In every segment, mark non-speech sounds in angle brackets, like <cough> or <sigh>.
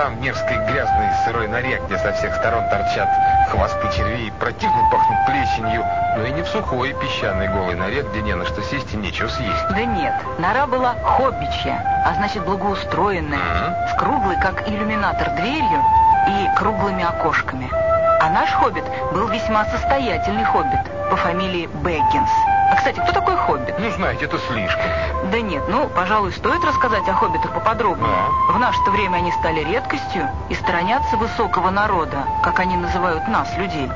там, в мерзкой грязной сырой норе, где со всех сторон торчат хвосты червей, противно пахнут плесенью, но и не в сухой песчаной голой норе, где не на что сесть и нечего съесть. Да нет, нора была хоббичья, а значит благоустроенная, Мгм. с круглой, как иллюминатор, дверью и круглыми окошками. А наш хоббит был весьма состоятельный хоббит по фамилии Бэггинс. А, кстати, кто такой хоббит? Ну, знаете, это слишком. Да нет, ну, пожалуй, стоит рассказать о хоббитах поподробнее. Да. В наше-то время они стали редкостью и сторонятся высокого народа, как они называют нас, людей.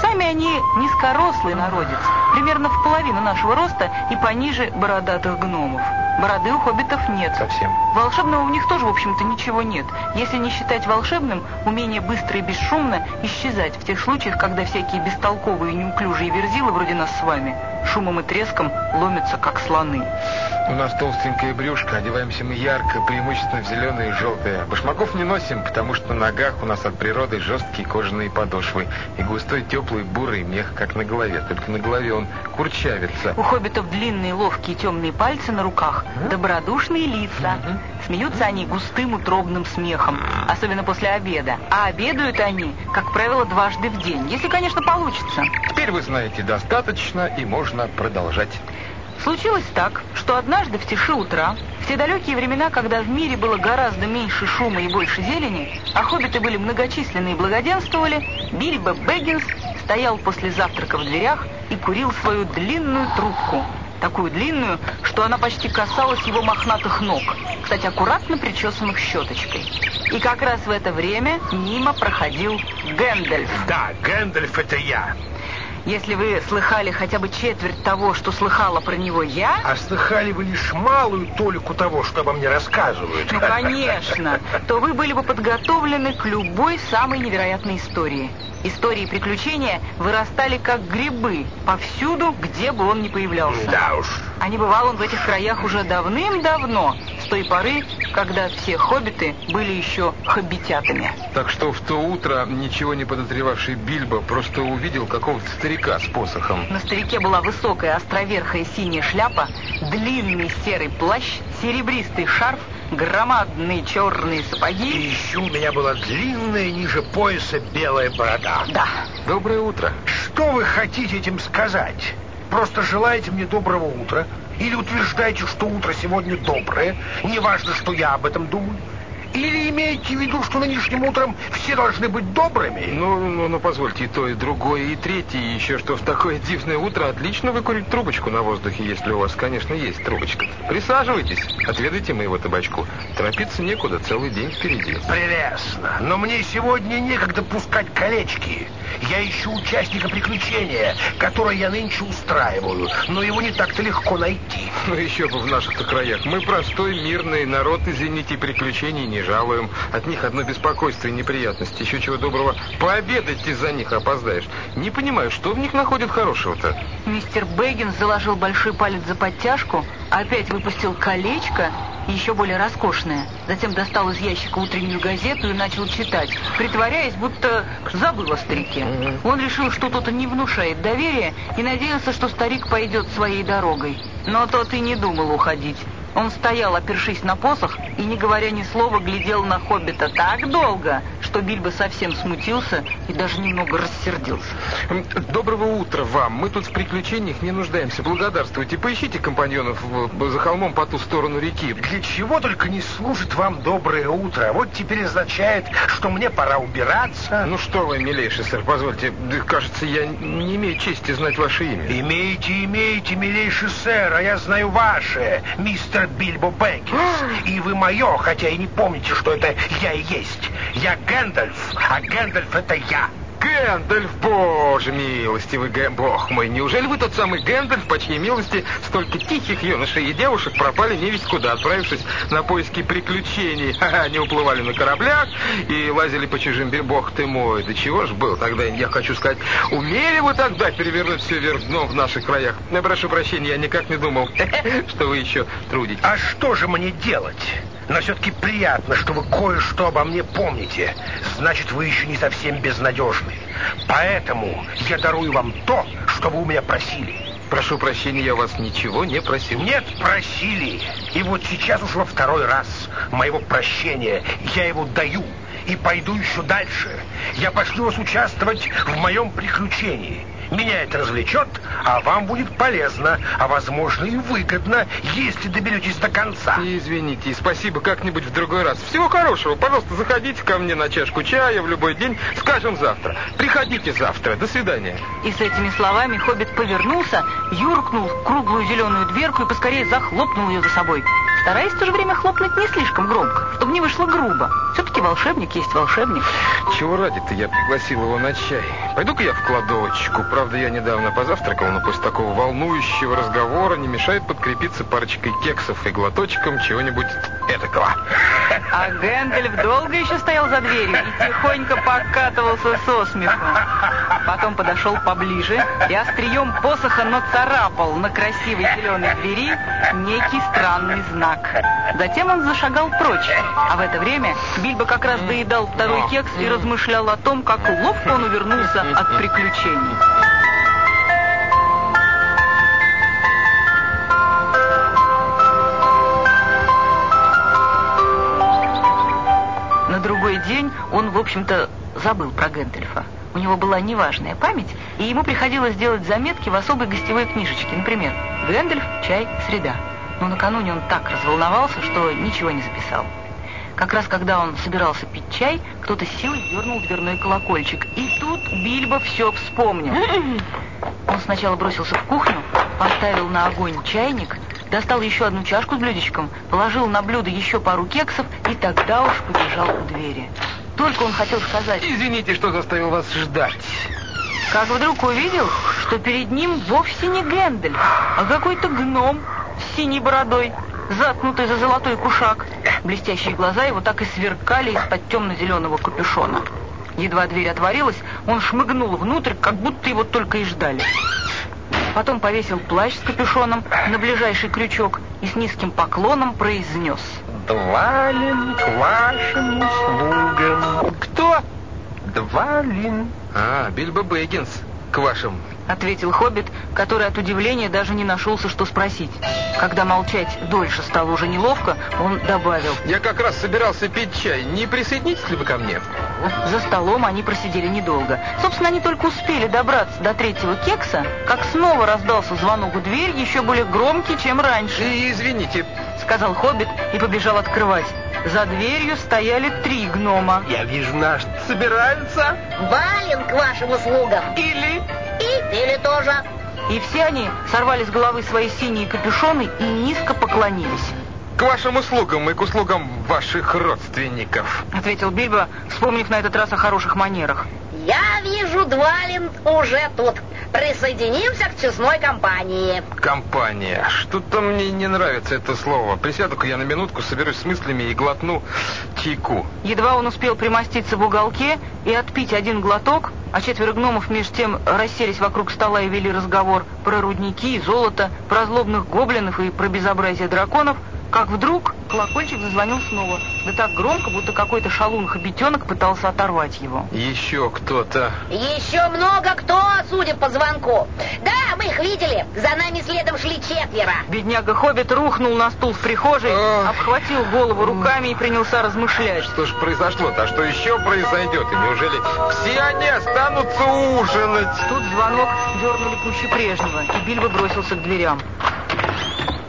Сами они низкорослый народец, примерно в половину нашего роста и пониже бородатых гномов. Бороды у хоббитов нет. Совсем. Волшебного у них тоже, в общем-то, ничего нет. Если не считать волшебным умение быстро и бесшумно исчезать в тех случаях, когда всякие бестолковые и неуклюжие верзилы вроде нас с вами шумом и треском ломятся, как слоны. У нас толстенькая брюшко, одеваемся мы ярко, преимущественно в зеленое и желтое. Башмаков не носим, потому что на ногах у нас от природы жесткие кожаные подошвы и густой теплый бурый мех, как на голове. Только на голове он курчавится. У хоббитов длинные ловкие темные пальцы на руках, добродушные лица. Мгм. Смеются они густым утробным смехом, особенно после обеда. А обедают они, как правило, дважды в день, если, конечно, получится. Теперь вы знаете достаточно и можно продолжать. Случилось так, что однажды в тиши утра, в те далекие времена, когда в мире было гораздо меньше шума и больше зелени, а хоббиты были многочисленны и благоденствовали, Бильбо Бэггинс стоял после завтрака в дверях и курил свою длинную трубку. Такую длинную, что она почти касалась его мохнатых ног, кстати, аккуратно причесанных щеточкой. И как раз в это время мимо проходил Гэндальф. Да, Гэндальф это я. Если вы слыхали хотя бы четверть того, что слыхала про него я, А слыхали вы лишь малую толику того, что обо мне рассказывают. Ну, конечно. То вы были бы подготовлены к любой самой невероятной истории. Истории приключения вырастали как грибы повсюду, где бы он ни появлялся. Да уж. А не бывал он в этих краях уже давным-давно, с той поры, когда все хоббиты были еще хоббитятами. Так что в то утро ничего не подозревавший Бильбо просто увидел какого-то старика с посохом. На старике была высокая островерхая синяя шляпа, длинный серый плащ, серебристый шарф, громадные черные И сапоги. еще у меня была длинная ниже пояса белая борода. Да, Доброе утро. Что вы хотите этим сказать? Просто желаете мне доброго утра? Или утверждаете, что утро сегодня доброе? Неважно, что я об этом думаю? Или имеете в виду, что нынешним утром все должны быть добрыми? Ну, ну, ну, позвольте, и то, и другое, и третье, и еще что в такое дивное утро отлично выкурить трубочку на воздухе, если у вас, конечно, есть трубочка. Присаживайтесь, отведайте моего табачку. Торопиться некуда, целый день впереди. Прелестно. Но мне сегодня некогда пускать колечки. Я ищу участника приключения, которое я нынче устраиваю, но его не так-то легко найти. Ну, еще бы в наших-то краях. Мы простой, мирный народ, извините, приключений не жалуем. От них одно беспокойство и неприятности. Еще чего доброго, пообедать из-за них опоздаешь. Не понимаю, что в них находят хорошего-то? Мистер Бэггин заложил большой палец за подтяжку, опять выпустил колечко, еще более роскошное. Затем достал из ящика утреннюю газету и начал читать, притворяясь, будто забыл о старике. Он решил, что тот не внушает доверия и надеялся, что старик пойдет своей дорогой. Но тот и не думал уходить. Он стоял, опершись на посох, и, не говоря ни слова, глядел на хоббита так долго, что Бильбо совсем смутился и даже немного рассердился. Доброго утра вам. Мы тут в приключениях не нуждаемся. Благодарствуйте. Поищите компаньонов за холмом по ту сторону реки. Для чего только не служит вам доброе утро? Вот теперь означает, что мне пора убираться. Ну что вы, милейший сэр, позвольте. Кажется, я не имею чести знать ваше имя. Имеете, имеете, милейший сэр, а я знаю ваше, мистер Бильбо Бэггинс. <gasps> И вы мое, хотя и не помните, что это я и есть. Я Гэндальф, а Гэндальф это я. Гэндальф, боже милостивый Гэ... Бог мой, неужели вы тот самый Гэндальф, по чьей милости столько тихих юношей и девушек пропали невесть куда, отправившись на поиски приключений? <laughs> Они уплывали на кораблях и лазили по чужим. Бог ты мой, да чего ж был тогда, я хочу сказать, умели вы тогда перевернуть все вверх дном в наших краях? Я прошу прощения, я никак не думал, <laughs> что вы еще трудитесь. А что же мне делать? Но все-таки приятно, что вы кое-что обо мне помните. Значит, вы еще не совсем безнадежны. Поэтому я дарую вам то, что вы у меня просили. Прошу прощения, я вас ничего не просил. Нет, просили. И вот сейчас уж во второй раз моего прощения я его даю. и пойду еще дальше. Я пошлю вас участвовать в моем приключении. Меня это развлечет, а вам будет полезно, а возможно и выгодно, если доберетесь до конца. Извините, спасибо, как-нибудь в другой раз. Всего хорошего. Пожалуйста, заходите ко мне на чашку чая в любой день. Скажем завтра. Приходите завтра. До свидания. И с этими словами Хоббит повернулся, юркнул в круглую зеленую дверку и поскорее захлопнул ее за собой стараясь в то же время хлопнуть не слишком громко, чтобы не вышло грубо. Все-таки волшебник есть волшебник. Чего ради-то я пригласил его на чай? Пойду-ка я в кладовочку. Правда, я недавно позавтракал, но после такого волнующего разговора не мешает подкрепиться парочкой кексов и глоточком чего-нибудь этакого. А Гэндальф долго еще стоял за дверью и тихонько покатывался со смеху. Потом подошел поближе и острием посоха нацарапал на красивой зеленой двери некий странный знак. Затем он зашагал прочь, а в это время Бильбо как раз доедал второй кекс и размышлял о том, как ловко он увернулся от приключений. Другой день он, в общем-то, забыл про Гэндальфа. У него была неважная память, и ему приходилось делать заметки в особой гостевой книжечке. Например, Гэндальф, чай, среда. Но накануне он так разволновался, что ничего не записал. Как раз когда он собирался пить чай, кто-то силой дернул дверной колокольчик. И тут Бильбо все вспомнил. <clears throat> Он сначала бросился в кухню, поставил на огонь чайник, достал еще одну чашку с блюдечком, положил на блюдо еще пару кексов и тогда уж побежал к двери. Только он хотел сказать... Извините, что заставил вас ждать. Как вдруг увидел, что перед ним вовсе не Гэндальф, а какой-то гном с синей бородой, заткнутый за золотой кушак. Блестящие глаза его так и сверкали из-под темно-зеленого капюшона. Едва дверь отворилась, он шмыгнул внутрь, как будто его только и ждали. Потом повесил плащ с капюшоном на ближайший крючок и с низким поклоном произнес. Двалин к вашим услугам. Кто? Двалин. А, Бильбо Бэггинс. К вашим. Ответил Хоббит, который от удивления даже не нашелся, что спросить. Когда молчать дольше стало уже неловко, он добавил. Я как раз собирался пить чай. Не присоединитесь ли вы ко мне? За столом они просидели недолго. Собственно, они только успели добраться до третьего кекса, как снова раздался звонок в дверь, еще более громкий, чем раньше. И извините. Сказал Хоббит и побежал открывать. За дверью стояли три гнома. Я вижу, наш собираются. Балин к вашим услугам. Или... И или тоже. И все они сорвали с головы свои синие капюшоны и низко поклонились. К вашим услугам и к услугам ваших родственников. Ответил Бильбо, вспомнив на этот раз о хороших манерах. Я вижу, Двалин уже тут. Присоединимся к честной компании. Компания. Что-то мне не нравится это слово. Присяду-ка я на минутку, соберусь с мыслями и глотну чайку. Едва он успел примоститься в уголке и отпить один глоток, а четверо гномов меж тем расселись вокруг стола и вели разговор про рудники и золото, про злобных гоблинов и про безобразие драконов, как вдруг колокольчик зазвонил снова. Да так громко, будто какой-то шалун-хобитенок пытался оторвать его. Еще кто-то. Еще много кто, судя по звонку. Да, мы их видели. За нами следом шли четверо. Бедняга Хоббит рухнул на стул в прихожей, Ах. обхватил голову руками и принялся размышлять. Что ж произошло-то? А что еще произойдет? И неужели все они останутся ужинать? Тут звонок дернули пуще прежнего, и Бильбо бросился к дверям.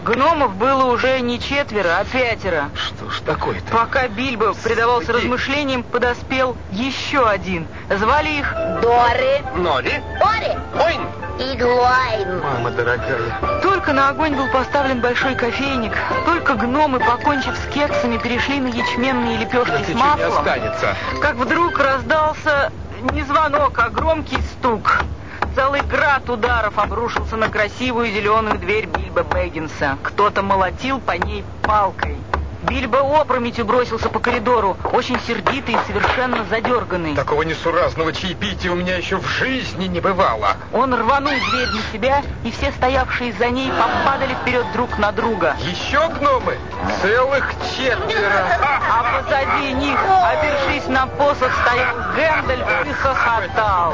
Гномов было уже не четверо, а пятеро. Что ж такое-то? Пока Бильбо предавался Святи. размышлениям, подоспел еще один. Звали их Дори, Нори? Ори Ойн! и Глойн. Мама дорогая. Только на огонь был поставлен большой кофейник, только гномы, покончив с кексами, перешли на ячменные лепешки Если с маслом. останется. Как вдруг раздался не звонок, а громкий стук. Целый град ударов обрушился на красивую зеленую дверь Бильбо Бэггинса. Кто-то молотил по ней палкой. Бильбо опрометью бросился по коридору, очень сердитый и совершенно задерганный. Такого несуразного чаепития у меня еще в жизни не бывало. Он рванул дверь на себя, и все стоявшие за ней попадали вперед друг на друга. Еще гномы? Целых четверо. А позади них, опершись на посох, стоял Гэндальф и хохотал.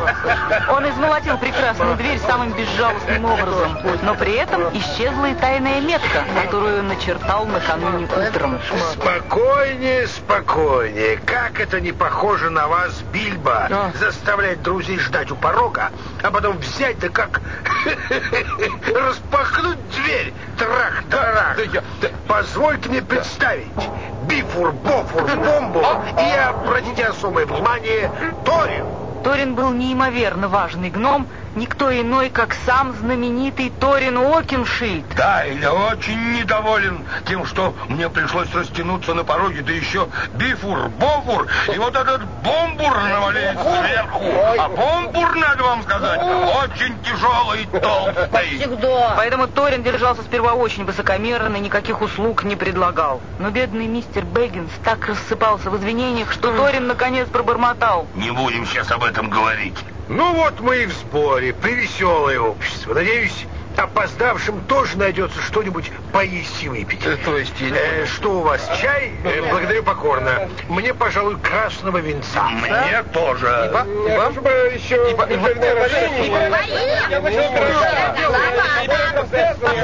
Он измолотил прекрасную дверь самым безжалостным образом, но при этом исчезла и тайная метка, которую он начертал накануне утром. Кошмар. Спокойнее, спокойнее. Как это не похоже на вас, Бильбо, А. заставлять друзей ждать у порога, а потом взять да как <laughs> распахнуть дверь, трах-тарах. Да я- да- Позвольте мне представить. Бифур, Бофур, Бомбу и обратите особое внимание Торин. Торин был неимоверно важный гном, никто иной, как сам знаменитый Торин Окиншильд. Да, и я очень недоволен тем, что мне пришлось растянуться на пороге, да еще бифур, бофур, и вот этот бомбур навалить сверху. А бомбур, надо вам сказать, очень тяжелый и толстый. Всегда. Поэтому Торин держался сперва очень высокомерно и никаких услуг не предлагал. Но бедный мистер Бэггинс так рассыпался в извинениях, что Торин наконец пробормотал. Не будем сейчас об этом говорить. Ну вот мы и в сборе, привеселое общество. Надеюсь, опоздавшим тоже найдется что-нибудь поесть и выпить. Э, То есть я не Э, что у вас, чай? Э, благодарю покорно. Мне, пожалуй, красного винца. Мне тоже. Вам? И вам?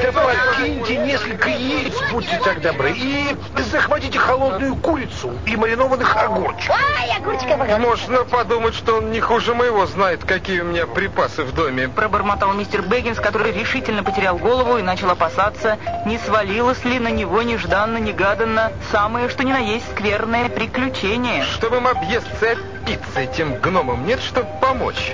Да подкиньте несколько яиц, будьте так добры, и захватите холодную курицу и маринованных огурчиков. Можно подумать, что он не хуже моего знает, какие у меня припасы в доме. Пробормотал мистер Бэггинс, который решительно потерял голову и начал опасаться, не свалилось ли на него нежданно-негаданно самое что ни на есть скверное приключение. Чтобы им объесться пиццей этим гномам, нет, чтобы помочь.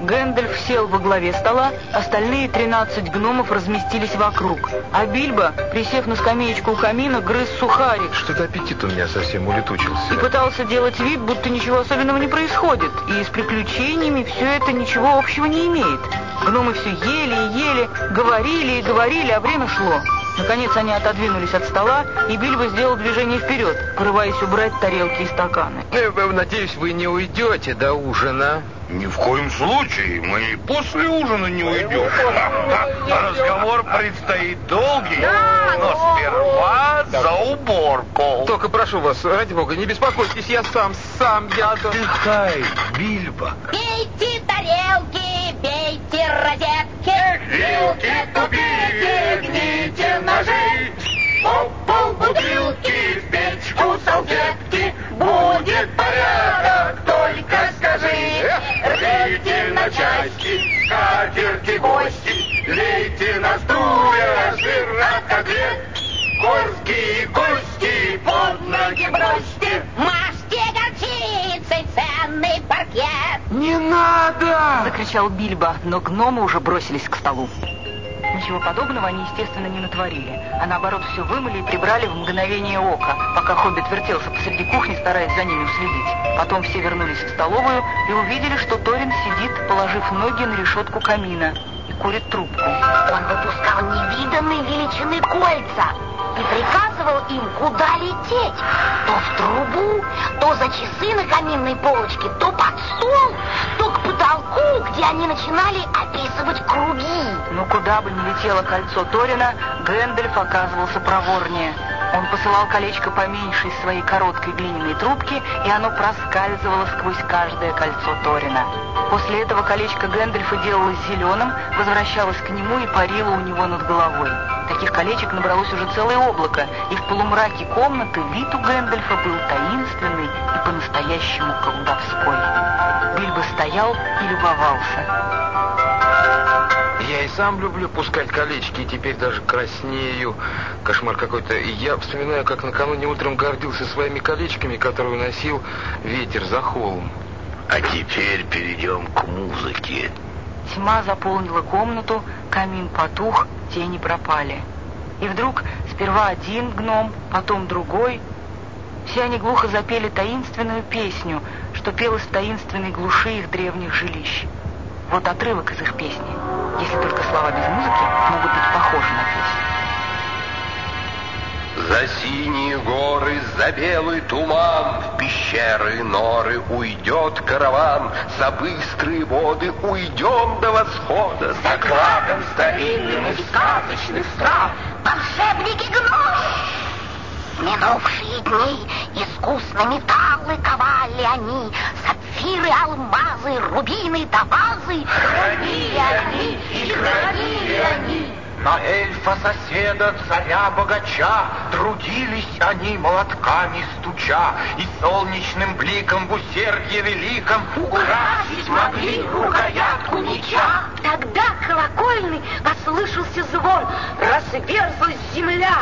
Гэндальф сел во главе стола, остальные 13 гномов разместились вокруг, а Бильбо, присев на скамеечку у камина, грыз сухарик Что-то аппетит у меня совсем улетучился. и пытался делать вид, будто ничего особенного не происходит, и с приключениями все это ничего общего не имеет. Гномы все ели и ели, говорили и говорили, а время шло. Наконец они отодвинулись от стола, и Бильбо сделал движение вперед, порываясь убрать тарелки и стаканы. Э, э, Надеюсь, вы не уйдете до ужина. Ни в коем случае. Мы и после ужина не уйдем. <laughs> Разговор предстоит долгий, но сперва за уборку. Только прошу вас, ради бога, не беспокойтесь, я сам, сам, я... Отдыхай, Бильбо. Бейте тарелки, бейте розетки. Вилки купите, гните ножи, по конские кости под ноги бросьте. Мажьте горчицей ценный паркет. Не надо! Закричал Бильбо, но гномы уже бросились к столу. Ничего подобного они, естественно, не натворили, а наоборот все вымыли и прибрали в мгновение ока, пока Хоббит вертелся посреди кухни, стараясь за ними уследить. Потом все вернулись в столовую и увидели, что Торин сидит, положив ноги на решетку камина и курит трубку. Он выпускал невиданной величины кольца и приказывал им, куда лететь. То в трубу, то за часы на каминной полочке, то под стол, то к потолку, где они начинали описывать круги. Но куда бы ни летело кольцо Торина, Гэндальф оказывался проворнее. Он посылал колечко поменьше из своей короткой глиняной трубки, и оно проскальзывало сквозь каждое кольцо Торина. После этого колечко Гэндальфа делалось зеленым, возвращалось к нему и парило у него над головой. Таких колечек набралось уже целое облако, и в полумраке комнаты вид у Гэндальфа был таинственный и по-настоящему колдовской. Бильбо стоял и любовался. Я и сам люблю пускать колечки, и теперь даже краснею. Кошмар какой-то. И я вспоминаю, как накануне утром гордился своими колечками, которые уносил ветер за холм. А теперь перейдем к музыке. Тьма заполнила комнату, камин потух, тени пропали. И вдруг сперва один гном, потом другой. Все они глухо запели таинственную песню, что пелось в таинственной глуши их древних жилищ. Вот отрывок из их песни, если только слова без музыки могут быть похожи на песню. За синие горы, за белый туман, В пещеры, норы уйдет караван, За быстрые воды уйдем до восхода, За кладом старинным и сказочных стран. Волшебники гномы! Минувшие дни искусно металлы ковали они, Сапфиры, алмазы, рубины, топазы. Хранили они и хранили они На эльфа-соседа, царя-богача, Трудились они молотками стуча, И солнечным бликом в усердье великом Украсить могли рукоятку меча. Тогда колокольный послышался звон, разверзлась земля.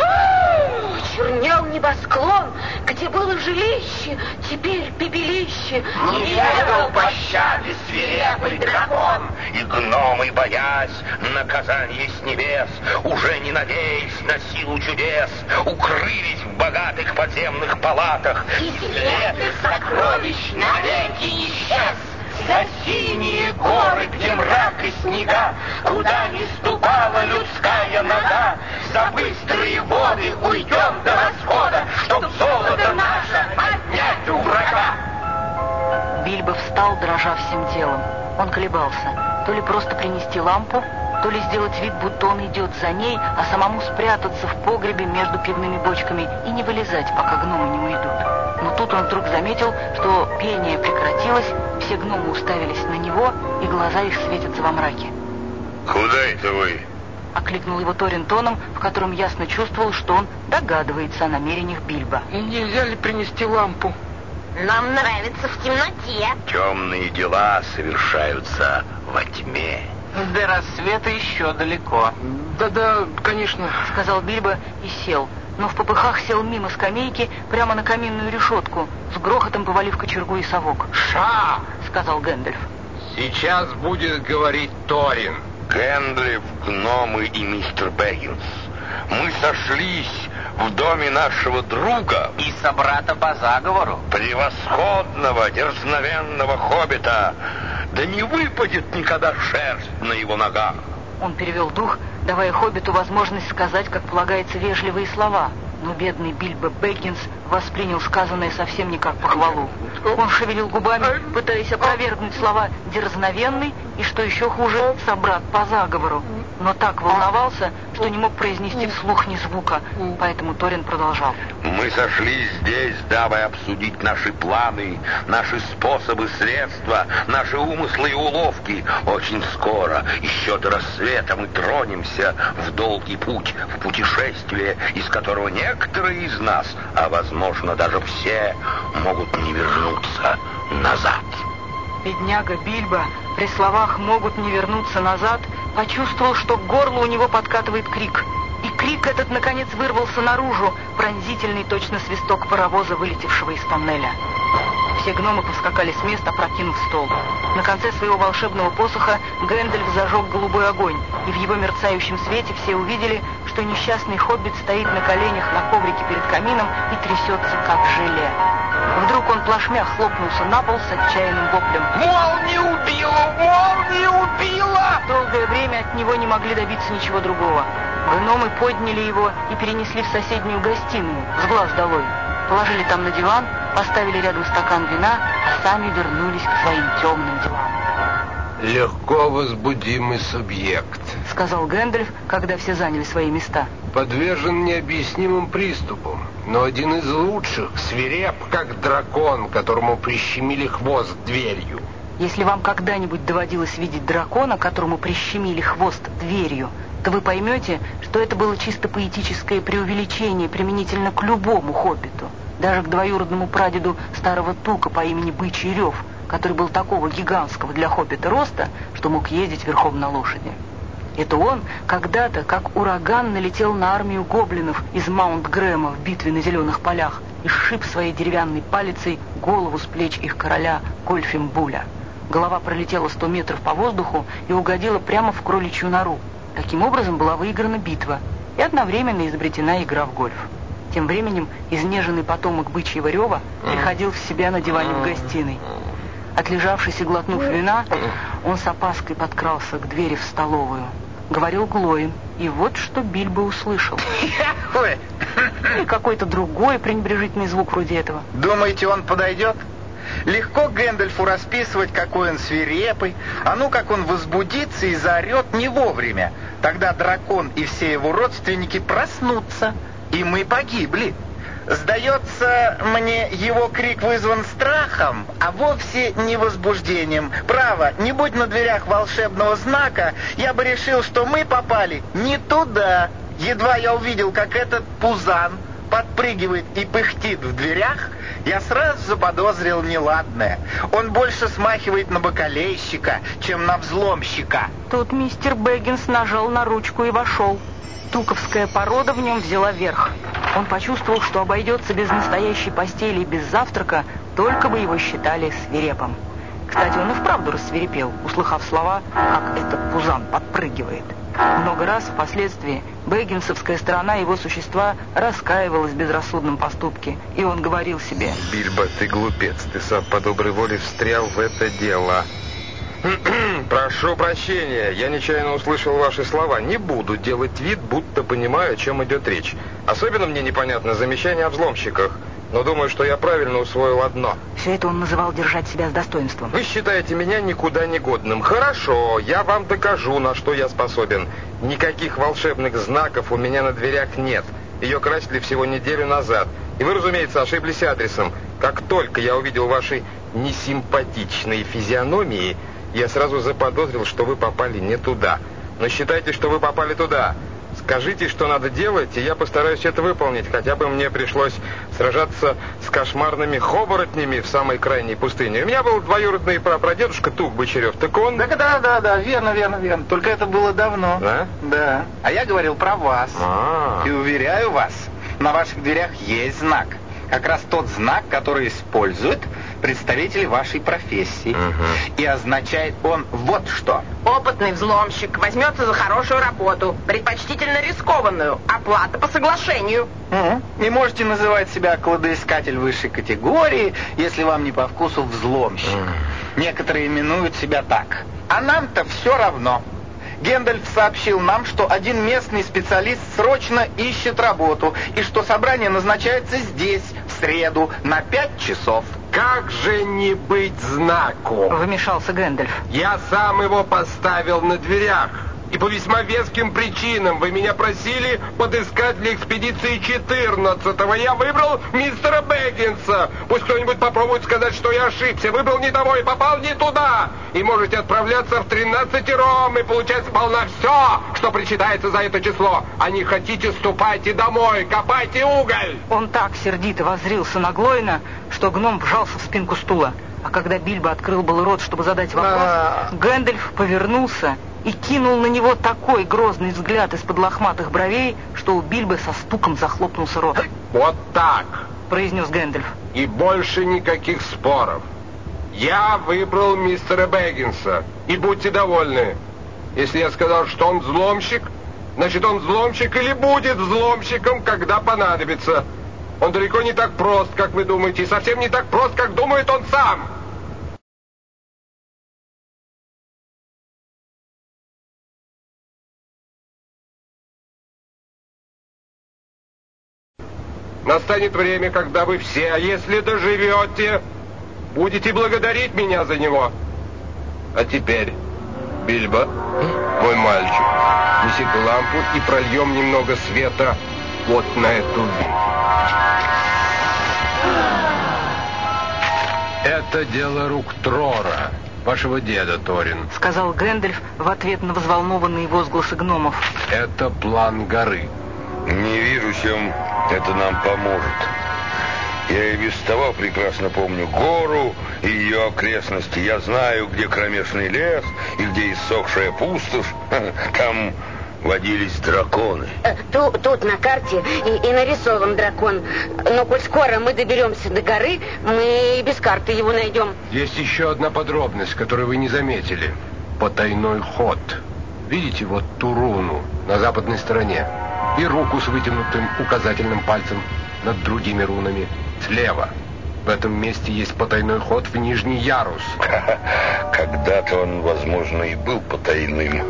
Чернел небосклон, где было жилище, теперь пепелище. Не ведал пощады свирепый дракон, И гномы, боясь наказания с небес, Уже не надеясь на силу чудес, Укрылись в богатых подземных палатах. И след их сокровищ навеки исчез. За синие горы, где мрак и снега, Куда не ступала людская нога, За быстрые воды уйдем до восхода, Чтоб золото наше отнять у врага. Бильбо встал, дрожа всем телом. Он колебался. То ли просто принести лампу, то ли сделать вид, будто он идет за ней, а самому спрятаться в погребе между пивными бочками и не вылезать, пока гномы не уйдут. Но тут он вдруг заметил, что пение прекратилось, все гномы уставились на него, и глаза их светятся во мраке. Куда это вы? Окликнул его Торин тоном, в котором ясно чувствовал, что он догадывается о намерениях Бильбо. Нельзя ли принести лампу? Нам нравится в темноте. Темные дела совершаются во тьме. До рассвета еще далеко. Да-да, конечно. Сказал Бильбо и сел. Но в попыхах сел мимо скамейки прямо на каминную решетку, с грохотом повалив кочергу и совок. Ша! Сказал Гэндальф. Сейчас будет говорить Торин. Гэндальф, гномы и мистер Бэггинс. Мы сошлись в доме нашего друга, И собрата по заговору. превосходного, дерзновенного хоббита. Да не выпадет никогда шерсть на его ногах. Он перевел дух, давая Хоббиту возможность сказать, как полагается, вежливые слова. Но бедный Бильбо Бэггинс воспринял сказанное совсем не как похвалу. Он шевелил губами, пытаясь опровергнуть слова «дерзновенный» и, что еще хуже, «собрат по заговору». Но так волновался, что не мог произнести вслух ни звука, поэтому Торин продолжал. Мы сошлись здесь, дабы обсудить наши планы, наши способы, средства, наши умыслы и уловки. Очень скоро, еще до рассвета, мы тронемся в долгий путь, в путешествие, из которого некоторые из нас, а возможно даже все, могут не вернуться назад. Бедняга Бильбо при словах «могут не вернуться назад» почувствовал, что к горлу у него подкатывает крик. И крик этот, наконец, вырвался наружу, пронзительный точно свисток паровоза, вылетевшего из тоннеля. Все гномы повскакали с места, опрокинув стол. На конце своего волшебного посоха Гэндальф зажег голубой огонь, и в его мерцающем свете все увидели, что несчастный хоббит стоит на коленях на коврике перед камином и трясется, как желе. Вдруг он плашмя хлопнулся на пол с отчаянным воплем. Молния убила! Молния убила! Долгое время от него не могли добиться ничего другого. Гномы подняли его и перенесли в соседнюю гостиную, с глаз долой. Положили там на диван, поставили рядом стакан вина, а сами вернулись к своим темным делам. Легко возбудимый субъект. Сказал Гэндальф, когда все заняли свои места. Подвержен необъяснимым приступам, но один из лучших, свиреп, как дракон, которому прищемили хвост дверью. Если вам когда-нибудь доводилось видеть дракона, которому прищемили хвост дверью, то вы поймете, что это было чисто поэтическое преувеличение применительно к любому хоббиту, даже к двоюродному прадеду старого тука по имени Бычий Рев, который был такого гигантского для хоббита роста, что мог ездить верхом на лошади. Это он когда-то, как ураган, налетел на армию гоблинов из Маунт-Грэма в битве на зеленых полях и сшиб своей деревянной палицей голову с плеч их короля Гольфимбуля. Голова пролетела сто метров по воздуху и угодила прямо в кроличью нору. Таким образом была выиграна битва и одновременно изобретена игра в гольф. Тем временем изнеженный потомок бычьего рева приходил в себя на диване в гостиной. Отлежавшись и глотнув вина, он с опаской подкрался к двери в столовую. Говорил Глоин, и вот что Бильбо услышал. <laughs> Или какой-то другой пренебрежительный звук вроде этого. думаете, он подойдет? Легко Гэндальфу расписывать, какой он свирепый, а ну как он возбудится и заорет не вовремя. Тогда дракон и все его родственники проснутся, и мы погибли. Сдается мне, его крик вызван страхом, а вовсе не возбуждением. Право, не будь на дверях волшебного знака, я бы решил, что мы попали не туда. Едва я увидел, как этот пузан подпрыгивает и пыхтит в дверях, я сразу заподозрил неладное. Он больше смахивает на бакалейщика, чем на взломщика. Тут мистер Бэггинс нажал на ручку и вошел. Туковская порода в нем взяла верх. Он почувствовал, что обойдется без настоящей постели и без завтрака, только бы его считали свирепым. Кстати, он и вправду рассверепел, услыхав слова, как этот пузан подпрыгивает. Много раз впоследствии Бэггинсовская сторона его существа раскаивалась в безрассудном поступке, и он говорил себе... Бильбо, ты глупец, ты сам по доброй воле встрял в это дело. <clears throat> Прошу прощения, я нечаянно услышал ваши слова. Не буду делать вид, будто понимаю, о чем идет речь. Особенно мне непонятно замечание о взломщиках. Но думаю, что я правильно усвоил одно. Все это он называл держать себя с достоинством. Вы считаете меня никуда не годным. Хорошо, я вам докажу, на что я способен. Никаких волшебных знаков у меня на дверях нет. Ее красили всего неделю назад. И вы, разумеется, ошиблись адресом. Как только я увидел ваши несимпатичные физиономии, я сразу заподозрил, что вы попали не туда. Но считайте, что вы попали туда. Скажите, что надо делать, и я постараюсь это выполнить, хотя бы мне пришлось сражаться с кошмарными хоборотнями в самой крайней пустыне. У меня был двоюродный прапрадедушка Тук Бочарев, так он... Да, да, да, да, верно, верно, верно. Только это было давно. Да? Да. А я говорил про вас. А. И уверяю вас, на ваших дверях есть знак. Как раз тот знак, который используют представители вашей профессии. И означает он вот что. Опытный взломщик возьмется за хорошую работу, предпочтительно рискованную, оплата по соглашению. Мгм. Не можете называть себя кладоискатель высшей категории, если вам не по вкусу взломщик. Некоторые именуют себя так. А нам-то все равно. Гендальф сообщил нам, что один местный специалист срочно ищет работу, и что собрание назначается здесь, в среду, на пять часов. Как же не быть знаку? Вмешался Гэндальф. Я сам его поставил на дверях. И по весьма веским причинам вы меня просили подыскать для экспедиции 14-го. Я выбрал мистера Бэггинса. Пусть кто-нибудь попробует сказать, что я ошибся. Выбрал не того и попал не туда. И можете отправляться в 13 ром и получать сполна все, что причитается за это число. А не хотите, ступайте домой, копайте уголь. Он так сердито воззрился на Глоина, что гном вжался в спинку стула. А когда Бильбо открыл был рот, чтобы задать вопрос, А. Гэндальф повернулся и кинул на него такой грозный взгляд из-под лохматых бровей, что у Бильбо со стуком захлопнулся рот. Вот так. Произнес Гэндальф. И больше никаких споров. Я выбрал мистера Бэггинса. И будьте довольны. Если я сказал, что он взломщик, значит он взломщик или будет взломщиком, когда понадобится. Он далеко не так прост, как вы думаете, и совсем не так прост, как думает он сам. Настанет время, когда вы все, а если доживете, будете благодарить меня за него. А теперь, Бильбо, мой мальчик, неси лампу и прольем немного света вот на эту вещь. Это дело рук Трора, вашего деда, Торин. Сказал Гэндальф в ответ на взволнованные возгласы гномов. Это план горы. Не вижу, чем это нам поможет. Я и без того прекрасно помню гору и ее окрестности. Я знаю, где кромешный лес и где иссохшая пустошь. <laughs> Там водились драконы. Э, ту- Тут на карте и, и нарисован дракон. Но коль скоро мы доберемся до горы, мы и без карты его найдем. Есть еще одна подробность, которую вы не заметили. Потайной ход. Видите вот ту руну на западной стороне? И руку с вытянутым указательным пальцем над другими рунами. Слева. В этом месте есть потайной ход в нижний ярус. <laughs> Когда-то он, возможно, и был потайным.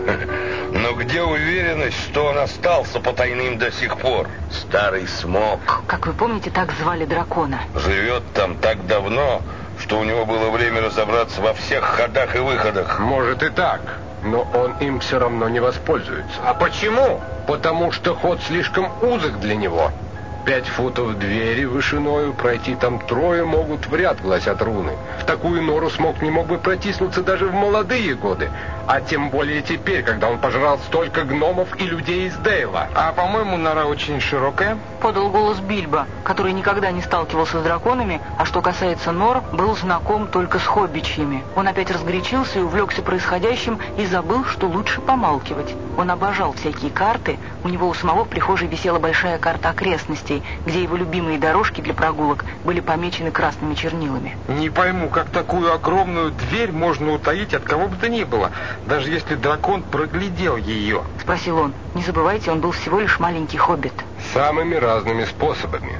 <laughs> Но где уверенность, что он остался потайным до сих пор? Старый смог Как вы помните, так звали дракона. живет там так давно, что у него было время разобраться во всех ходах и выходах. Может и так, но он им все равно не воспользуется. А почему? Потому что ход слишком узок для него. Пять футов двери вышиною, пройти там трое могут в ряд, гласят руны. В такую нору смог не мог бы протиснуться даже в молодые годы, а тем более теперь, когда он пожрал столько гномов и людей из Дейла. А, по-моему, нора очень широкая. Подал голос Бильбо, который никогда не сталкивался с драконами, а что касается нор, был знаком только с хоббичьими. Он опять разгорячился и увлекся происходящим и забыл, что лучше помалкивать. Он обожал всякие карты, у него у самого в прихожей висела большая карта окрестностей, где его любимые дорожки для прогулок были помечены красными чернилами. Не пойму, как такую огромную дверь можно утаить от кого бы то ни было, даже если дракон проглядел ее. Спросил он. Не забывайте, он был всего лишь маленький хоббит. Самыми разными способами.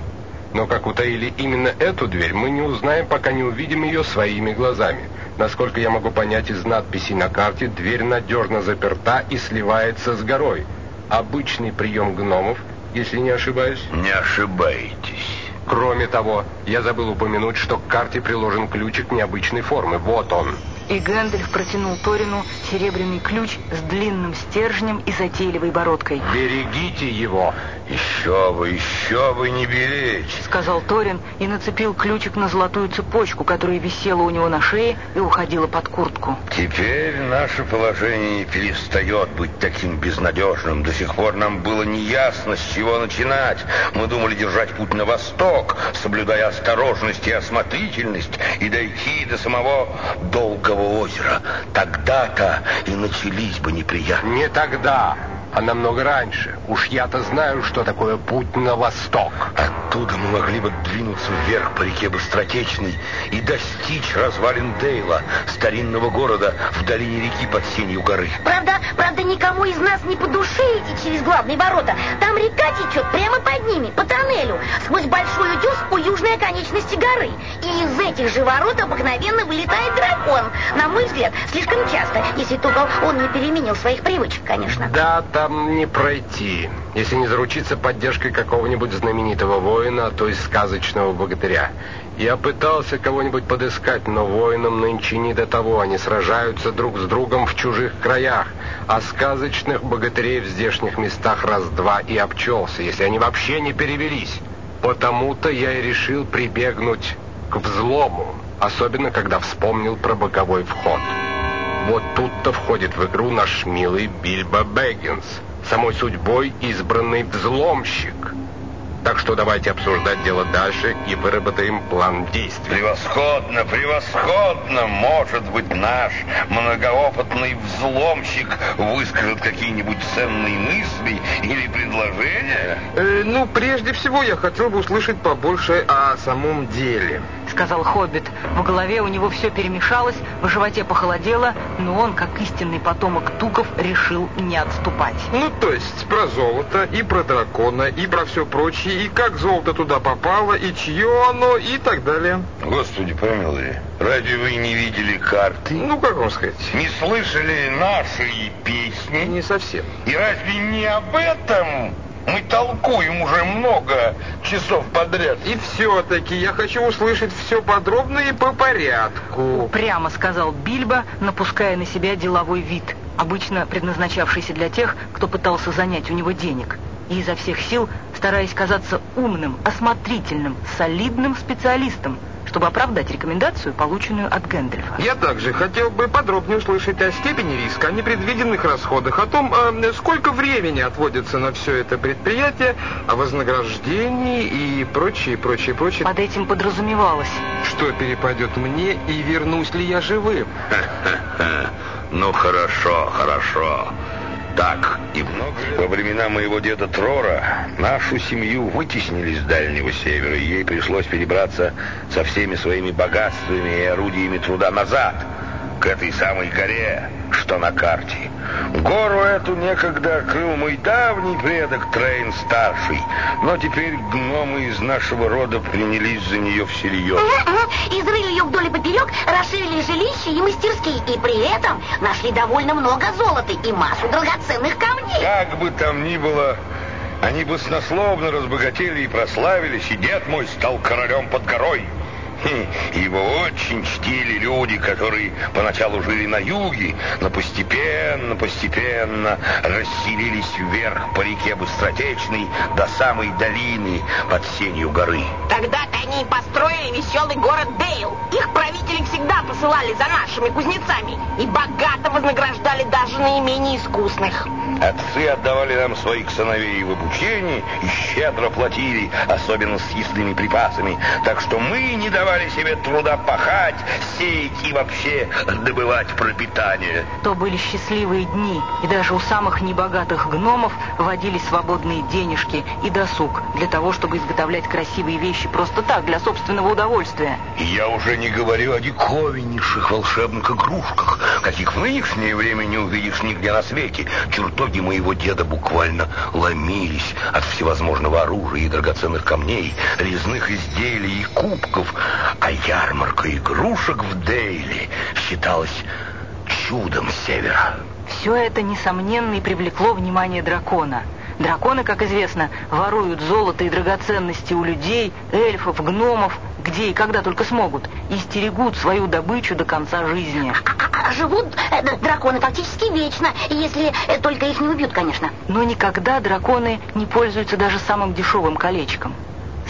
Но как утаили именно эту дверь, мы не узнаем, пока не увидим ее своими глазами. Насколько я могу понять из надписей на карте, дверь надежно заперта и сливается с горой. Обычный прием гномов — если не ошибаюсь? Не ошибаетесь. Кроме того, я забыл упомянуть, что к карте приложен ключик необычной формы. Вот он. И Гэндальф протянул Торину серебряный ключ с длинным стержнем и затейливой бородкой. «Берегите его!» «Еще бы, еще бы не беречь!» — сказал Торин и нацепил ключик на золотую цепочку, которая висела у него на шее и уходила под куртку. «Теперь наше положение перестает быть таким безнадежным. До сих пор нам было неясно, с чего начинать. Мы думали держать путь на восток, соблюдая осторожность и осмотрительность, и дойти до самого долгого озера. Тогда-то и начались бы неприятности». «Не тогда!» А намного раньше. Уж я-то знаю, что такое путь на восток. Оттуда мы могли бы двинуться вверх по реке Быстротечной и достичь развалин Дейла, старинного города в долине реки под сенью горы. Правда, правда, никому из нас не по душе идти через главные ворота. Там река течет прямо под ними, по тоннелю, сквозь большой утес у южной оконечности горы. И из этих же ворот обыкновенно вылетает дракон. На мой взгляд, слишком часто, если только он не переменил своих привычек, конечно. Да, там не пройти, если не заручиться поддержкой какого-нибудь знаменитого воина, а то и сказочного богатыря. Я пытался кого-нибудь подыскать, но воинам нынче не до того. Они сражаются друг с другом в чужих краях, а сказочных богатырей в здешних местах раз-два и обчелся, если они вообще не перевелись. Потому-то я и решил прибегнуть к взлому, особенно когда вспомнил про боковой вход. Вот тут-то входит в игру наш милый Бильбо Бэггинс, самой судьбой избранный взломщик. Так что давайте обсуждать дело дальше и выработаем план действий. Превосходно, превосходно! Может быть, наш многоопытный взломщик выскажет какие-нибудь ценные мысли или предложения? Э, ну, прежде всего, я хотел бы услышать побольше о самом деле. Сказал Хоббит. В голове у него все перемешалось, в животе похолодело, но он, как истинный потомок туков, решил не отступать. Ну, то есть про золото, и про дракона, и про все прочее, и как золото туда попало, и чье оно, и так далее. Господи помилуй, разве вы не видели карты? Ну, как вам сказать? Не слышали наши песни? Не совсем. И разве не об этом мы толкуем уже много часов подряд. И все-таки я хочу услышать все подробно и по порядку. Прямо сказал Бильбо, напуская на себя деловой вид, обычно предназначавшийся для тех, кто пытался занять у него денег. И изо всех сил стараясь казаться умным, осмотрительным, солидным специалистом, чтобы оправдать рекомендацию, полученную от Гэндальфа. Я также хотел бы подробнее услышать о степени риска, о непредвиденных расходах, о том, э, сколько времени отводится на все это предприятие, о вознаграждении и прочее, прочее, прочее. Под этим подразумевалось. Что перепадет мне и вернусь ли я живым? Ну хорошо, хорошо так. И. Во времена моего деда Трора нашу семью вытеснили с Дальнего Севера, и ей пришлось перебраться со всеми своими богатствами и орудиями труда назад, к этой самой горе, что на карте. Гору эту некогда открыл мой давний предок Трейн-старший, но теперь гномы из нашего рода принялись за нее всерьез. Изрыли ее вдоль и поперек, расширили жилища и мастерские, и при этом нашли довольно много золота и массу драгоценных камней. Как бы там ни было, они баснословно разбогатели и прославились, и дед мой стал королем под горой. Его очень чтили люди, которые поначалу жили на юге, но постепенно, постепенно расселились вверх по реке Быстротечной до самой долины под сенью горы. Тогда-то они и построили веселый город Дейл. Их правители всегда посылали за нашими кузнецами и богато вознаграждали даже наименее искусных. Отцы отдавали нам своих сыновей в обучение и щедро платили, особенно с съестными припасами, так что мы не давали себе труда пахать, сеять и вообще добывать пропитание. То были счастливые дни, и даже у самых небогатых гномов водились свободные денежки и досуг для того, чтобы изготовлять красивые вещи просто так, для собственного удовольствия. Я уже не говорю о диковиннейших волшебных игрушках, каких в нынешнее время не увидишь нигде на свете. Чертоги моего деда буквально ломились от всевозможного оружия и драгоценных камней, резных изделий и кубков, а ярмарка игрушек в Дейли считалась чудом севера. Все это, несомненно, и привлекло внимание дракона. Драконы, как известно, воруют золото и драгоценности у людей, эльфов, гномов, где и когда только смогут, и стерегут свою добычу до конца жизни. А живут э, драконы фактически вечно, если э, только их не убьют, конечно. Но никогда драконы не пользуются даже самым дешевым колечком.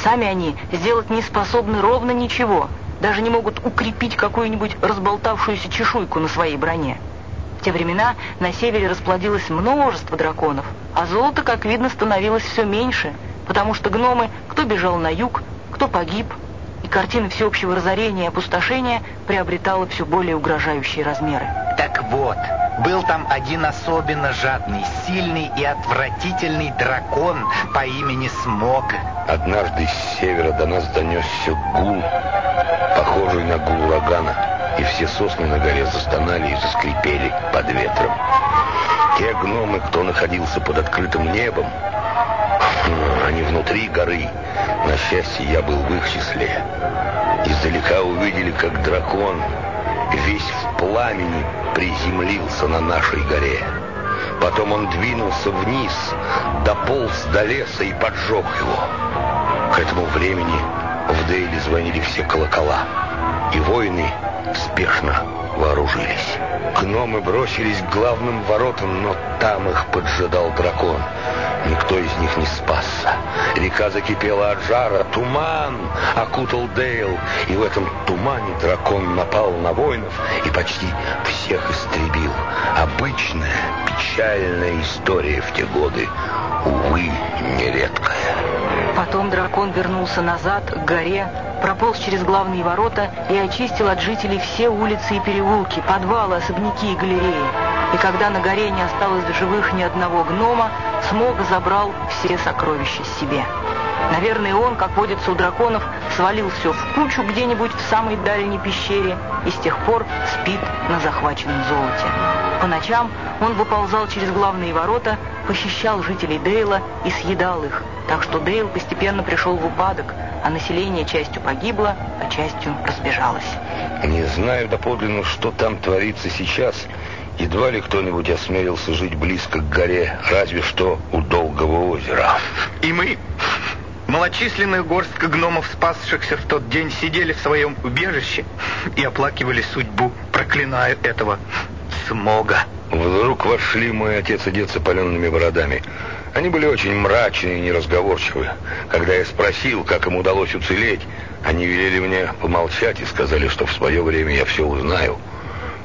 Сами они сделать не способны ровно ничего, даже не могут укрепить какую-нибудь разболтавшуюся чешуйку на своей броне. В те времена на севере расплодилось множество драконов, а золота, как видно, становилось все меньше, потому что гномы кто бежал на юг, кто погиб, и картина всеобщего разорения и опустошения приобретала все более угрожающие размеры. Так вот, был там один особенно жадный, сильный и отвратительный дракон по имени Смог. Однажды с севера до нас донесся гул, похожий на гул урагана, и все сосны на горе застонали и заскрипели под ветром. Те гномы, кто находился под открытым небом, ну, они внутри горы. На счастье, я был в их числе. Издалека увидели, как дракон весь в пламени приземлился на нашей горе. Потом он двинулся вниз, дополз до леса и поджег его. К этому времени в Дейле звонили все колокола, и воины спешно вооружились. Гномы бросились к главным воротам, но там их поджидал дракон. Никто из них не спасся. Река закипела от жара, туман окутал Дейл, и в этом тумане дракон напал на воинов и почти всех истребил. Обычная, печальная история в те годы, увы, нередкая. Потом дракон вернулся назад, к горе, прополз через главные ворота и очистил от жителей все улицы и переулки, подвалы, особняки и галереи. И когда на горе не осталось живых ни одного гнома, Смог забрал все сокровища себе. Наверное, он, как водится у драконов, свалил все в кучу где-нибудь в самой дальней пещере и с тех пор спит на захваченном золоте. По ночам он выползал через главные ворота, похищал жителей Дейла и съедал их, так что Дейл постепенно пришел в упадок, а население частью погибло, а частью разбежалось. Не знаю доподлинно, что там творится сейчас, Едва ли кто-нибудь осмелился жить близко к горе, разве что у Долгого озера. И мы, малочисленная горстка гномов, спасшихся в тот день, сидели в своем убежище и оплакивали судьбу, проклиная этого смога. Вдруг вошли мой отец и дед с опаленными бородами. Они были очень мрачные и неразговорчивы. Когда я спросил, как им удалось уцелеть, они велели мне помолчать и сказали, что в свое время я все узнаю.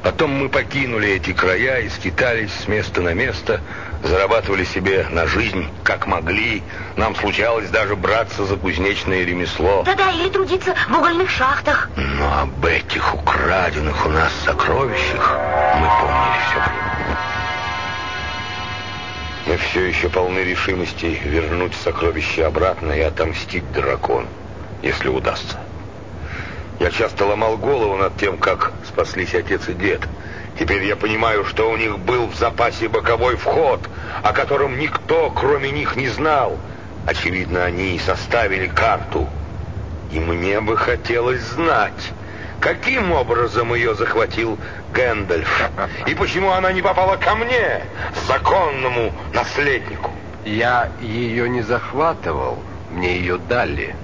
Потом мы покинули эти края и скитались с места на место, зарабатывали себе на жизнь, как могли. Нам случалось даже браться за кузнечное ремесло. Да-да, или трудиться в угольных шахтах. Но об этих украденных у нас сокровищах мы помнили все время. Мы все еще полны решимости вернуть сокровища обратно и отомстить дракону, если удастся. Я часто ломал голову над тем, как спаслись отец и дед. Теперь я понимаю, что у них был в запасе боковой вход, о котором никто, кроме них, не знал. Очевидно, они составили карту. И мне бы хотелось знать, каким образом ее захватил Гэндальф, и почему она не попала ко мне, законному наследнику. Я ее не захватывал, мне ее дали.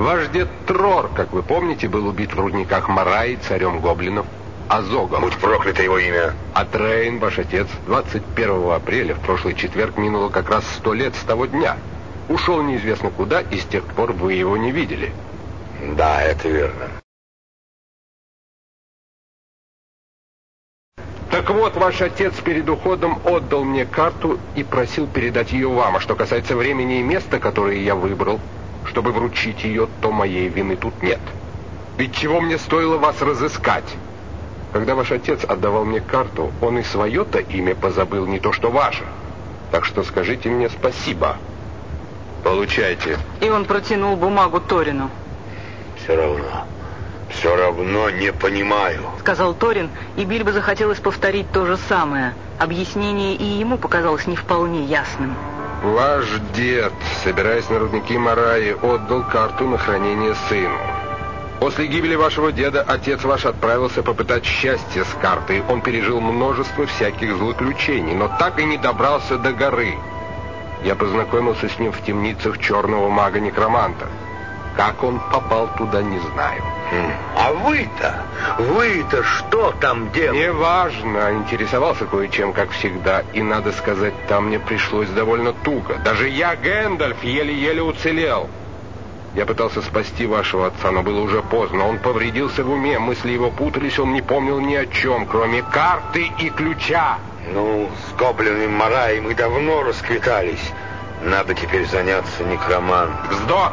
Ваш дед Трор, как вы помните, был убит в рудниках Мараи царем гоблинов Азогом. Будь проклято его имя. А Трейн, ваш отец, 21 апреля, в прошлый четверг, минуло как раз сто лет с того дня. Ушел неизвестно куда, и с тех пор вы его не видели. Да, это верно. Так вот, ваш отец перед уходом отдал мне карту и просил передать ее вам. А что касается времени и места, которые я выбрал, чтобы вручить ее, то моей вины тут нет. Ведь чего мне стоило вас разыскать? Когда ваш отец отдавал мне карту, он и свое-то имя позабыл, не то что ваше. Так что скажите мне спасибо. Получайте. И он протянул бумагу Торину. Все равно. Все равно не понимаю. Сказал Торин, и Бильбо захотелось повторить то же самое. Объяснение и ему показалось не вполне ясным. Ваш дед, собираясь на рудники Мараи, отдал карту на хранение сыну. После гибели вашего деда отец ваш отправился попытать счастье с картой. Он пережил множество всяких злоключений, но так и не добрался до горы. Я познакомился с ним в темницах черного мага-некроманта. Как он попал туда, не знаю. А вы-то, вы-то что там делали? Неважно, интересовался кое-чем, как всегда. И, надо сказать, там мне пришлось довольно туго. Даже я, Гэндальф, еле-еле уцелел. Я пытался спасти вашего отца, но было уже поздно. Он повредился в уме, мысли его путались, он не помнил ни о чем, кроме карты и ключа. Ну, с гоблинами Мараи мы давно расквитались. Надо теперь заняться некромантом. Вздор!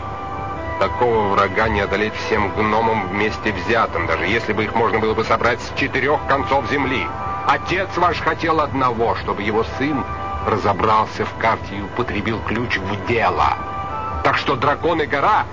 Такого врага не одолеть всем гномам вместе взятым, даже если бы их можно было бы собрать с четырех концов земли. Отец ваш хотел одного, чтобы его сын разобрался в карте и употребил ключ в дело. Так что дракон и гора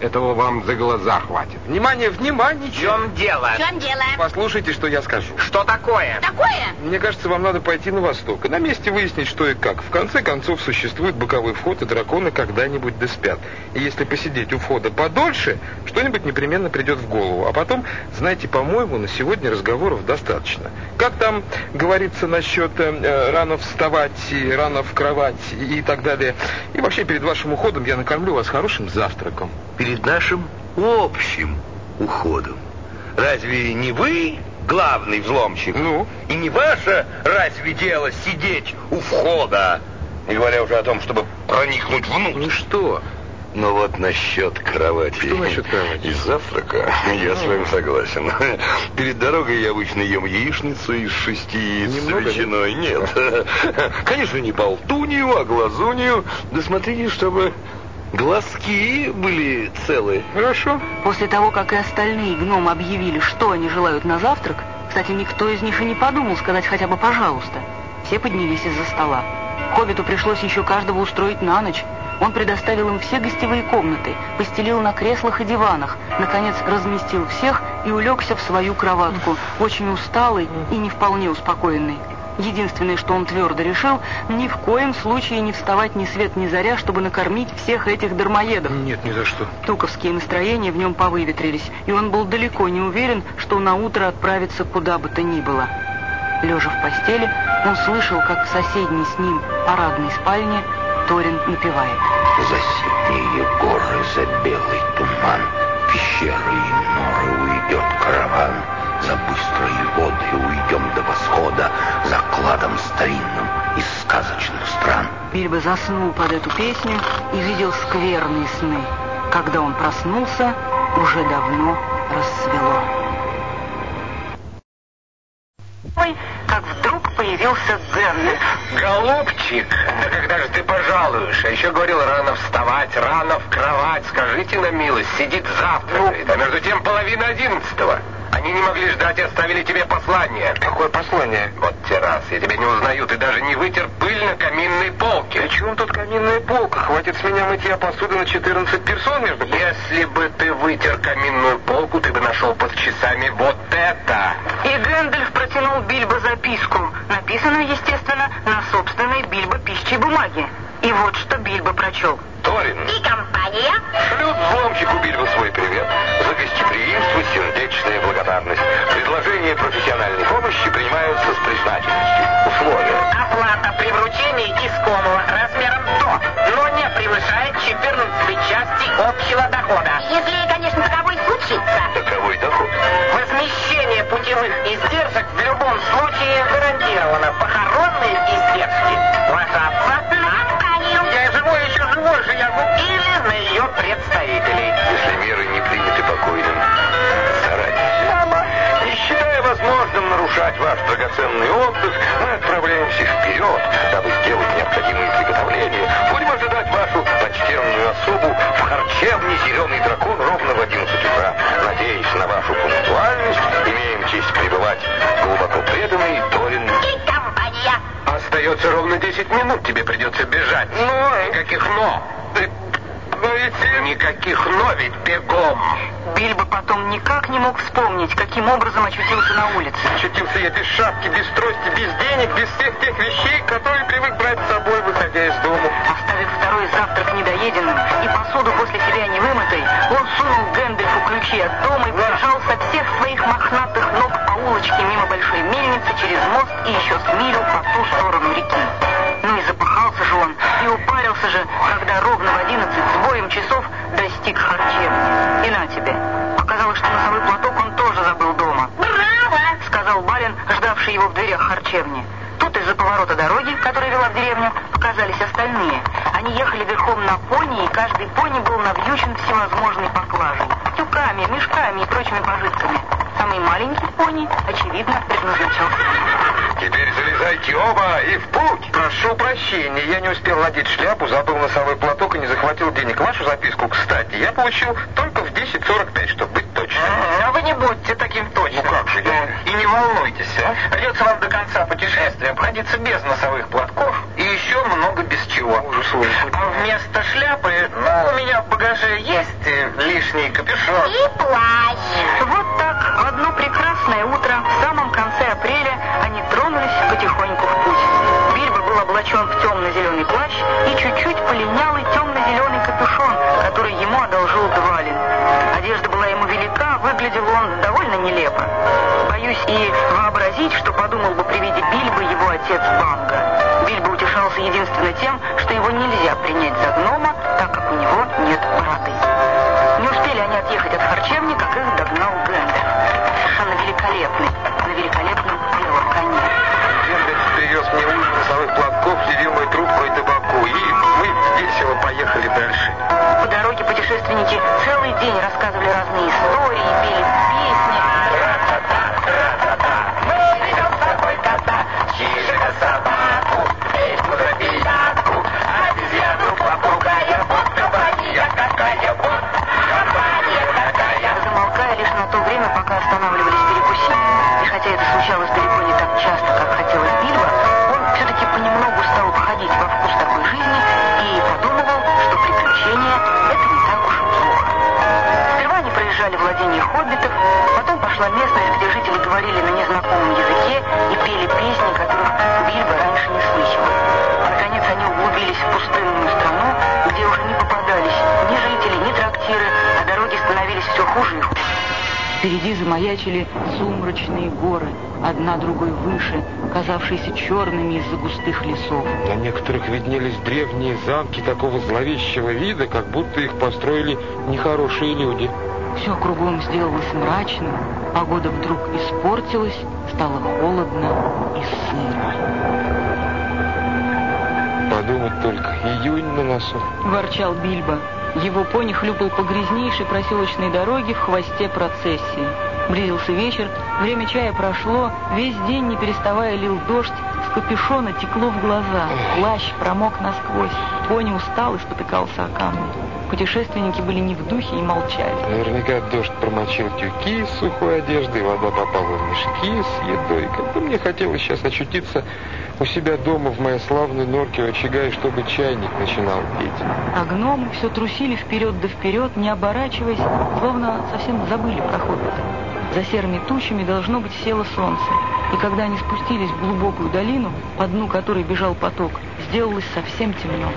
этого вам за глаза хватит. Внимание, внимание! В чем дело? В чем дело? Послушайте, что я скажу. Что такое? Такое? Мне кажется, вам надо пойти на восток и на месте выяснить, что и как. В конце концов, существует боковой вход, и драконы когда-нибудь доспят. И если посидеть у входа подольше, что-нибудь непременно придет в голову. А потом, знаете, по-моему, на сегодня разговоров достаточно. Как там говорится насчет э, рано вставать, и рано в кровать и так далее. И вообще, перед вашим уходом я накормлю вас хорошим завтраком. Перед нашим общим уходом. Разве не вы главный взломщик? Ну? И не ваше разве дело сидеть у входа? Не говоря уже о том, чтобы проникнуть внутрь. Ну что? Ну вот насчет кровати. Что насчет кровати? И завтрака <laughs> я с вами согласен. <laughs> Перед дорогой я обычно ем яичницу из шести яиц Немного, с ветчиной. Нет. <laughs> Конечно, не болтунью, а глазунью. Да смотрите, чтобы глазки были целы. Хорошо. После того, как и остальные гномы объявили, что они желают на завтрак, кстати, никто из них и не подумал сказать хотя бы «пожалуйста». Все поднялись из-за стола. Хоббиту пришлось еще каждого устроить на ночь. Он предоставил им все гостевые комнаты, постелил на креслах и диванах, наконец разместил всех и улегся в свою кроватку, очень усталый и не вполне успокоенный. Единственное, что он твердо решил, ни в коем случае не вставать ни свет ни заря, чтобы накормить всех этих дармоедов. Нет, ни за что. Туковские настроения в нем повыветрились, и он был далеко не уверен, что на утро отправится куда бы то ни было. Лежа в постели, он слышал, как в соседней с ним парадной спальне Торин напевает. За синие горы, за белый туман, пещеры и норы уйдет караван. За быстрые воды уйдем до восхода, за кладом старинным из сказочных стран. Бильбо заснул под эту песню и видел скверные сны. Когда он проснулся, уже давно рассвело. Ой, как вдруг появился Гэндальф. Голубчик, да когда же ты пожалуешь? А еще говорил рано вставать, рано в кровать. Скажите на милость, сидит завтракает, а между тем половина одиннадцатого. Они не могли ждать и оставили тебе послание. Какое послание? Вот те раз, я тебя не узнаю, ты даже не вытер пыль на каминной полке. При чем тут каминная полка? Хватит с меня мытья посуды на 14 персон, между прочим. Если бы ты вытер каминную полку, ты бы нашел под часами вот это. И Гэндальф протянул Бильбо записку, написанную, естественно, на собственной Бильбо пищей бумаге. И вот что Бильбо прочел. Торин, И компания? шлют взломщику Бильбо свой привет. За гостеприимство сердечная благодарность. Предложения профессиональной помощи принимаются с признательностью. Условия. Оплата при вручении искомого размером то, но не превышает 14 части общего дохода. Если, конечно, таковой случится. Таковой доход. Возмещение путевых издержек в любом случае гарантировано. Похоронные издержки ложатся на живой еще живой же я или на ее представителей. Если меры не приняты покойным. Заранее. Не считая возможным нарушать ваш драгоценный отдых, мы отправляемся вперед, дабы сделать необходимые приготовления. Будем ожидать вашу почтенную особу в харчевне «Зеленый дракон» ровно в 11 утра. Надеясь на вашу пунктуальность, имеем честь пребывать глубоко преданный Торин. Остается ровно 10 минут, тебе придется бежать. Ну, Никаких «но». но ведь... Никаких «но», ведь бегом. Бильбо потом никак не мог вспомнить, каким образом очутился на улице. Очутился я без шапки, без трости, без денег, без всех тех вещей, которые привык брать с собой, выходя из дома. Оставив второй завтрак недоеденным и посуду после себя невымытой, он сунул Гэндальфу ключи от дома и побежал со всех своих мохнатых ног по улочке мимо большой мельницы через мост и еще с милю по ту сторону реки. Ну и запыхался и упарился же, когда ровно в одиннадцать с боем часов достиг харчевни. И на тебе. Оказалось, что носовой платок он тоже забыл дома. Браво! сказал барин, ждавший его в дверях харчевни. Тут из-за поворота дороги, которая вела в деревню, показались остальные. Они ехали верхом на пони, и каждый пони был навьючен всевозможной поклажей. Тюками, мешками и прочими пожитками. Самый маленький пони, очевидно, предназначался. Теперь залезайте оба и в путь. Прошу прощения, я не успел надеть шляпу, забыл носовой платок и не захватил денег. Вашу записку, кстати, я получил только в 10.45, чтобы быть точным. А вы не будьте таким точным. Ну как же я? И не волнуйтесь, а. Придется вам до конца путешествия обходиться без носовых платков и еще много без чего. Ужас, ужас. А вместо шляпы, ну, у меня в багаже есть э, лишний капюшон. И плащ. Вот так, в одно прекрасное утро, в самом конце апреля, они тронулись потихоньку в путь. Бильбо был облачен в темно-зеленый плащ и чуть-чуть полинялый темно-зеленый капюшон, который ему одолжил выглядел он довольно нелепо. Боюсь и вообразить, что подумал бы при виде Бильбо его отец Банга. Бильбо утешался единственно тем, что его нельзя принять за гнома, так как у него нет бороды. Не успели они отъехать от харчевни, как их догнал Гэндальф. Совершенно великолепный, на великолепном белом коне. Гэндальф привез мне уйму носовых платков, мою трубку и весело поехали дальше. По дороге путешественники целый день рассказывали разные истории, пели песни. Мы ведем с собой кота, чижика собаку, ведьму забияку, обезьяну попугая, вот компания какая, вот компания какая. замолкая лишь на то время, пока останавливались перекусить. И хотя это случалось далеко не так часто, как хотелось Бильбо, он все-таки понемногу стал входить во вкус такой жизни приключения — это не так уж и плохо. Сперва они проезжали владения хоббитов, потом пошла местность, где жители говорили на незнакомом языке и пели песни, которых Бильбо раньше не слышал. Наконец они углубились в пустынную страну, где уже не попадались ни жители, ни трактиры, а дороги становились все хуже и хуже. Впереди замаячили сумрачные горы, одна другой выше, казавшиеся черными из-за густых лесов. На некоторых виднелись древние замки такого зловещего вида, как будто их построили нехорошие люди. Все кругом сделалось мрачным, погода вдруг испортилась, стало холодно и сыро. Подумать только, июнь на носу. Ворчал Бильбо. Его пони хлюпал по грязнейшей проселочной дороге в хвосте процессии. Близился вечер, время чая прошло, весь день не переставая лил дождь, с капюшона текло в глаза, плащ промок насквозь, пони устал и спотыкался о камни. Путешественники были не в духе и молчали. Наверняка дождь промочил тюки с сухой одеждой, вода попала в мешки с едой. Как бы мне хотелось сейчас очутиться у себя дома в моей славной норке очага, и чтобы чайник начинал петь. А гномы все трусили вперед да вперед, не оборачиваясь, словно совсем забыли про хоббита. За серыми тучами должно быть село солнце. И когда они спустились в глубокую долину, по дну которой бежал поток, сделалось совсем темно.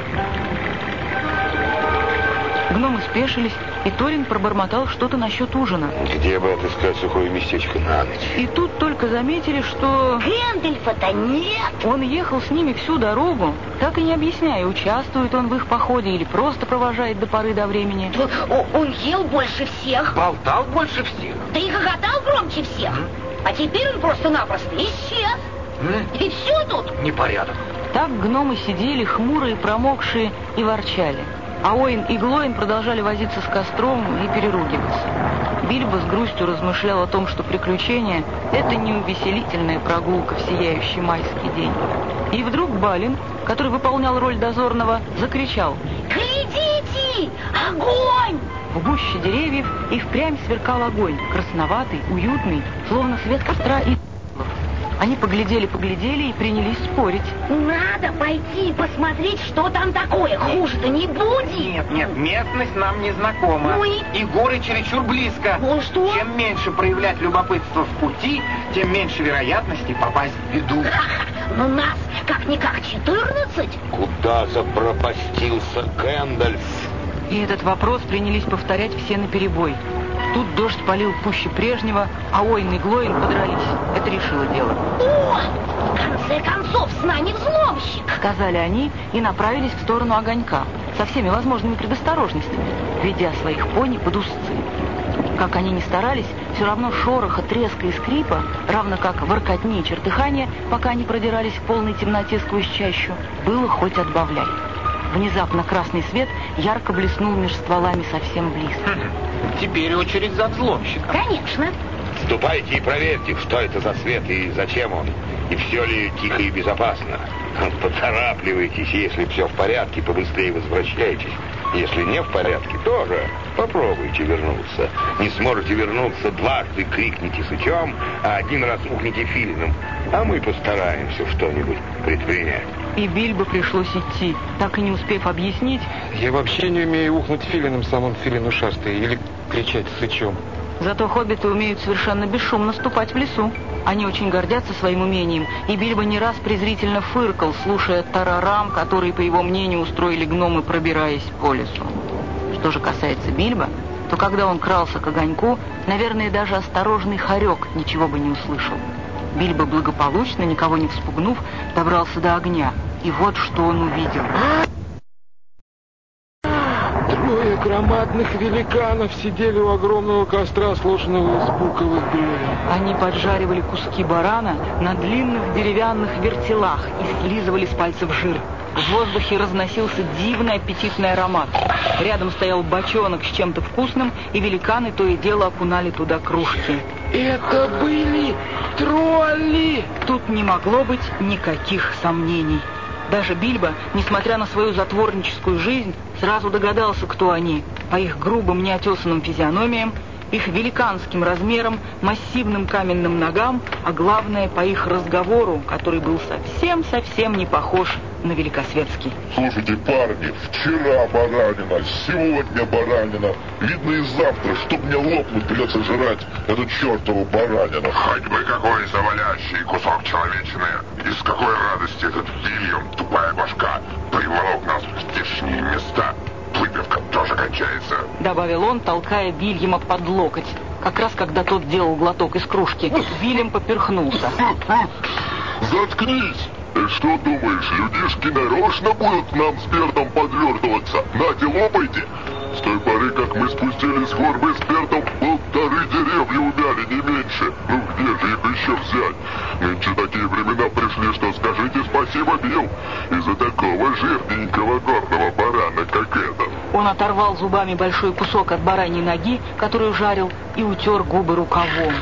Гномы спешились, и Торин пробормотал что-то насчет ужина. Где бы отыскать сухое местечко на ночь? И тут только заметили, что... Гэндальфа-то нет. Он ехал с ними всю дорогу, так и не объясняя, участвует он в их походе или просто провожает до поры до времени. Он ел больше всех, Болтал больше всех. да и гоготал громче всех. А теперь он просто-напросто исчез. И все тут. Непорядок. Так гномы сидели, хмурые, промокшие, и ворчали. А Оин и Глоин продолжали возиться с костром и переругиваться. Бильбо с грустью размышлял о том, что приключение — это не увеселительная прогулка в сияющий майский день. И вдруг Балин, который выполнял роль дозорного, закричал. Глядите! Огонь! В гуще деревьев и впрямь сверкал огонь, красноватый, уютный, словно свет костра и... Они поглядели-поглядели и принялись спорить. Надо пойти посмотреть, что там такое. Хуже-то не будет. Нет, нет, местность нам не знакома. Ну и? И горы чересчур близко. Ну что? Чем меньше проявлять любопытство в пути, тем меньше вероятности попасть в беду. Но нас как-никак 14. Куда запропастился Гэндальф? И этот вопрос принялись повторять все наперебой. Тут дождь полил пуще прежнего, а Оин и Глоин подрались. Это решило дело. О, в конце концов, с нами взломщик. Сказали они и направились в сторону огонька со всеми возможными предосторожностями, ведя своих пони под узцы. Как они ни старались, все равно шороха, треска и скрипа, равно как воркотни и чертыхания, пока они продирались в полной темноте сквозь чащу, было хоть отбавляй. Внезапно красный свет ярко блеснул меж стволами совсем близко. Теперь очередь за взломщиком. Конечно. Ступайте и проверьте, что это за свет и зачем он. И все ли тихо и безопасно. Поторапливайтесь, если все в порядке, побыстрее возвращайтесь. Если не в порядке, тоже попробуйте вернуться. Не сможете вернуться, дважды крикните сычом, а один раз ухните филином. А мы постараемся что-нибудь предпринять. И Бильбо пришлось идти, так и не успев объяснить, Я вообще не умею ухнуть филином, сам он филин ушастый, или кричать сычом. Зато хоббиты умеют совершенно бесшумно ступать в лесу. Они очень гордятся своим умением, и Бильбо не раз презрительно фыркал, слушая тарарам, которые, по его мнению, устроили гномы, пробираясь по лесу. Что же касается Бильбо, то когда он крался к огоньку, наверное, даже осторожный хорек ничего бы не услышал. Бильбо благополучно, никого не вспугнув, добрался до огня. И вот что он увидел. Трое громадных великанов сидели у огромного костра, сложенного из буковых бревен. Они поджаривали куски барана на длинных деревянных вертелах и слизывали с пальцев жир. В воздухе разносился дивный аппетитный аромат. Рядом стоял бочонок с чем-то вкусным, и великаны то и дело окунали туда кружки. Это были тролли! Тут не могло быть никаких сомнений. Даже Бильбо, несмотря на свою затворническую жизнь, сразу догадался, кто они. По их грубым неотесанным физиономиям, их великанским размерам, массивным каменным ногам, а главное, по их разговору, который был совсем-совсем не похож на великосветский. Слушайте, парни, вчера баранина, сегодня баранина. Видно и завтра, чтоб мне лопнуть, придется жрать эту чертову баранину. Хоть бы какой завалящий кусок человечины. И с какой радости этот Вильям, тупая башка, приволок нас в здешние места. Выпивка тоже кончается. Добавил он, толкая Вильяма под локоть. Как раз когда тот делал глоток из кружки, Вильям поперхнулся. Заткнись! Что думаешь, людишки нарочно будут нам с Бертом подвертываться? Нате, лопайте! С той поры, как мы спустились с гор, мы с Бертом полторы деревни умяли, не меньше. Ну где же их еще взять? Нынче такие времена пришли, что скажите спасибо, Билл, из-за такого жирненького горного барана, как этот. Он оторвал зубами большой кусок от бараньей ноги, которую жарил, и утер губы рукавом.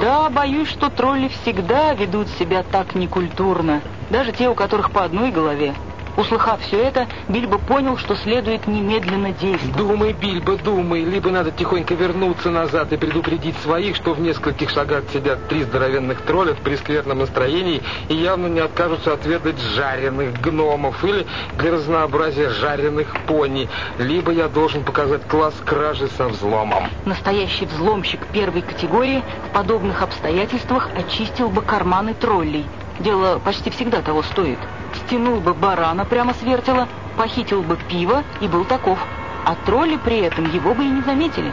Да, боюсь, что тролли всегда ведут себя так некультурно. Даже те, у которых по одной голове. Услыхав все это, Бильбо понял, что следует немедленно действовать. Думай, Бильбо, думай. Либо надо тихонько вернуться назад и предупредить своих, что в нескольких шагах сидят три здоровенных тролля в прескверном настроении и явно не откажутся отведать жареных гномов или для разнообразия жареных пони. Либо я должен показать класс кражи со взломом. Настоящий взломщик первой категории в подобных обстоятельствах очистил бы карманы троллей. Дело почти всегда того стоит. Стянул бы барана прямо с вертела, похитил бы пиво и был таков. а тролли при этом его бы и не заметили.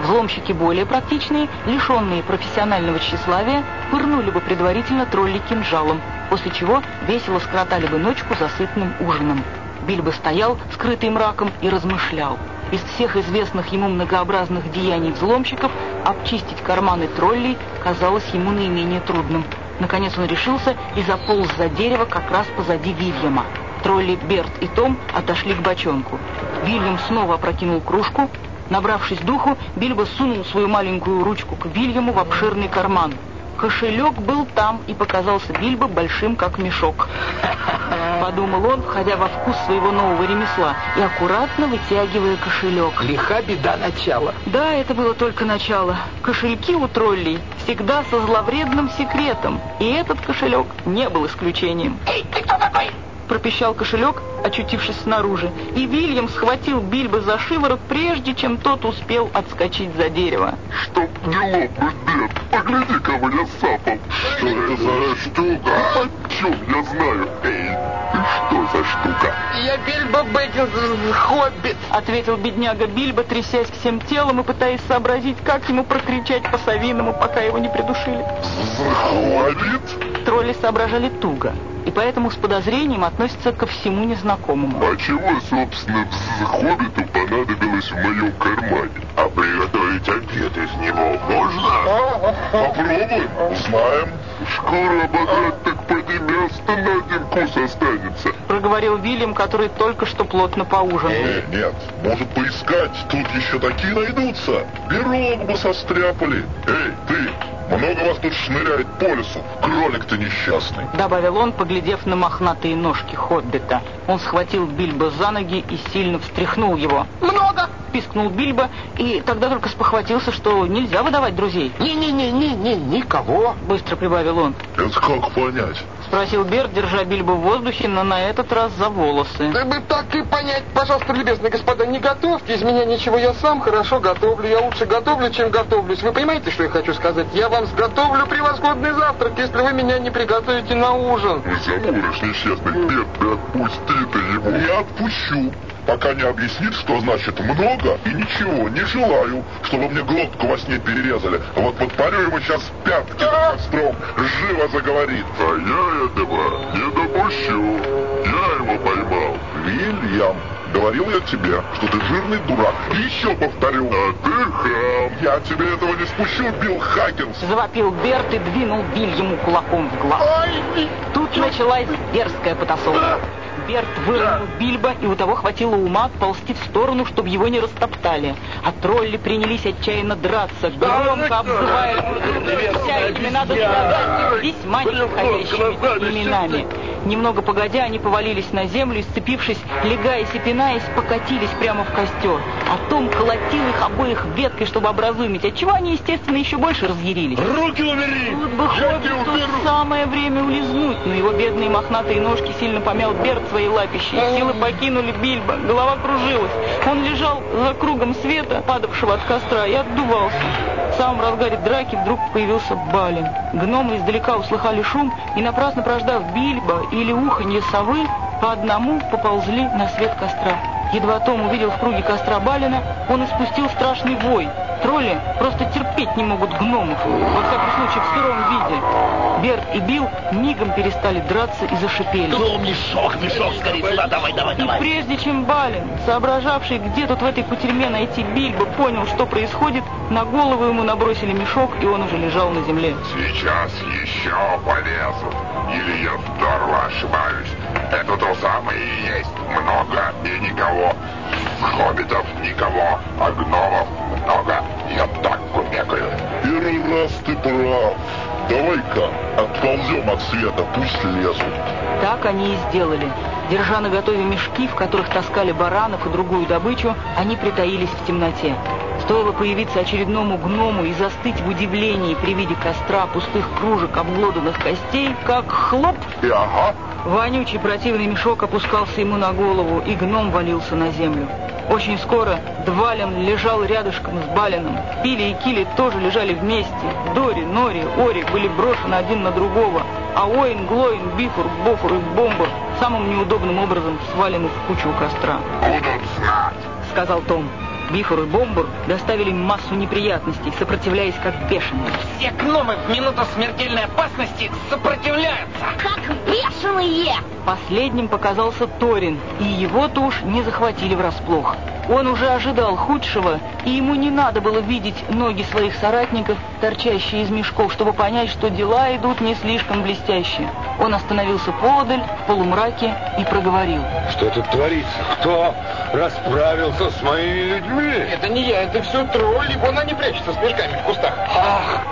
Взломщики более практичные, лишенные профессионального тщеславия, пырнули бы предварительно тролли кинжалом, после чего весело скоротали бы ночку за сытным ужином. Бильбо стоял, скрытый мраком, и размышлял. Из всех известных ему многообразных деяний взломщиков обчистить карманы троллей казалось ему наименее трудным. Наконец он решился и заполз за дерево как раз позади Вильяма. Тролли Берт и Том отошли к бочонку. Вильям снова опрокинул кружку. Набравшись духу, Бильбо сунул свою маленькую ручку к Вильяму в обширный карман. Кошелек был там и показался Бильбо большим, как мешок. Подумал он, входя во вкус своего нового ремесла и аккуратно вытягивая кошелек. Лиха беда начала. Да, это было только начало. Кошельки у троллей всегда со зловредным секретом, и этот кошелек не был исключением. Эй, ты кто такой? Пропищал кошелек, очутившись снаружи, и Вильям схватил Бильбо за шиворот, прежде чем тот успел отскочить за дерево. Чтоб не лопнуть, дед, погляди, кого я сапал. Что это за штука? О чем я знаю? Эй, ты что за штука? Я Бильбо Бэггинс, хоббит. Ответил бедняга Бильбо, трясясь всем телом и пытаясь сообразить, как ему прокричать по-совиному, пока его не придушили. Хоббит? Тролли соображали туго, и поэтому с подозрением относятся ко всему незнакомому. А чего, собственно, хоббиту понадобилось в моем кармане? А приготовить обед из него можно? Попробуем, узнаем. Шкуру ободрать так поди место на один кус останется. Проговорил Вильям, который только что плотно поужинал. Э, нет, может поискать, тут еще такие найдутся. Пирог бы состряпали. Эй, ты, много вас тут шныряет по лесу, кролик-то несчастный. Добавил он, поглядев на мохнатые ножки Хоббита. Он схватил Бильбо за ноги и сильно встряхнул его. Много! Пискнул Бильбо, и тогда только спохватился, что нельзя выдавать друзей. Не-не-не-не-не, никого. Быстро прибавил он. Это как понять? Спросил Берт, держа Бильбо в воздухе, но на этот раз за волосы. Да вы так и понять, пожалуйста, любезные господа, не готовьте из меня ничего, я сам хорошо готовлю, я лучше готовлю, чем готовлюсь. Вы понимаете, что я хочу сказать? Я вам сготовлю превосходный завтрак, если вы меня не приготовите на ужин. Заборешь, несчастный Бет, да отпусти ты его. Я отпущу, пока не объяснит, что значит много и ничего. Не желаю, чтобы мне глотку во сне перерезали. Вот подпалю ему сейчас пятки над костром, живо заговорит. А я этого не допущу. Я его поймал. Вильям, говорил я тебе, что ты жирный дурак. И еще повторю. А ты хам. Я тебе этого не спущу, Билл Хаггинс. Завопил Берт и двинул Вильяму кулаком в глаз. Тут началась дерзкая потасовка. Берт выронил Бильбо, и у того хватило ума отползти в сторону, чтобы его не растоптали. А тролли принялись отчаянно драться, громко обзывая всякими, надо сказать, весьма неподходящими именами. Немного погодя, они повалились на землю и, сцепившись, легаясь и пинаясь, покатились прямо в костер. А Том колотил их обоих веткой, чтобы образумить, отчего они, естественно, еще больше разъярились. Руки убери! Тут бы Хоббиту самое время улизнуть, но его бедные мохнатые ножки сильно помял Берт своей лапищей. Силы покинули Бильбо, голова кружилась. Он лежал за кругом света, падавшего от костра, и отдувался. В самом разгаре драки вдруг появился Балин. Гномы издалека услыхали шум и, напрасно прождав Бильбо или уханье совы, по одному поползли на свет костра. Едва Том увидел в круге костра Балина, он испустил страшный вой. Тролли просто терпеть не могут гномов, во всяком случае в сыром виде. Берт и Билл мигом перестали драться и зашипели. Ну, мешок, мешок, скорее сюда, давай, давай, И давай. прежде чем Балин, соображавший, где тут в этой кутерьме найти Бильбо, понял, что происходит, на голову ему набросили мешок, и он уже лежал на земле. Сейчас еще полезут. Или я здорово ошибаюсь. Это то самое и есть. Много и никого. Хоббитов никого, а гномов много. Я так кумекаю. Первый раз ты прав. Давай-ка отползем от света, пусть лезут. Так они и сделали. Держа на готове мешки, в которых таскали баранов и другую добычу, они притаились в темноте. Стоило появиться очередному гному и застыть в удивлении при виде костра, пустых кружек, обглоданных костей, как хлоп, И ага, вонючий противный мешок опускался ему на голову, и гном валился на землю. Очень скоро Двалин лежал рядышком с Балином. Пили и Кили тоже лежали вместе. Дори, Нори, Ори были брошены один на другого, а Оин, Глоин, Бифур, Бофур и Бомбур самым неудобным образом свалены в кучу у костра. будут знать. сказал Том. Бифур и Бомбур доставили массу неприятностей, сопротивляясь как бешеные. Все гномы в минуту смертельной опасности сопротивляются. Как бешеные! Последним показался Торин, и его-то уж не захватили врасплох. Он уже ожидал худшего, и ему не надо было видеть ноги своих соратников, торчащие из мешков, чтобы понять, что дела идут не слишком блестяще. Он остановился поодаль, в полумраке, и проговорил. Что тут творится? Кто расправился с моими людьми? Это не я, это все тролли. Вон они прячутся с мешками в кустах. Ах,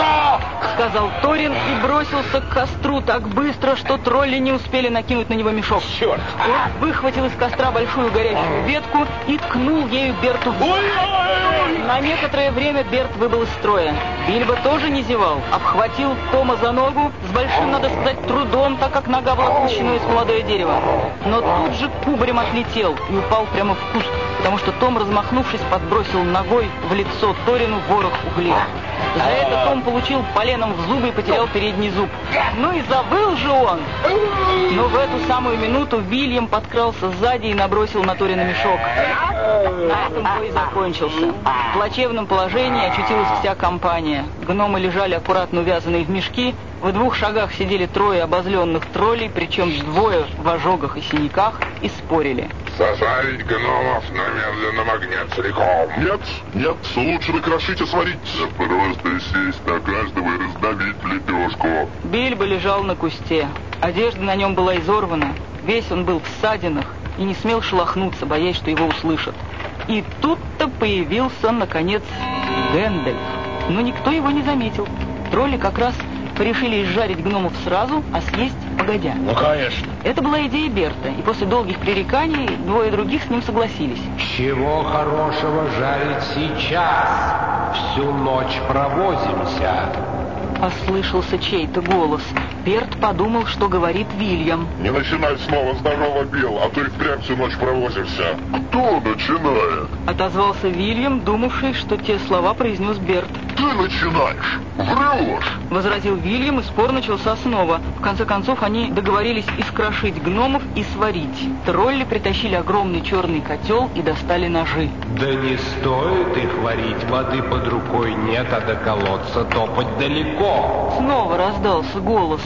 да! Сказал Торин и бросился к костру так быстро, что тролли не успели накинуть на него мешок. Черт! Он выхватил из костра большую горящую ветку и ткнул ею Берту в. На некоторое время Берт выбыл из строя. Бильбо тоже не зевал, обхватил Тома за ногу с большим, надо сказать, трудом, так как нога была толщиной из молодое дерево. Но тут же кубарем отлетел и упал прямо в куст, потому что Том, размахнувшись, подбросил ногой в лицо Торину ворох углей. За это Том получил поленом в зубы и потерял передний зуб. Ну и завыл же он! Но в эту самую минуту Вильям подкрался сзади и набросил на Торина мешок. На этом бой закончился. В плачевном положении очутилась вся компания. Гномы лежали аккуратно увязанные в мешки, в двух шагах сидели трое обозленных троллей, причем двое в ожогах и синяках, и спорили. Сожарить гномов на медленном огне целиком. Нет, нет, лучше накрошить и сварить. Да просто сесть на каждого и раздавить лепешку. Бильбо лежал на кусте. Одежда на нем была изорвана. Весь он был в ссадинах и не смел шелохнуться, боясь, что его услышат. И тут-то появился, наконец, Гэндальф. Но никто его не заметил. Тролли как раз решили изжарить гномов сразу, а съесть погодя. Ну, конечно. Это была идея Берта, и после долгих пререканий двое других с ним согласились. Чего хорошего жарить сейчас? Всю ночь провозимся. Послышался чей-то голос. Берт подумал, что говорит Вильям. Не начинай снова здорово, Билл, а то и впрямь всю ночь провозимся. Кто начинает? Отозвался Вильям, думавший, что те слова произнес Берт. Ты начинаешь. Врешь. Возразил Вильям, и спор начался снова. В конце концов, они договорились искрошить гномов и сварить. Тролли притащили огромный черный котел и достали ножи. Да не стоит их варить, воды под рукой нет, а до колодца топать далеко. Снова раздался голос.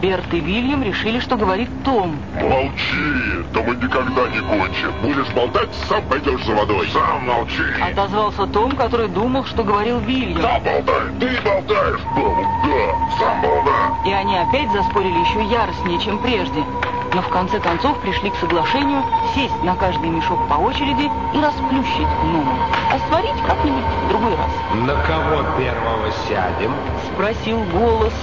Берт и Вильям решили, что говорит Том. Молчи, то мы никогда не кончим. Будешь болтать, сам пойдешь за водой. Сам молчи. Отозвался Том, который думал, что говорил Вильям. Да, болтай, ты болтаешь, балда, сам балда. И они опять заспорили еще яростнее, чем прежде. Но в конце концов пришли к соглашению сесть на каждый мешок по очереди и расплющить гномов. А сварить как-нибудь в другой раз. На кого первого сядем? Спросил голос.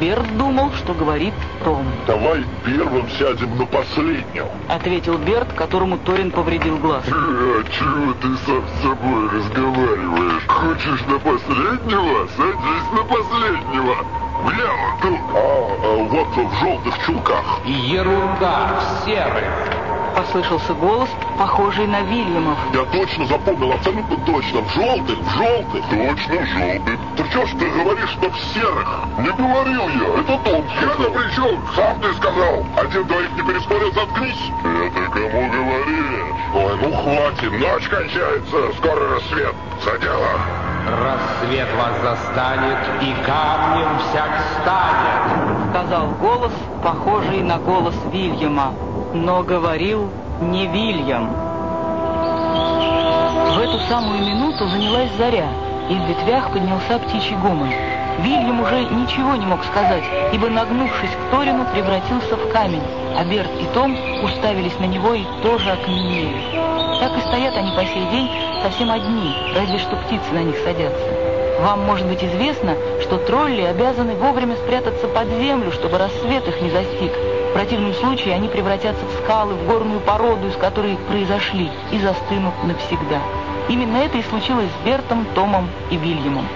Берт думал, что говорит Том. Давай первым сядем на последнего. Ответил Берт, которому Торин повредил глаз. А чего ты сам с собой разговариваешь? Хочешь на последнего? Садись на последнего. Гляну тут. А, а вот в желтых чулках. Ерунда, в серых. Послышался голос, похожий на Вильямов. Я точно запомнил, абсолютно точно. В желтых, в желтых. Точно в желтых. Ты что ж ты говоришь, что в серых? Не говорил я, это Том Я-то при чем? Сам ты сказал. Один двоих не переспорил, заткнись. Это кому говоришь? Ой, ну хватит, ночь кончается, скоро рассвет. За дело. Рассвет вас застанет, и камнем всяк станет. Сказал голос, похожий на голос Вильяма. Но говорил не Вильям. В эту самую минуту занялась заря, и в ветвях поднялся птичий гомон. Вильям уже ничего не мог сказать, ибо, нагнувшись к Торину, превратился в камень, а Берт и Том уставились на него и тоже окаменели. Так и стоят они по сей день совсем одни, разве что птицы на них садятся. Вам, может быть, известно, что тролли обязаны вовремя спрятаться под землю, чтобы рассвет их не застиг. В противном случае они превратятся в скалы, в горную породу, из которой произошли, и застынут навсегда. Именно это и случилось с Бертом, Томом и Вильямом.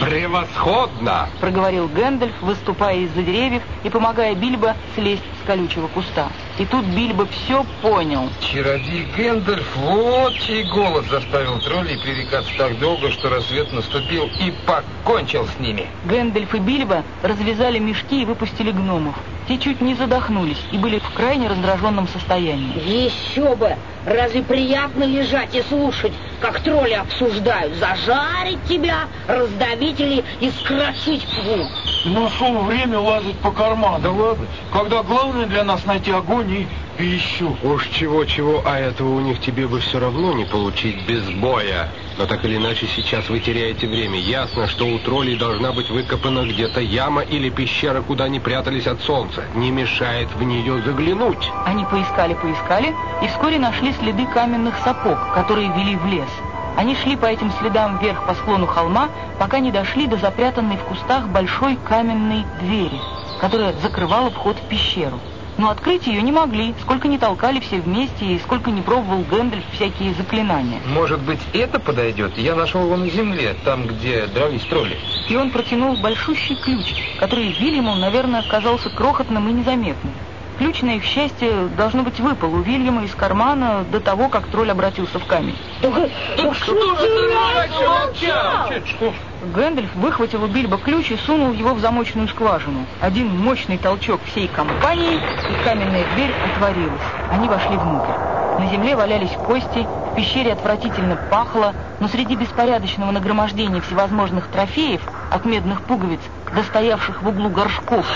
Превосходно! проговорил Гэндальф, выступая из-за деревьев и помогая Бильбо слезть с колючего куста. И тут Бильбо все понял. Чародей Гэндальф, вот чей голос заставил троллей пререкаться так долго, что рассвет наступил и покончил с ними. Гэндальф и Бильбо развязали мешки и выпустили гномов. те чуть не задохнулись и были в крайне раздраженном состоянии. Еще бы! Разве приятно лежать и слушать, как тролли обсуждают, зажарить тебя, раздавить или искрошить пву? Нашел время лазать по карманам. Да ладно. Когда главное для нас найти огонь и пищу. Уж чего-чего, а этого у них тебе бы все равно не получить без боя. Но так или иначе сейчас вы теряете время. Ясно, что у троллей должна быть выкопана где-то яма или пещера, куда они прятались от солнца. Не мешает в нее заглянуть. Они поискали-поискали и вскоре нашли следы каменных сапог, которые вели в лес. Они шли по этим следам вверх по склону холма, пока не дошли до запрятанной в кустах большой каменной двери, которая закрывала вход в пещеру. Но открыть ее не могли, сколько не толкали все вместе и сколько не пробовал Гэндальф всякие заклинания. Может быть, это подойдет? Я нашел его на земле, там, где дрались тролли. И он протянул большущий ключ, который Вильяму, наверное, казался крохотным и незаметным. Ключ, на их счастье, должно быть, выпал у Вильяма из кармана до того, как тролль обратился в камень. Гэндальф выхватил у Бильбо ключ и сунул его в замочную скважину. Один мощный толчок всей компании, и каменная дверь отворилась. Они вошли внутрь. На земле валялись кости, в пещере отвратительно пахло, но среди беспорядочного нагромождения всевозможных трофеев, от медных пуговиц до стоявших в углу горшков,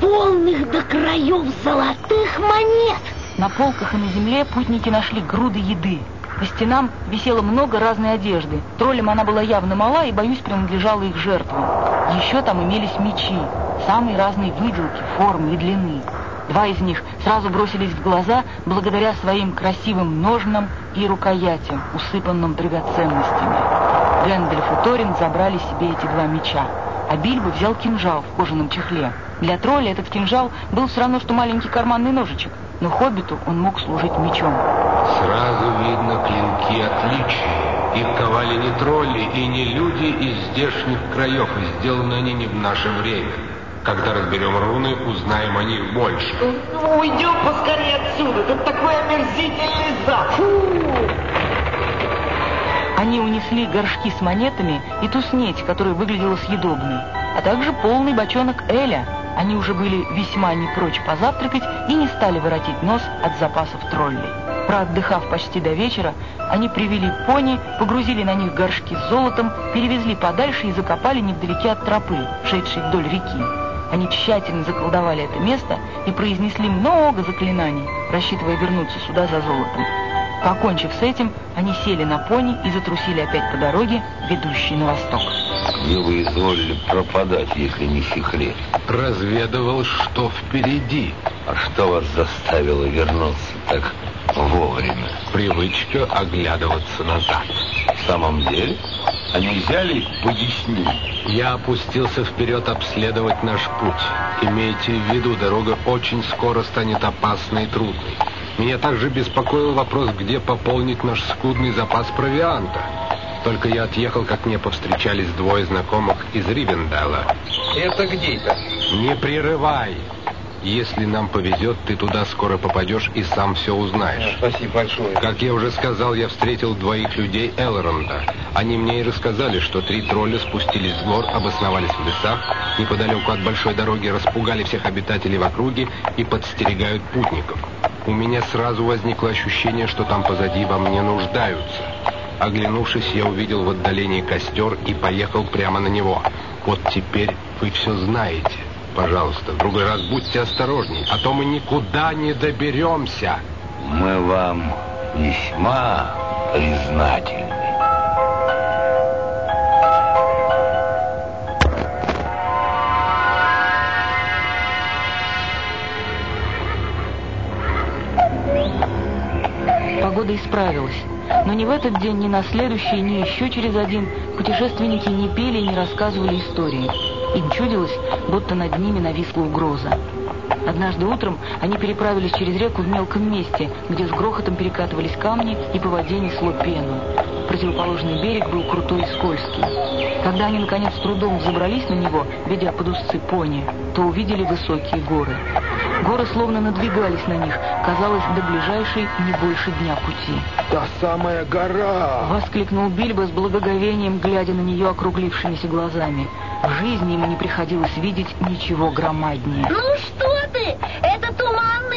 Полных до краев золотых монет! на полках и на земле путники нашли груды еды. По стенам висело много разной одежды. Троллям она была явно мала и, боюсь, принадлежала их жертвам. Еще там имелись мечи, самые разные выделки, формы и длины. Два из них сразу бросились в глаза благодаря своим красивым ножнам и рукоятям, усыпанным драгоценностями. Гэндальф и Торин забрали себе эти два меча, а Бильбо взял кинжал в кожаном чехле. Для тролля этот кинжал был все равно, что маленький карманный ножичек, но хоббиту он мог служить мечом. Сразу видно клинки отличия. Их ковали не тролли и не люди из здешних краев, и сделаны они не в наше время. Когда разберем руны, узнаем о них больше. Ну, уйдем поскорее отсюда, тут такой омерзительный запах. Они унесли горшки с монетами и ту снеть, которая выглядела съедобной, а также полный бочонок Эля. Они уже были весьма не прочь позавтракать и не стали воротить нос от запасов троллей. Проотдыхав почти до вечера, они привели пони, погрузили на них горшки с золотом, перевезли подальше и закопали невдалеке от тропы, шедшей вдоль реки. Они тщательно заколдовали это место и произнесли много заклинаний, рассчитывая вернуться сюда за золотом. Покончив с этим, они сели на пони и затрусили опять по дороге, ведущей на восток. Где вы изволили пропадать, если не секрет? Разведывал, что впереди. А что вас заставило вернуться так вовремя? Привычка оглядываться назад. В самом деле? А нельзя ли пояснить? Я опустился вперед обследовать наш путь. Имейте в виду, дорога очень скоро станет опасной и трудной. Меня также беспокоил вопрос, где пополнить наш скудный запас провианта. Только я отъехал, как мне повстречались двое знакомых из Ривенделла. Это где это? Не прерывай. Если нам повезет, ты туда скоро попадешь и сам все узнаешь. Спасибо большое. Как я уже сказал, я встретил двоих людей Элронда. Они мне и рассказали, что три тролля спустились с гор, обосновались в лесах, неподалеку от большой дороги распугали всех обитателей в округе и подстерегают путников. У меня сразу возникло ощущение, что там позади во мне нуждаются. Оглянувшись, я увидел в отдалении костер и поехал прямо на него. Вот теперь вы все знаете. Пожалуйста, в другой раз будьте осторожней, а то мы никуда не доберемся. Мы вам весьма признательны. Погода исправилась. Но ни в этот день, ни на следующий, ни еще через один путешественники не пели и не рассказывали истории. Им чудилось, будто над ними нависла угроза. Однажды утром они переправились через реку в мелком месте, где с грохотом перекатывались камни и по воде несло пену. Противоположный берег был крутой и скользкий. Когда они, наконец, с трудом взобрались на него, ведя под узцы пони, то увидели высокие горы. Горы словно надвигались на них, казалось, до ближайшей не больше дня пути. Та самая гора! Воскликнул Бильбо с благоговением, глядя на нее округлившимися глазами. В жизни ему не приходилось видеть ничего громаднее. Ну что ты? Это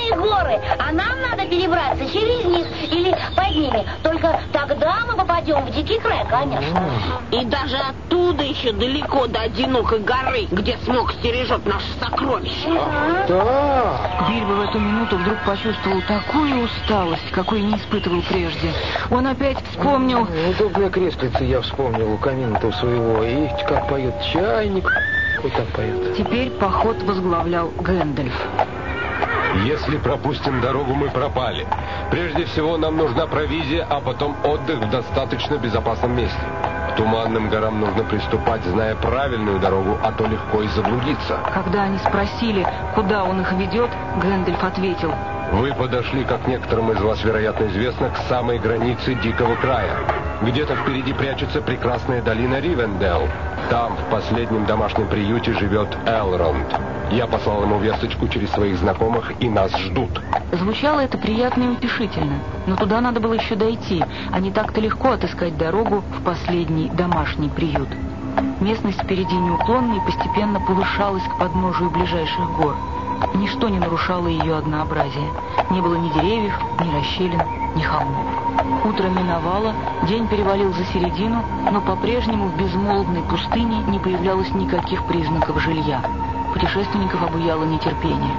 туманные горы, а нам надо перебраться через них или под ними. Только тогда мы попадем в дикий край, конечно. И даже оттуда еще далеко до одинокой горы, где смог стережет наше сокровище. Да. Бильбо в эту минуту вдруг почувствовал такую усталость, какой не испытывал прежде. Он опять вспомнил... Удобное креслице я вспомнил у камина-то своего. И как поет чайник, вот так поет. Теперь поход возглавлял Гэндальф. Если пропустим дорогу, мы пропали. Прежде всего, нам нужна провизия, а потом отдых в достаточно безопасном месте. К туманным горам нужно приступать, зная правильную дорогу, а то легко и заблудиться. Когда они спросили, куда он их ведет, Гэндальф ответил. Вы подошли, как некоторым из вас, вероятно, известно, к самой границе Дикого края. Где-то впереди прячется прекрасная долина Ривендел. Там, в последнем домашнем приюте, живет Элронд. Я послал ему весточку через своих знакомых, и нас ждут. Звучало это приятно и утешительно, но туда надо было еще дойти, а не так-то легко отыскать дорогу в последний домашний приют. Местность впереди неуклонно и постепенно повышалась к подножию ближайших гор. Ничто не нарушало ее однообразие. Не было ни деревьев, ни расщелин, ни холмов. Утро миновало, день перевалил за середину, но по-прежнему в безмолвной пустыне не появлялось никаких признаков жилья. Путешественников обуяло нетерпение.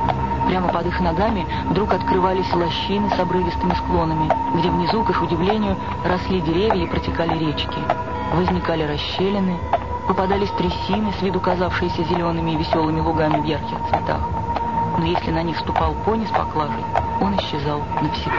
Прямо под их ногами вдруг открывались лощины с обрывистыми склонами, где внизу, к их удивлению, росли деревья и протекали речки. Возникали расщелины, попадались трясины, с виду казавшиеся зелеными и веселыми лугами в ярких цветах. Но если на них ступал пони с поклажей, он исчезал навсегда.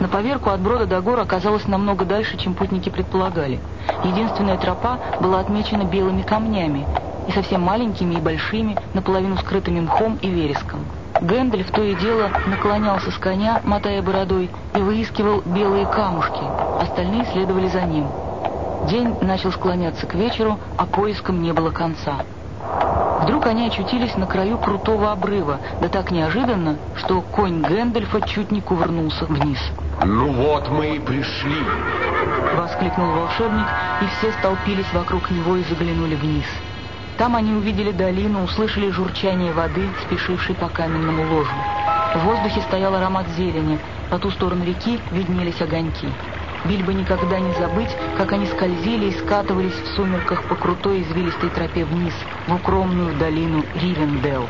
На поверку от брода до гор оказалось намного дальше, чем путники предполагали. Единственная тропа была отмечена белыми камнями, и совсем маленькими и большими, наполовину скрытыми мхом и вереском. Гэндальф то и дело наклонялся с коня, мотая бородой, и выискивал белые камушки. Остальные следовали за ним. День начал склоняться к вечеру, а поиском не было конца. Вдруг они очутились на краю крутого обрыва, да так неожиданно, что конь Гэндальфа чуть не кувырнулся вниз. «Ну вот мы и пришли!» — воскликнул волшебник, и все столпились вокруг него и заглянули вниз. Там они увидели долину, услышали журчание воды, спешившей по каменному ложу. В воздухе стоял аромат зелени, по ту сторону реки виднелись огоньки. Бильбо никогда не забыть, как они скользили и скатывались в сумерках по крутой извилистой тропе вниз, в укромную долину Ривендел.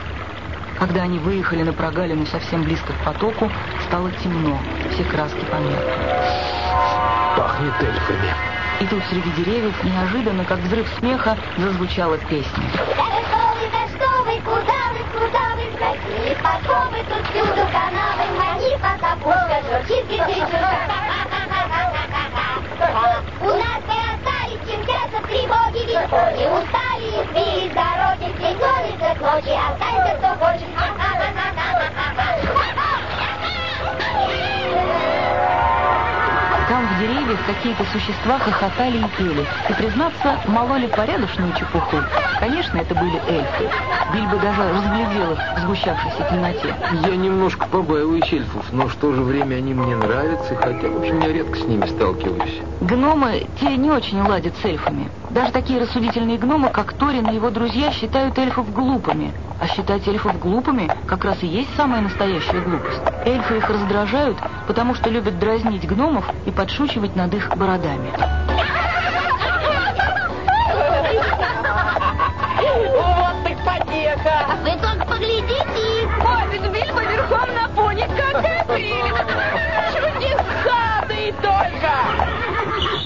Когда они выехали на прогалину совсем близко к потоку, стало темно, все краски померкли. Пахнет эльфами. И тут среди деревьев неожиданно, как взрыв смеха, зазвучала песня. Куда вы, куда вы, какие подковы, тут всюду канавы, мои потопушка, журчит, У нас не чем часа тревоги, ведь кони устали, сбились дороги, в день гонится к ночи, останься кто хочет. Там в деревьях какие-то существа хохотали и пели. И, признаться, мололи порядочную чепуху. Конечно, это были эльфы. Бильбо даже разглядел их в сгущавшейся темноте. Я немножко побаиваюсь эльфов, но в то же время они мне нравятся, хотя, в общем, я редко с ними сталкиваюсь. Гномы, те не очень ладят с эльфами. Даже такие рассудительные гномы, как Торин и его друзья, считают эльфов глупыми. А считать эльфов глупыми как раз и есть самая настоящая глупость. Эльфы их раздражают, потому что любят дразнить гномов и подшучивать над их бородами. Вот так потеха! Вы только поглядите! Ой, ведь Бильбо верхом на пони, какая прелесть! Чудеса, да и только!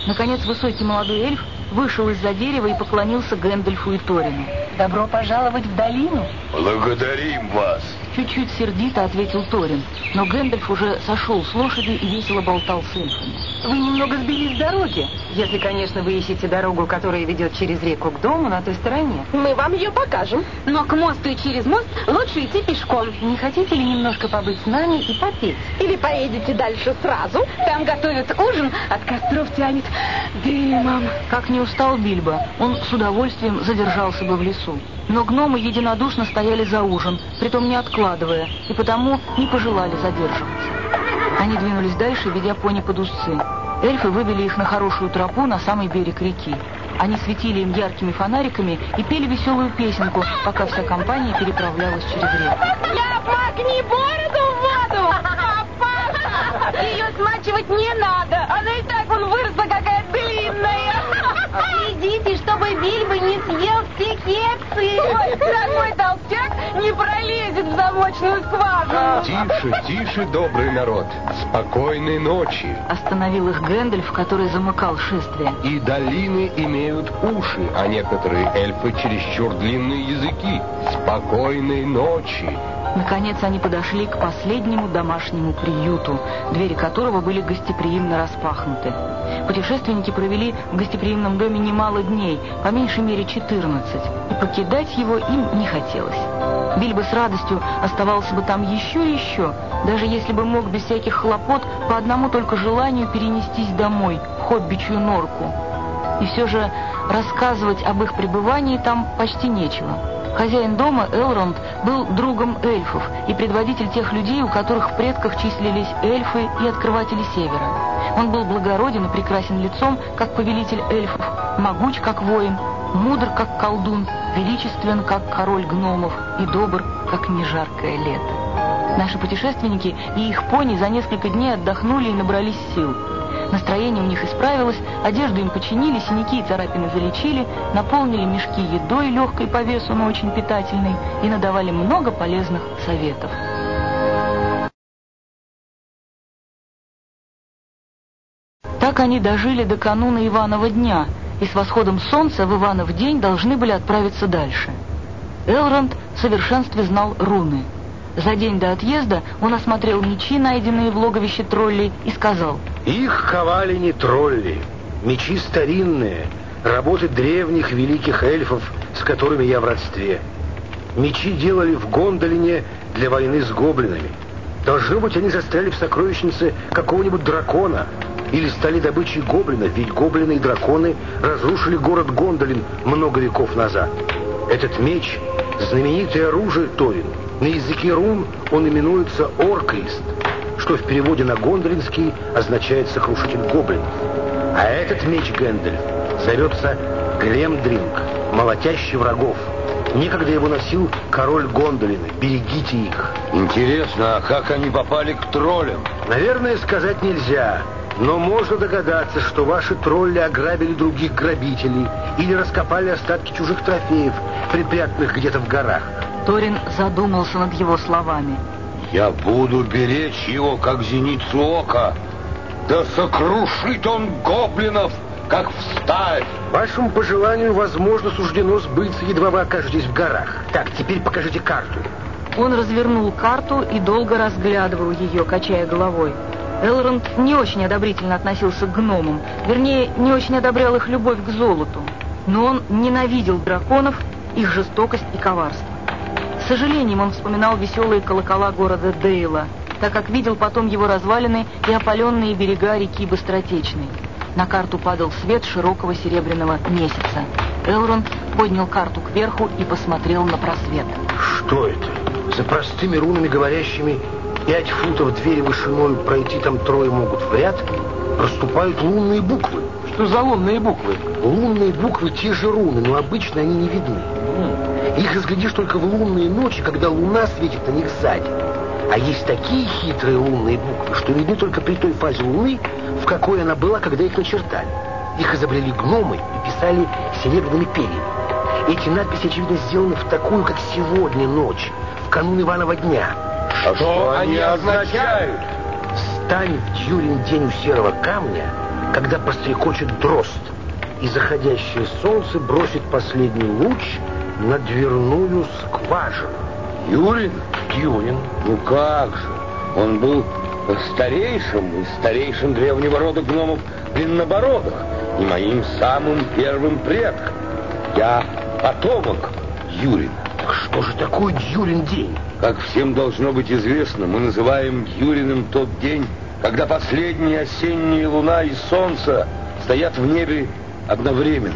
Наконец высокий молодой эльф вышел из-за дерева и поклонился Гэндальфу и Торину. «Добро пожаловать в долину!» Благодарим вас. Чуть-чуть сердито ответил Торин, но Гэндальф уже сошел с лошади и весело болтал с эльфами. Вы немного сбились с дороги, если, конечно, вы ищете дорогу, которая ведет через реку к дому на той стороне. Мы вам ее покажем. Но к мосту и через мост лучше идти пешком. Не хотите ли немножко побыть с нами и попеть? Или поедете дальше сразу? Там готовят ужин, от костров тянет дымом. Как не устал Бильбо, он с удовольствием задержался бы в лесу. Но гномы единодушно стояли за ужин, притом не откладывая, и потому не пожелали задерживаться. Они двинулись дальше, ведя пони под узцы. Эльфы вывели их на хорошую тропу на самый берег реки. Они светили им яркими фонариками и пели веселую песенку, пока вся компания переправлялась через реку. Ляпак, не бороду в воду! Папаша! Ее смачивать не надо! Она и так вон выросла какая длинная! Следите, чтобы Бильбо не съел все кексы. Ой, такой толстяк не пролезет в замочную скважину! Тише, тише, добрый народ. Спокойной ночи. Остановил их Гэндальф, который замыкал шествие. И долины имеют уши, а некоторые эльфы чересчур длинные языки. Спокойной ночи. Наконец они подошли к последнему домашнему приюту, двери которого были гостеприимно распахнуты. Путешественники провели в гостеприимном доме немало дней, по меньшей мере 14, и покидать его им не хотелось. Бильбо с радостью оставался бы там еще и еще, даже если бы мог без всяких хлопот по одному только желанию перенестись домой, в хоббичью норку. И все же рассказывать об их пребывании там почти нечего. Хозяин дома, Элронд, был другом эльфов и предводитель тех людей, у которых в предках числились эльфы и открыватели севера. Он был благороден и прекрасен лицом, как повелитель эльфов, могуч, как воин, мудр, как колдун, величествен, как король гномов, и добр, как нежаркое лето. Наши путешественники и их пони за несколько дней отдохнули и набрались сил. Настроение у них исправилось, одежду им починили, синяки и царапины залечили, наполнили мешки едой легкой по весу, но очень питательной, и надавали много полезных советов. Так они дожили до кануна Иванова дня, и с восходом солнца в Иванов день должны были отправиться дальше. Элронд в совершенстве знал руны. За день до отъезда он осмотрел мечи, найденные в логовище троллей, и сказал, Их ковали не тролли. Мечи старинные, работы древних великих эльфов, с которыми я в родстве. Мечи делали в Гондолине для войны с гоблинами. Должно быть, они застряли в сокровищнице какого-нибудь дракона. Или стали добычей гоблинов, ведь гоблины и драконы разрушили город Гондолин много веков назад. Этот меч — знаменитое оружие Торин. На языке рун он именуется Оркрист, что в переводе на гондолинский означает «сокрушитель гоблинов». А этот меч Гэндальф зовется Глемдринг, молотящий врагов. Некогда его носил король Гондолина. Берегите их. Интересно, а как они попали к троллям? Наверное, сказать нельзя. Но можно догадаться, что ваши тролли ограбили других грабителей или раскопали остатки чужих трофеев, припрятанных где-то в горах. Торин задумался над его словами. Я буду беречь его, как зеницу ока. Да сокрушит он гоблинов, как встать. Вашему пожеланию, возможно, суждено сбыться, едва вы окажетесь в горах. Так, теперь покажите карту. Он развернул карту и долго разглядывал ее, качая головой. Элронд не очень одобрительно относился к гномам, вернее, не очень одобрял их любовь к золоту. Но он ненавидел драконов, их жестокость и коварство. С сожалением он вспоминал веселые колокола города Дейла, так как видел потом его развалины и опаленные берега реки Быстротечной. На карту падал свет широкого серебряного месяца. Элронд поднял карту кверху и посмотрел на просвет. Что это? За простыми рунами, говорящими пять футов двери вышиною пройти там трое могут в ряд, проступают лунные буквы. Что за лунные буквы? Лунные буквы те же руны, но обычно они не видны. Их разглядишь только в лунные ночи, когда луна светит на них сзади. А есть такие хитрые лунные буквы, что видны только при той фазе луны, в какой она была, когда их начертали. Их изобрели гномы и писали серебряными перьями. Эти надписи, очевидно, сделаны в такую, как сегодня, ночь, в канун Иванова дня. А что они означают? Встань в Тьюрин день у серого камня, когда пострекочет дрозд, и заходящее солнце бросит последний луч на дверную скважину. Юрин? Тьюрин. Ну как же? Он был старейшим из старейшин древнего рода гномов длиннобородых и моим самым первым предком. Я потомок Юрина. Так что же такое Дьюрин день? Как всем должно быть известно, мы называем Юриным тот день, когда последняя осенняя луна и солнце стоят в небе одновременно.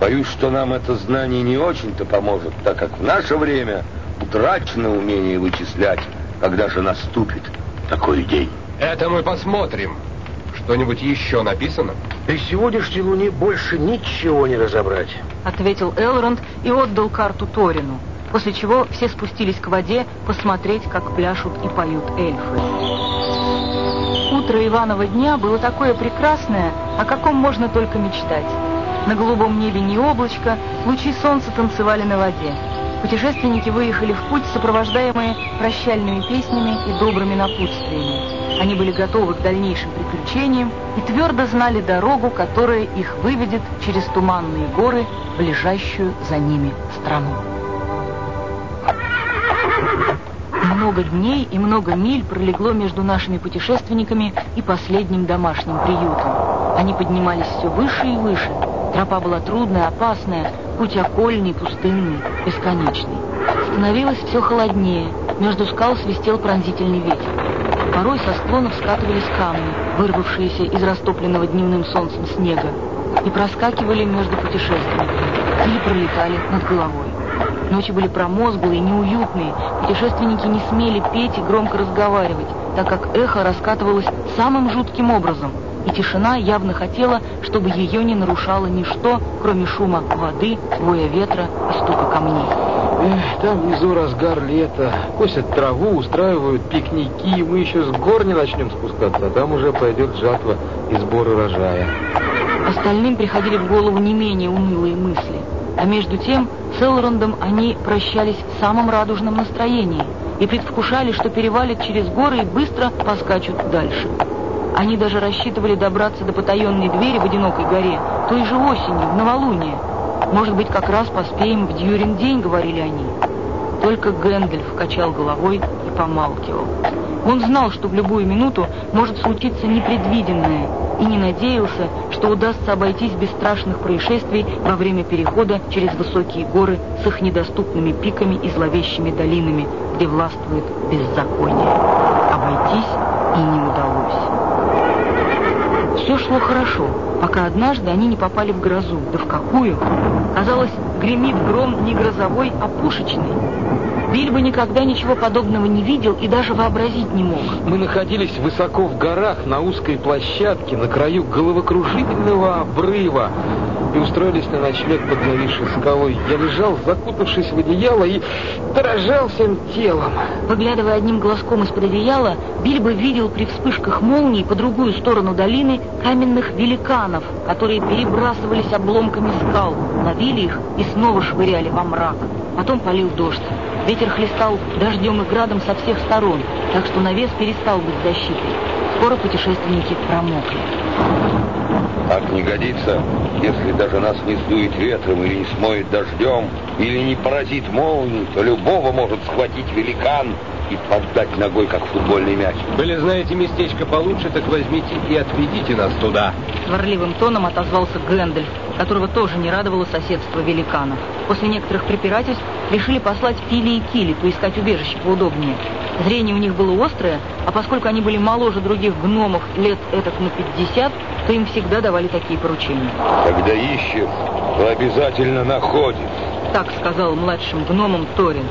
Боюсь, что нам это знание не очень-то поможет, так как в наше время утрачено умение вычислять, когда же наступит такой день. Это мы посмотрим. Что-нибудь еще написано? При сегодняшней луне больше ничего не разобрать. Ответил Элронд и отдал карту Торину, после чего все спустились к воде посмотреть, как пляшут и поют эльфы. Утро Иванова дня было такое прекрасное, о каком можно только мечтать. На голубом небе не облачко, лучи солнца танцевали на воде. Путешественники выехали в путь, сопровождаемые прощальными песнями и добрыми напутствиями. Они были готовы к дальнейшим приключениям и твердо знали дорогу, которая их выведет через туманные горы в лежащую за ними страну. Много дней и много миль пролегло между нашими путешественниками и последним домашним приютом. Они поднимались все выше и выше. Тропа была трудная, опасная, путь окольный, пустынный, бесконечный. Становилось все холоднее, между скал свистел пронзительный ветер. Порой со склонов скатывались камни, вырвавшиеся из растопленного дневным солнцем снега, и проскакивали между путешественниками или пролетали над головой. Ночи были промозглые, неуютные. Путешественники не смели петь и громко разговаривать, так как эхо раскатывалось самым жутким образом, и тишина явно хотела, чтобы ее не нарушало ничто, кроме шума воды, воя ветра и стука камней. Эх, там внизу разгар лета. Косят траву, устраивают пикники. Мы еще с гор не начнем спускаться, а там уже пойдет жатва и сбор урожая. Остальным приходили в голову не менее унылые мысли. А между тем с Элрондом они прощались в самом радужном настроении и предвкушали, что перевалят через горы и быстро поскачут дальше. Они даже рассчитывали добраться до потаенной двери в одинокой горе той же осенью, в новолуние. Может быть, как раз поспеем в Дьюрин день, говорили они. Только Гэндальф качал головой и помалкивал. Он знал, что в любую минуту может случиться непредвиденное, и не надеялся, что удастся обойтись без страшных происшествий во время перехода через высокие горы с их недоступными пиками и зловещими долинами, где властвует беззаконие. Обойтись и не. Все шло хорошо, пока однажды они не попали в грозу. Да в какую? Казалось, гремит гром не грозовой, а пушечный. Бильбо никогда ничего подобного не видел и даже вообразить не мог. Мы находились высоко в горах, на узкой площадке, на краю головокружительного обрыва и устроились на ночлег под нависшей скалой. Я лежал, закутавшись в одеяло, и дрожал всем телом. Поглядывая одним глазком из-под одеяла, Бильбо видел при вспышках молний по другую сторону долины каменных великанов, которые перебрасывались обломками скал, ловили их и снова швыряли во мрак. Потом полил дождь. Ветер хлестал дождем и градом со всех сторон, так что навес перестал быть защитой. Скоро путешественники промокли. Так не годится, если даже нас не сдует ветром или не смоет дождем, или не поразит молнией, то любого может схватить великан и поддать ногой, как футбольный мяч. Были знаете местечко получше, так возьмите и отведите нас туда. Сварливым тоном отозвался Гэндальф, которого тоже не радовало соседство великанов. После некоторых препирательств решили послать Фили и Кили поискать убежище поудобнее. Зрение у них было острое, а поскольку они были моложе других гномов лет этак на 50, то им всегда давали такие поручения. Когда ищешь, то обязательно находишь. Так сказал младшим гномам Торин.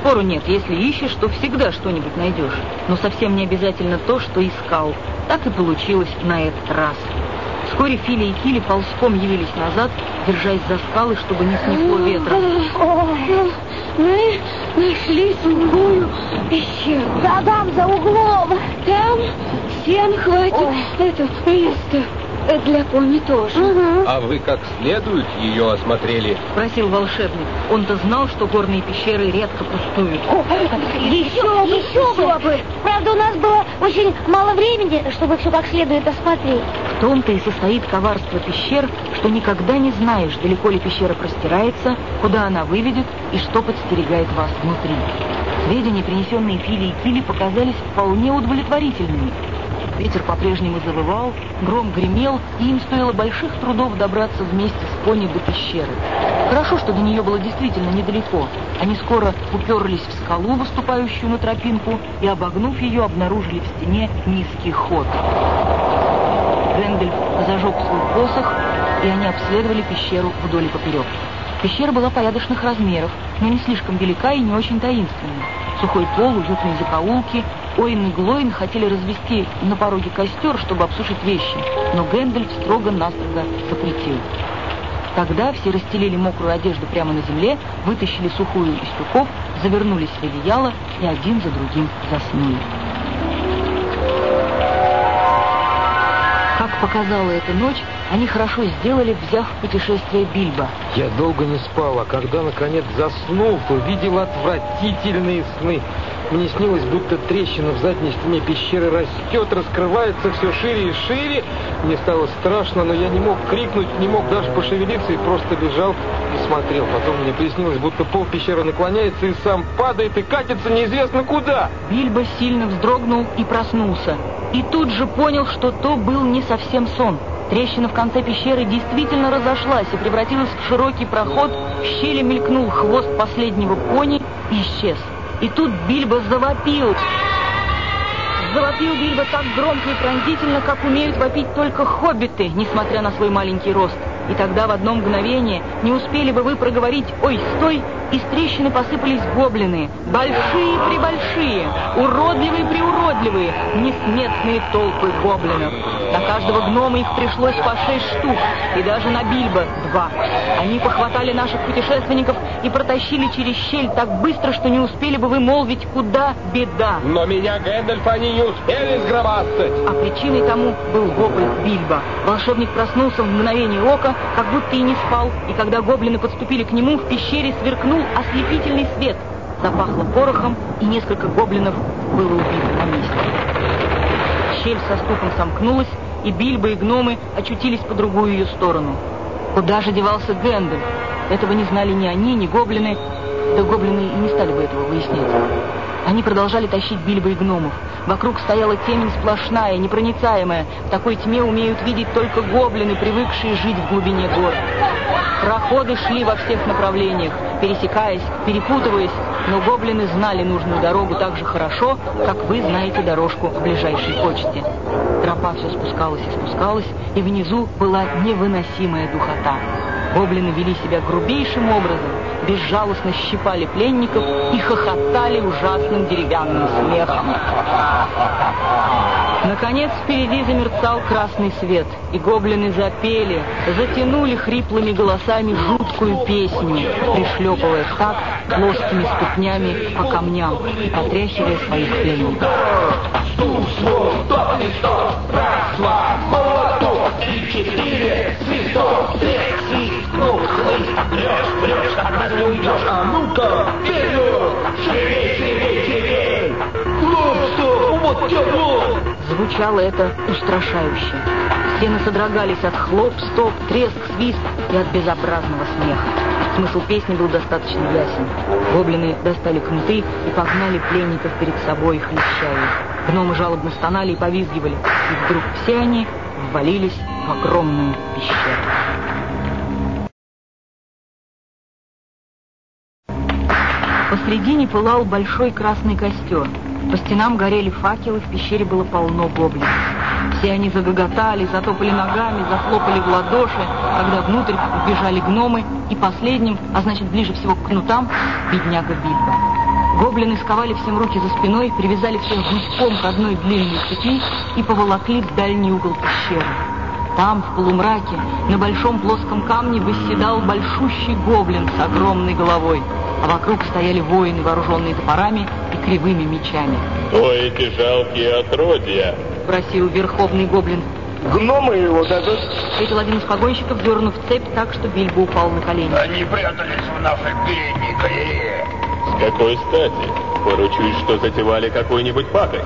Спору нет, если ищешь, то всегда что-нибудь найдешь. Но совсем не обязательно то, что искал. Так и получилось на этот раз. Вскоре Фили и Кили ползком явились назад, держась за скалы, чтобы не снесло ветром. Мы нашли другую пещеру. Да там, за углом. Там всем хватит это место. Для пони тоже. А вы как следует ее осмотрели? Спросил волшебник. Он-то знал, что горные пещеры редко пустуют. Еще бы, еще бы. Правда, у нас было очень мало времени, чтобы все как следует осмотреть. В том-то и состоит коварство пещер, что никогда не знаешь, далеко ли пещера простирается, куда она выведет и что подстерегает вас внутри. Сведения, принесенные Фили и Кили, показались вполне удовлетворительными. Ветер по-прежнему завывал, гром гремел, и им стоило больших трудов добраться вместе с пони до пещеры. Хорошо, что до нее было действительно недалеко. Они скоро уперлись в скалу, выступающую на тропинку, и, обогнув ее, обнаружили в стене низкий ход. Гэндальф зажег свой посох, и они обследовали пещеру вдоль и поперек. Пещера была порядочных размеров, но не слишком велика и не очень таинственная. Сухой пол, уютные закоулки, Оин и Глоин хотели развести на пороге костер, чтобы обсушить вещи, но Гэндальф строго-настрого запретил. Тогда все расстелили мокрую одежду прямо на земле, вытащили сухую из тюков, завернулись в одеяло и один за другим заснули. Показала эта ночь, они хорошо сделали, взяв путешествие Бильбо. Я долго не спал, а когда наконец заснул, то видел отвратительные сны. Мне снилось, будто трещина в задней стене пещеры растет, раскрывается все шире и шире. Мне стало страшно, но я не мог крикнуть, не мог даже пошевелиться и просто лежал и смотрел. Потом мне приснилось, будто пол пещеры наклоняется и сам падает и катится неизвестно куда. Бильбо сильно вздрогнул и проснулся. И тут же понял, что то был не совсем сон. Трещина в конце пещеры действительно разошлась и превратилась в широкий проход, в щели мелькнул хвост последнего пони и исчез. И тут Бильбо завопил. Завопил Бильбо так громко и пронзительно, как умеют вопить только хоббиты, несмотря на свой маленький рост. И тогда в одно мгновение не успели бы вы проговорить «Ой, стой!» Из трещины посыпались гоблины, большие-пребольшие, уродливые-приуродливые, несметные толпы гоблинов. На каждого гнома их пришлось по шесть штук, и даже на Бильбо два. Они похватали наших путешественников и протащили через щель так быстро, что не успели бы вы молвить, куда беда. Но меня, Гэндальф, они не успели сгробастать. А причиной тому был вопль Бильбо. Волшебник проснулся в мгновение ока, как будто и не спал, и когда гоблины подступили к нему, в пещере сверкнул ослепительный свет. Запахло порохом, и несколько гоблинов было убито на месте. Щель со стуком сомкнулась, и Бильбо и гномы очутились по другую ее сторону. Куда же девался Гэндальф? Этого не знали ни они, ни гоблины, да гоблины и не стали бы этого выяснять. Они продолжали тащить Бильбо и гномов. Вокруг стояла темень сплошная, непроницаемая. В такой тьме умеют видеть только гоблины, привыкшие жить в глубине гор. Проходы шли во всех направлениях, пересекаясь, перепутываясь, но гоблины знали нужную дорогу так же хорошо, как вы знаете дорожку к ближайшей почте. Тропа все спускалась и спускалась, и внизу была невыносимая духота. Гоблины вели себя грубейшим образом, безжалостно щипали пленников и хохотали ужасным деревянным смехом. Наконец впереди замерцал красный свет, и гоблины запели, затянули хриплыми голосами жуткую песню, пришлепывая так плоскими ступнями по камням и потряхивая своих пленников. Четыре, свисток, треск, свистнул, хлыст, брешь, брешь, от нас а ну-ка, вперед, живей, живей, живей, хлопцу, вот тепло. Звучало это устрашающе. Стены содрогались от хлоп, стоп, треск, свист и от безобразного смеха. Смысл песни был достаточно ясен. Гоблины достали кнуты и погнали пленников перед собой, хлеща их. Гномы жалобно стонали и повизгивали. И вдруг все они ввалились в огромную пещеру. Посредине пылал большой красный костер. По стенам горели факелы, в пещере было полно гоблинов. Все они загоготали, затопали ногами, захлопали в ладоши, когда внутрь вбежали гномы, и последним, а значит ближе всего к кнутам, бедняга Бильбо. Гоблины сковали всем руки за спиной, привязали всех гуськом к одной длинной цепи и поволокли в дальний угол пещеры. Там, в полумраке, на большом плоском камне восседал большущий гоблин с огромной головой, а вокруг стояли воины, вооруженные топорами и кривыми мечами. Кто эти жалкие отродья? Спросил верховный гоблин. Гномы его дадут. Ответил один из погонщиков, дернув цепь так, что Бильбо упал на колени. Они прятались в нашей пленнике. С какой стати? Поручусь, что затевали какую-нибудь пакость.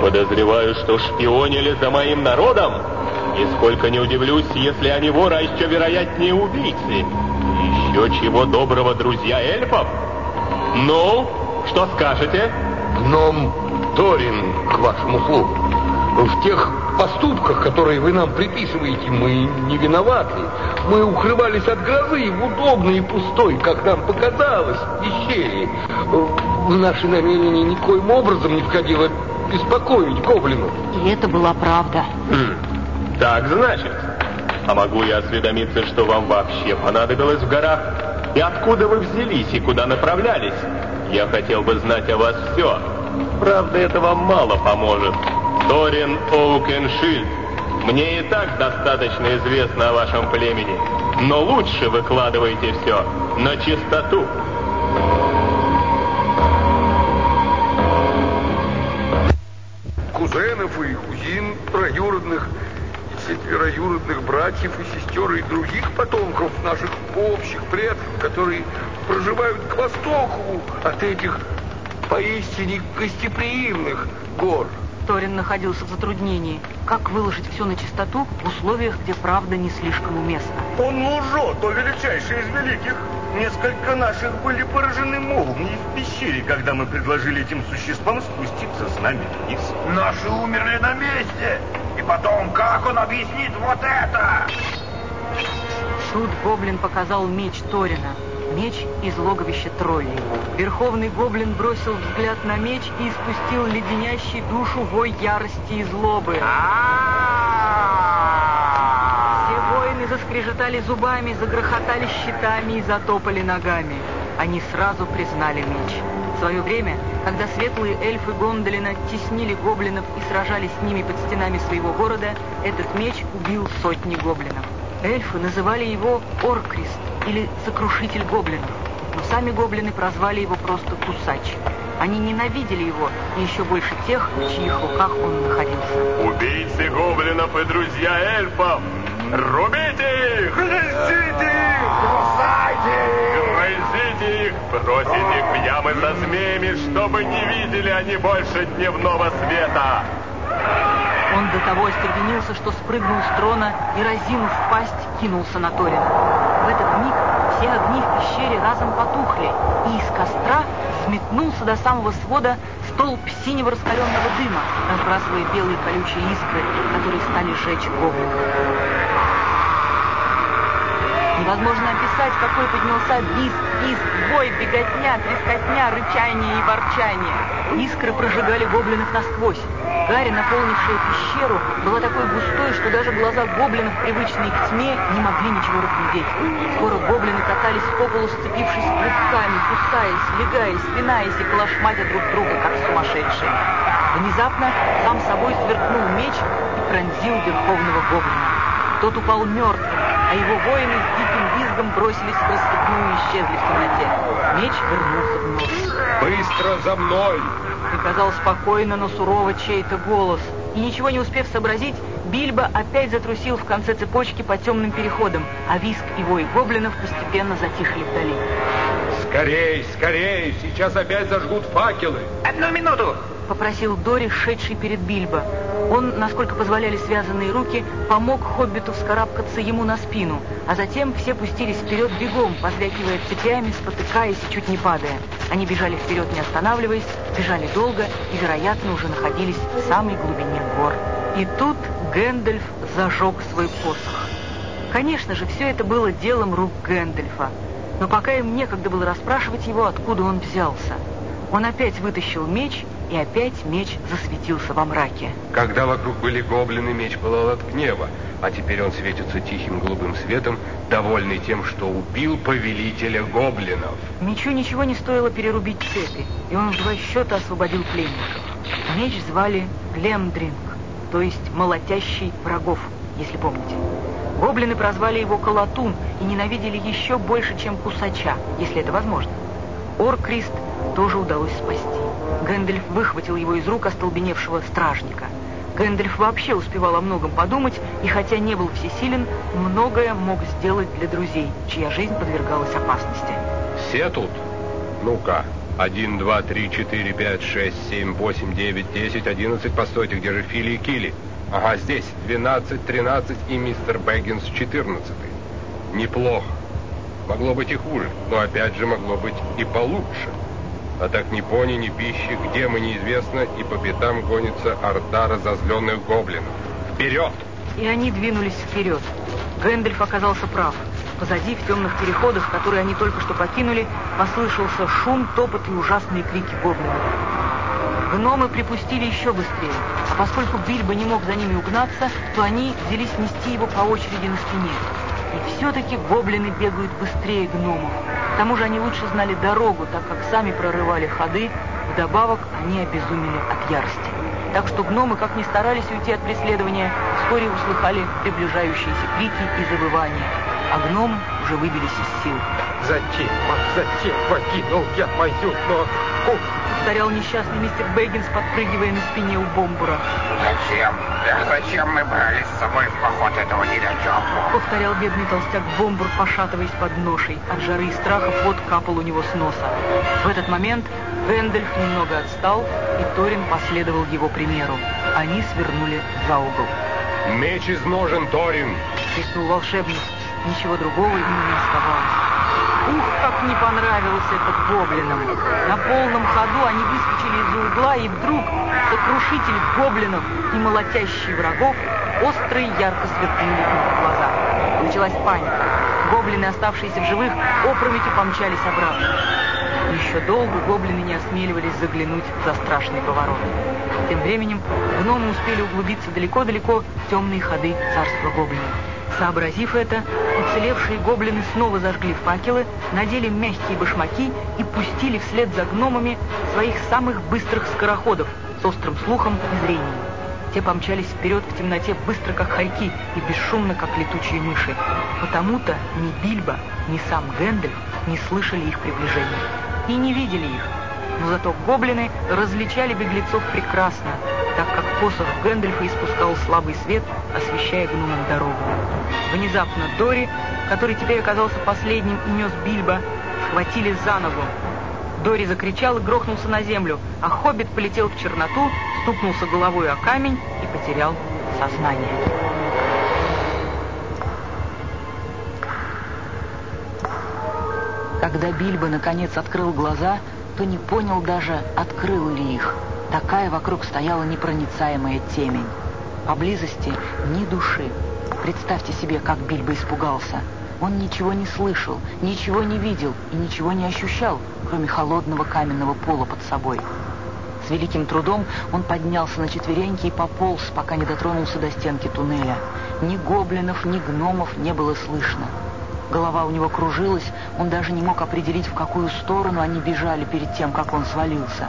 Подозреваю, что шпионили за моим народом. Нисколько не удивлюсь, если они воры, а еще вероятнее убийцы. Еще чего доброго, друзья эльфов. Ну, что скажете? Гном Торин к вашему услугу. В тех поступках, которые вы нам приписываете, мы не виноваты. Мы укрывались от грозы в удобной и пустой, как нам показалось, пещере. В наши намерения никоим образом не входило беспокоить гоблинов. И это была правда. Хм, так значит. А могу я осведомиться, что вам вообще понадобилось в горах? И откуда вы взялись и куда направлялись? Я хотел бы знать о вас все. Правда, это вам мало поможет. Торин Оукеншильд. Мне и так достаточно известно о вашем племени. Но лучше выкладывайте все на чистоту. Кузенов и кузин троюродных, и четвероюродных братьев и сестер и других потомков наших общих предков, которые проживают к востоку от этих поистине гостеприимных гор. Торин находился в затруднении. Как выложить все на чистоту в условиях, где правда не слишком уместна? Он лжет, о величайший из великих. Несколько наших были поражены молнией в пещере, когда мы предложили этим существам спуститься с нами вниз. Наши умерли на месте. И потом, как он объяснит вот это? Тут гоблин показал меч Торина. Меч из логовища троллей. Верховный гоблин бросил взгляд на меч и испустил леденящий душу вой ярости и злобы. Все воины заскрежетали зубами, загрохотали щитами и затопали ногами. Они сразу признали меч. В свое время, когда светлые эльфы Гондолина теснили гоблинов и сражались с ними под стенами своего города, этот меч убил сотни гоблинов. Эльфы называли его Оркрист или Сокрушитель гоблинов, но сами гоблины прозвали его просто Кусач. Они ненавидели его и еще больше тех, в чьих руках он находился. Убийцы гоблинов и друзья эльфов! Рубите их! Грызите их! Кусайте! Грызите их! Бросите их в ямы со змеями, чтобы не видели они больше дневного света! До того остервенился, что спрыгнул с трона и, разинув пасть, кинулся на Торина. В этот миг все огни в пещере разом потухли, и из костра взметнулся до самого свода столб синего раскаленного дыма, разбрасывая белые колючие искры, которые стали жечь гоблинов. Невозможно описать, какой поднялся визг, писк, бой, беготня, трескотня, рычание и ворчание. Искры прожигали гоблинов насквозь. Гарь, наполнившая пещеру, была такой густой, что даже глаза гоблинов, привычные к тьме, не могли ничего разглядеть. Скоро гоблины катались по полу, сцепившись клубками, кусаясь, легаясь, спинаясь и колошматя друг друга, как сумасшедшие. Внезапно сам собой сверкнул меч и пронзил верховного гоблина. Тот упал мертвым, а его воины с диким визгом бросились в рассыпную и исчезли в темноте. Меч вернулся вновь. Быстро за мной! Приказал спокойно, но сурово чей-то голос. И ничего не успев сообразить, Бильбо опять затрусил в конце цепочки по темным переходам, а виск и вой гоблинов постепенно затихли вдали. Скорей, скорей! Сейчас опять зажгут факелы! Одну минуту! Попросил Дори, шедший перед Бильбо. Он, насколько позволяли связанные руки, помог Хоббиту вскарабкаться ему на спину, а затем все пустились вперед бегом, позвякивая цепями, спотыкаясь и чуть не падая. Они бежали вперед, не останавливаясь, бежали долго и, вероятно, уже находились в самой глубине гор. И тут Гэндальф зажег свой посох. Конечно же, все это было делом рук Гэндальфа, но пока им некогда было расспрашивать его, откуда он взялся. Он опять вытащил меч, и опять меч засветился во мраке. Когда вокруг были гоблины, меч пылал от гнева, а теперь он светится тихим голубым светом, довольный тем, что убил повелителя гоблинов. Мечу ничего не стоило перерубить цепи, и он в два счета освободил пленников. Меч звали Глемдринг, то есть молотящий врагов, если помните. Гоблины прозвали его Колотун и ненавидели еще больше, чем Кусача, если это возможно. Оркрист тоже удалось спасти. Гэндальф выхватил его из рук остолбеневшего стражника. Гэндальф вообще успевал о многом подумать, и хотя не был всесилен, многое мог сделать для друзей, чья жизнь подвергалась опасности. Все тут? Ну-ка. Один, два, три, четыре, пять, шесть, семь, восемь, девять, десять, одиннадцать. Постойте, где же Фили и Кили? Ага, здесь. Двенадцать, тринадцать и мистер Бэггинс четырнадцатый. Неплохо. Могло быть и хуже, но опять же могло быть и получше. А так ни пони, ни пищи, где мы неизвестно, и по пятам гонится орда разозленных гоблинов. Вперед! И они двинулись вперед. Гэндальф оказался прав. Позади, в темных переходах, которые они только что покинули, послышался шум, топот и ужасные крики гоблинов. Гномы припустили еще быстрее, а поскольку Бильбо не мог за ними угнаться, то они взялись нести его по очереди на спине. И все-таки гоблины бегают быстрее гномов. К тому же они лучше знали дорогу, так как сами прорывали ходы, Вдобавок они обезумели от ярости. Так что гномы, как ни старались уйти от преследования, вскоре услыхали приближающиеся крики и завывания, а гномы уже выбились из сил. Зачем, зачем покинул я мою норку? Повторял несчастный мистер Бэггинс, подпрыгивая на спине у бомбура. Зачем? Зачем мы брали с собой в поход этого нелегкого? Повторял бедный толстяк бомбур, пошатываясь под ношей. От жары и страха пот капал у него с носа. В этот момент Гэндальф немного отстал, и Торин последовал его примеру. Они свернули за угол. «Меч из ножен, Торин!» — крикнул волшебник. Ничего другого ему не оставалось. Ух, как не понравился этот гоблинам. На полном ходу они выскочили из-за угла, и вдруг сокрушитель гоблинов и молотящий врагов острые ярко сверкнули в глаза. Началась паника. Гоблины, оставшиеся в живых, опрометью помчались обратно. Еще долго гоблины не осмеливались заглянуть за страшный поворот. Тем временем гномы успели углубиться далеко-далеко в темные ходы царства гоблинов. Сообразив это, уцелевшие гоблины снова зажгли факелы, надели мягкие башмаки и пустили вслед за гномами своих самых быстрых скороходов с острым слухом и зрением. Те помчались вперед в темноте быстро, как хорьки, и бесшумно, как летучие мыши. Потому-то ни Бильбо, ни сам Гэндальф не слышали их приближения и не видели их. Но зато гоблины различали беглецов прекрасно, так как посох Гэндальфа испускал слабый свет, освещая гномам дорогу. Внезапно Дори, который теперь оказался последним и нес Бильбо, схватили за ногу. Дори закричал и грохнулся на землю, а Хоббит полетел в черноту, стукнулся головой о камень и потерял сознание. Когда Бильбо наконец открыл глаза, то не понял даже, открыл ли их. Такая вокруг стояла непроницаемая темень. Поблизости ни души. Представьте себе, как Бильбо испугался. Он ничего не слышал, ничего не видел и ничего не ощущал, кроме холодного каменного пола под собой. С великим трудом он поднялся на четвереньки и пополз, пока не дотронулся до стенки туннеля. Ни гоблинов, ни гномов не было слышно. Голова у него кружилась, он даже не мог определить, в какую сторону они бежали перед тем, как он свалился.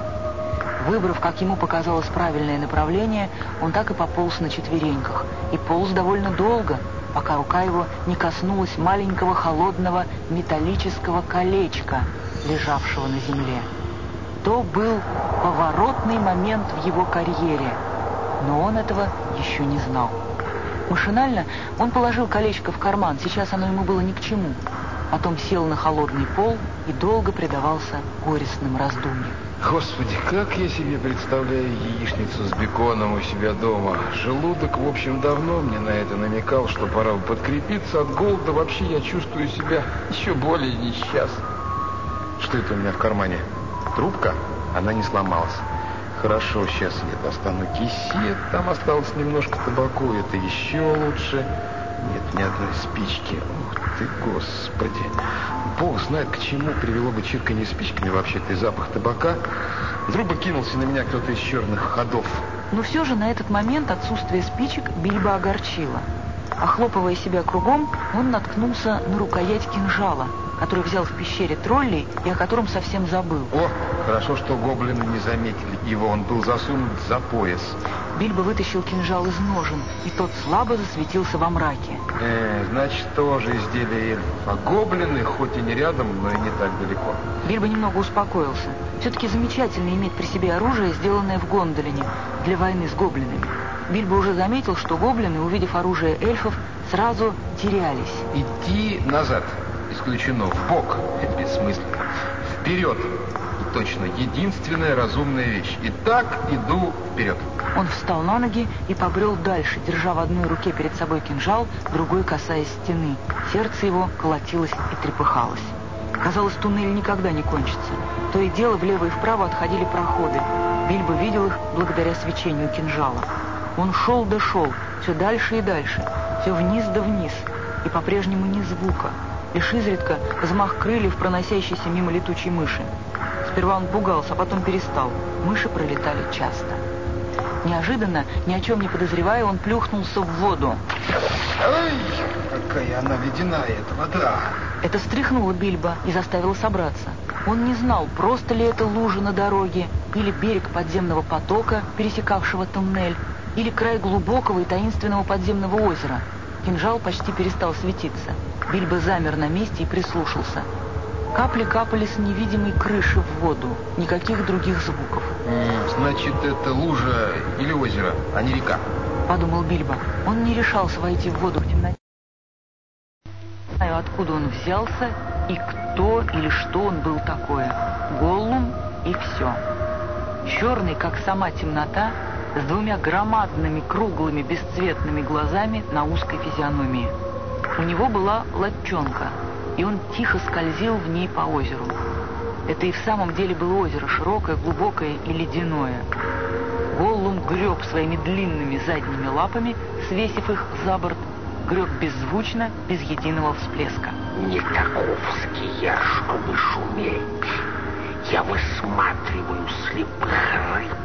Выбрав, как ему показалось, правильное направление, он так и пополз на четвереньках. И полз довольно долго, пока рука его не коснулась маленького холодного металлического колечка, лежавшего на земле. То был поворотный момент в его карьере, но он этого еще не знал. Машинально он положил колечко в карман, сейчас оно ему было ни к чему. Потом сел на холодный пол и долго предавался горестным раздумьям. Господи, как я себе представляю яичницу с беконом у себя дома. Желудок, в общем, давно мне на это намекал, что пора подкрепиться от голода. Вообще я чувствую себя еще более несчастным. Что это у меня в кармане? Трубка? Она не сломалась. Хорошо, сейчас я достану кисет, там осталось немножко табаку, это еще лучше. Нет ни одной спички. Ух ты, господи. Бог знает, к чему привело бы чирканье спичками вообще-то и запах табака. Вдруг бы кинулся на меня кто-то из черных ходов. Но все же на этот момент отсутствие спичек Бильбо огорчило. Охлопывая себя кругом, он наткнулся на рукоять кинжала, который взял в пещере троллей и о котором совсем забыл. О, хорошо, что гоблины не заметили его, он был засунут за пояс. Бильбо вытащил кинжал из ножен, и тот слабо засветился во мраке. Э, значит, тоже изделие эльфов. А гоблины, хоть и не рядом, но и не так далеко. Бильбо немного успокоился. Все-таки замечательно иметь при себе оружие, сделанное в Гондолине, для войны с гоблинами. Бильбо уже заметил, что гоблины, увидев оружие эльфов, сразу терялись. Идти назад исключено, в бок бессмысленно. Вперед точно единственная разумная вещь. И так иду вперед. Он встал на ноги и побрел дальше, держа в одной руке перед собой кинжал, другой касаясь стены. Сердце его колотилось и трепыхалось. Казалось, туннель никогда не кончится. То и дело влево и вправо отходили проходы. Бильбо видел их благодаря свечению кинжала. Он шел да шел, все дальше и дальше, все вниз да вниз, и по-прежнему ни звука. Лишь изредка взмах крыльев, проносящийся мимо летучей мыши. Сперва он пугался, а потом перестал. Мыши пролетали часто. Неожиданно, ни о чем не подозревая, он плюхнулся в воду. Ай, какая она ледяная, эта вода. Это встряхнуло Бильбо и заставило собраться. Он не знал, просто ли это лужа на дороге, или берег подземного потока, пересекавшего туннель, или край глубокого и таинственного подземного озера. Кинжал почти перестал светиться. Бильбо замер на месте и прислушался. Капли капали с невидимой крыши в воду. Никаких других звуков. Значит, это лужа или озеро, а не река. Подумал Бильбо. Он не решался войти в воду в темноте. Не знаю, откуда он взялся и кто или что он был такое. Голлум и все. Черный, как сама темнота, с двумя громадными круглыми бесцветными глазами на узкой физиономии. У него была лодчонка — и он тихо скользил в ней по озеру. Это и в самом деле было озеро, широкое, глубокое и ледяное. Голлум греб своими длинными задними лапами, свесив их за борт, греб беззвучно, без единого всплеска. Не таковский я, чтобы шуметь. Я высматриваю слепых рыб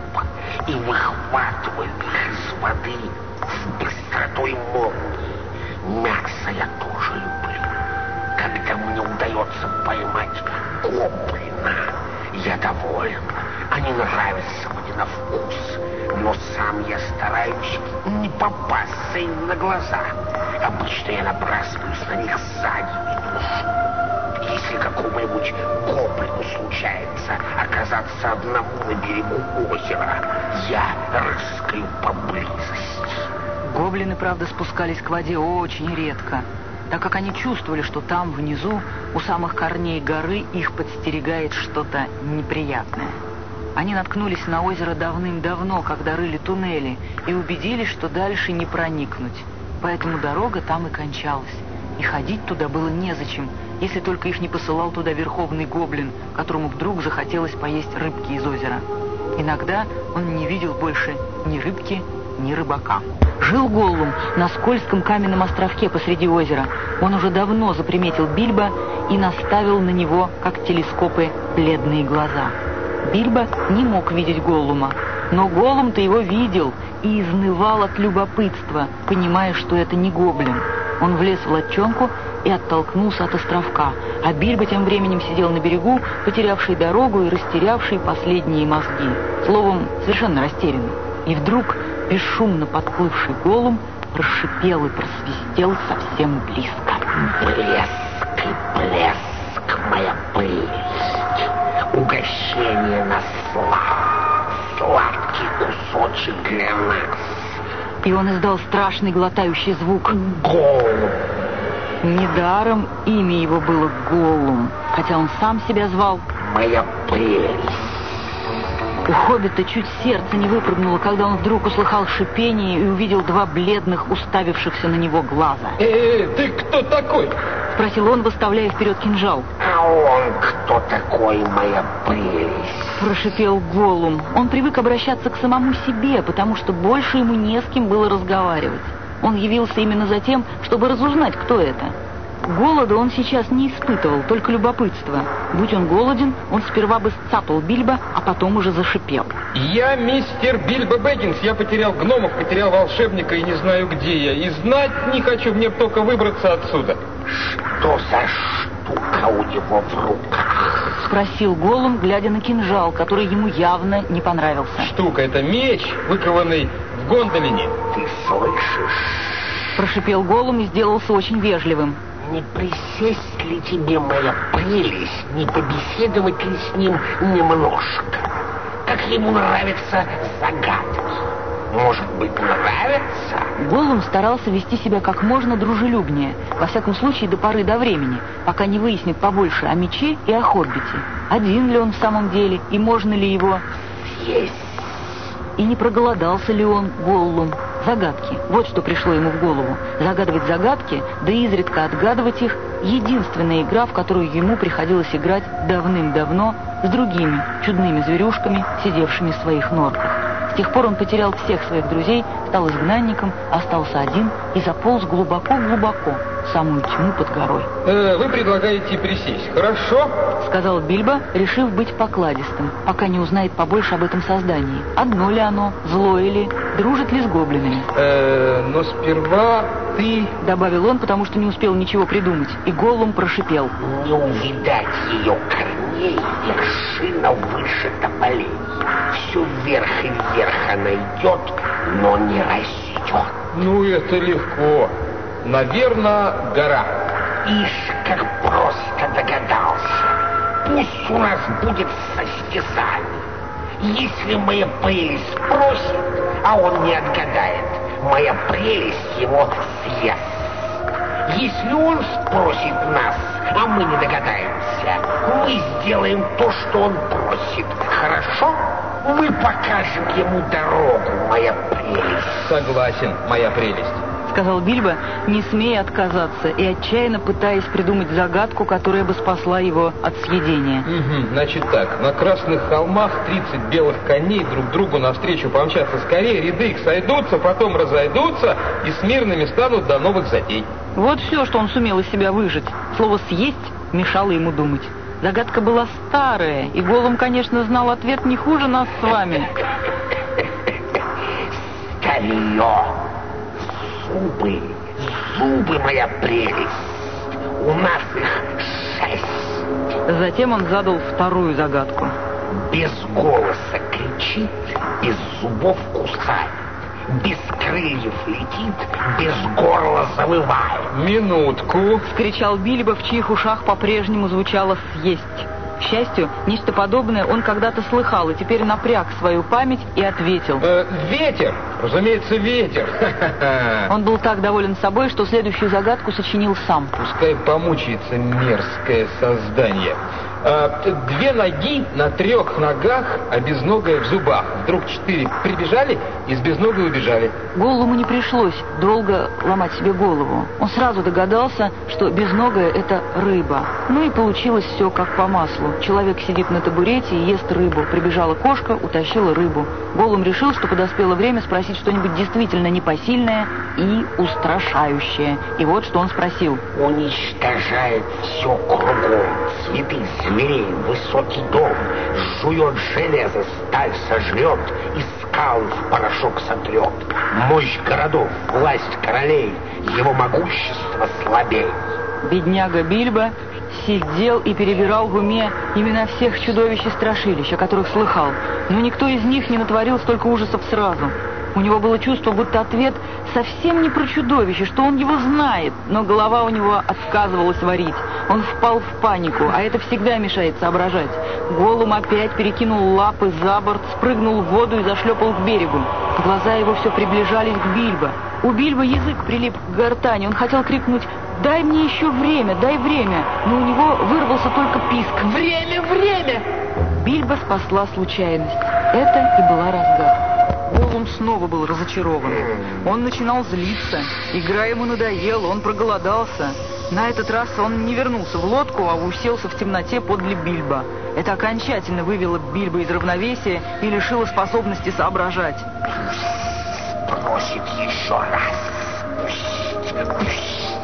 и выхватываю их из воды с быстротой молнии. Мясо я тоже люблю когда мне удается поймать гоблина. Я доволен. Они нравятся мне на вкус. Но сам я стараюсь не попасться им на глаза. Обычно я набрасываюсь на них сзади и душу. Если какому-нибудь гоблину случается оказаться одному на берегу озера, я рыскаю поблизости. Гоблины, правда, спускались к воде очень редко так как они чувствовали, что там, внизу, у самых корней горы, их подстерегает что-то неприятное. Они наткнулись на озеро давным-давно, когда рыли туннели, и убедились, что дальше не проникнуть. Поэтому дорога там и кончалась. И ходить туда было незачем, если только их не посылал туда верховный гоблин, которому вдруг захотелось поесть рыбки из озера. Иногда он не видел больше ни рыбки, ни рыбака. Жил Голлум на скользком каменном островке посреди озера. Он уже давно заприметил Бильбо и наставил на него, как телескопы, бледные глаза. Бильбо не мог видеть Голлума, но Голлум-то его видел и изнывал от любопытства, понимая, что это не гоблин. Он влез в лодчонку и оттолкнулся от островка, а Бильбо тем временем сидел на берегу, потерявший дорогу и растерявший последние мозги. Словом, совершенно растерянный. И вдруг бесшумно подплывший голум прошипел и просвистел совсем близко. Блеск и блеск, моя прелесть, угощение на слав, сладкий кусочек для нас. И он издал страшный глотающий звук. Голум. Недаром имя его было Голум, хотя он сам себя звал Моя прелесть. У Хоббита чуть сердце не выпрыгнуло, когда он вдруг услыхал шипение и увидел два бледных, уставившихся на него глаза. «Эй, ты кто такой?» — спросил он, выставляя вперед кинжал. «А он кто такой, моя прелесть?» — прошипел Голум. Он привык обращаться к самому себе, потому что больше ему не с кем было разговаривать. Он явился именно за тем, чтобы разузнать, кто это. Голода он сейчас не испытывал, только любопытство. Будь он голоден, он сперва бы сцапал Бильбо, а потом уже зашипел. «Я мистер Бильбо Бэггинс. Я потерял гномов, потерял волшебника и не знаю, где я. И знать не хочу, мне только выбраться отсюда». «Что за штука у него в руках?» Спросил Голум, глядя на кинжал, который ему явно не понравился. «Штука — это меч, выкованный в Гондолине». «Ты слышишь?» Прошипел Голум и сделался очень вежливым. Не присесть ли тебе, моя прелесть, не побеседовать ли с ним немножко? Как ему нравятся загадки? Может быть, нравится? Голум старался вести себя как можно дружелюбнее, во всяком случае до поры до времени, пока не выяснит побольше о мече и о хоббите. Один ли он в самом деле, и можно ли его... Есть. И не проголодался ли он, Голлум? Загадки. Вот что пришло ему в голову. Загадывать загадки, да изредка отгадывать их — единственная игра, в которую ему приходилось играть давным-давно с другими чудными зверюшками, сидевшими в своих норках. С тех пор он потерял всех своих друзей, стал изгнанником, остался один и заполз глубоко-глубоко, самую тьму под горой. Э, вы предлагаете присесть, хорошо? Сказал Бильбо, решив быть покладистым, пока не узнает побольше об этом создании. Одно ли оно, злое ли, дружит ли с гоблинами. Э, но сперва ты... Добавил он, потому что не успел ничего придумать. И Голлум прошипел. Не увидать ее корней, вершина выше тополей. Все вверх и вверх она идет, но не растет. Ну, это легко. Наверное, гора. Ишь, как просто догадался. Пусть у нас будет состязание. Если моя прелесть спросит, а он не отгадает, моя прелесть его съест. Если он спросит нас, а мы не догадаемся, мы сделаем то, что он просит. Хорошо? Мы покажем ему дорогу, моя прелесть. Согласен, моя прелесть. Сказал Бильбо, не смея отказаться и отчаянно пытаясь придумать загадку, которая бы спасла его от съедения. Угу, значит так, на Красных холмах 30 белых коней друг другу навстречу помчатся скорее, ряды их сойдутся, потом разойдутся и с мирными станут до новых затей. Вот все, что он сумел из себя выжить. Слово «съесть» мешало ему думать. Загадка была старая, и Голум, конечно, знал ответ не хуже нас с вами. Старье, зубы, зубы, моя прелесть. У нас их шесть. Затем он задал вторую загадку. Без голоса кричит, без зубов кусает. Без крыльев летит, без горла завывает. Минутку. Вскричал Бильбо, в чьих ушах по-прежнему звучало «съесть». К счастью, нечто подобное он когда-то слыхал и теперь напряг свою память и ответил. Э, ветер! Разумеется, ветер. <laughs> Он был так доволен собой, что следующую загадку сочинил сам. Пускай помучается мерзкое создание. А, две ноги на трех ногах, а безногая в зубах. Вдруг четыре прибежали и с безногой убежали. Голому не пришлось долго ломать себе голову. Он сразу догадался, что безногая — это рыба. Ну и получилось все как по маслу. Человек сидит на табурете и ест рыбу. Прибежала кошка, утащила рыбу. Голум решил, что подоспело время спросить что-нибудь действительно непосильное и устрашающее. И вот что он спросил. Уничтожает все кругом. Цветы, зверей, высокий дом. Жует железо, сталь сожрет и скал в порошок сотрет. Мощь городов, власть королей, его могущество слабей. Бедняга Бильбо сидел и перебирал в уме имена всех чудовищ и страшилищ, о которых слыхал. Но никто из них не натворил столько ужасов сразу. У него было чувство, будто ответ совсем не про чудовище, что он его знает, но голова у него отказывалась варить. Он впал в панику, а это всегда мешает соображать. Голум опять перекинул лапы за борт, спрыгнул в воду и зашлепал к берегу. Глаза его все приближались к Бильбо. У Бильбо язык прилип к гортани. Он хотел крикнуть «Дай мне еще время, дай время!» Но у него вырвался только писк «Время, время!» Бильбо спасла случайность. Это и была разгадка. Был разочарован. Он начинал злиться. Игра ему надоела, он проголодался. На этот раз он не вернулся в лодку, а уселся в темноте подле Бильбо. Это окончательно вывело Бильбо из равновесия и лишило способности соображать. Просит еще раз.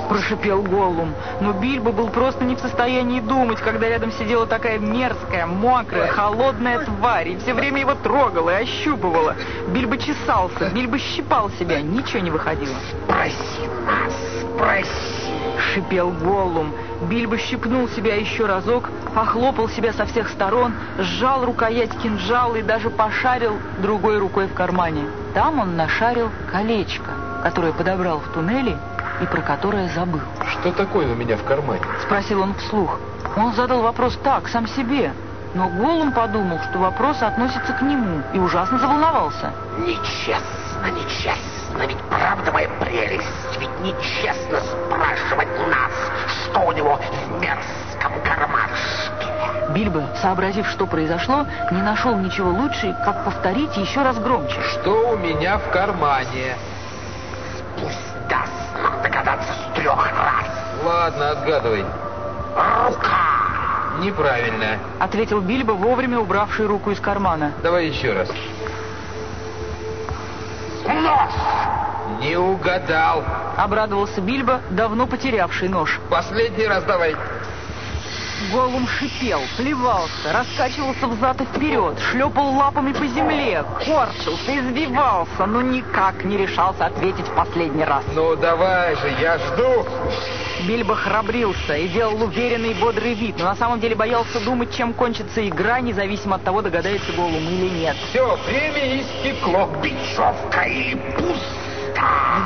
Прошипел Голлум. Но Бильбо был просто не в состоянии думать, когда рядом сидела такая мерзкая, мокрая, холодная тварь, и все время его трогала и ощупывала. Бильбо чесался, Бильбо щипал себя, ничего не выходило. Спроси нас, спроси. Шипел Голлум. Бильбо щипнул себя еще разок, похлопал себя со всех сторон, сжал рукоять кинжала и даже пошарил другой рукой в кармане. Там он нашарил колечко, которое подобрал в туннеле и про которое забыл. Что такое у меня в кармане? Спросил он вслух. Он задал вопрос так, сам себе. Но Голум подумал, что вопрос относится к нему, и ужасно заволновался. Нечестно, нечестно, ведь правда моя прелесть, ведь нечестно спрашивать нас, что у него в мерзком кармашке. Бильбо, сообразив, что произошло, не нашел ничего лучше, как повторить еще раз громче. Что у меня в кармане? Пусть даст догадаться с трех раз. Ладно, отгадывай. Рука! Неправильно. Ответил Бильбо, вовремя убравший руку из кармана. Давай еще раз. Нож! Не угадал. Обрадовался Бильбо, давно потерявший нож. Последний раз давай. Голум шипел, плевался, раскачивался взад и вперед, шлепал лапами по земле, корчился, избивался, но никак не решался ответить в последний раз. Ну, давай же, я жду. Бильбо храбрился и делал уверенный и бодрый вид, но на самом деле боялся думать, чем кончится игра, независимо от того, догадается Голум или нет. Все, время истекло. Бечевка или пуст?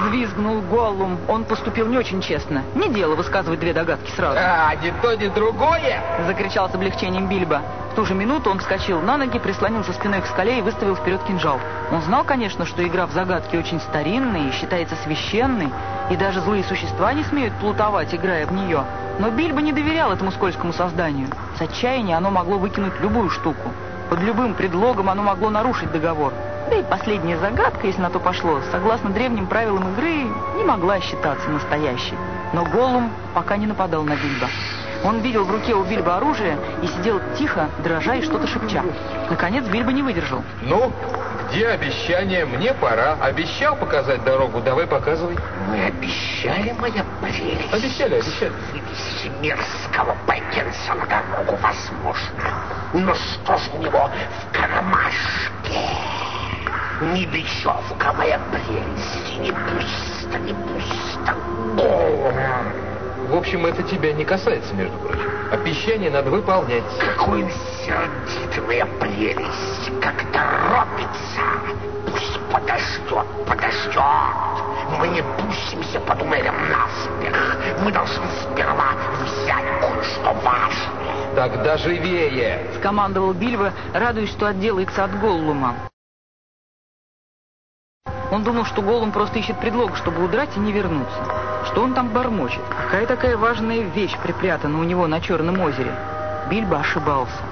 Взвизгнул Голлум. Он поступил не очень честно. Не дело высказывать две догадки сразу. А, ни то, ни другое! Закричал с облегчением Бильбо. В ту же минуту он вскочил на ноги, прислонился спиной к скале и выставил вперед кинжал. Он знал, конечно, что игра в загадки очень старинная и считается священной, и даже злые существа не смеют плутовать, играя в нее. Но Бильбо не доверял этому скользкому созданию. С отчаяния оно могло выкинуть любую штуку. Под любым предлогом оно могло нарушить договор. Да и последняя загадка, если на то пошло, согласно древним правилам игры, не могла считаться настоящей. Но Голум пока не нападал на Бильбо. Он видел в руке у Бильбо оружие и сидел тихо, дрожа и что-то шепча. Наконец Бильбо не выдержал. Ну, где обещание? Мне пора. Обещал показать дорогу, давай показывай. Мы обещали, моя прелесть. Обещали, обещали. Вывести мерзкого Беккинса на дорогу возможно. Но что ж у него в кармашке? Ни бечевка, моя прелесть, не пусто, не пусто. Голым. В общем, это тебя не касается, между прочим. Обещание надо выполнять. Какой он сердитый, моя прелесть, как торопится. Пусть подождет, подождет. Мы не пустимся под умерем наспех. Мы должны сперва взять кое-что важное. Тогда живее! Скомандовал Бильбо, радуясь, что отделается от Голлума. Он думал, что Голум просто ищет предлог, чтобы удрать и не вернуться. Что он там бормочет? Какая такая важная вещь припрятана у него на Черном озере? Бильбо ошибался.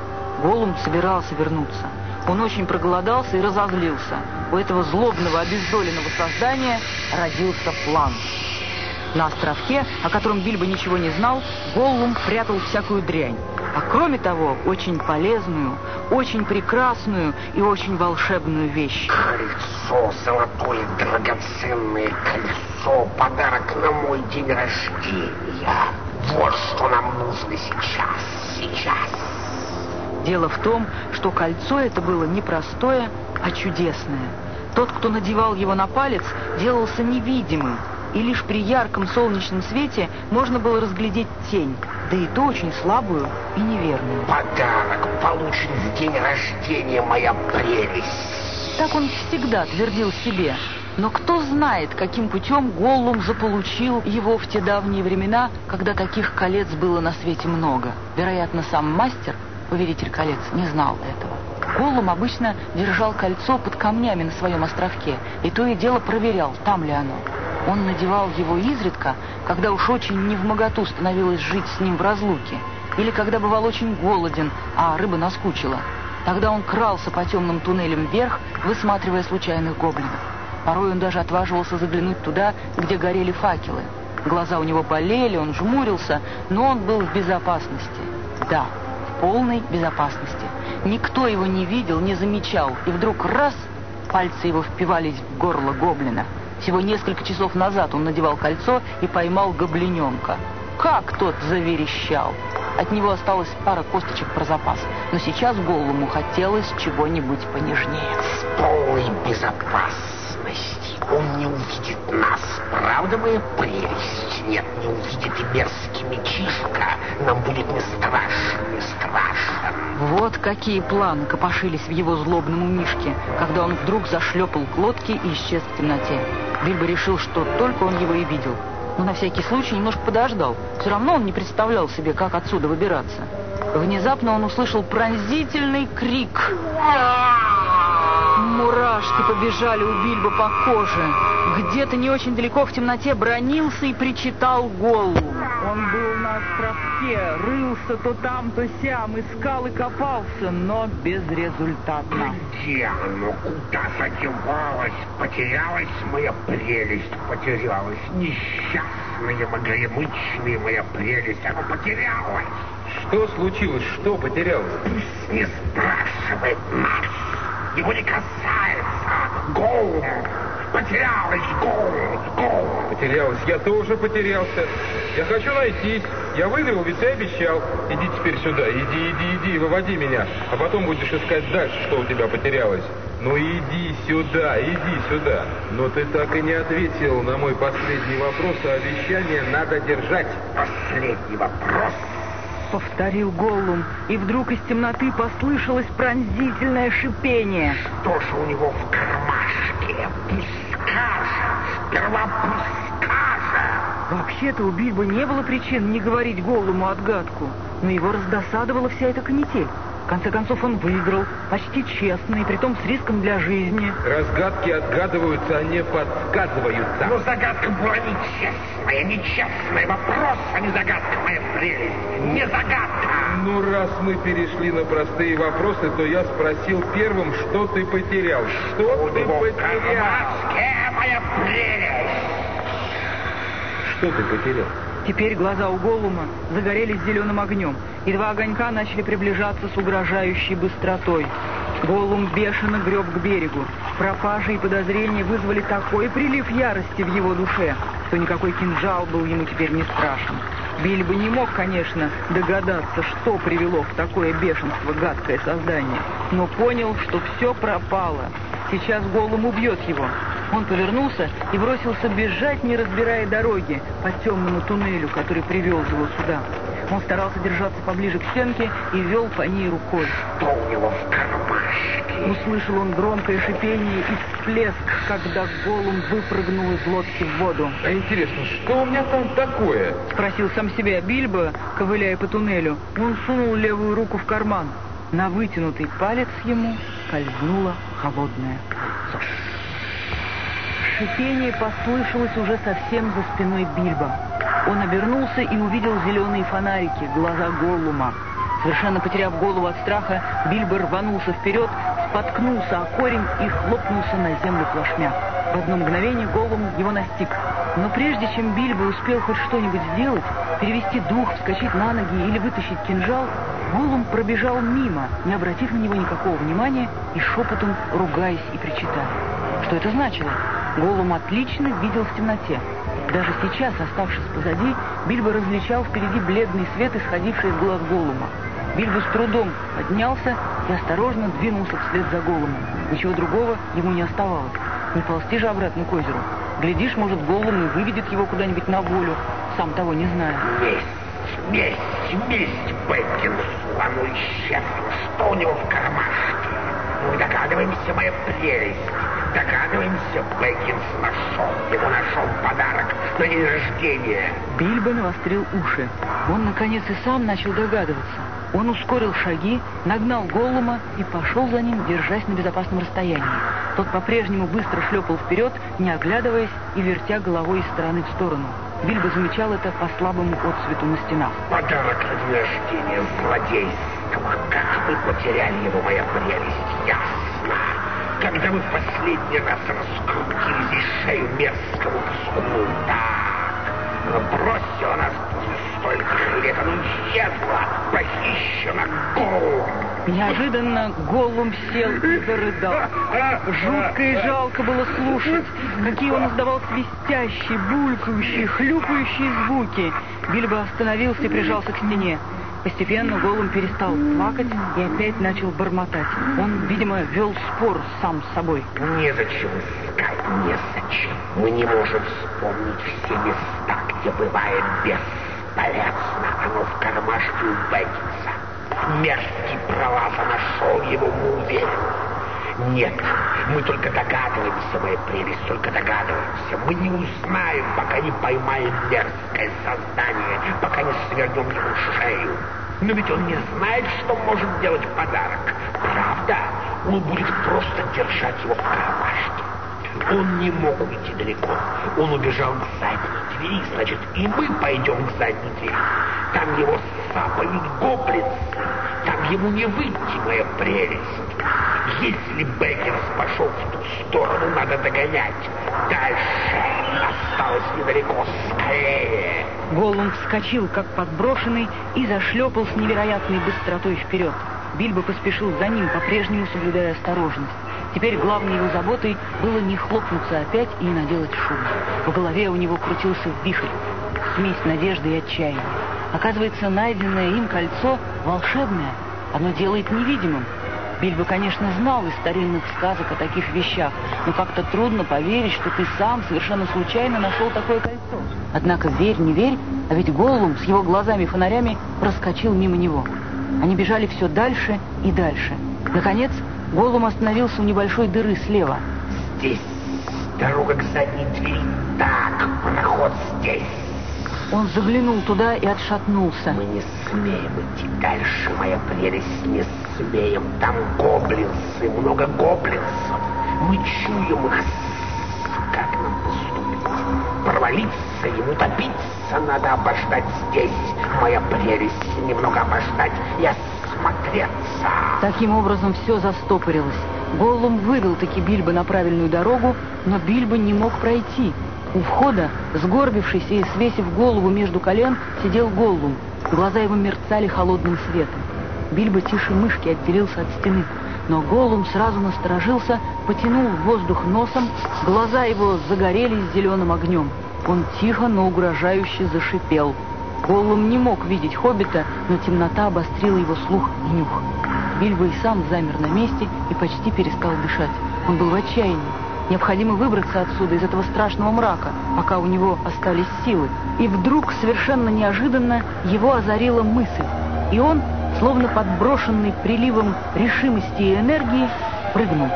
Голум собирался вернуться. Он очень проголодался и разозлился. У этого злобного, обездоленного создания родился план. На островке, о котором Бильбо ничего не знал, Голлум прятал всякую дрянь. А кроме того, очень полезную, очень прекрасную и очень волшебную вещь. Кольцо, золотое драгоценное кольцо, подарок на мой день рождения. Вот что нам нужно сейчас, сейчас. Дело в том, что кольцо это было не простое, а чудесное. Тот, кто надевал его на палец, делался невидимым, и лишь при ярком солнечном свете можно было разглядеть тень, да и то очень слабую и неверную. Подарок получен в день рождения, моя прелесть. Так он всегда твердил себе. Но кто знает, каким путем Голлум заполучил его в те давние времена, когда таких колец было на свете много. Вероятно, сам мастер, повелитель колец, не знал этого. Голлум обычно держал кольцо под камнями на своем островке, и то и дело проверял, там ли оно. Он надевал его изредка, когда уж очень невмоготу становилось жить с ним в разлуке, или когда бывал очень голоден, а рыба наскучила. Тогда он крался по темным туннелям вверх, высматривая случайных гоблинов. Порой он даже отваживался заглянуть туда, где горели факелы. Глаза у него болели, он жмурился, но он был в безопасности. Да, в полной безопасности. Никто его не видел, не замечал, и вдруг раз — пальцы его впивались в горло гоблина. Всего несколько часов назад он надевал кольцо и поймал гоблиненка. Как тот заверещал! От него осталась пара косточек про запас, но сейчас Голлуму хотелось чего-нибудь понежнее. С полной безопасности он не увидит нас, правда, моя прелесть? Нет, не увидит и мерзкий мечишка. Нам будет не страшно, не страшно. Вот какие планы копошились в его злобном умишке, когда он вдруг зашлепал к лодке и исчез в темноте. Бильбо решил, что только он его и видел. Но на всякий случай немножко подождал. Все равно он не представлял себе, как отсюда выбираться. Внезапно он услышал пронзительный крик. Мурашки побежали у Бильбо по коже. Где-то не очень далеко в темноте бронился и причитал Голлум. Он был на островке, рылся то там, то сям, искал и копался, но безрезультатно. Где оно? Куда задевалась? Потерялась моя прелесть, потерялась. Несчастная, могоремычная моя прелесть, оно потерялось. Что случилось? Что потерялось? Пусть не спрашивает нас. Его не касается. Гоум. Потерялась, Гоум, Гоум. Потерялась. Я тоже потерялся. Я хочу найтись. Я выиграл, ведь ты обещал. Иди теперь сюда. Иди, иди, иди, выводи меня. А потом будешь искать дальше, что у тебя потерялось. Ну иди сюда, иди сюда. Но ты так и не ответил на мой последний вопрос, а обещание надо держать. Последний вопрос. Повторил Голлум, и вдруг из темноты послышалось пронзительное шипение. Что же у него в кармашке? Пусть скажет. Сперва пусть скажет. Вообще-то у Бильбо не было причин не говорить Голлуму отгадку, но его раздосадовала вся эта канитель. В конце концов, он выиграл, почти честно, и притом с риском для жизни. Разгадки отгадываются, а не подсказываются. Но загадка была нечестная, нечестный вопрос, а не загадка, моя прелесть. Не загадка. Ну, раз мы перешли на простые вопросы, то я спросил первым, что ты потерял. Что У ты в потерял? кармашке, моя прелесть. Что ты потерял? Теперь глаза у Голума загорелись зеленым огнем, и два огонька начали приближаться с угрожающей быстротой. Голум бешено греб к берегу. Пропажи и подозрения вызвали такой прилив ярости в его душе, что никакой кинжал был ему теперь не страшен. Бильбо не мог, конечно, догадаться, что привело в такое бешенство гадкое создание, но понял, что все пропало. Сейчас Голум убьет его. Он повернулся и бросился бежать, не разбирая дороги, по темному туннелю, который привел его сюда. Он старался держаться поближе к стенке и вел по ней рукой. Что у него в кармашке? Услышал он громкое шипение и всплеск, когда Голум выпрыгнул из лодки в воду. А интересно, что у меня там такое? Спросил сам себя Бильбо, ковыляя по туннелю. Он сунул левую руку в карман. На вытянутый палец ему скользнула холодная кольцо. Шипение послышалось уже совсем за спиной Бильбо. Он обернулся и увидел зеленые фонарики, глаза Голлума. Совершенно потеряв голову от страха, Бильбо рванулся вперед, споткнулся о корень и хлопнулся на землю плашмя. В одно мгновение Голлум его настиг. Но прежде чем Бильбо успел хоть что-нибудь сделать, перевести дух, вскочить на ноги или вытащить кинжал, Голлум пробежал мимо, не обратив на него никакого внимания и шепотом ругаясь и причитая. Что это значило? Голлум отлично видел в темноте. Даже сейчас, оставшись позади, Бильбо различал впереди бледный свет, исходивший из глаз Голлума. Бильбо с трудом поднялся и осторожно двинулся вслед за Голлумом. Ничего другого ему не оставалось. Не ползти же обратно к озеру. Глядишь, может, Голлум и выведет его куда-нибудь на волю, сам того не зная. Месть, месть, месть Бэкинсу. А ну исчезло. Что у него в кармашке? Мы догадываемся, моя прелесть. Догадываемся, Бэкинс нашел. Ему нашел подарок на день рождения. Бильбо навострил уши. Он, наконец, и сам начал догадываться. Он ускорил шаги, нагнал Голлума и пошел за ним, держась на безопасном расстоянии. Тот по-прежнему быстро шлепал вперед, не оглядываясь и вертя головой из стороны в сторону. Бильбо замечал это по слабому отцвету на стенах. Подарок на день рождения злодейского. Как вы потеряли его, моя прелесть, ясно. Когда вы последний раз раскрутили шею мерзкому псу. Так, бросила нас пустой лето, но исчезла, похищена Гоу. Неожиданно Голлум сел и зарыдал. Жутко и жалко было слушать, какие он издавал свистящие, булькающие, хлюпающие звуки. Бильбо остановился и прижался к стене. Постепенно Голлум перестал плакать и опять начал бормотать. Он, видимо, вел спор сам с собой. Незачем искать, незачем. Мы не можем вспомнить все места, где бывает бесполезно. Оно в кармашке у Бэггинса. Мерзкий пролаза нашел его, мы уверены. Нет, мы только догадываемся, моя прелесть, только догадываемся. Мы не узнаем, пока не поймаем мерзкое создание, пока не свернем ему шею. Но ведь он не знает, что может делать подарок. Правда? Он будет просто держать его в кармашке. Он не мог уйти далеко. Он убежал к задней двери, значит, и мы пойдем к задней двери. Там его сапают гоблинцы. Там ему не выйти, моя прелесть. Если Бэггинс пошел в ту сторону, надо догонять. Дальше осталось недалеко. Скорее. Голлум вскочил, как подброшенный, и зашлепал с невероятной быстротой вперед. Бильбо поспешил за ним, по-прежнему соблюдая осторожность. Теперь главной его заботой было не хлопнуться опять и не наделать шума. В голове у него крутился вихрь. смесь надежды и отчаяния. Оказывается, найденное им кольцо волшебное. Оно делает невидимым. Бильбо, конечно, знал из старинных сказок о таких вещах, но как-то трудно поверить, что ты сам совершенно случайно нашел такое кольцо. Однако верь, не верь, а ведь Голлум с его глазами-фонарями проскочил мимо него. Они бежали все дальше и дальше. Наконец, Голлум остановился у небольшой дыры слева. Здесь дорога к задней двери. Так, проход здесь. Он заглянул туда и отшатнулся. Мы не смеем идти дальше, моя прелесть, не смеем. Там гоблинцы, много гоблинцев. Мы чуем их. Как нам поступить? Провалиться им, утопиться надо обождать здесь. Моя прелесть, немного обождать и осмотреться. Таким образом все застопорилось. Голлум вывел таки Бильбо на правильную дорогу, но Бильбо не мог пройти. У входа, сгорбившись и свесив голову между колен, сидел Голлум. Глаза его мерцали холодным светом. Бильбо тише мышки отделился от стены. Но Голлум сразу насторожился, потянул воздух носом, глаза его загорелись зеленым огнем. Он тихо, но угрожающе зашипел. Голлум не мог видеть хоббита, но темнота обострила его слух и нюх. Бильбо и сам замер на месте и почти перестал дышать. Он был в отчаянии. Необходимо выбраться отсюда, из этого страшного мрака, пока у него остались силы. И вдруг, совершенно неожиданно, его озарила мысль. И он, словно подброшенный приливом решимости и энергии, прыгнул.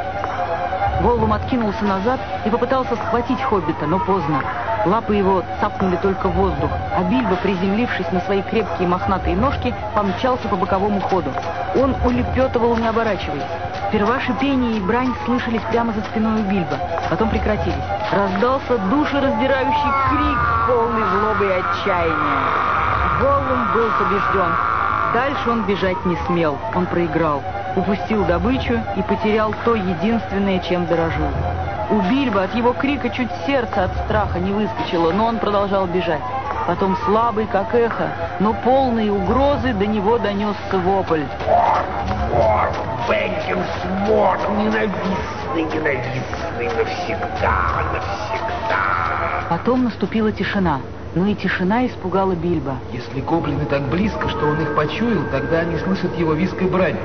Голлум откинулся назад и попытался схватить хоббита, но поздно. Лапы его цапнули только воздух, а Бильбо, приземлившись на свои крепкие мохнатые ножки, помчался по боковому ходу. Он улепетывал, не оборачиваясь. Сперва шипение и брань слышались прямо за спиной у Бильбо, потом прекратились. Раздался душераздирающий крик, полный злобы и отчаяния. Голлум был побежден. Дальше он бежать не смел, он проиграл. Упустил добычу и потерял то единственное, чем дорожил. У Бильбо от его крика чуть сердце от страха не выскочило, но он продолжал бежать. Потом слабый, как эхо, но полный угрозы до него донесся вопль. Вор, Беккинс, вор, ненавистный, ненавистный, навсегда, навсегда. Потом наступила тишина. Но и тишина испугала Бильбо. Если гоблины так близко, что он их почуял, тогда они слышат его виск и брань.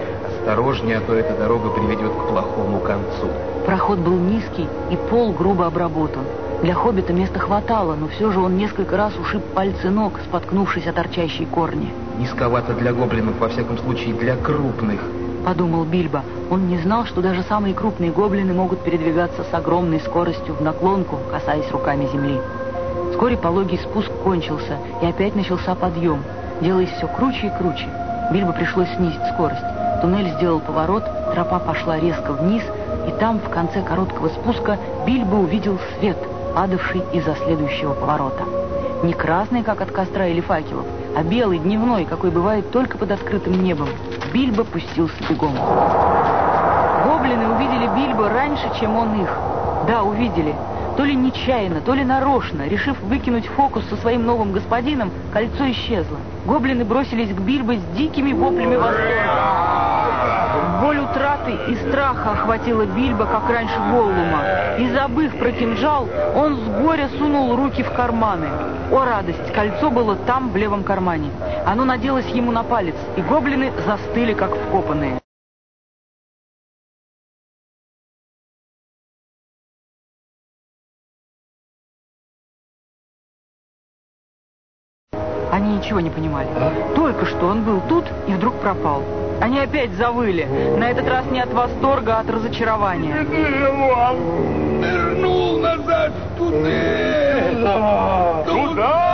Осторожнее, а то эта дорога приведет к плохому концу. Проход был низкий и пол грубо обработан. Для хоббита места хватало, но все же он несколько раз ушиб пальцы ног, споткнувшись о торчащие корни. Низковато для гоблинов, во всяком случае, для крупных. Подумал Бильбо. Он не знал, что даже самые крупные гоблины могут передвигаться с огромной скоростью в наклонку, касаясь руками земли. Вскоре пологий спуск кончился, и опять начался подъем, делаясь все круче и круче. Бильбо пришлось снизить скорость. Туннель сделал поворот, тропа пошла резко вниз, и там, в конце короткого спуска, Бильбо увидел свет, падавший из-за следующего поворота. Не красный, как от костра или факелов, а белый, дневной, какой бывает только под открытым небом. Бильбо пустился бегом. Гоблины увидели Бильбо раньше, чем он их. Да, увидели. То ли нечаянно, то ли нарочно, решив выкинуть фокус со своим новым господином, кольцо исчезло. Гоблины бросились к Бильбо с дикими воплями восторга. Боль утраты и страха охватила Бильбо, как раньше Голлума. И забыв про кинжал, он с горя сунул руки в карманы. О, радость! Кольцо было там, в левом кармане. Оно наделось ему на палец, и гоблины застыли, как вкопанные. Ничего не понимали. Только что он был тут и вдруг пропал. Они опять завыли. На этот раз не от восторга, а от разочарования. Нырнул назад в туннель. Туда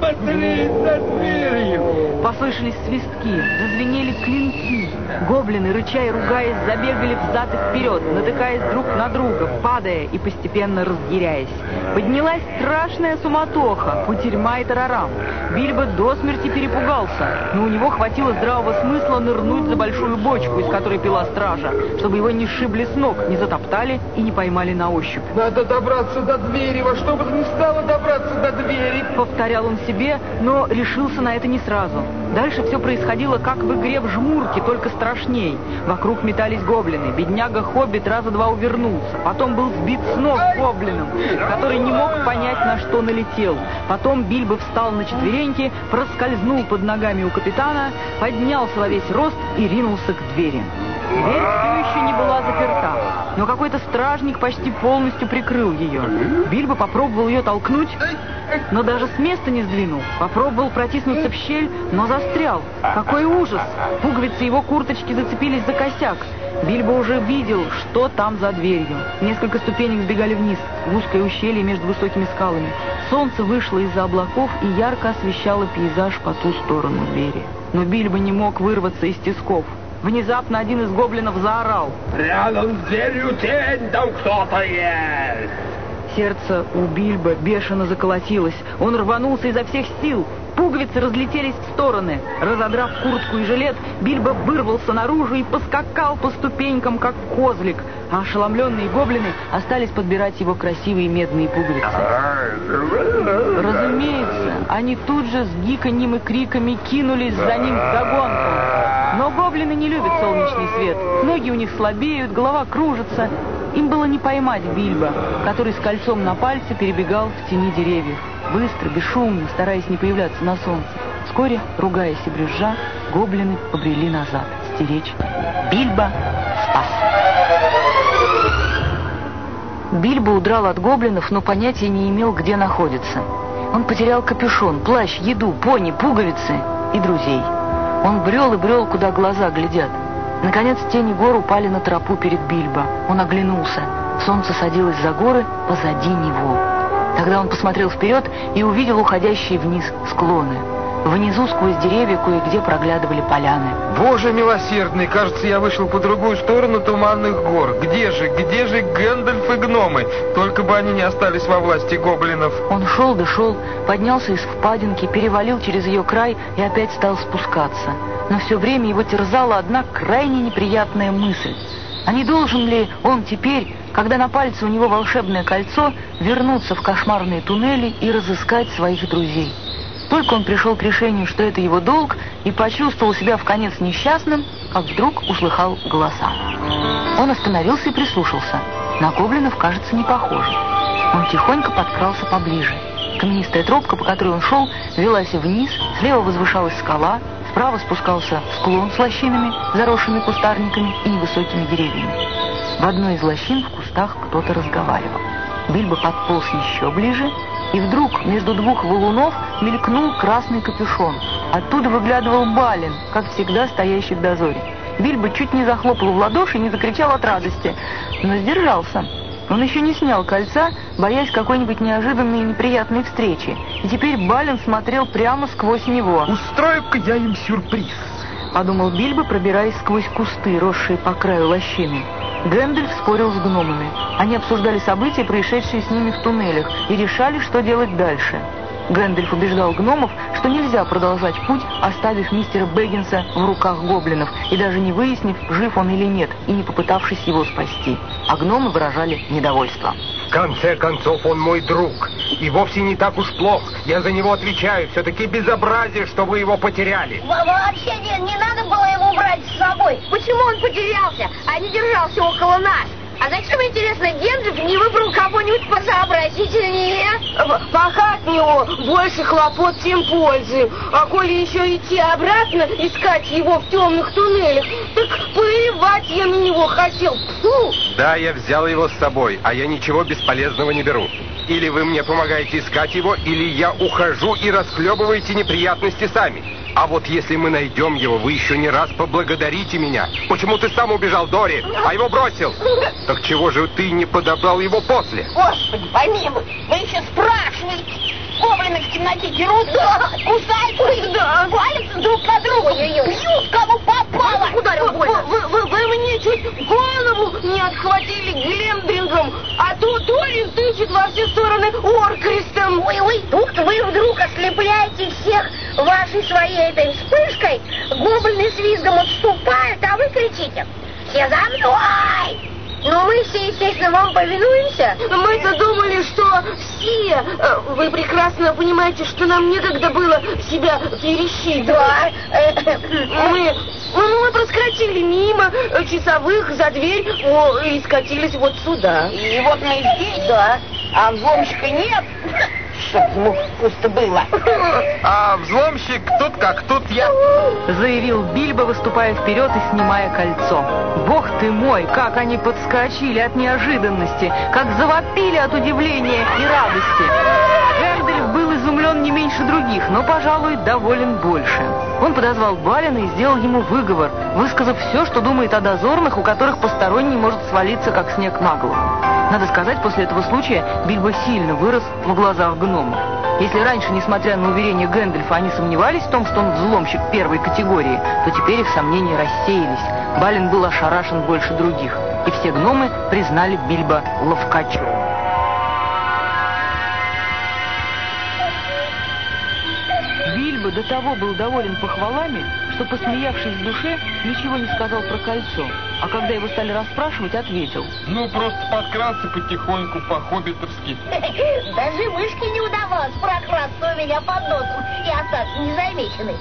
посмотреть за дверью. Послышались свистки, зазвенели клинки. Гоблины, рыча и ругаясь, забегали взад и вперед, натыкаясь друг на друга, падая и постепенно разъяряясь. Поднялась страшная суматоха, кутерьма и тарарам. Бильбо до смерти перепугался, но у него хватило здравого смысла нырнуть за большую бочку, из которой пила стража, чтобы его не сшибли с ног, не затоптали и не поймали на ощупь. Надо добраться до двери, во что бы то ни стало добраться до двери. Повторял он себе, но решился на это не сразу. Дальше все происходило, как в игре в жмурки, только страшней. Вокруг метались гоблины. Бедняга-хоббит раза два увернулся. Потом был сбит с ног гоблином, который не мог понять, на что налетел. Потом Бильбо встал на четвереньки, проскользнул под ногами у капитана, поднялся во весь рост и ринулся к двери. Дверь все еще не была заперта, но какой-то стражник почти полностью прикрыл ее. Бильбо попробовал ее толкнуть, но даже с места не сдвинул. Попробовал протиснуться в щель, но застрял. Какой ужас! Пуговицы его курточки зацепились за косяк. Бильбо уже видел, что там за дверью. Несколько ступенек сбегали вниз, в узкое ущелье между высокими скалами. Солнце вышло из-за облаков и ярко освещало пейзаж по ту сторону двери. Но Бильбо не мог вырваться из тисков. Внезапно один из гоблинов заорал. «Рядом с дверью тень, там кто-то есть!» Сердце у Бильбо бешено заколотилось. Он рванулся изо всех сил. Пуговицы разлетелись в стороны. Разодрав куртку и жилет, Бильбо вырвался наружу и поскакал по ступенькам, как козлик. А ошеломленные гоблины остались подбирать его красивые медные пуговицы. Разумеется, они тут же с гиканьем и криками кинулись за ним в догонку. Но гоблины не любят солнечный свет. Ноги у них слабеют, голова кружится. Им было не поймать Бильбо, который с кольцом на пальце перебегал в тени деревьев. Быстро, бесшумно, стараясь не появляться на солнце. Вскоре, ругаясь и брюзжа, гоблины побрели назад, стеречь. Бильбо спас. Бильбо удрал от гоблинов, но понятия не имел, где находится. Он потерял капюшон, плащ, еду, пони, пуговицы и друзей. Он брел и брел, куда глаза глядят. Наконец тени гор упали на тропу перед Бильбо. Он оглянулся. Солнце садилось за горы позади него. Тогда он посмотрел вперед и увидел уходящие вниз склоны. Внизу сквозь деревья кое-где проглядывали поляны. Боже милосердный, кажется, я вышел по другую сторону туманных гор. Где же, где же Гэндальф и гномы? Только бы они не остались во власти гоблинов. Он шел да шел, поднялся из впадинки, перевалил через ее край и опять стал спускаться. Но все время его терзала одна крайне неприятная мысль. А не должен ли он теперь, когда на пальце у него волшебное кольцо, вернуться в кошмарные туннели и разыскать своих друзей? Только он пришел к решению, что это его долг, и почувствовал себя в конец несчастным, как вдруг услыхал голоса. Он остановился и прислушался. На гоблинов, кажется, не похоже. Он тихонько подкрался поближе. Каменистая тропка, по которой он шел, велась вниз, слева возвышалась скала, справа спускался склон с лощинами, заросшими кустарниками и невысокими деревьями. В одной из лощин в кустах кто-то разговаривал. Бильбо подполз еще ближе, и вдруг между двух валунов мелькнул красный капюшон. Оттуда выглядывал Балин, как всегда стоящий в дозоре. Бильбо чуть не захлопал в ладоши и не закричал от радости, но сдержался. Он еще не снял кольца, боясь какой-нибудь неожиданной и неприятной встречи. И теперь Балин смотрел прямо сквозь него. «Устрою-ка я им сюрприз!» — подумал Бильбо, пробираясь сквозь кусты, росшие по краю лощины. Гэндальф спорил с гномами. Они обсуждали события, происшедшие с ними в туннелях, и решали, что делать дальше. Гэндальф убеждал гномов, что нельзя продолжать путь, оставив мистера Бэггинса в руках гоблинов, и даже не выяснив, жив он или нет, и не попытавшись его спасти. А гномы выражали недовольство. В конце концов, он мой друг. И вовсе не так уж плох. Я за него отвечаю. Все-таки безобразие, что вы его потеряли. Во- Вообще не, не надо было его брать с собой. Почему он потерялся, а не держался около нас? А зачем, интересно, Генджик не выбрал кого-нибудь посообразительнее? Пока от него больше хлопот, тем пользы. А коли еще идти обратно, искать его в темных туннелях, так плевать я на него хотел. Фу! Да, я взял его с собой, а я ничего бесполезного не беру. Или вы мне помогаете искать его, или я ухожу и расхлебываете неприятности сами. А вот если мы найдем его, вы еще не раз поблагодарите меня. Почему ты сам убежал, Дори, а его бросил? Так чего же ты не подобрал его после? Господи, помилуй, вы еще спрашиваете. Гоблины в темноте дерутся, кусаются, да. валятся друг на друга, бьют кому попало. Ударил больно. Вы, вы, вы мне чуть голову не отхватили глемдрингом, а тут Торин тычет во все стороны оркрестом. Ой-ой, тут вы вдруг ослепляете всех вашей своей этой вспышкой, гоблины с визгом отступают, а вы кричите «Все за мной!» Но мы все, естественно, вам повинуемся. Мы-то думали, что все... э, Вы прекрасно понимаете, что нам некогда было себя пересчитывать. Да. Мы... ну, мы проскочили мимо э, часовых за дверь и скатились вот сюда. И вот мы здесь, да, а взломщика нет. Чтоб ему пусто было. А взломщик тут как тут я. Заявил Бильбо, выступая вперед и снимая кольцо. Бог ты мой, как они подскочили от неожиданности, как завопили от удивления и радости. Изумлен не меньше других, но, пожалуй, доволен больше. Он подозвал Балина и сделал ему выговор, высказав все, что думает о дозорных, у которых посторонний может свалиться, как снег на голову. Надо сказать, после этого случая Бильбо сильно вырос в глазах гномов. Если раньше, несмотря на уверение Гэндальфа, они сомневались в том, что он взломщик первой категории, то теперь их сомнения рассеялись. Балин был ошарашен больше других, и все гномы признали Бильбо ловкачом. Бильбо до того был доволен похвалами, что, посмеявшись в душе, ничего не сказал про кольцо, а когда его стали расспрашивать, ответил. Ну, просто подкрался потихоньку по-хоббитовски. <laughs> Даже мышке не удавалось прокрасться у меня под носом и остаться незамеченной.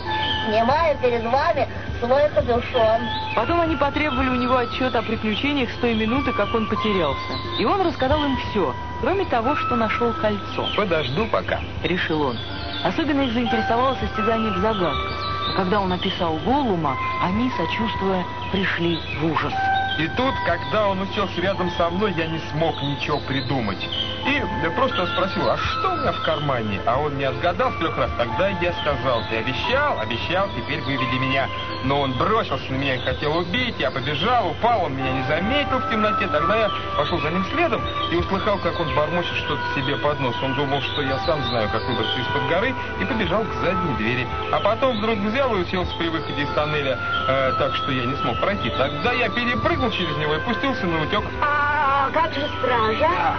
Снимаю перед вами свой капюшон. Потом они потребовали у него отчет о приключениях с той минуты, как он потерялся. И он рассказал им все, кроме того, что нашел кольцо. Подожду пока. Решил он. Особенно их заинтересовало состязание в загадках. Когда он описал Голума, они, сочувствуя, пришли в ужас. И тут, когда он уселся рядом со мной, я не смог ничего придумать. И я просто спросил, а что у меня в кармане? А он не отгадал трех раз. Тогда я сказал, ты обещал, обещал, теперь выведи меня. Но он бросился на меня и хотел убить. Я побежал, упал, он меня не заметил в темноте. Тогда я пошел за ним следом и услыхал, как он бормочет что-то себе под нос. Он думал, что я сам знаю, как выбраться из-под горы, и побежал к задней двери. А потом вдруг взял и уселся при выходе из тоннеля, э, так что я не смог пройти. Тогда я перепрыгнул через него и пустился на утек. А как же стража?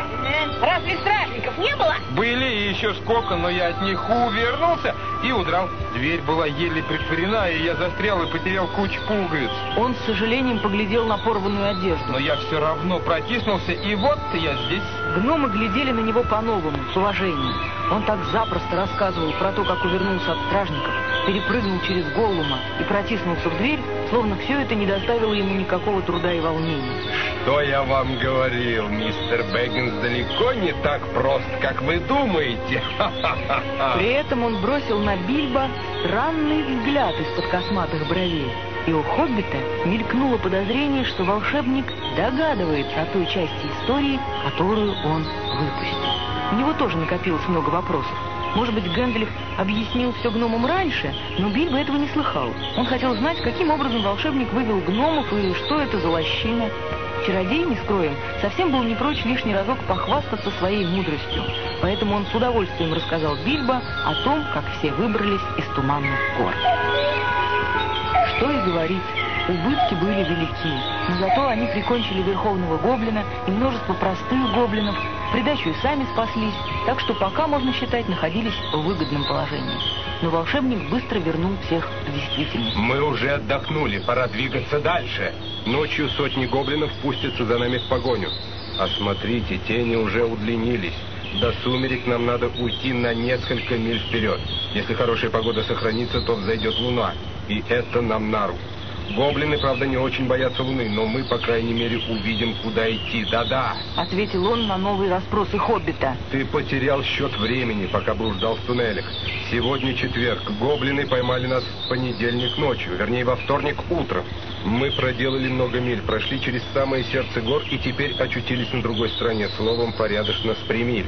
Разве стражников не было? Были и еще сколько, но я от них увернулся и удрал. Дверь была еле притворена, и я застрял и потерял кучу пуговиц. Он с сожалением поглядел на порванную одежду. Но я все равно протиснулся, и вот я здесь. Гномы глядели на него по-новому, с уважением. Он так запросто рассказывал про то, как увернулся от стражников, перепрыгнул через Голлума и протиснулся в дверь, словно все это не доставило ему никакого труда и волнения. Что я вам говорил, мистер Бэггинс далеко не так прост, как вы думаете. <laughs> При этом он бросил на Бильбо странный взгляд из-под косматых бровей. И у Хоббита мелькнуло подозрение, что волшебник догадывается о той части истории, которую он выпустил. У него тоже накопилось много вопросов. Может быть, Гэндальф объяснил все гномам раньше, но Бильбо этого не слыхал. Он хотел знать, каким образом волшебник вывел гномов и что это за лощина. Чародей, не скроем, совсем был не прочь лишний разок похвастаться своей мудростью. Поэтому он с удовольствием рассказал Бильбо о том, как все выбрались из туманных гор. Что и говорить, убытки были велики, но зато они прикончили верховного гоблина и множество простых гоблинов, в придачу и сами спаслись, так что пока, можно считать, находились в выгодном положении. Но волшебник быстро вернул всех к действительности. Мы уже отдохнули, пора двигаться дальше. Ночью сотни гоблинов пустятся за нами в погоню. А смотрите, тени уже удлинились. До сумерек нам надо уйти на несколько миль вперед. Если хорошая погода сохранится, то взойдет луна. И это нам на руку. Гоблины, правда, не очень боятся луны, но мы, по крайней мере, увидим, куда идти. Да-да. Ответил он на новые расспросы Хоббита. Ты потерял счет времени, пока блуждал в туннелях. Сегодня четверг. Гоблины поймали нас в понедельник ночью, вернее, во вторник утром. Мы проделали много миль, прошли через самое сердце гор и теперь очутились на другой стороне. Словом, порядочно спрямили.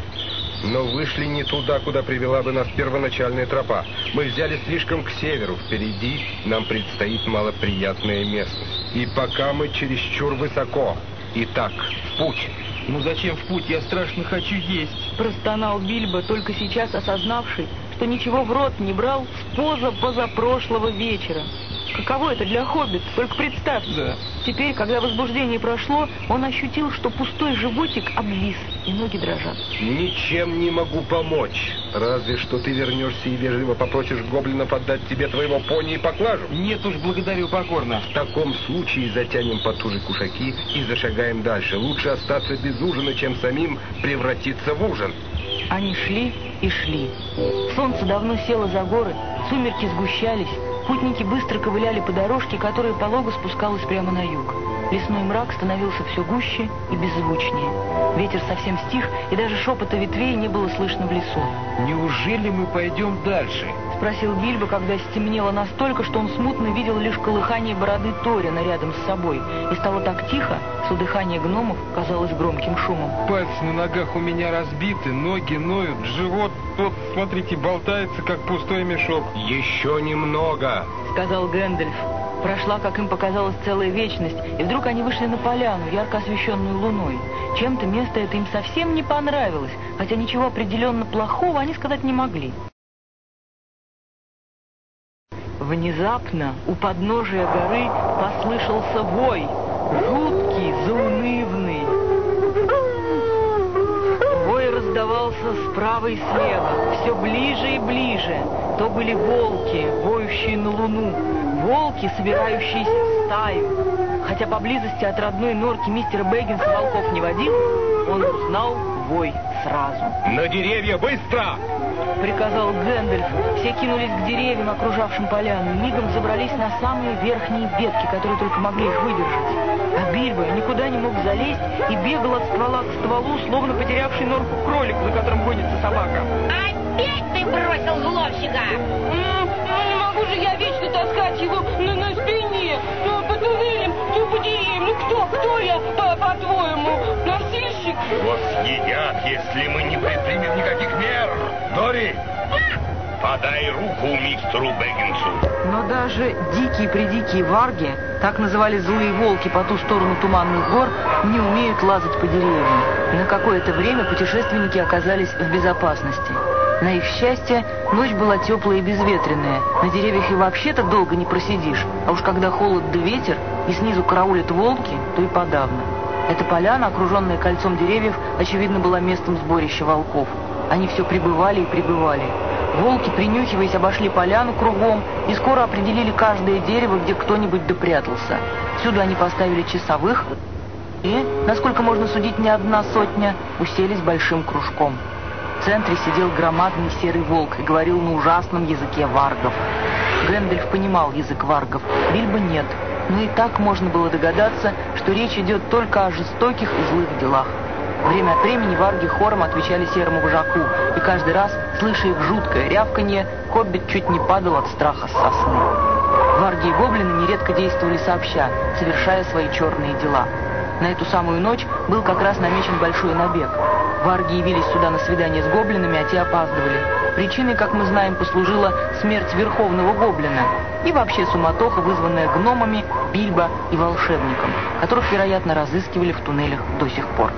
Но вышли не туда, куда привела бы нас первоначальная тропа. Мы взяли слишком к северу. Впереди нам предстоит малоприятная местность. И пока мы чересчур высоко. Итак, в путь. Ну зачем в путь? Я страшно хочу есть. Простонал Бильбо, только сейчас осознавший, что ничего в рот не брал с поза позапрошлого вечера. Каково это для хоббита? Только представь. Да. Теперь, когда возбуждение прошло, он ощутил, что пустой животик обвис, и ноги дрожат. Ничем не могу помочь. Разве что ты вернешься и вежливо попросишь гоблинов отдать тебе твоего пони и поклажу. Нет уж, благодарю покорно. В таком случае затянем потуже кушаки и зашагаем дальше. Лучше остаться без ужина, чем самим превратиться в ужин. Они шли и шли. Солнце давно село за горы, сумерки сгущались. Путники быстро ковыляли по дорожке, которая полого спускалась прямо на юг. Лесной мрак становился все гуще и беззвучнее. Ветер совсем стих, и даже шепота ветвей не было слышно в лесу. Неужели мы пойдем дальше? Спросил Бильбо, когда стемнело настолько, что он смутно видел лишь колыхание бороды Торина рядом с собой. И стало так тихо, что дыхание гномов казалось громким шумом. Пальцы на ногах у меня разбиты, ноги ноют, живот тот, смотрите, болтается, как пустой мешок. Еще немного, сказал Гэндальф. Прошла, как им показалось, целая вечность, и вдруг они вышли на поляну, ярко освещенную луной. Чем-то место это им совсем не понравилось, хотя ничего определенно плохого они сказать не могли. Внезапно у подножия горы послышался вой, жуткий, заунывный. Вой раздавался справа и слева, все ближе и ближе. То были волки, воющие на луну, волки, собирающиеся в стаю. Хотя поблизости от родной норки мистера Бэггинса волков не водил, он узнал вой сразу. На деревья, быстро! Приказал Гэндальф. Все кинулись к деревьям, окружавшим поляну, и мигом забрались на самые верхние ветки, которые только могли их выдержать. А Бильбо никуда не мог залезть и бегал от ствола к стволу, словно потерявший норку кролик, за которым гонится собака. Опять ты бросил зловщика! Ну, не могу же я вечно таскать его на, на спине. Ну, по туннелям, то по деревьям. Ну, кто, кто я, по- по-твоему? Носильщик? Его съедят, если мы не предпримем никаких мер. Дори, подай руку мистеру Бэггинсу. Но даже дикие-придикие варги, так называли злые волки по ту сторону туманных гор, не умеют лазать по деревьям. На какое-то время путешественники оказались в безопасности. На их счастье, ночь была теплая и безветренная. На деревьях и вообще так долго не просидишь. А уж когда холод да ветер, и снизу караулят волки, то и подавно. Эта поляна, окруженная кольцом деревьев, очевидно, была местом сборища волков. Они все прибывали и прибывали. Волки, принюхиваясь, обошли поляну кругом и скоро определили каждое дерево, где кто-нибудь допрятался. Всюду они поставили часовых и, насколько можно судить, не одна сотня, уселись большим кружком. В центре сидел громадный серый волк и говорил на ужасном языке варгов. Гэндальф понимал язык варгов, Бильбо нет, но и так можно было догадаться, что речь идет только о жестоких и злых делах. Время от времени варги хором отвечали серому вожаку, и каждый раз, слыша их жуткое рявканье, хоббит чуть не падал от страха с сосны. Варги и гоблины нередко действовали сообща, совершая свои черные дела. На эту самую ночь был как раз намечен большой набег. Варги явились сюда на свидание с гоблинами, а те опаздывали. Причиной, как мы знаем, послужила смерть верховного гоблина и вообще суматоха, вызванная гномами, Бильбо и волшебником, которых, вероятно, разыскивали в туннелях до сих пор.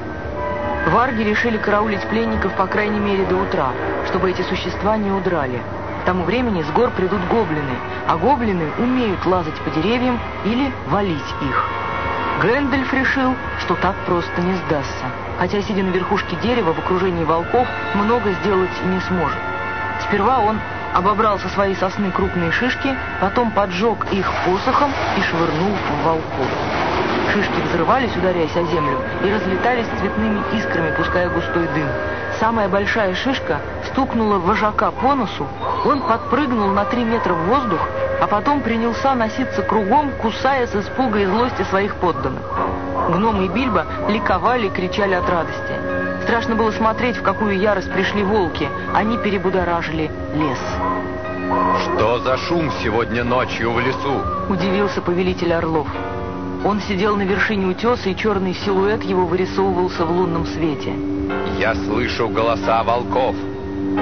Варги решили караулить пленников по крайней мере до утра, чтобы эти существа не удрали. К тому времени с гор придут гоблины, а гоблины умеют лазать по деревьям или валить их. Гэндальф решил, что так просто не сдастся, хотя, сидя на верхушке дерева в окружении волков, много сделать не сможет. Сперва он обобрал со своей сосны крупные шишки, потом поджег их посохом и швырнул в волков. Шишки взрывались, ударяясь о землю, и разлетались цветными искрами, пуская густой дым. Самая большая шишка стукнула вожака по носу, он подпрыгнул на три метра в воздух, а потом принялся носиться кругом, кусая с испуга и злости своих подданных. Гномы и Бильбо ликовали и кричали от радости. Страшно было смотреть, в какую ярость пришли волки. Они перебудоражили лес. Что за шум сегодня ночью в лесу? Удивился повелитель Орлов. Он сидел на вершине утеса, и черный силуэт его вырисовывался в лунном свете. Я слышу голоса волков.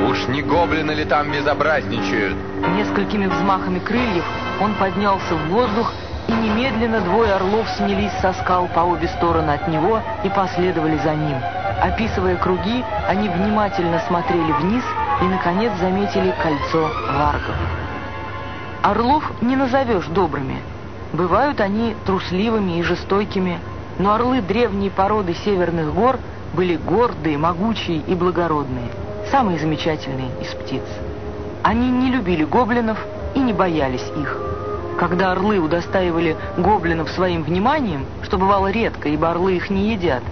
Уж не гоблины ли там безобразничают? Несколькими взмахами крыльев он поднялся в воздух, и немедленно двое орлов снялись со скал по обе стороны от него и последовали за ним. Описывая круги, они внимательно смотрели вниз и, наконец, заметили кольцо варгов. Орлов не назовешь добрыми. Бывают они трусливыми и жестокими, но орлы древней породы северных гор были гордые, могучие и благородные, самые замечательные из птиц. Они не любили гоблинов и не боялись их. Когда орлы удостаивали гоблинов своим вниманием, что бывало редко, ибо орлы их не едят,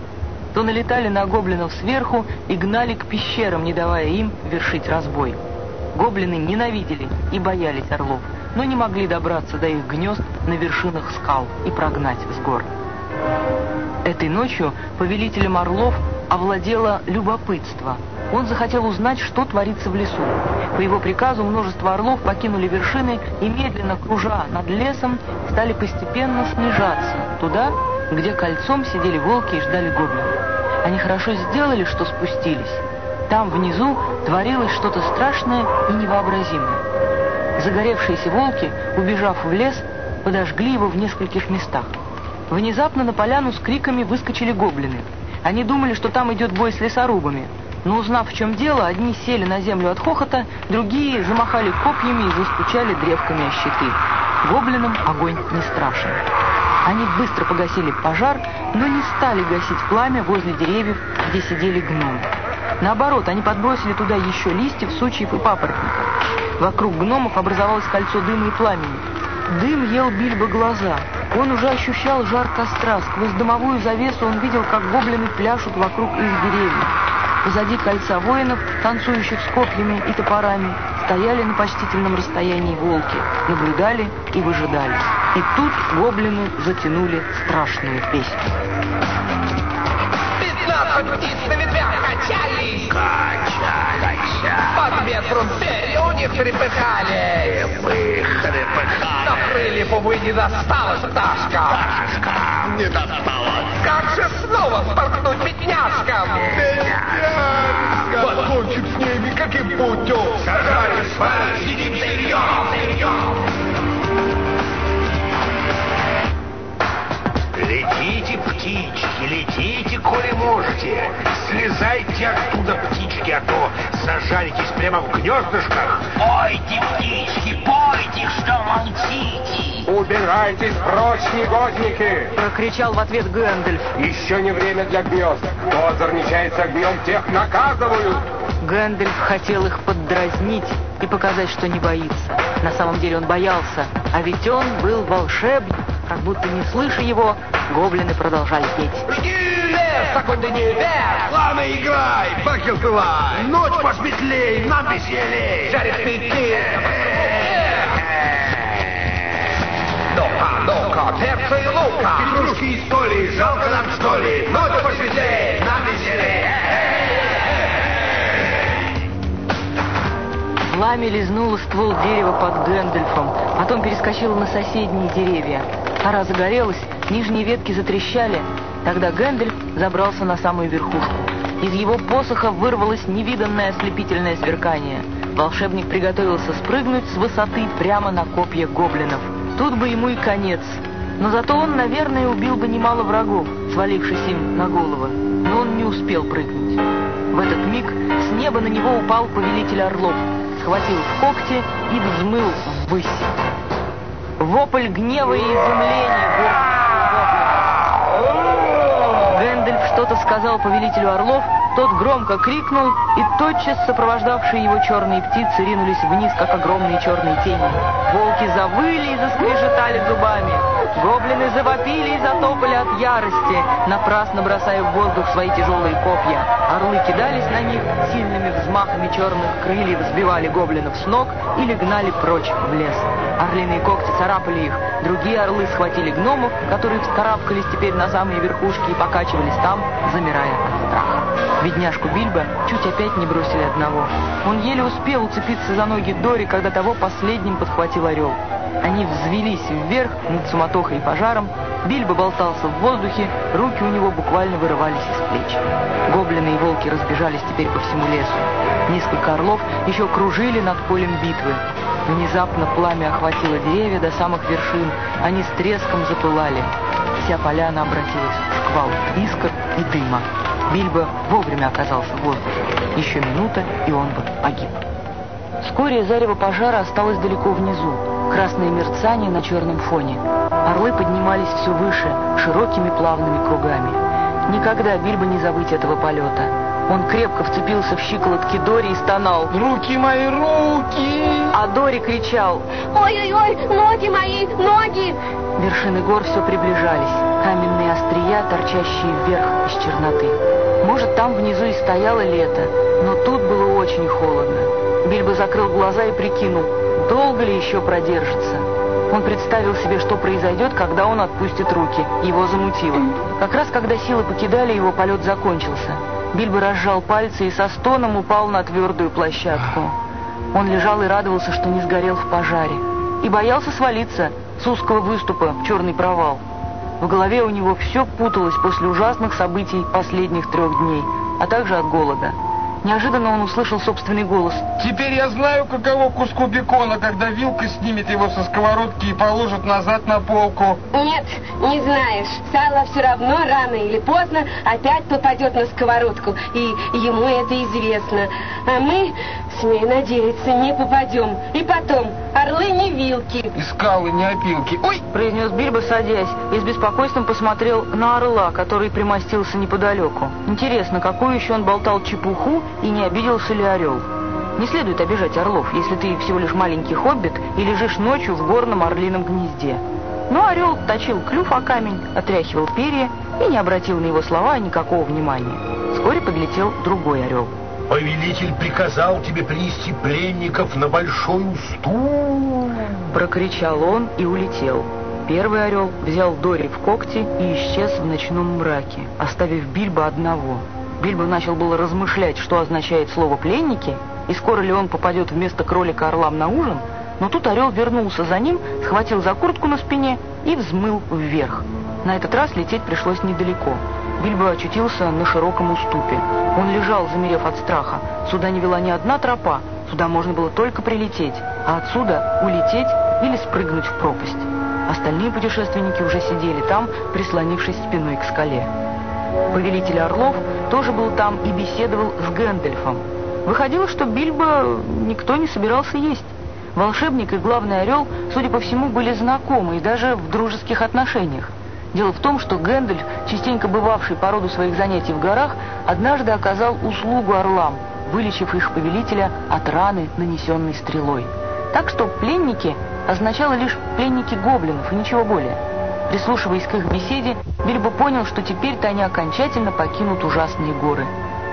то налетали на гоблинов сверху и гнали к пещерам, не давая им вершить разбой. Гоблины ненавидели и боялись орлов, но не могли добраться до их гнезд на вершинах скал и прогнать с гор. Этой ночью повелителем орлов овладело любопытство. Он захотел узнать, что творится в лесу. По его приказу множество орлов покинули вершины и, медленно кружа над лесом, стали постепенно снижаться туда, где кольцом сидели волки и ждали гоблинов. Они хорошо сделали, что спустились. Там внизу творилось что-то страшное и невообразимое. Загоревшиеся волки, убежав в лес, подожгли его в нескольких местах. Внезапно на поляну с криками выскочили гоблины. Они думали, что там идет бой с лесорубами. Но узнав, в чем дело, одни сели на землю от хохота, другие замахали копьями и застучали древками о щиты. Гоблинам огонь не страшен. Они быстро погасили пожар, но не стали гасить пламя возле деревьев, где сидели гномы. Наоборот, они подбросили туда еще листьев, сучьев и папоротников. Вокруг гномов образовалось кольцо дыма и пламени. Дым ел Бильбо глаза. Он уже ощущал жар костра. Сквозь дымовую завесу он видел, как гоблины пляшут вокруг их деревьев. Позади кольца воинов, танцующих с копьями и топорами, стояли на почтительном расстоянии волки, наблюдали и выжидали. И тут гоблины затянули страшную песню. Пятнадцать птиц на ветвях качались. Качались. Под ветром перья у них трепыхали. Трепыхали. Но крыльев, увы, не досталось пташка. Пташка. Не досталось. Как же снова впорхнуть бедняжкам? Бедняжкам. Покончим с ними каким путем? Сажались, сидим сырьем, сырьем. Летите, птички, летите, коли можете. Слезайте оттуда, птички, а то зажаритесь прямо в гнездышках. Пойте, птички, пойте, что молчите. Убирайтесь прочь, негодники! Прокричал в ответ Гэндальф. Еще не время для гнезд. Кто озорничается огнем, тех наказывают. Гэндальф хотел их поддразнить и показать, что не боится. На самом деле он боялся, а ведь он был волшебник. Как будто не слыша его, гоблины продолжали петь. Лес, такой ты не вверх. Пламя играй, факел пылай. Ночь посветлей, нам веселей. Жарит ты Ну-ка, ну-ка, перца и лука. Петрушки и соли, жалко нам что ли? Ночь посветлей, нам веселей. Пламя лизнуло ствол дерева под Гэндальфом, потом перескочило на соседние деревья. Кора загорелась, нижние ветки затрещали. Тогда Гэндальф забрался на самую верхушку. Из его посоха вырвалось невиданное ослепительное сверкание. Волшебник приготовился спрыгнуть с высоты прямо на копья гоблинов. Тут бы ему и конец. Но зато он, наверное, убил бы немало врагов, свалившись им на головы. Но он не успел прыгнуть. В этот миг с неба на него упал повелитель орлов, схватил в когти и взмыл ввысь. Вопль гнева и изумления Гэндальф что-то сказал повелителю орлов, тот громко крикнул, и тотчас сопровождавшие его черные птицы ринулись вниз, как огромные черные тени. Волки завыли и заскрежетали зубами. Гоблины завопили и затопали от ярости, напрасно бросая в воздух свои тяжелые копья. Орлы кидались на них, сильными взмахами черных крыльев сбивали гоблинов с ног или гнали прочь в лес. Орлиные когти царапали их. Другие орлы схватили гномов, которые вскарабкались теперь на самые верхушки и покачивались там, замирая от страха. Бедняжку Бильбо чуть опять не бросили одного. Он еле успел уцепиться за ноги Дори, когда того последним подхватил орел. Они взвелись вверх над суматохой и пожаром. Бильбо болтался в воздухе, руки у него буквально вырывались из плеч. Гоблины и волки разбежались теперь по всему лесу. Несколько орлов еще кружили над полем битвы. Внезапно пламя охватило деревья до самых вершин. Они с треском запылали. Вся поляна обратилась в шквал искр и дыма. Бильбо вовремя оказался в воздухе. Еще минута, и он бы погиб. Вскоре зарево пожара осталось далеко внизу. Красное мерцание на черном фоне. Орлы поднимались все выше, широкими плавными кругами. Никогда Бильбо не забыть этого полета. Он крепко вцепился в щиколотки Дори и стонал. «Руки мои, руки!» А Дори кричал. Ой-ой-ой, ноги мои, ноги! Вершины гор все приближались. Каменные острия, торчащие вверх из черноты. Может, там внизу и стояло лето, но тут было очень холодно. Бильбо закрыл глаза и прикинул, долго ли еще продержится. Он представил себе, что произойдет, когда он отпустит руки. Его замутило. Как раз когда силы покидали его, полет закончился. Бильбо разжал пальцы и со стоном упал на твердую площадку. Он лежал и радовался, что не сгорел в пожаре. И боялся свалиться с узкого выступа в черный провал. В голове у него все путалось после ужасных событий последних трех дней, а также от голода. Неожиданно он услышал собственный голос. Теперь я знаю, каково куску бекона, когда вилка снимет его со сковородки и положит назад на полку. Нет, не знаешь. Сало все равно рано или поздно опять попадет на сковородку, и ему это известно. А мы, смею надеяться, не попадем. И потом, орлы не вилки. И скалы не опилки. Ой! произнес Бильбо, садясь, и с беспокойством посмотрел на орла, который примостился неподалеку. Интересно, какую еще он болтал чепуху и не обиделся ли орел? Не следует обижать орлов, если ты всего лишь маленький хоббит и лежишь ночью в горном орлином гнезде. Но орел точил клюв о камень, отряхивал перья и не обратил на его слова никакого внимания. Вскоре подлетел другой орел. Повелитель приказал тебе принести пленников на большой уступ. Прокричал он и улетел. Первый орел взял Дори в когти и исчез в ночном мраке, оставив Бильбо одного. Бильбо начал было размышлять, что означает слово «пленники», и скоро ли он попадет вместо кролика орлам на ужин, но тут орел вернулся за ним, схватил за куртку на спине и взмыл вверх. На этот раз лететь пришлось недалеко. Бильбо очутился на широком уступе. Он лежал, замерев от страха. Сюда не вела ни одна тропа, сюда можно было только прилететь, а отсюда улететь или спрыгнуть в пропасть. Остальные путешественники уже сидели там, прислонившись спиной к скале. Повелитель Орлов тоже был там и беседовал с Гэндальфом. Выходило, что Бильбо никто не собирался есть. Волшебник и главный орел, судя по всему, были знакомы и даже в дружеских отношениях. Дело в том, что Гэндальф, частенько бывавший по роду своих занятий в горах, однажды оказал услугу орлам, вылечив их повелителя от раны, нанесенной стрелой. Так что пленники означало лишь пленники гоблинов и ничего более. Прислушиваясь к их беседе, Бильбо понял, что теперь-то они окончательно покинут ужасные горы.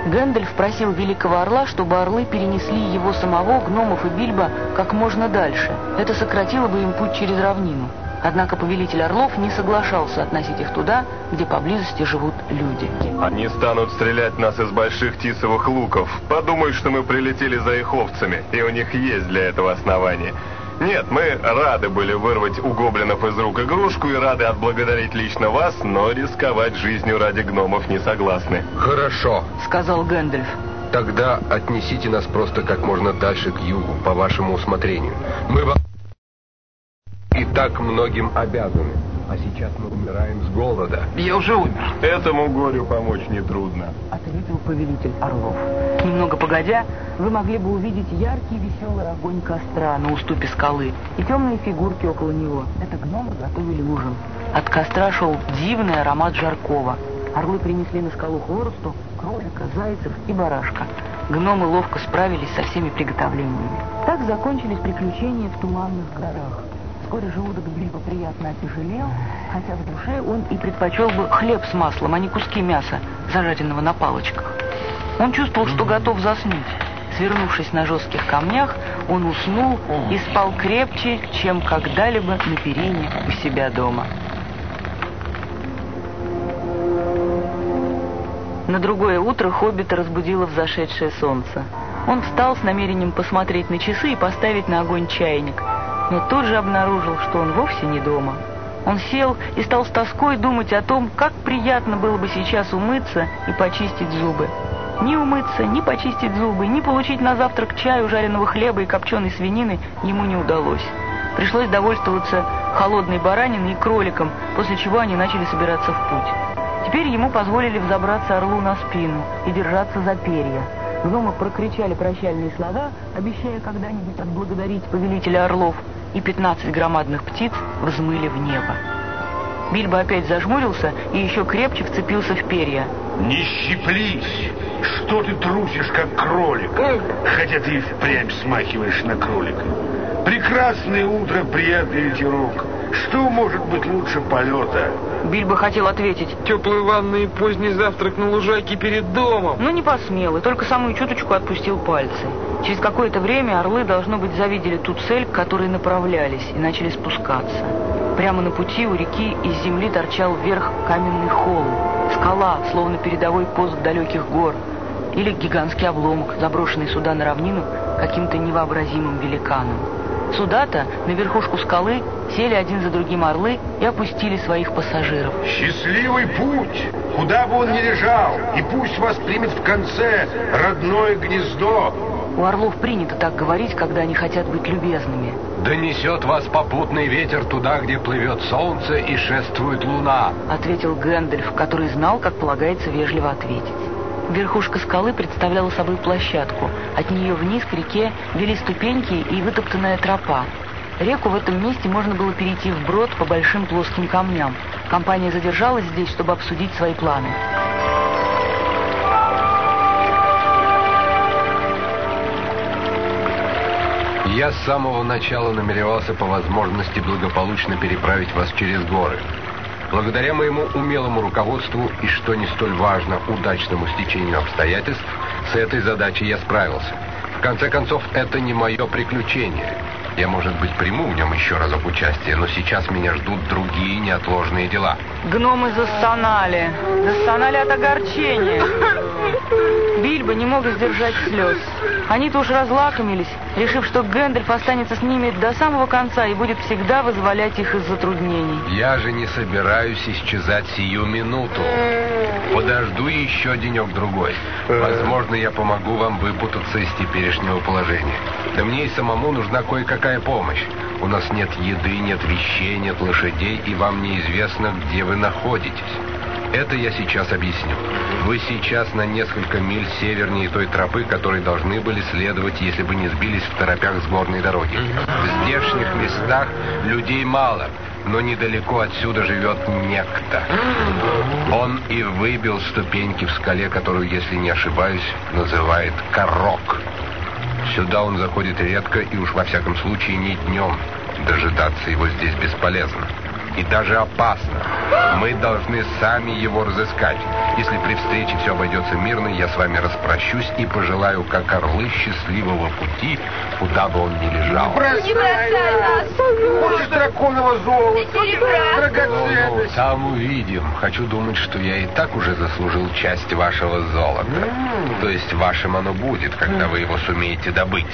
Гэндальф просил Великого Орла, чтобы орлы перенесли его самого, гномов и Бильбо как можно дальше. Это сократило бы им путь через равнину. Однако повелитель Орлов не соглашался относить их туда, где поблизости живут люди. Они станут стрелять нас из больших тисовых луков. Подумают, что мы прилетели за их овцами, и у них есть для этого основания. Нет, мы рады были вырвать у гоблинов из рук игрушку и рады отблагодарить лично вас, но рисковать жизнью ради гномов не согласны. Хорошо, Сказал Гэндальф. тогда отнесите нас просто как можно дальше к югу, по вашему усмотрению. Мы вам и так многим обязаны, а сейчас мы умираем с голода. Я уже умер. Этому горю помочь нетрудно. Ответил повелитель Орлов. Немного погодя, вы могли бы увидеть яркий веселый огонь костра на уступе скалы и темные фигурки около него. Это гномы готовили ужин. От костра шел дивный аромат жаркого. Орлы принесли на скалу хворосту, кролика, зайцев и барашка. Гномы ловко справились со всеми приготовлениями. Так закончились приключения в туманных горах. Вскоре желудок Бильбо приятно отяжелел, хотя в душе он и предпочел бы хлеб с маслом, а не куски мяса, зажаренного на палочках. Он чувствовал, что готов заснуть. Свернувшись на жестких камнях, он уснул и спал крепче, чем когда-либо на перине у себя дома. На другое утро Хоббита разбудило взошедшее солнце. Он встал с намерением посмотреть на часы и поставить на огонь чайник, но тут же обнаружил, что он вовсе не дома. Он сел и стал с тоской думать о том, как приятно было бы сейчас умыться и почистить зубы. Ни умыться, ни почистить зубы, ни получить на завтрак чаю, жареного хлеба и копченой свинины ему не удалось. Пришлось довольствоваться холодной бараниной и кроликом, после чего они начали собираться в путь. Теперь ему позволили взобраться орлу на спину и держаться за перья. Гномы прокричали прощальные слова, обещая когда-нибудь отблагодарить повелителя орлов, и 15 громадных птиц взмыли в небо. Бильбо опять зажмурился и еще крепче вцепился в перья. Не щиплись! Что ты трусишь, как кролик? Хотя ты и впрямь смахиваешь на кролика. Прекрасное утро, приятный ветерок. Что может быть лучше полета? Бильбо хотел ответить. Теплые ванны и поздний завтрак на лужайке перед домом. Но не посмел и только самую чуточку отпустил пальцы. Через какое-то время орлы, должно быть, завидели ту цель, к которой направлялись, и начали спускаться. Прямо на пути у реки из земли торчал вверх каменный холм. Скала, словно передовой пост далеких гор. Или гигантский обломок, заброшенный сюда на равнину каким-то невообразимым великаном. Сюда-то, на верхушку скалы, сели один за другим орлы и опустили своих пассажиров. Счастливый путь, куда бы он ни лежал, и пусть вас примет в конце родное гнездо. У орлов принято так говорить, когда они хотят быть любезными. «Донесет вас попутный ветер туда, где плывет солнце и шествует луна», — ответил Гэндальф, который знал, как полагается вежливо ответить. Верхушка скалы представляла собой площадку. От нее вниз к реке вели ступеньки и вытоптанная тропа. Реку в этом месте можно было перейти вброд по большим плоским камням. Компания задержалась здесь, чтобы обсудить свои планы. Я с самого начала намеревался по возможности благополучно переправить вас через горы. Благодаря моему умелому руководству и, что не столь важно, удачному стечению обстоятельств, с этой задачей я справился. В конце концов, это не мое приключение. Я, может быть, приму в нем еще разок участие, но сейчас меня ждут другие неотложные дела. Гномы застонали. Застонали от огорчения. Бильбо не мог сдержать слез. Они-то уж разлакомились, решив, что Гэндальф останется с ними до самого конца и будет всегда вызволять их из затруднений. Я же не собираюсь исчезать сию минуту. Подожду еще денек-другой. Возможно, я помогу вам выпутаться из теперешнего положения. Да мне и самому нужна кое-какая помощь. У нас нет еды, нет вещей, нет лошадей, и вам неизвестно, где вы находитесь. Это я сейчас объясню. Вы сейчас на несколько миль севернее той тропы, которой должны были следовать, если бы не сбились в торопях с горной дороги. В здешних местах людей мало, но недалеко отсюда живет некто. Он и выбил ступеньки в скале, которую, если не ошибаюсь, называет Корок. Сюда он заходит редко и уж во всяком случае не днем. Дожидаться его здесь бесполезно и даже опасно. Мы должны сами его разыскать. Если при встрече все обойдется мирно, я с вами распрощусь и пожелаю, как орлы, счастливого пути, куда бы он ни лежал. Не бросай нас! Хочешь драконово золото? Ну, ну, там увидим. Хочу думать, что я и так уже заслужил часть вашего золота. То есть вашим оно будет, когда вы его сумеете добыть.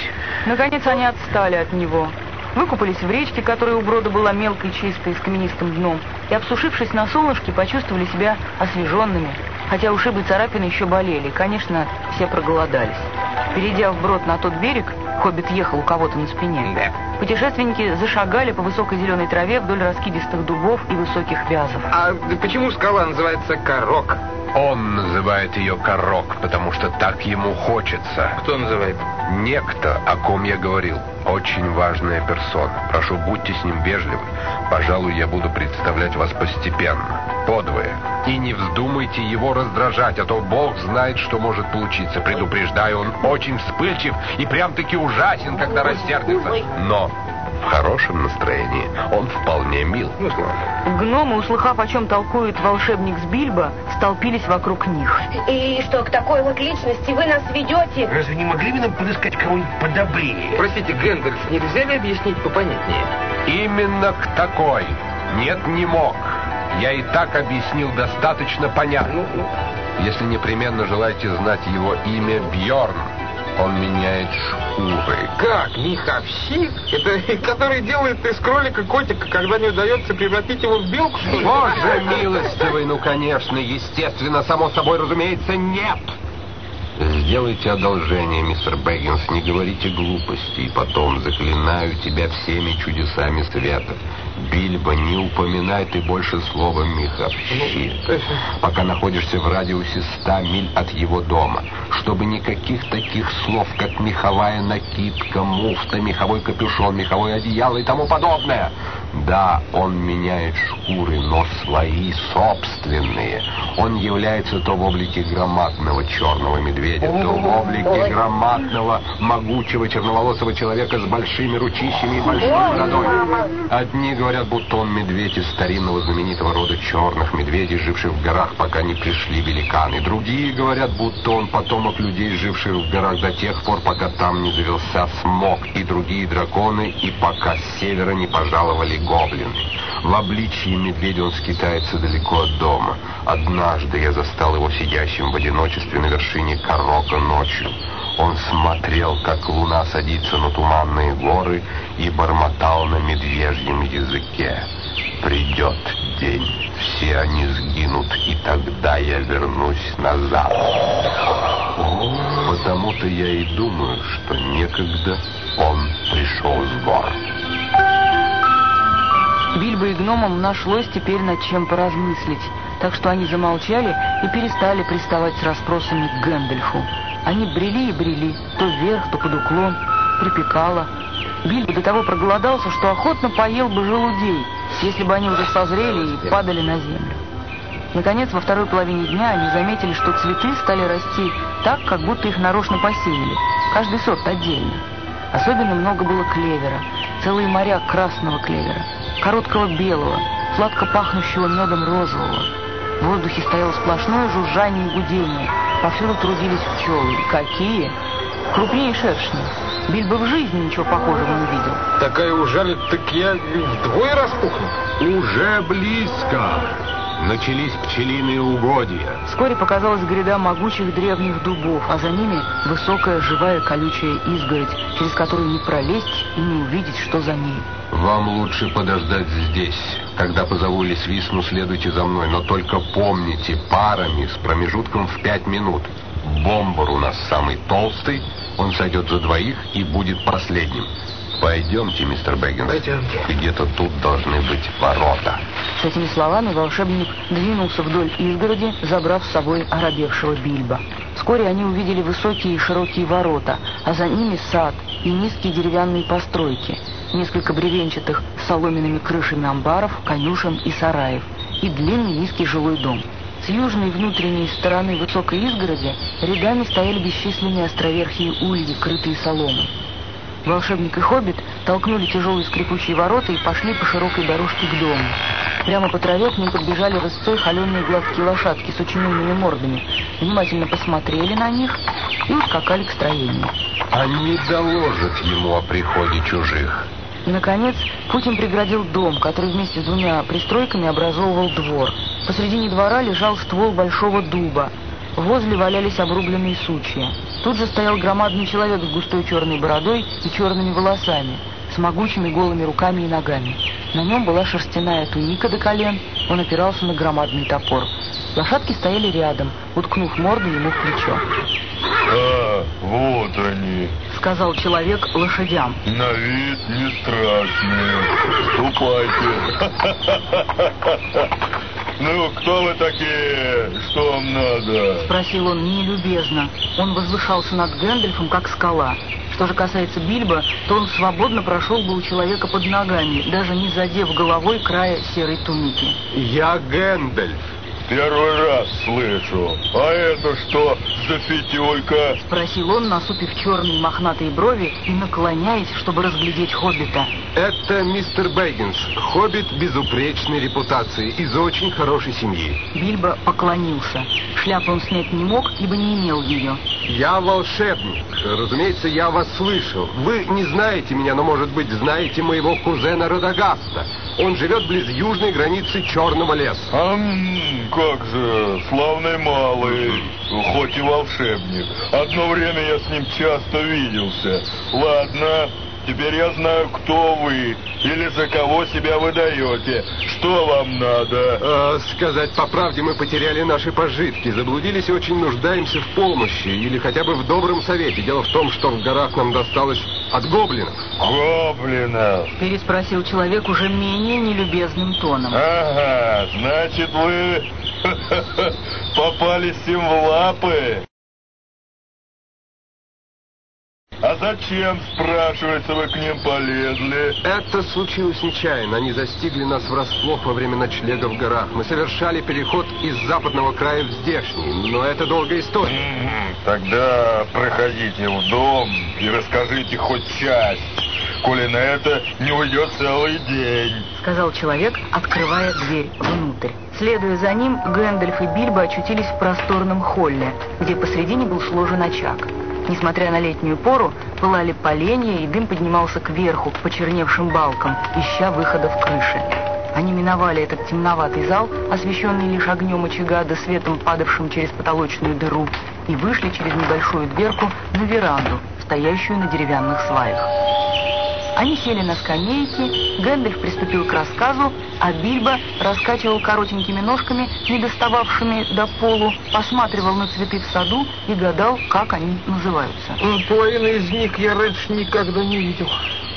Наконец они отстали от него. Выкупались в речке, которая у брода была мелкой, чистой, с каменистым дном, и, обсушившись на солнышке, почувствовали себя освеженными, хотя ушибы и царапины еще болели, и, конечно, все проголодались. Перейдя вброд на тот берег, Хоббит ехал у кого-то на спине. Путешественники зашагали по высокой зеленой траве вдоль раскидистых дубов и высоких вязов. А почему скала называется Корок? Он называет ее Корок, потому что так ему хочется. Кто называет? Некто, о ком я говорил. Очень важная персона. Прошу, будьте с ним вежливы. Пожалуй, я буду представлять вас постепенно. Подвое. И не вздумайте его раздражать, а то Бог знает, что может получиться. Предупреждаю, он очень вспыльчив и прям-таки ужасен, когда рассердится. Но в хорошем настроении он вполне мил. Гномы, услыхав, о чем толкует волшебник с Бильбо, столпились вокруг них. И что, к такой вот личности вы нас ведете? Разве не могли бы нам подыскать кого-нибудь подобрее? Простите, Гэндальф, нельзя ли объяснить попонятнее? Именно к такой. Нет, не мог. Я и так объяснил достаточно понятно. Если непременно желаете знать его имя Бьорн, он меняет шкуры. Как? Меховщик? Это <laughs> который делает из кролика котика, когда не удается превратить его в белку, что ли? Боже милостивый, ну, конечно, естественно, само собой, разумеется, нет. Сделайте одолжение, мистер Бэггинс, не говорите глупости, и потом заклинаю тебя всеми чудесами света. Бильбо, не упоминай ты больше слова «меховщик», пока находишься в радиусе ста миль от его дома, чтобы никаких таких слов, как меховая накидка, муфта, меховой капюшон, меховое одеяло и тому подобное. Да, он меняет шкуры, но свои собственные. Он является то в облике громадного черного медведя, то в облике громадного, могучего черноволосого человека с большими ручищами и большой бородой. Одни говорят, будто он медведь из старинного знаменитого рода черных медведей, живших в горах, пока не пришли великаны. Другие говорят, будто он потомок людей, живших в горах до тех пор, пока там не завелся смог и другие драконы, и пока с севера не пожаловали гоблины. В обличии медведя он скитается далеко от дома. Однажды я застал его сидящим в одиночестве на вершине Каррока ночью. Он смотрел, как луна садится на туманные горы и бормотал на медвежьем языке. Придет день, все они сгинут, и тогда я вернусь назад. Потому-то я и думаю, что некогда он пришел с гор. Бильбо и гномам нашлось теперь над чем поразмыслить, так что они замолчали и перестали приставать с расспросами к Гэндальфу. Они брели и брели, то вверх, то под уклон, припекало. Бильбо до того проголодался, что охотно поел бы желудей, если бы они уже созрели и падали на землю. Наконец, во второй половине дня они заметили, что цветы стали расти так, как будто их нарочно посеяли, каждый сорт отдельно. Особенно много было клевера, целые моря красного клевера, короткого белого, сладко пахнущего медом розового. В воздухе стояло сплошное жужжание и гудение, повсюду трудились пчелы. Какие? Крупнее шершни. Бильбо в жизни ничего похожего не видел. Такая ужалит, так я вдвое распухну. Уже близко. Начались пчелиные угодья. Вскоре показалась гряда могучих древних дубов, а за ними высокая живая колючая изгородь, через которую не пролезть и не увидеть, что за ней. Вам лучше подождать здесь. Когда позову или свистну, следуйте за мной. Но только помните, парами с промежутком в пять минут. Бомбар у нас самый толстый, он сойдет за двоих и будет последним. Пойдемте, мистер Бэггинс. Пойдемте. Где-то тут должны быть ворота. С этими словами волшебник двинулся вдоль изгороди, забрав с собой оробевшего Бильбо. Вскоре они увидели высокие и широкие ворота, а за ними сад и низкие деревянные постройки, несколько бревенчатых с соломенными крышами амбаров, конюшен и сараев, и длинный низкий жилой дом. С южной внутренней стороны высокой изгороди рядами стояли бесчисленные островерхие ульи, крытые соломой. Волшебник и хоббит толкнули тяжелые скрипучие ворота и пошли по широкой дорожке к дому. Прямо по траве к ним подбежали рысцой холеные гладкие лошадки с очень умными мордами, внимательно посмотрели на них и ускакали к строению. Они доложат ему о приходе чужих. Наконец, путь им преградил дом, который вместе с двумя пристройками образовывал двор. Посредине двора лежал ствол большого дуба. Возле валялись обрубленные сучья. Тут же стоял громадный человек с густой черной бородой и черными волосами, с могучими голыми руками и ногами. На нем была шерстяная туника до колен, он опирался на громадный топор. Лошадки стояли рядом, уткнув морду ему в плечо. А, вот они. Сказал человек лошадям. На вид не страшные. Ступайте. <laughs> Ну, кто вы такие? Что вам надо? Спросил он нелюбезно. Он возвышался над Гэндальфом, как скала. Что же касается Бильбо, то он свободно прошел бы у человека под ногами, даже не задев головой края серой туники. Я Гэндальф. Первый раз слышу. А это что за фитюлька? Спросил он, насупив черные мохнатые брови и наклоняясь, чтобы разглядеть хоббита. Это мистер Бэггинс, хоббит безупречной репутации, из очень хорошей семьи. Бильбо поклонился. Шляпу он снять не мог, ибо не имел ее. Я волшебник. Разумеется, я вас слышал. Вы не знаете меня, но, может быть, знаете моего кузена Радагаста. Он живет близ южной границы Черного леса. Ам, как же, славный малый, хоть и волшебник. Одно время я с ним часто виделся. Ладно, теперь я знаю, кто вы или за кого себя выдаете. Что вам надо? Э, сказать по правде, мы потеряли наши пожитки, заблудились и очень нуждаемся в помощи или хотя бы в добром совете. Дело в том, что в горах нам досталось от гоблинов. Гоблинов? Переспросил человек уже менее нелюбезным тоном. Ага, значит вы <laughs> попались им в лапы. А зачем, спрашивается, вы к ним полезли? Это случилось нечаянно. Они застигли нас врасплох во время ночлега в горах. Мы совершали переход из западного края в здешний, но это долгая история. М -м, тогда проходите в дом и расскажите хоть часть, коли на это не уйдет целый день. Сказал человек, открывая дверь внутрь. Следуя за ним, Гэндальф и Бильбо очутились в просторном холле, где посредине был сложен очаг. Несмотря на летнюю пору, пылали поленья, и дым поднимался кверху, к почерневшим балкам, ища выхода в крыши. Они миновали этот темноватый зал, освещенный лишь огнем очага да светом, падавшим через потолочную дыру, и вышли через небольшую дверку на веранду, стоящую на деревянных сваях. Они сели на скамейки, Гэндальф приступил к рассказу, а Бильбо раскачивал коротенькими ножками, не достававшими до полу, посматривал на цветы в саду и гадал, как они называются. Половину из них я раньше никогда не видел.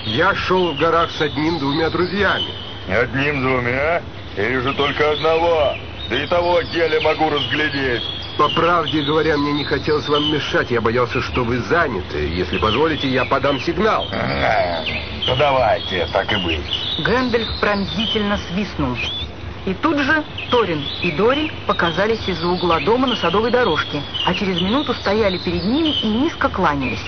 Я шел в горах с одним-двумя друзьями. Одним-двумя? Я вижу только одного. Да и того еле могу разглядеть. По правде говоря, мне не хотелось вам мешать. Я боялся, что вы заняты. Если позволите, я подам сигнал. Подавайте, так и быть. Гэндальф пронзительно свистнул. И тут же Торин и Дори показались из-за угла дома на садовой дорожке, а через минуту стояли перед ними и низко кланялись.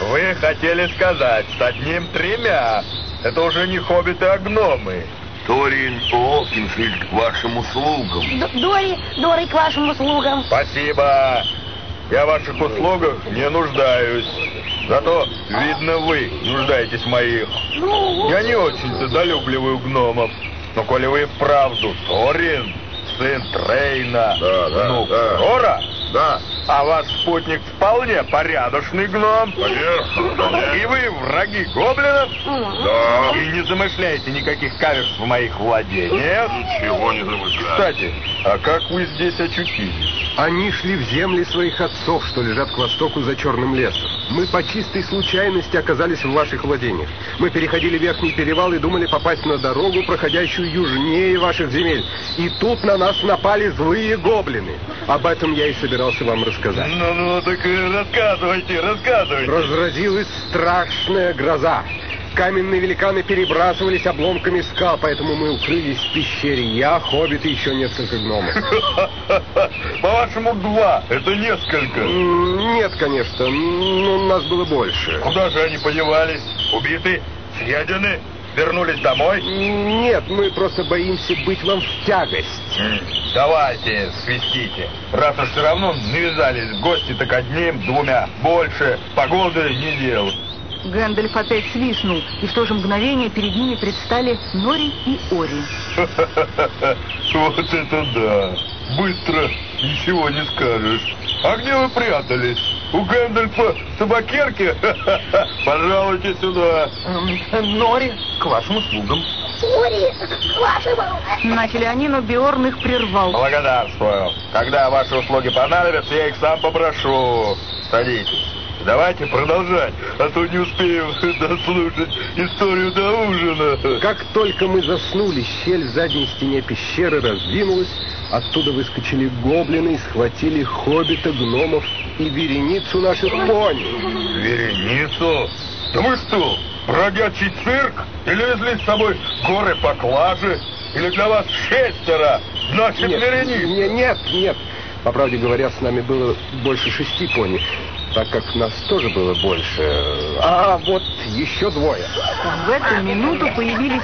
Вы хотели сказать, с одним тремя. Это уже не хоббиты, а гномы. Торин Окинфильд к вашим услугам. Д Дори, Дори к вашим услугам. Спасибо. Я в ваших услугах не нуждаюсь. Зато, видно, вы нуждаетесь в моих. Ну, Я не очень-то долюбливаю гномов. Но коли вы вправду Торин, сын Трейна, Да, да, внук да. Рора, Да, а ваш спутник вполне порядочный гном. конечно, И вы враги гоблинов? Да. И не замышляете никаких каверств в моих владениях? Ничего не замышляю. Кстати, а как вы здесь очутились? Они шли в земли своих отцов, что лежат к востоку за черным лесом. Мы по чистой случайности оказались в ваших владениях. Мы переходили верхний перевал и думали попасть на дорогу, проходящую южнее ваших земель. И тут на нас напали злые гоблины. Об этом я и собирался вам рассказать. Ну-ну, так э, рассказывайте, рассказывайте. Разразилась страшная гроза. Каменные великаны перебрасывались обломками скал, поэтому мы укрылись в пещере. Я, хоббит и еще несколько гномов. <laughs> По-вашему, два. Это несколько. Нет, конечно, но нас было больше. Куда же они подевались? Убиты? Съедены? Вернулись домой? Нет, мы просто боимся быть вам в тягость. Давайте, свистите. Раз уж все равно навязались в гости, так одним, двумя. Больше. Погоды не делают. Гэндальф опять свистнул, и в то же мгновение перед ними предстали Нори и Ори. <laughs> Вот это да. Быстро, ничего не скажешь. А где вы прятались? У Гэндальфа табакерки? <laughs> Пожалуйте сюда. Нори, к вашим услугам. Дори, к вашим... Начали они, но Биорн их прервал. Благодарствую. Когда ваши услуги понадобятся, я их сам попрошу. Садитесь. Давайте продолжать, а то не успеем <laughs> дослушать историю до ужина. Как только мы заснули, щель в задней стене пещеры раздвинулась, оттуда выскочили гоблины и схватили хоббита, гномов и вереницу наших пони. Вереницу? Да вы что, бродячий цирк? Или везли с собой горы поклажи? Или для вас шестеро? Значит, Нет, вереница? не- нет, нет. По правде говоря, с нами было больше шести пони, так как нас тоже было больше. А вот еще двое. В эту минуту появились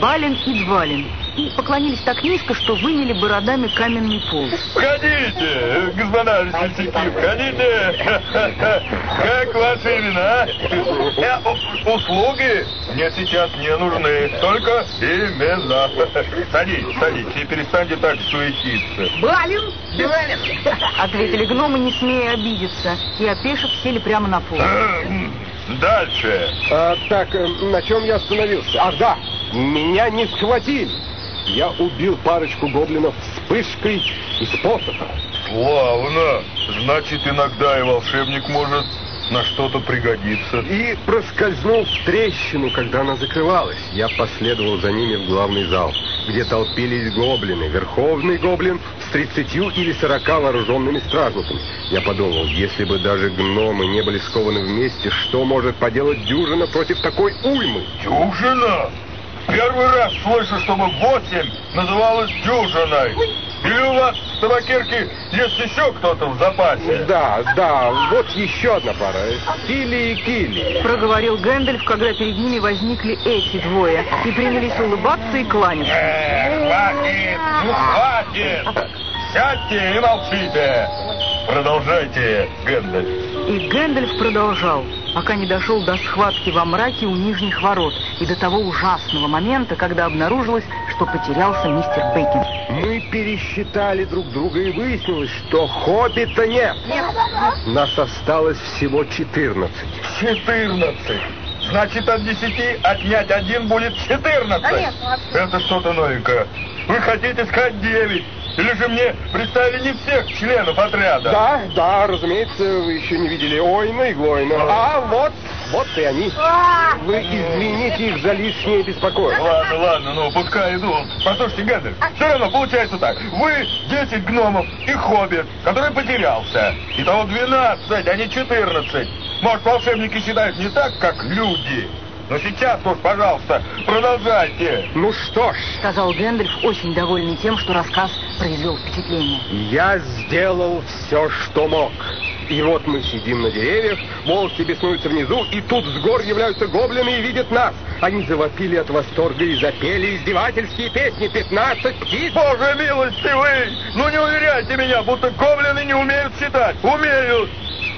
Балин и Двалин и поклонились так низко, что выняли бородами каменный пол. Входите, господа лесовики, входите. Как ваши имена? Э, Услуги мне сейчас не нужны, только имена. Садитесь, садитесь и перестаньте так суетиться. Балин? Балин. Ответили гномы, не смея обидеться, и опешив сели прямо на пол. Дальше. А, так, э, на чем я остановился? Ах, да, меня не схватили. Я убил парочку гоблинов вспышкой из посоха. Славно. Значит, иногда и волшебник может на что-то пригодиться. И проскользнул в трещину, когда она закрывалась. Я последовал за ними в главный зал, где толпились гоблины. Верховный гоблин с тридцатью или сорока вооруженными стражниками. Я подумал, если бы даже гномы не были скованы вместе, что может поделать дюжина против такой уймы? Дюжина? Первый раз слышу, чтобы восемь называлось дюжиной. Или у вас в табакерке есть еще кто-то в запасе? Да, да, вот еще одна пара. Кили и Кили. Проговорил Гэндальф, когда перед ними возникли эти двое и принялись улыбаться и кланяться. Э, хватит, ну хватит! Сядьте и молчите! Продолжайте, Гэндальф. И Гэндальф продолжал, пока не дошел до схватки во мраке у нижних ворот и до того ужасного момента, когда обнаружилось, что потерялся мистер Бэггинс. Мы пересчитали друг друга и выяснилось, что хоббита нет. Нас осталось всего 14. 14. Значит, от 10 отнять один будет 14. Конечно. Это что-то новенькое. Вы хотите сказать 9? Или же мне представили не всех членов отряда? Да, да, разумеется, вы еще не видели Ойна и Глойна. А вот, вот и они. Вы извините их за лишнее беспокойство. Ладно, ладно, ну пускай идут. Послушайте, Гэндальф, все равно получается так. Вы 10 гномов и хоббит, который потерялся. Итого 12, а не 14. Может, волшебники считают не так, как люди. Но сейчас уж, пожалуйста, продолжайте. Ну что ж, Сказал Гэндальф, очень довольный тем, что рассказ произвел впечатление. я сделал все, что мог. И вот мы сидим на деревьях, волки беснуются внизу, и тут с гор являются гоблины и видят нас. Они завопили от восторга и запели издевательские песни «Пятнадцать птиц». Боже милостивый! Ну не уверяйте меня, будто гоблины не умеют считать. Умеют.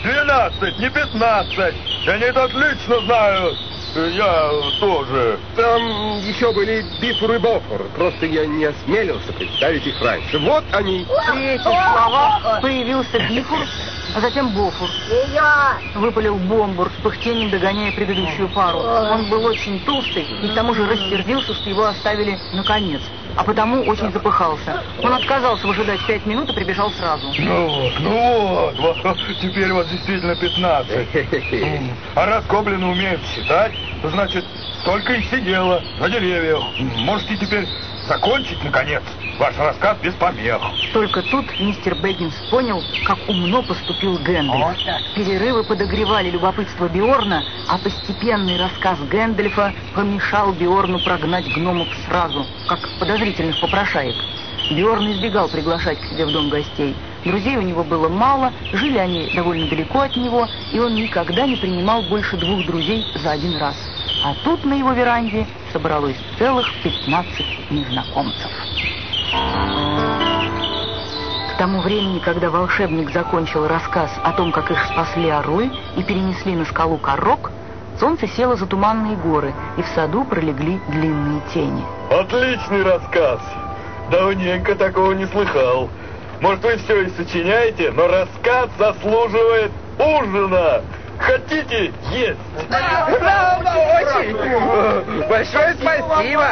12, не 15. И они это отлично знают. Я тоже. Там еще были Бифур и Бофур, просто я не осмелился представить их раньше. Вот они. При этих словах появился Бифур, а затем Бофур. Выпалил бомбур с пыхтением, догоняя предыдущую пару. Он был очень толстый и к тому же рассердился, что его оставили наконец. А потому очень запыхался. Он отказался выжидать пять минут и прибежал сразу. Ну вот, ну вот, вот, теперь вас действительно 15. М, <laughs> А раз гоблины умеют считать, то значит, столько и сидело на деревьях. Можете теперь закончить, наконец, ваш рассказ без помех. Только тут мистер Бэггинс понял, как умно поступил Гэндальф. Перерывы подогревали любопытство Биорна, а постепенный рассказ Гэндальфа помешал Биорну прогнать гномов сразу, как подозрительных попрошаек. Биорн избегал приглашать к себе в дом гостей. Друзей у него было мало, жили они довольно далеко от него, и он никогда не принимал больше двух друзей за один раз. А тут на его веранде собралось целых 15 незнакомцев. К тому времени, когда волшебник закончил рассказ о том, как их спасли орлы и перенесли на скалу корок, солнце село за туманные горы, и в саду пролегли длинные тени. Отличный рассказ. Давненько такого не слыхал. Может, вы все и сочиняете, но рассказ заслуживает ужина. Хотите есть? Большое спасибо.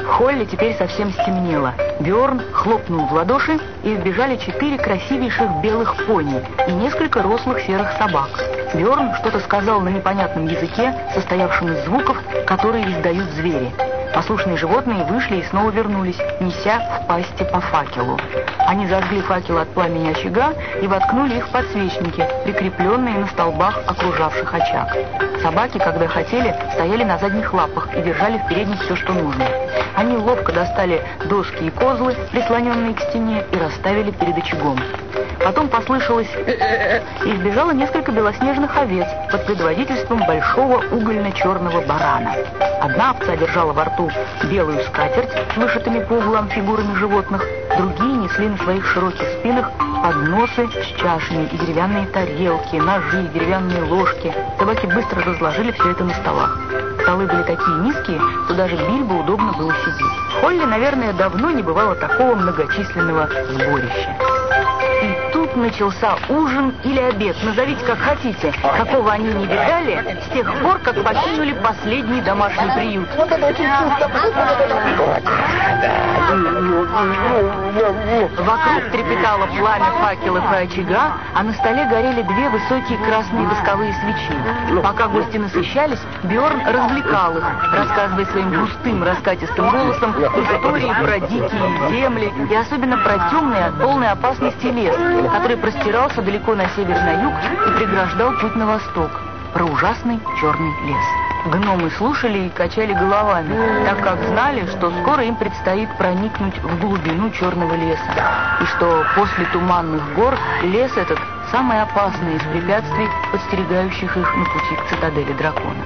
В холле теперь совсем стемнело. Бьорн хлопнул в ладоши, и вбежали четыре красивейших белых пони и несколько рослых серых собак. Бьорн что-то сказал на непонятном языке, состоявшем из звуков, которые издают звери. Послушные животные вышли и снова вернулись, неся в пасти по факелу. Они зажгли факел от пламени очага и воткнули их в подсвечники, прикрепленные на столбах, окружавших очаг. Собаки, когда хотели, стояли на задних лапах и держали в передних все, что нужно. Они ловко достали доски и козлы, прислоненные к стене, и расставили перед очагом. Потом послышалось и сбежало несколько белоснежных овец под предводительством большого угольно-черного барана. Одна овца держала во рту белую скатерть с вышитыми по углам фигурами животных, другие несли на своих широких спинах подносы с чашами и деревянные тарелки, ножи, деревянные ложки. Собаки быстро разложили все это на столах. Столы были такие низкие, что даже Бильбо удобно было сидеть. В холле, наверное, давно не бывало такого многочисленного сборища. Начался ужин или обед, назовите как хотите, какого они не видали с тех пор, как покинули последний домашний приют. Вокруг трепетало пламя факелов и очага, а на столе горели две высокие красные восковые свечи. Пока гости насыщались, Бьорн развлекал их, рассказывая своим густым раскатистым голосом истории про дикие земли и особенно про темный от полной опасности лес, который простирался далеко на север на юг и преграждал путь на восток. Про ужасный черный лес. Гномы слушали и качали головами, так как знали, что скоро им предстоит проникнуть в глубину черного леса, и что после туманных гор лес этот самый опасный из препятствий, подстерегающих их на пути к цитадели дракона.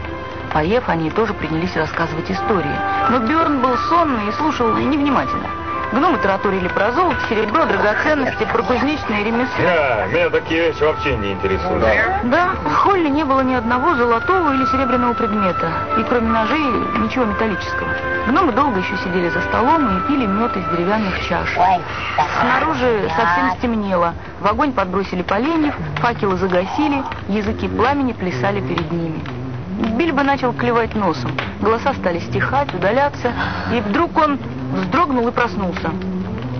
Поев, они тоже принялись рассказывать истории, но Бjörn был сонный и слушал невнимательно. Гномы тараторили про золото, серебро, драгоценности, про кузнечное ремесло. Да, меня такие вещи вообще не интересуют. Да, в холле не было ни одного золотого или серебряного предмета, и кроме ножей ничего металлического. Гномы долго еще сидели за столом и пили мед из деревянных чаш. Снаружи совсем стемнело, в огонь подбросили поленьев, факелы загасили, языки пламени плясали перед ними. Бильбо начал клевать носом, голоса стали стихать, удаляться, и вдруг он вздрогнул и проснулся.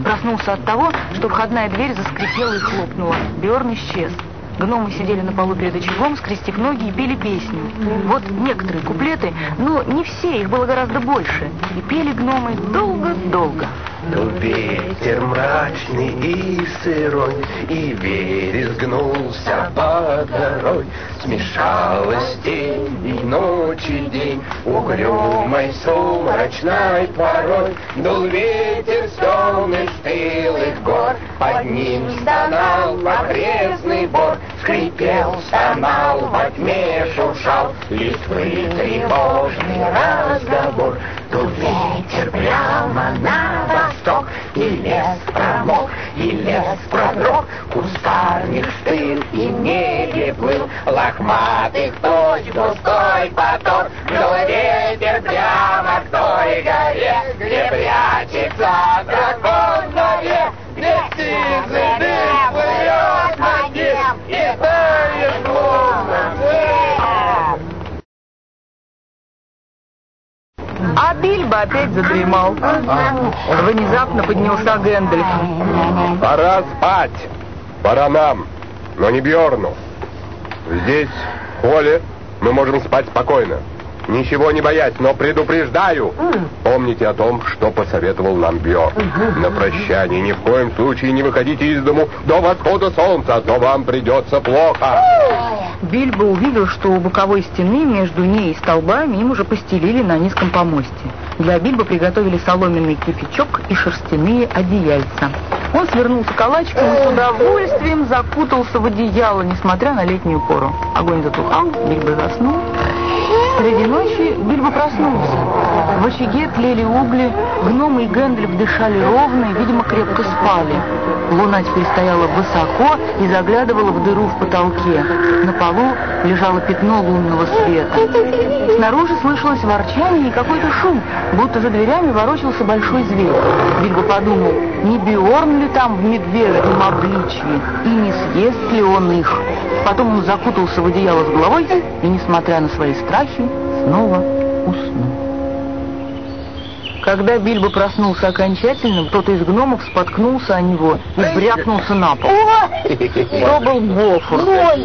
Проснулся от того, что входная дверь заскрипела и хлопнула. Бьорн исчез. Гномы сидели на полу перед очагом, скрестив ноги и пели песню. Вот некоторые куплеты, но не все, их было гораздо больше. И пели гномы долго-долго. Дул ветер мрачный и сырой, И вереск гнулся под горой. Смешалась день и ночь и день, Угрюмой сумрачной порой. Дул ветер с темных стылых гор, Под ним стонал окрестный бор, Скрипел, стонал, во тьме шуршал, Листвы тревожный разговор. Дул ветер прямо на восток, И лес промок, и лес продрог, Кустарник стыл и небе плыл, Лохматых точ густой поток, Дул ветер прямо к той горе, Где прячется дракон навек, Где сизый дым плывет над ним, И тает в лунном свете. А Бильбо опять задремал. Внезапно поднялся Гэндальф. Пора спать. Пора нам, но не Бьорну. Здесь, в холле, мы можем спать спокойно. Ничего не боясь, но предупреждаю. Помните о том, что посоветовал нам Бьорн. На прощание ни в коем случае не выходите из дому до восхода солнца, а то вам придется плохо. Бильбо увидел, что у боковой стены между ней и столбами им уже постелили на низком помосте. Для Бильбо приготовили соломенный кирпичок и шерстяные одеяльца. Он свернулся калачиком и с удовольствием закутался в одеяло, несмотря на летнюю пору. Огонь затухал, Бильбо заснул. Среди ночи Бильбо проснулся. В очаге тлели угли, гномы и Гэндальф дышали ровно и, видимо, крепко спали. Луна теперь стояла высоко и заглядывала в дыру в потолке. На полу лежало пятно лунного света. Снаружи слышалось ворчание и какой-то шум, будто за дверями ворочался большой зверь. Бильбо подумал, не Биорн ли там в медвежьем обличье, и не съест ли он их. Потом он закутался в одеяло с головой и, несмотря на свои страхи, снова уснул. Когда Бильбо проснулся окончательно, кто-то из гномов споткнулся о него и брякнулся на пол. То был Бофор.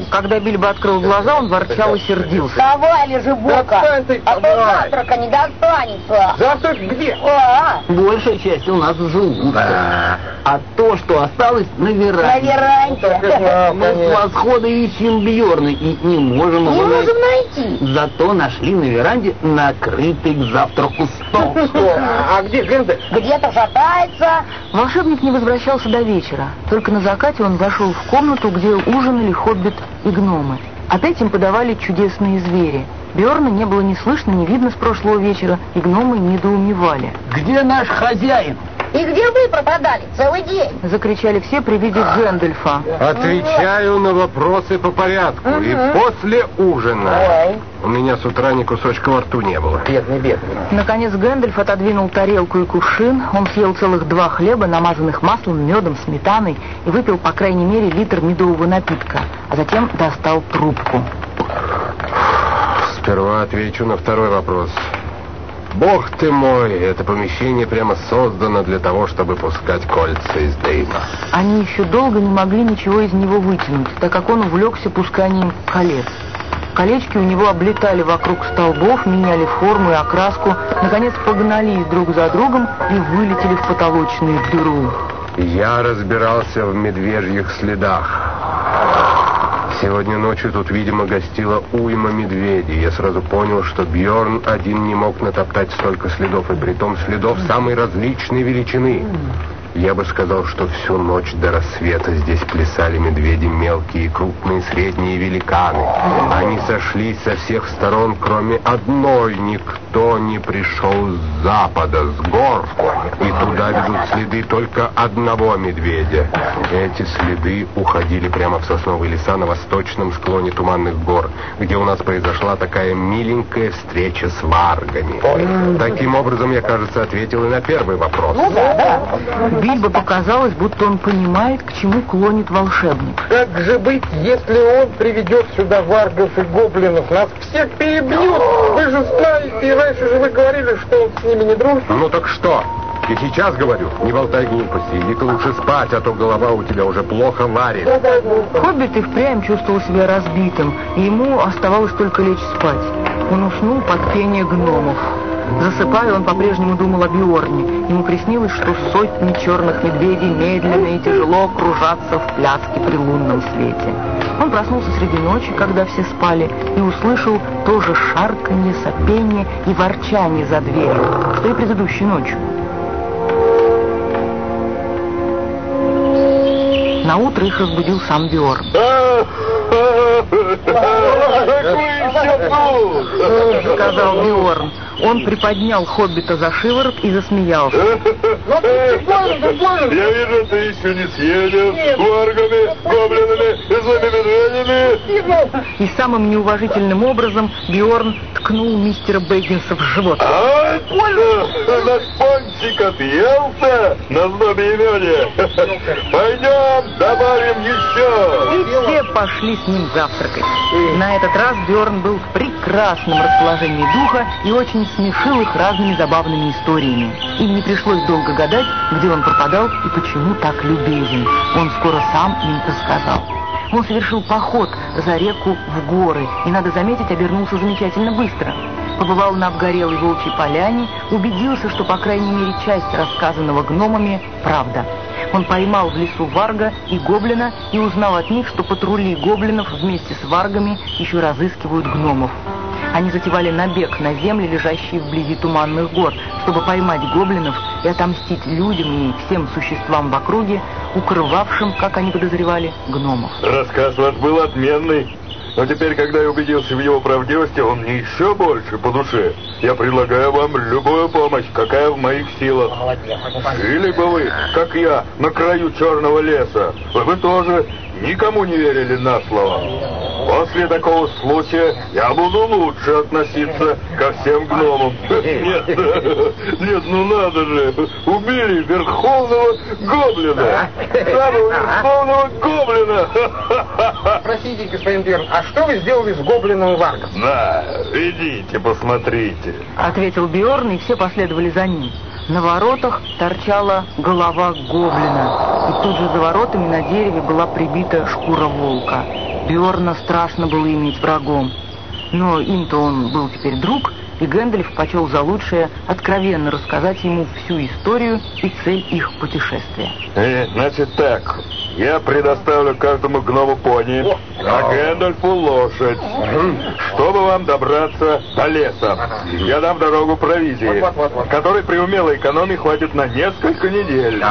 Когда Бильбо открыл глаза, он ворчал и сердился. Давай, лежи бока, а то завтрака не достанется. Завтрак где? А, Большая часть у нас в желудке. А то, что осталось на веранде. на веранде. Мы с восхода ищем Бьорна и не можем Не его найти. Зато нашли на веранде накрытый к завтраку стол. А где Гэндальф? Где-то шатается. Волшебник не возвращался до вечера. Только на закате он вошел в комнату, где ужинали хоббит и гномы. От этим подавали чудесные звери. Бьорна не было ни слышно, ни видно с прошлого вечера, и гномы недоумевали. Где наш хозяин? И где вы пропадали целый день? Закричали все при виде Гэндальфа. Отвечаю на вопросы по порядку. И после ужина. У меня с утра ни кусочка во рту не было. Бедный, бедный. Наконец Гэндальф отодвинул тарелку и кувшин. Он съел целых два хлеба, намазанных маслом, медом, сметаной, и выпил, по крайней мере, литр медового напитка. А затем достал трубку. Сперва отвечу на второй вопрос. Бог ты мой, это помещение прямо создано для того, чтобы пускать кольца из дыма. Они еще долго не могли ничего из него вытянуть, так как он увлекся пусканием колец. Колечки у него облетали вокруг столбов, меняли форму и окраску, наконец погнались друг за другом и вылетели в потолочную дыру. Я разбирался в медвежьих следах. Сегодня ночью тут, видимо, гостила уйма медведей. Я сразу понял, что Бьорн один не мог натоптать столько следов, и притом следов самой различной величины. Я бы сказал, что всю ночь до рассвета здесь плясали медведи мелкие, крупные, средние великаны. Они сошлись со всех сторон, кроме одной. Никто не пришел с запада, с гор. И туда ведут следы только одного медведя. Эти следы уходили прямо в сосновые леса на восточном склоне Туманных гор, где у нас произошла такая миленькая встреча с варгами. Таким образом, я, кажется, ответил и на первый вопрос. Ну Бильбо показалось, будто он понимает, к чему клонит волшебник. Как же быть, если он приведет сюда варгов и гоблинов? Нас всех перебьют! Вы же знаете, и раньше же вы говорили, что он с ними не дружит. Ну так что? И сейчас говорю, не болтай глупости, иди-ка лучше спать, а то голова у тебя уже плохо варит. Хоббит и впрямь чувствовал себя разбитым, и ему оставалось только лечь спать. Он уснул под пение гномов. Засыпая, он по-прежнему думал о Биорне. Ему приснилось, что сотни черных медведей медленно и тяжело кружатся в пляске при лунном свете. Он проснулся среди ночи, когда все спали, и услышал тоже шарканье, сопение и ворчание за дверью, что и предыдущей ночью. На утро их разбудил сам Биорн. Сказал Биорн. Он приподнял Хоббита за шиворот и засмеялся. Я вижу, ты еще не съеден с варгами, гоблинами и злыми медведями. И самым неуважительным образом Биорн ткнул мистера Бэггинса в живот. Ай, наш пончик отъелся на злобе и меде. Пойдем, добавим еще. И все пошли с ним завтракать. На этот раз Бьорн был в прекрасном расположении духа и очень смешил их разными забавными историями. Им не пришлось долго гадать, где он пропадал и почему так любезен. Он скоро сам им рассказал. Он совершил поход за реку в горы и, надо заметить, обернулся замечательно быстро. Побывал на обгорелой волчьей поляне, убедился, что, по крайней мере, часть рассказанного гномами – правда. Он поймал в лесу варга и гоблина и узнал от них, что патрули гоблинов вместе с варгами еще разыскивают гномов. Они затевали набег на земли, лежащие вблизи туманных гор, чтобы поймать гоблинов и отомстить людям и всем существам в округе, укрывавшим, как они подозревали, гномов. Рассказ ваш был отменный. Но теперь, когда я убедился в его правдивости, он мне еще больше по душе. Я предлагаю вам любую помощь, какая в моих силах. Жили бы вы, как я, на краю черного леса, вы бы тоже никому не верили на слово. После такого случая я буду лучше относиться ко всем гномам. <laughs> Нет, нет, ну надо же, убили верховного гоблина. Самого верховного гоблина. <laughs> Простите, господин Бьерн, а что вы сделали с гоблином варгом? На, идите, посмотрите. Ответил Бьорн, и все последовали за ним. На воротах торчала голова гоблина, и тут же за воротами на дереве была прибита шкура волка. Бьорна страшно было иметь врагом. Но им-то он был теперь друг, и Гэндальф почел за лучшее откровенно рассказать ему всю историю и цель их путешествия. Э, значит так, я предоставлю каждому гному пони, а Гэндальфу лошадь, чтобы вам добраться до леса. Я дам дорогу провизии, которой при умелой экономии хватит на несколько недель.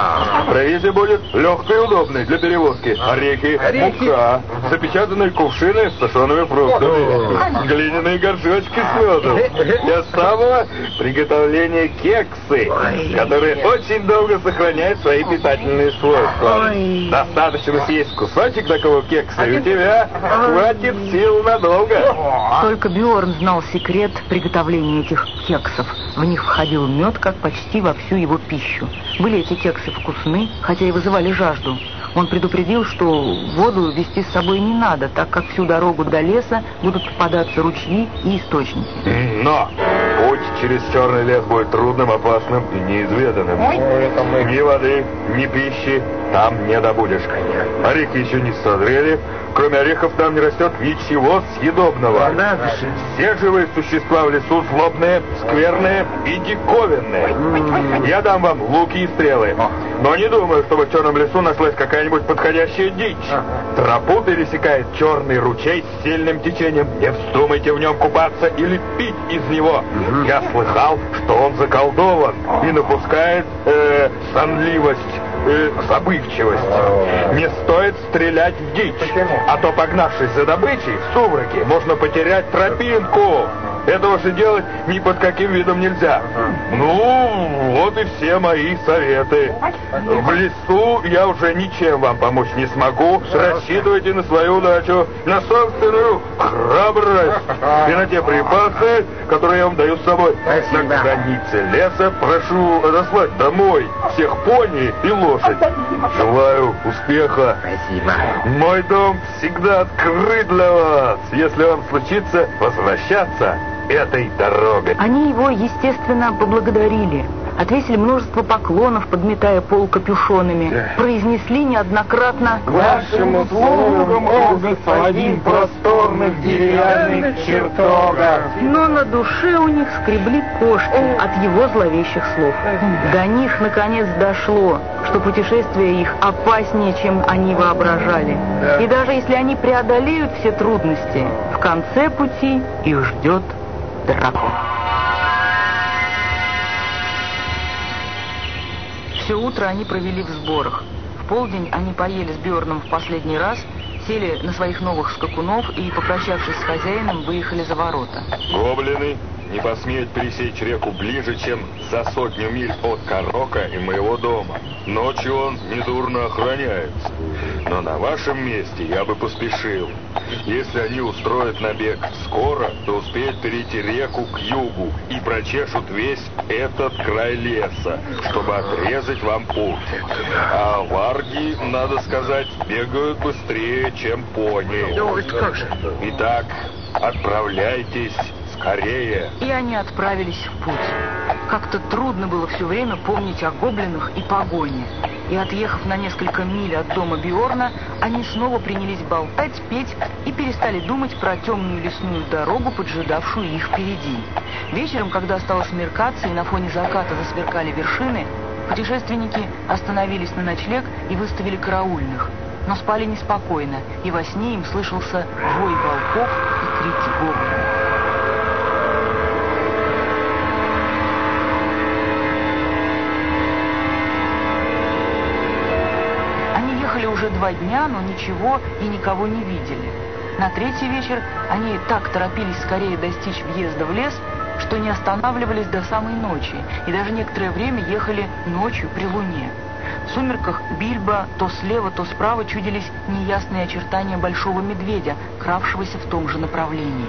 Провизия будет легкой и удобной для перевозки. Орехи, мука, запечатанные кувшины с сушеными фруктами, глиняные горшочки с медом. Для самого приготовления кексы, которые очень долго сохраняют свои питательные свойства. Достаточно съесть кусочек такого кекса, и у тебя хватит сил надолго. Только Бьорн знал секрет приготовления этих кексов. В них входил мед, как почти во всю его пищу. Были эти кексы вкусны, хотя и вызывали жажду. Он предупредил, что воду вести с собой не надо, так как всю дорогу до леса будут попадаться ручьи и источники. Но путь через черный лес будет трудным, опасным и неизведанным. Ни воды, ни пищи там не добудешь. Орехи еще не созрели, кроме орехов там не растет ничего съедобного. Все живые существа в лесу злобные, скверные и диковинные. Я дам вам луки и стрелы, но не думаю, чтобы в черном лесу нашлась какая-нибудь подходящая дичь. Тропу пересекает черный ручей с сильным течением. Не вздумайте в нем купаться или пить из него. Я слыхал, что он заколдован и напускает э, сонливость, э, забывчивость. Не стоит стрелять в дичь, а то, погнавшись за добычей в сумраке, можно потерять тропинку. Этого же делать ни под каким видом нельзя. Ну, вот и все мои советы. В лесу я уже ничем вам помочь не смогу. Рассчитывайте на свою удачу, на собственную храбрость и на те припасы, которые я вам даю с собой. На границе леса прошу отослать домой всех пони и лошадь. Желаю успеха. Спасибо. Мой дом всегда открыт для вас. Если вам случится возвращаться этой дорогой. Они его, естественно, поблагодарили. Отвесили множество поклонов, подметая пол капюшонами. Произнесли неоднократно К вашим услугам, о господин, просторных деревянных чертогах. Но на душе у них скребли кошки от его зловещих слов. До них, наконец, дошло, что путешествие их опаснее, чем они воображали. И даже если они преодолеют все трудности, в конце пути их ждет дракон. Все утро они провели в сборах. В полдень они поели с Бьорном в последний раз, сели на своих новых скакунов и, попрощавшись с хозяином, выехали за ворота. Гоблины не посмеют пересечь реку ближе, чем за сотню миль от Карока и моего дома. Ночью он недурно охраняется. Но на вашем месте я бы поспешил. Если они устроят набег скоро, то успеют перейти реку к югу и прочешут весь этот край леса, чтобы отрезать вам путь. А варги, надо сказать, бегают быстрее, чем пони. Да, это как же? Итак, отправляйтесь скорее. И они отправились в путь. Как-то трудно было все время помнить о гоблинах и погоне. И отъехав на несколько миль от дома Биорна, они снова принялись болтать, петь и перестали думать про темную лесную дорогу, поджидавшую их впереди. Вечером, когда стало смеркаться и на фоне заката засверкали вершины, путешественники остановились на ночлег и выставили караульных. Но спали неспокойно, и во сне им слышался вой волков и крики гоблинов. Уже два дня, но ничего и никого не видели. На третий вечер они так торопились скорее достичь въезда в лес, что не останавливались до самой ночи, и даже некоторое время ехали ночью при луне. В сумерках Бильбо то слева, то справа чудились неясные очертания большого медведя, кравшегося в том же направлении.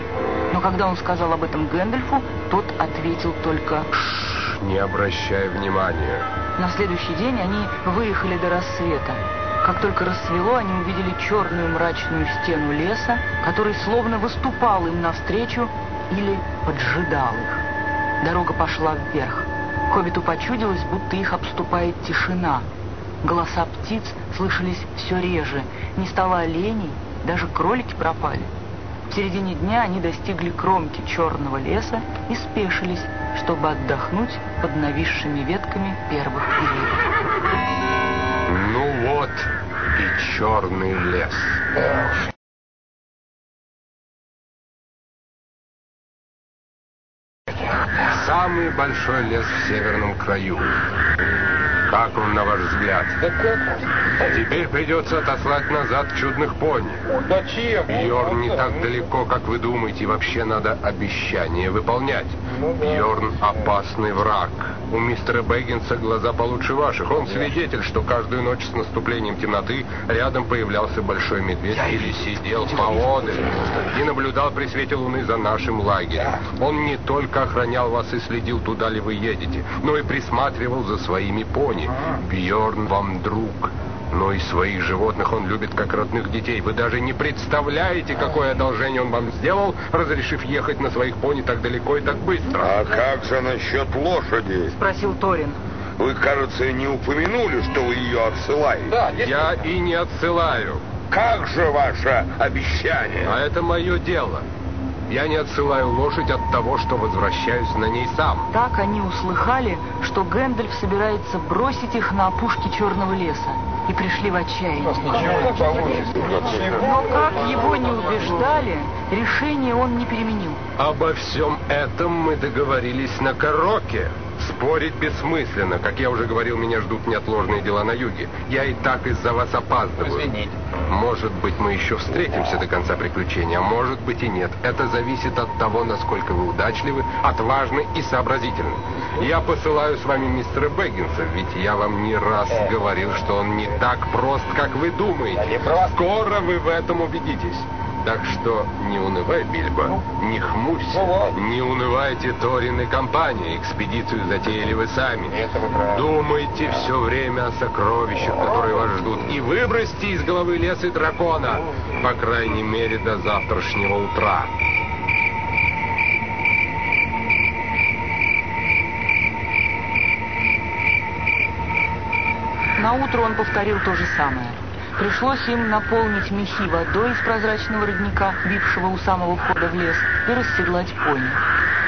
Но когда он сказал об этом Гэндальфу, тот ответил только «Шш». Не обращай внимания. На следующий день они выехали до рассвета. Как только рассвело, они увидели черную мрачную стену леса, который словно выступал им навстречу или поджидал их. Дорога пошла вверх. Хоббиту почудилось, будто их обступает тишина. Голоса птиц слышались все реже. Не стало оленей, даже кролики пропали. В середине дня они достигли кромки черного леса и спешились, чтобы отдохнуть под нависшими ветками первых деревьев. Вот и черный лес. Самый большой лес в северном краю. Как он, на ваш взгляд? Как? Теперь придется отослать назад чудных пони. Зачем? Бьорн не так далеко, как вы думаете, вообще надо обещание выполнять. Бьорн опасный враг. У мистера Бэггинса глаза получше ваших. Он свидетель, что каждую ночь с наступлением темноты рядом появлялся большой медведь или сидел поодаль и наблюдал при свете луны за нашим лагерем. Он не только охранял вас и следил, туда ли вы едете, но и присматривал за своими пони. Бьорн вам друг. Но и своих животных он любит как родных детей. Вы даже не представляете, какое одолжение он вам сделал, разрешив ехать на своих пони так далеко и так быстро. А как же насчет лошади? Спросил Торин. Вы, кажется, не упомянули, что вы ее отсылаете. Да, я и не отсылаю. Как же ваше обещание? А это мое дело. Я не отсылаю лошадь от того, что возвращаюсь на ней сам. Так они услыхали, что Гэндальф собирается бросить их на опушке Черного леса. И пришли в отчаяние. Но как его не убеждали, решение он не переменил. Обо всем этом мы договорились на Кароке. Спорить бессмысленно. Как я уже говорил, меня ждут неотложные дела на юге. Я и так из-за вас опаздываю. Извините. Может быть, мы еще встретимся до конца приключения, а может быть и нет. Это зависит от того, насколько вы удачливы, отважны и сообразительны. Я посылаю с вами мистера Бэггинса, ведь я вам не раз говорил, что он не так прост, как вы думаете. Скоро вы в этом убедитесь. Так что не унывай, Бильбо, не хмурься, не унывайте Торин и компания, экспедицию затеяли вы сами. Думайте все время о сокровищах, которые вас ждут, и выбросьте из головы лес и дракона, по крайней мере, до завтрашнего утра. На утро он повторил то же самое. Пришлось им наполнить мехи водой из прозрачного родника, бившего у самого входа в лес, и расседлать пони.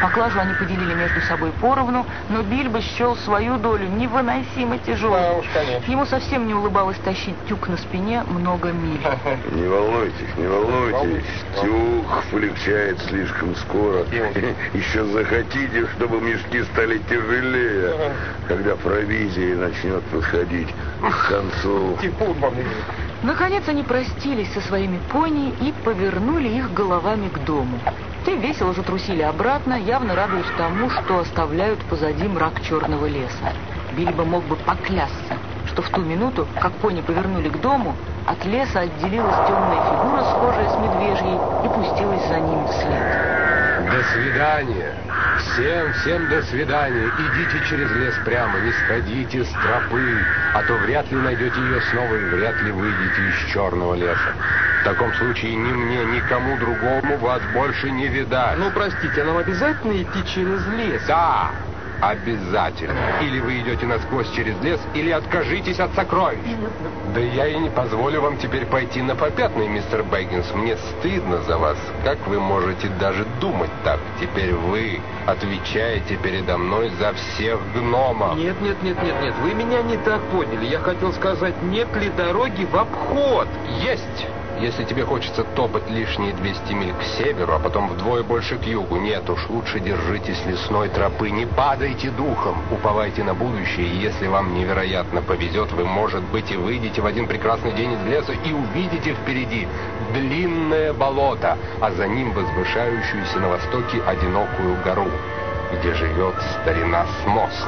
Поклажу они поделили между собой поровну, но Бильбо счел свою долю невыносимо тяжелой. Да уж, конечно. Ему совсем не улыбалось тащить тюк на спине много миль. <laughs> Не волнуйтесь, не волнуйтесь. Тюк полегчает слишком скоро. <laughs> Еще захотите, чтобы мешки стали тяжелее, когда провизия начнет подходить к концу. Типун вам. Наконец они простились со своими пони и повернули их головами к дому. Те весело затрусили обратно, явно радуясь тому, что оставляют позади мрак черного леса. Бильбо мог бы поклясться, что в ту минуту, как пони повернули к дому, от леса отделилась темная фигура, схожая с медвежьей, и пустилась за ними вслед. До свидания. Всем, всем до свидания. Идите через лес прямо, не сходите с тропы, а то вряд ли найдете ее снова и вряд ли выйдете из черного леса. В таком случае ни мне, ни кому другому вас больше не видать. Ну, простите, а нам обязательно идти через лес? Да, обязательно. Или вы идете насквозь через лес, или откажитесь от сокровищ. Да я и не позволю вам теперь пойти на попятный, мистер Бэггинс. Мне стыдно за вас. Как вы можете даже думать так? Теперь вы отвечаете передо мной за всех гномов. Нет, нет, нет, нет, нет, вы меня не так поняли. Я хотел сказать, нет ли дороги в обход? Есть! Если тебе хочется топать лишние 200 миль к северу, а потом вдвое больше к югу, нет уж, лучше держитесь лесной тропы, не падайте духом, уповайте на будущее, и если вам невероятно повезет, вы, может быть, и выйдете в один прекрасный день из леса и увидите впереди длинное болото, а за ним возвышающуюся на востоке одинокую гору, где живет старина Смост.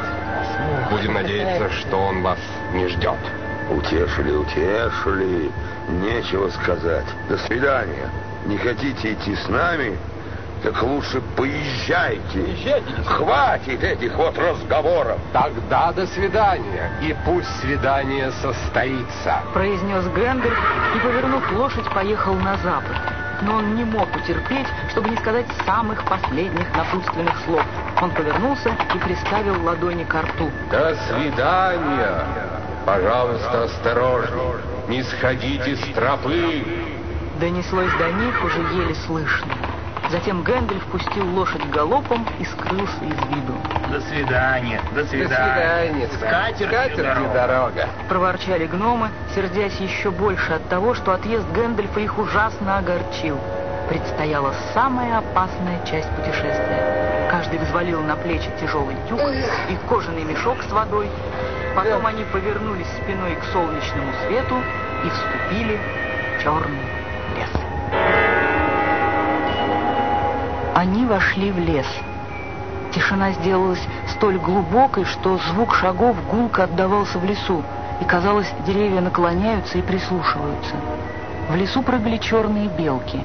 Будем надеяться, что он вас не ждет. Утешили, утешили. Нечего сказать. До свидания. Не хотите идти с нами? Так лучше поезжайте. Хватит этих вот разговоров. Тогда до свидания, и пусть свидание состоится. произнес Гэндальф и, повернув лошадь, поехал на запад. Но он не мог утерпеть, чтобы не сказать самых последних напутственных слов. Он повернулся и приставил ладони к рту. До свидания. Пожалуйста, осторожней. Не сходите с тропы. Донеслось до них уже еле слышно. Затем Гэндальф пустил лошадь галопом и скрылся из виду. До свидания, до До свидания. С катертью Скатертью дорога. дорога. Проворчали гномы, сердясь еще больше от того, что отъезд Гэндальфа их ужасно огорчил. Предстояла самая опасная часть путешествия. Каждый взвалил на плечи тяжелый тюк и кожаный мешок с водой. Потом они повернулись спиной к солнечному свету и вступили в черный лес. Они вошли в лес. Тишина сделалась столь глубокой, что звук шагов гулко отдавался в лесу, и, казалось, деревья наклоняются и прислушиваются. В лесу прыгали черные белки.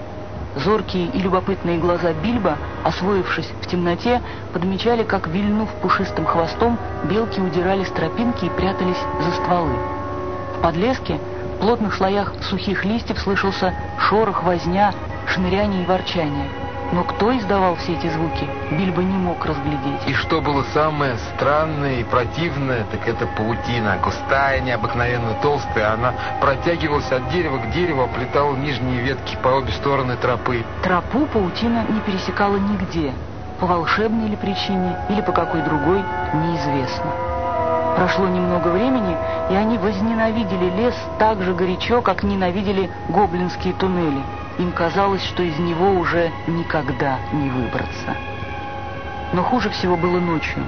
Зоркие и любопытные глаза Бильбо, освоившись в темноте, подмечали, как, вильнув пушистым хвостом, белки удирали с тропинки и прятались за стволы. В подлеске, в плотных слоях сухих листьев слышался шорох, возня, шныряние и ворчание — но кто издавал все эти звуки, Бильбо не мог разглядеть. И что было самое странное и противное, так это паутина. Густая, необыкновенно толстая, она протягивалась от дерева к дереву, оплетала нижние ветки по обе стороны тропы. Тропу паутина не пересекала нигде. По волшебной ли причине или по какой другой, неизвестно. Прошло немного времени, и они возненавидели лес так же горячо, как ненавидели гоблинские туннели. Им казалось, что из него уже никогда не выбраться. Но хуже всего было ночью.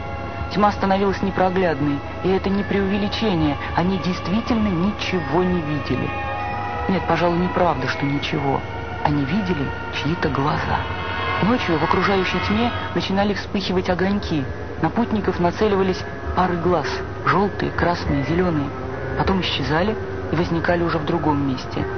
Тьма становилась непроглядной, и это не преувеличение, они действительно ничего не видели. Нет, пожалуй, неправда, что ничего. Они видели чьи-то глаза. Ночью в окружающей тьме начинали вспыхивать огоньки. На путников нацеливались пары глаз, желтые, красные, зеленые. Потом исчезали и возникали уже в другом месте —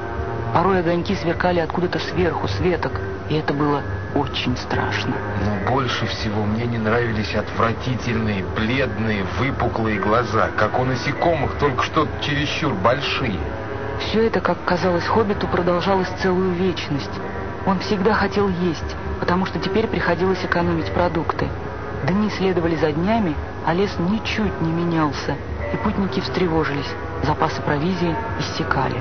Порой огоньки сверкали откуда-то сверху, с веток, и это было очень страшно. Но больше всего мне не нравились отвратительные, бледные, выпуклые глаза, как у насекомых, только что чересчур большие. Все это, как казалось Хоббиту, продолжалось целую вечность. Он всегда хотел есть, потому что теперь приходилось экономить продукты. Дни следовали за днями, а лес ничуть не менялся, и путники встревожились. Запасы провизии иссякали.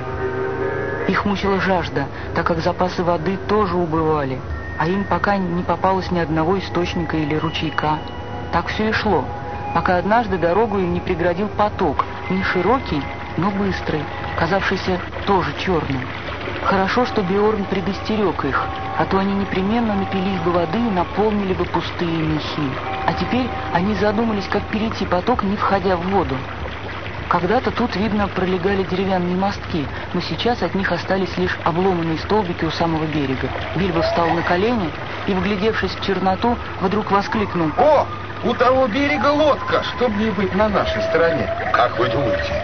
Их мучила жажда, так как запасы воды тоже убывали, а им пока не попалось ни одного источника или ручейка. Так все и шло, пока однажды дорогу им не преградил поток, не широкий, но быстрый, казавшийся тоже черным. Хорошо, что Биорн предостерег их, а то они непременно напились бы воды и наполнили бы пустые мехи. А теперь они задумались, как перейти поток, не входя в воду. Когда-то тут, видно, пролегали деревянные мостки, но сейчас от них остались лишь обломанные столбики у самого берега. Бильбо встал на колени и, вглядевшись в черноту, вдруг воскликнул. «О, у того берега лодка, чтоб не быть на нашей стороне!» «Как вы думаете,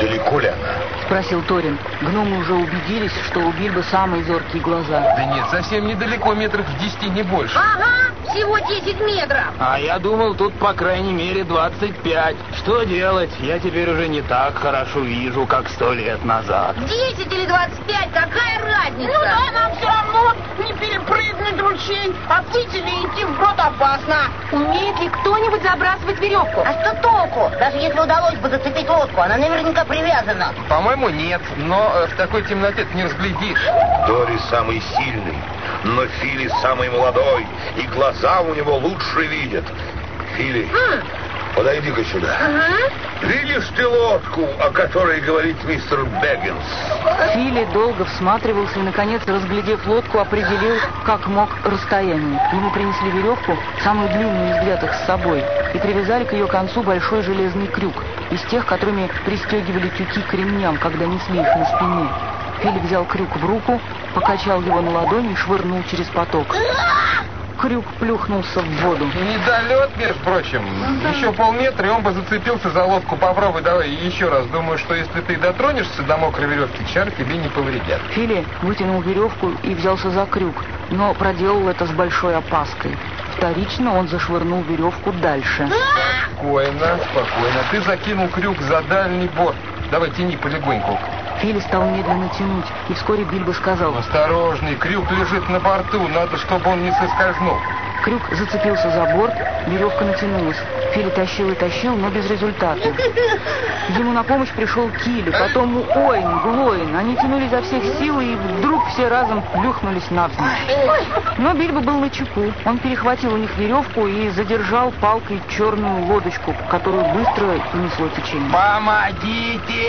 далеко ли она?» — спросил Торин. Гномы уже убедились, что у Бильбо самые зоркие глаза. «Да нет, совсем недалеко, метров в десяти, не больше». «Ага, всего 10 метров!» «А я думал, тут по крайней мере 25. Что делать? Я теперь уже не так хорошо вижу, как сто лет назад». 10 или 25, какая разница? Ну да, нам все равно не перепрыгнуть ручей, а плыть или идти вброд опасно. Умеет ли кто-нибудь забрасывать веревку? А что толку? Даже если удалось бы зацепить лодку, она наверняка привязана. По-моему, нет, но э, в такой темноте ты не разглядишь. Дори самый сильный, но Фили самый молодой, и глаза у него лучше видят. Фили, подойди-ка сюда. Видишь ты лодку, о которой говорит мистер Бэггинс? Фили долго всматривался и, наконец, разглядев лодку, определил, как мог, расстояние. Ему принесли веревку, самую длинную из взятых с собой, и привязали к ее концу большой железный крюк, из тех, которыми пристегивали тюки к ремням, когда несли их на спине. Фили взял крюк в руку, покачал его на ладони и швырнул через поток. Крюк плюхнулся в воду. Недолет, между прочим. Еще полметра, и он бы зацепился за лодку. Попробуй давай еще раз. Думаю, что если ты дотронешься до мокрой веревки, чары тебе не повредят. Фили вытянул веревку и взялся за крюк, но проделал это с большой опаской. Вторично он зашвырнул веревку дальше. Спокойно, спокойно. Ты закинул крюк за дальний борт. Давай тяни полегоньку. Фили стал медленно тянуть, и вскоре Бильбо сказал... Осторожней, крюк лежит на борту, надо, чтобы он не соскользнул. Крюк зацепился за борт, веревка натянулась. Фили тащил и тащил, но без результата. Ему на помощь пришел Килли, потом Оин, Глоин. Они тянули за всех сил, и вдруг все разом плюхнулись навзничь. Но Бильбо был на чеку. Он перехватил у них веревку и задержал палкой черную лодочку, которую быстро унесло течение. «Помогите!»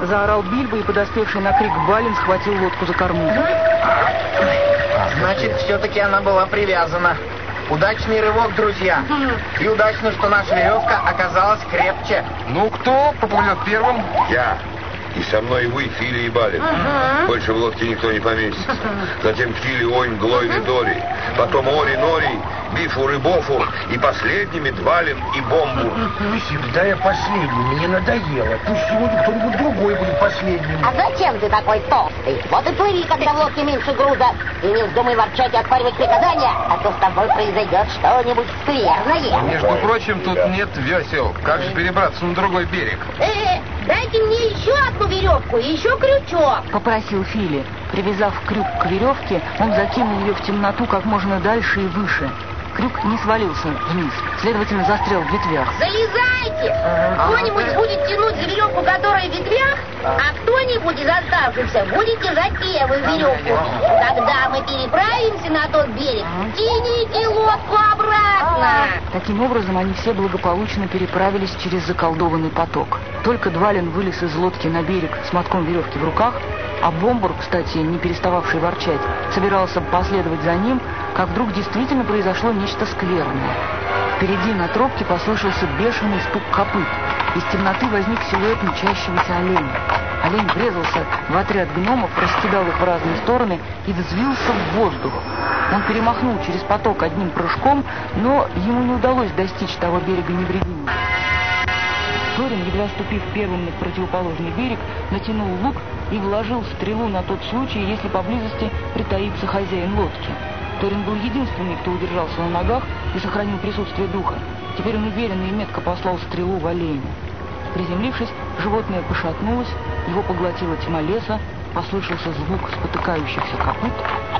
Заорал Бильбо, и подоспевший на крик Балин схватил лодку за корму. Значит, все-таки она была привязана. Удачный рывок, друзья. И удачно, что наша веревка оказалась крепче. Ну, кто поплывет первым? Я. И со мной вы, Фили и Балин. Ага. Больше в лодке никто не поместится. Затем Фили, Ойн, Глойн и Дори. Потом Ори, Нори, Бифур и Бофур. И последними Двалин и Бомбур. Месье, да я последний, мне надоело. Пусть сегодня кто-нибудь другой будет последним. А зачем ты такой толстый? Вот и плыви, когда в лодке меньше груза. И не вздумай ворчать и оспаривать приказания, а то с тобой произойдет что-нибудь скверное. Между прочим, тут нет весел. Как же перебраться на другой берег? Э, дайте мне еще одну веревку и еще крючок. Попросил Фили. Привязав крюк к веревке, он закинул ее в темноту как можно дальше и выше. Крюк не свалился вниз, следовательно, застрял в ветвях. Залезайте! Кто-нибудь будет тянуть за веревку, которая в ветвях, а кто-нибудь из оставшихся будет держать левую веревку. Когда мы переправимся на тот берег, тяните лодку обратно. Таким образом, они все благополучно переправились через заколдованный поток. Только Двалин вылез из лодки на берег с мотком веревки в руках, а Бомбур, кстати, не перестававший ворчать, собирался последовать за ним, как вдруг действительно произошло нечто скверное. Впереди на тропке послышался бешеный стук копыт. Из темноты возник силуэт мчащегося оленя. Олень врезался в отряд гномов, раскидал их в разные стороны и взвился в воздух. Он перемахнул через поток одним прыжком, но ему не удалось достичь того берега невредимым. Торин, едва ступив первым на противоположный берег, натянул лук и вложил стрелу на тот случай, если поблизости притаится хозяин лодки. Торин был единственный, кто удержался на ногах и сохранил присутствие духа. Теперь он уверенно и метко послал стрелу в оленя. Приземлившись, животное пошатнулось, его поглотила тьма леса, послышался звук спотыкающихся копыт,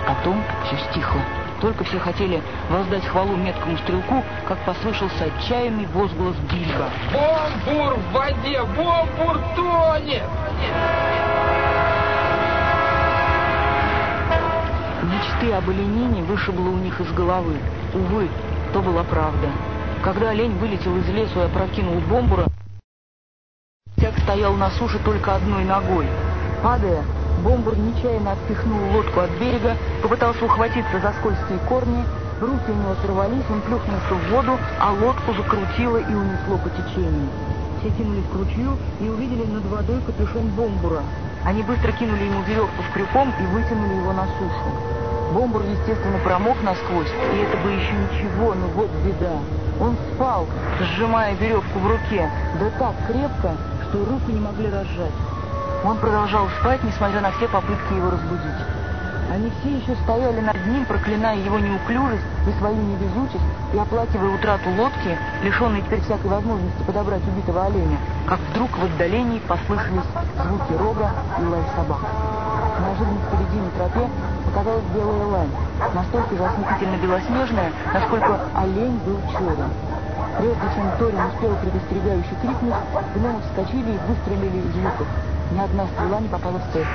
потом все стихло. Только все хотели воздать хвалу меткому стрелку, как послышался отчаянный возглас Бильбо. Бомбур в воде! Бомбур тонет! Мечты об оленине вышибло у них из головы. Увы, то была правда. Когда олень вылетел из лесу и опрокинул бомбура, Тяг стоял на суше только одной ногой. Падая, бомбур нечаянно отпихнул лодку от берега, попытался ухватиться за скользкие корни, руки у него сорвались, он плюхнулся в воду, а лодку закрутило и унесло по течению. Все кинулись к ручью и увидели над водой капюшон бомбура. Они быстро кинули ему веревку с крюком и вытянули его на сушу. Бомбур, естественно, промок насквозь, и это бы еще ничего, но вот беда. Он спал, сжимая веревку в руке, да так крепко, что руки не могли разжать. Он продолжал спать, несмотря на все попытки его разбудить. Они все еще стояли над ним, проклиная его неуклюжесть и свою невезучесть, и оплакивая утрату лодки, лишенной теперь всякой возможности подобрать убитого оленя, как вдруг в отдалении послышались звуки рога и лай собак. Неожиданно впереди на тропе показалась белая лань, настолько же ослепительно белоснежная, насколько олень был черен. Прежде чем Торин успел предостерегающе крикнуть, гномы вскочили и выстрелили из луков. Ни одна стрела не попала в цель.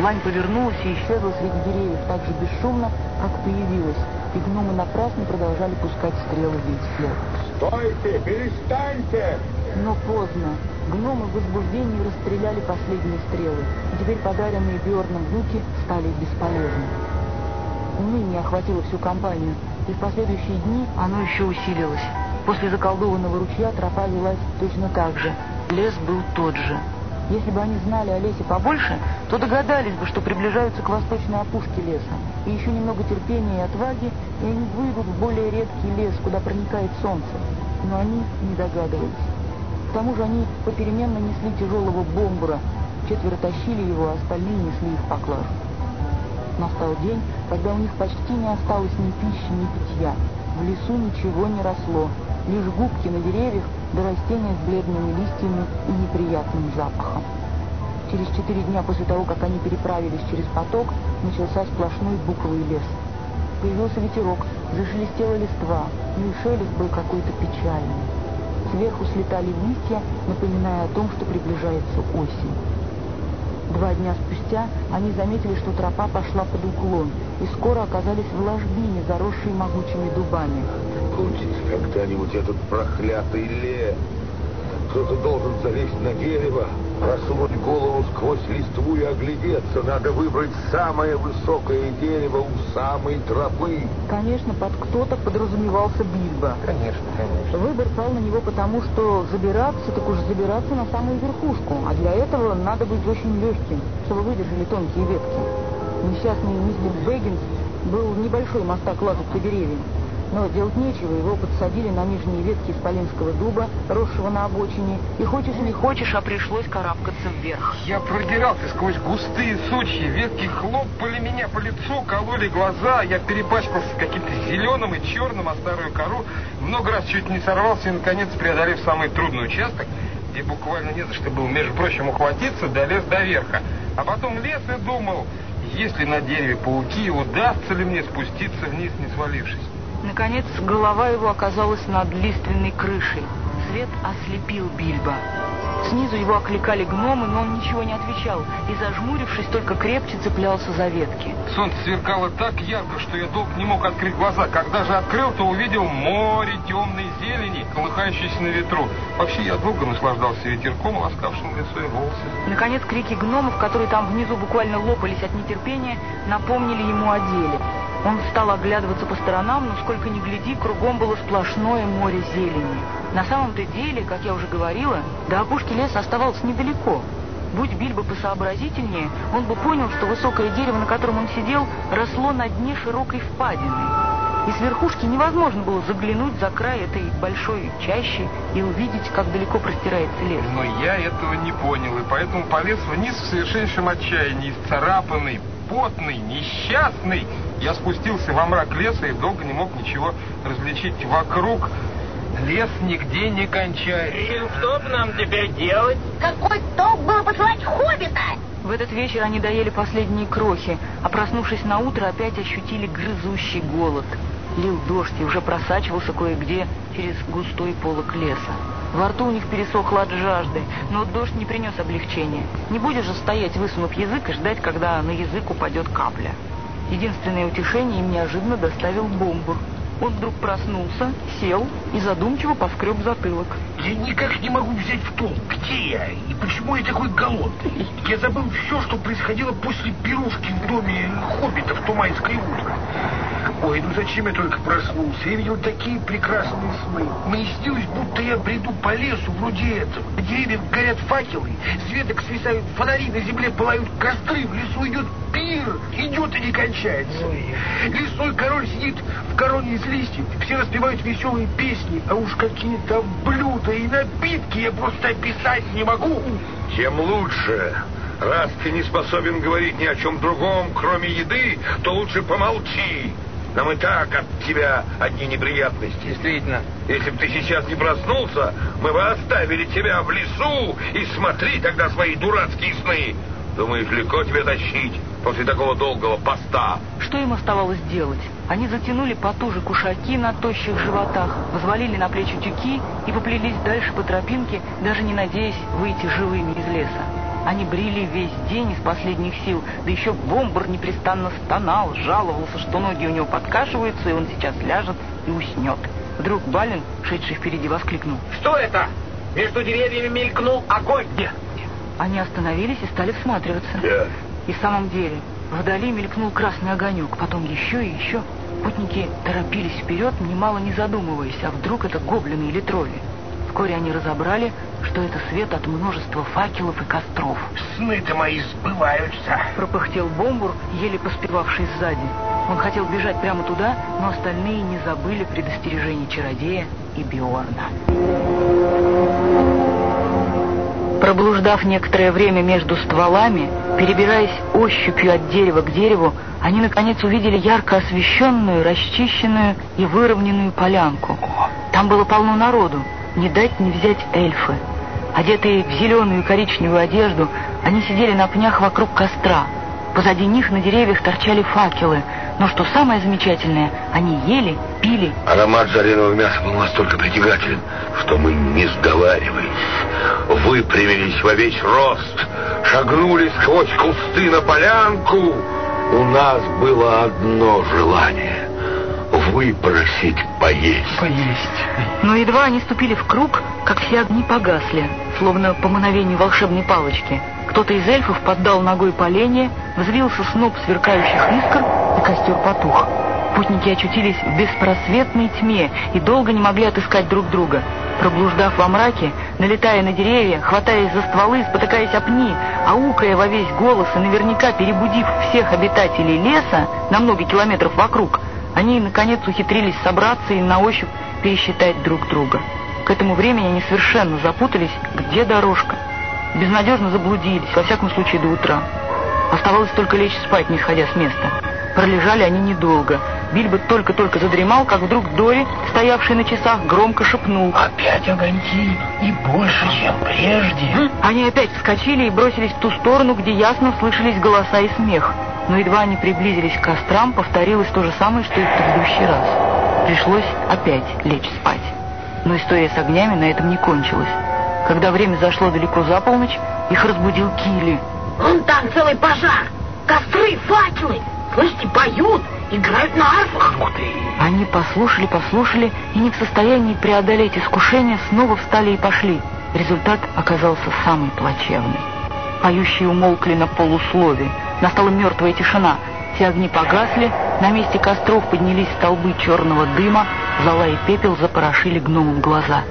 Лань повернулась и исчезла среди деревьев так же бесшумно, как появилась, и гномы напрасно продолжали пускать стрелы в их след. Стойте, перестаньте! Но поздно. Гномы в возбуждении расстреляли последние стрелы, и теперь подаренные Бьорном луки стали бесполезны. Уныние охватило всю компанию, и в последующие дни оно еще усилилось. После заколдованного ручья тропа велась точно так же. Лес был тот же. Если бы они знали о лесе побольше, то догадались бы, что приближаются к восточной опушке леса. И еще немного терпения и отваги, и они выйдут в более редкий лес, куда проникает солнце. Но они не догадывались. К тому же они попеременно несли тяжелого бомбура. Четверо тащили его, а остальные несли их поклажу. Настал день, когда у них почти не осталось ни пищи, ни питья. В лесу ничего не росло, лишь губки на деревьях да растения с бледными листьями и неприятным запахом. Через четыре дня после того, как они переправились через поток, начался сплошной буковый лес. Появился ветерок, зашелестела листва, но и шелест был какой-то печальный. Сверху слетали листья, напоминая о том, что приближается осень. Два дня спустя они заметили, что тропа пошла под уклон, и скоро оказались в ложбине, заросшей могучими дубами. Кончится когда-нибудь этот проклятый лес. Кто-то должен залезть на дерево, просунуть голову сквозь листву и оглядеться. Надо выбрать самое высокое дерево у самой тропы. Конечно, под кто-то подразумевался Бильбо. Конечно, конечно. Выбор пал на него потому, что забираться, так уж забираться на самую верхушку. А для этого надо быть очень легким, чтобы выдержали тонкие ветки. Несчастный мистер Бэггинс был небольшой мостак лазать по деревьям. Но делать нечего, его подсадили на нижние ветки исполинского дуба, росшего на обочине, и хочешь не хочешь, а пришлось карабкаться вверх. Я продирался сквозь густые сучья, ветки хлопали меня по лицу, кололи глаза, я перепачкался каким-то зеленым и черным, а старую кору много раз чуть не сорвался и, наконец, преодолев самый трудный участок, где буквально не за что было, между прочим, ухватиться, долез до верха. А потом лез и думал, если на дереве пауки, удастся ли мне спуститься вниз, не свалившись. Наконец, голова его оказалась над лиственной крышей. Свет ослепил Бильбо. Снизу его окликали гномы, но он ничего не отвечал и, зажмурившись, только крепче цеплялся за ветки. Солнце сверкало так ярко, что я долго не мог открыть глаза. Когда же открыл, то увидел море темной зелени, колыхающейся на ветру. Вообще, я долго наслаждался ветерком, ласкавшим лицо и волосы. Наконец, крики гномов, которые там внизу буквально лопались от нетерпения, напомнили ему о деле. Он стал оглядываться по сторонам, но сколько ни гляди, кругом было сплошное море зелени. На самом-то деле, как я уже говорила, до опушки леса оставалось недалеко. Будь Бильбо посообразительнее, он бы понял, что высокое дерево, на котором он сидел, росло на дне широкой впадины. И с верхушки невозможно было заглянуть за край этой большой чащи и увидеть, как далеко простирается лес. Но я этого не понял, и поэтому полез вниз в совершеннейшем отчаянии, исцарапанный, потный, несчастный. Я спустился во мрак леса и долго не мог ничего различить вокруг. Лес нигде не кончается. И что бы нам теперь делать? Какой толк было посылать хоббита? В этот вечер они доели последние крохи, а проснувшись на утро, опять ощутили грызущий голод. Лил дождь и уже просачивался кое-где через густой полок леса. Во рту у них пересохло от жажды, но дождь не принес облегчения. Не будешь же стоять, высунув язык, и ждать, когда на язык упадет капля. Единственное утешение им неожиданно доставил бомбур. Он вдруг проснулся, сел и задумчиво поскреб затылок. Я никак не могу взять в толк, где я и почему я такой голодный. Я забыл все, что происходило после пирушки в доме Хоббита в то майское утро. Ой, ну зачем я только проснулся? Я видел такие прекрасные сны. Мне снилось, будто я бреду по лесу, вроде этого. На деревьях горят факелы, с веток свисают фонари, на земле пылают костры, в лесу идет пир, идет и не кончается. Лесной король сидит в короне из листьев, все распевают веселые песни, а уж какие там блюда и напитки я просто описать не могу. Тем лучше. Раз ты не способен говорить ни о чем другом, кроме еды, то лучше помолчи. Нам и так от тебя одни неприятности. Действительно. Если бы ты сейчас не проснулся, мы бы оставили тебя в лесу и смотри тогда свои дурацкие сны. Думаешь, легко тебе тащить после такого долгого поста? Что им оставалось делать? Они затянули потуже кушаки на тощих животах, взвалили на плечи тюки и поплелись дальше по тропинке, даже не надеясь выйти живыми из леса. Они брели весь день из последних сил, да еще бомбар непрестанно стонал, жаловался, что ноги у него подкашиваются, и он сейчас ляжет и уснет. Вдруг Балин, шедший впереди, воскликнул. Что это? Между деревьями мелькнул огонь. Они остановились и стали всматриваться. Да. И в самом деле, вдали мелькнул красный огонек, потом еще и еще. Путники торопились вперед, немало не задумываясь, а вдруг это гоблины или тролли. Вскоре они разобрали, что это свет от множества факелов и костров. Сны-то мои сбываются. Пропыхтел бомбур, еле поспевавший сзади. Он хотел бежать прямо туда, но остальные не забыли предостережений чародея и Биорна. Проблуждав некоторое время между стволами, перебираясь ощупью от дерева к дереву, они наконец увидели ярко освещенную, расчищенную и выровненную полянку. Там было полно народу, не дать не взять эльфы. Одетые в зеленую и коричневую одежду, они сидели на пнях вокруг костра. Позади них на деревьях торчали факелы, но что самое замечательное, они ели, пили. Аромат жареного мяса был настолько притягателен, что мы, не сговариваясь, выпрямились во весь рост, шагнули сквозь кусты на полянку. У нас было одно желание — выпросить поесть. Поесть. Но едва они ступили в круг, как все огни погасли, словно по мановению волшебной палочки. Кто-то из эльфов поддал ногой поленье, взвился сноп сверкающих искр, и костер потух. Путники очутились в беспросветной тьме и долго не могли отыскать друг друга. Проблуждав во мраке, налетая на деревья, хватаясь за стволы, спотыкаясь о пни, аукая во весь голос и наверняка перебудив всех обитателей леса на много километров вокруг, они, наконец, ухитрились собраться и на ощупь пересчитать друг друга. К этому времени они совершенно запутались, где дорожка. Безнадежно заблудились, во всяком случае, до утра. Оставалось только лечь спать, не сходя с места. Пролежали они недолго. Бильбо только-только задремал, как вдруг Дори, стоявший на часах, громко шепнул. «Опять огоньки, и больше, чем прежде». Они опять вскочили и бросились в ту сторону, где ясно слышались голоса и смех. Но едва они приблизились к кострам, повторилось то же самое, что и в предыдущий раз. Пришлось опять лечь спать. Но история с огнями на этом не кончилась. Когда время зашло далеко за полночь, их разбудил Килли. Вон там целый пожар, костры, факелы. Слышите, поют, играют на арфах. Они послушали, послушали и не в состоянии преодолеть искушение, снова встали и пошли. Результат оказался самый плачевный. Поющие умолкли на полуслове. Настала мертвая тишина. Все огни погасли, на месте костров поднялись столбы черного дыма, зола и пепел запорошили гномам глаза.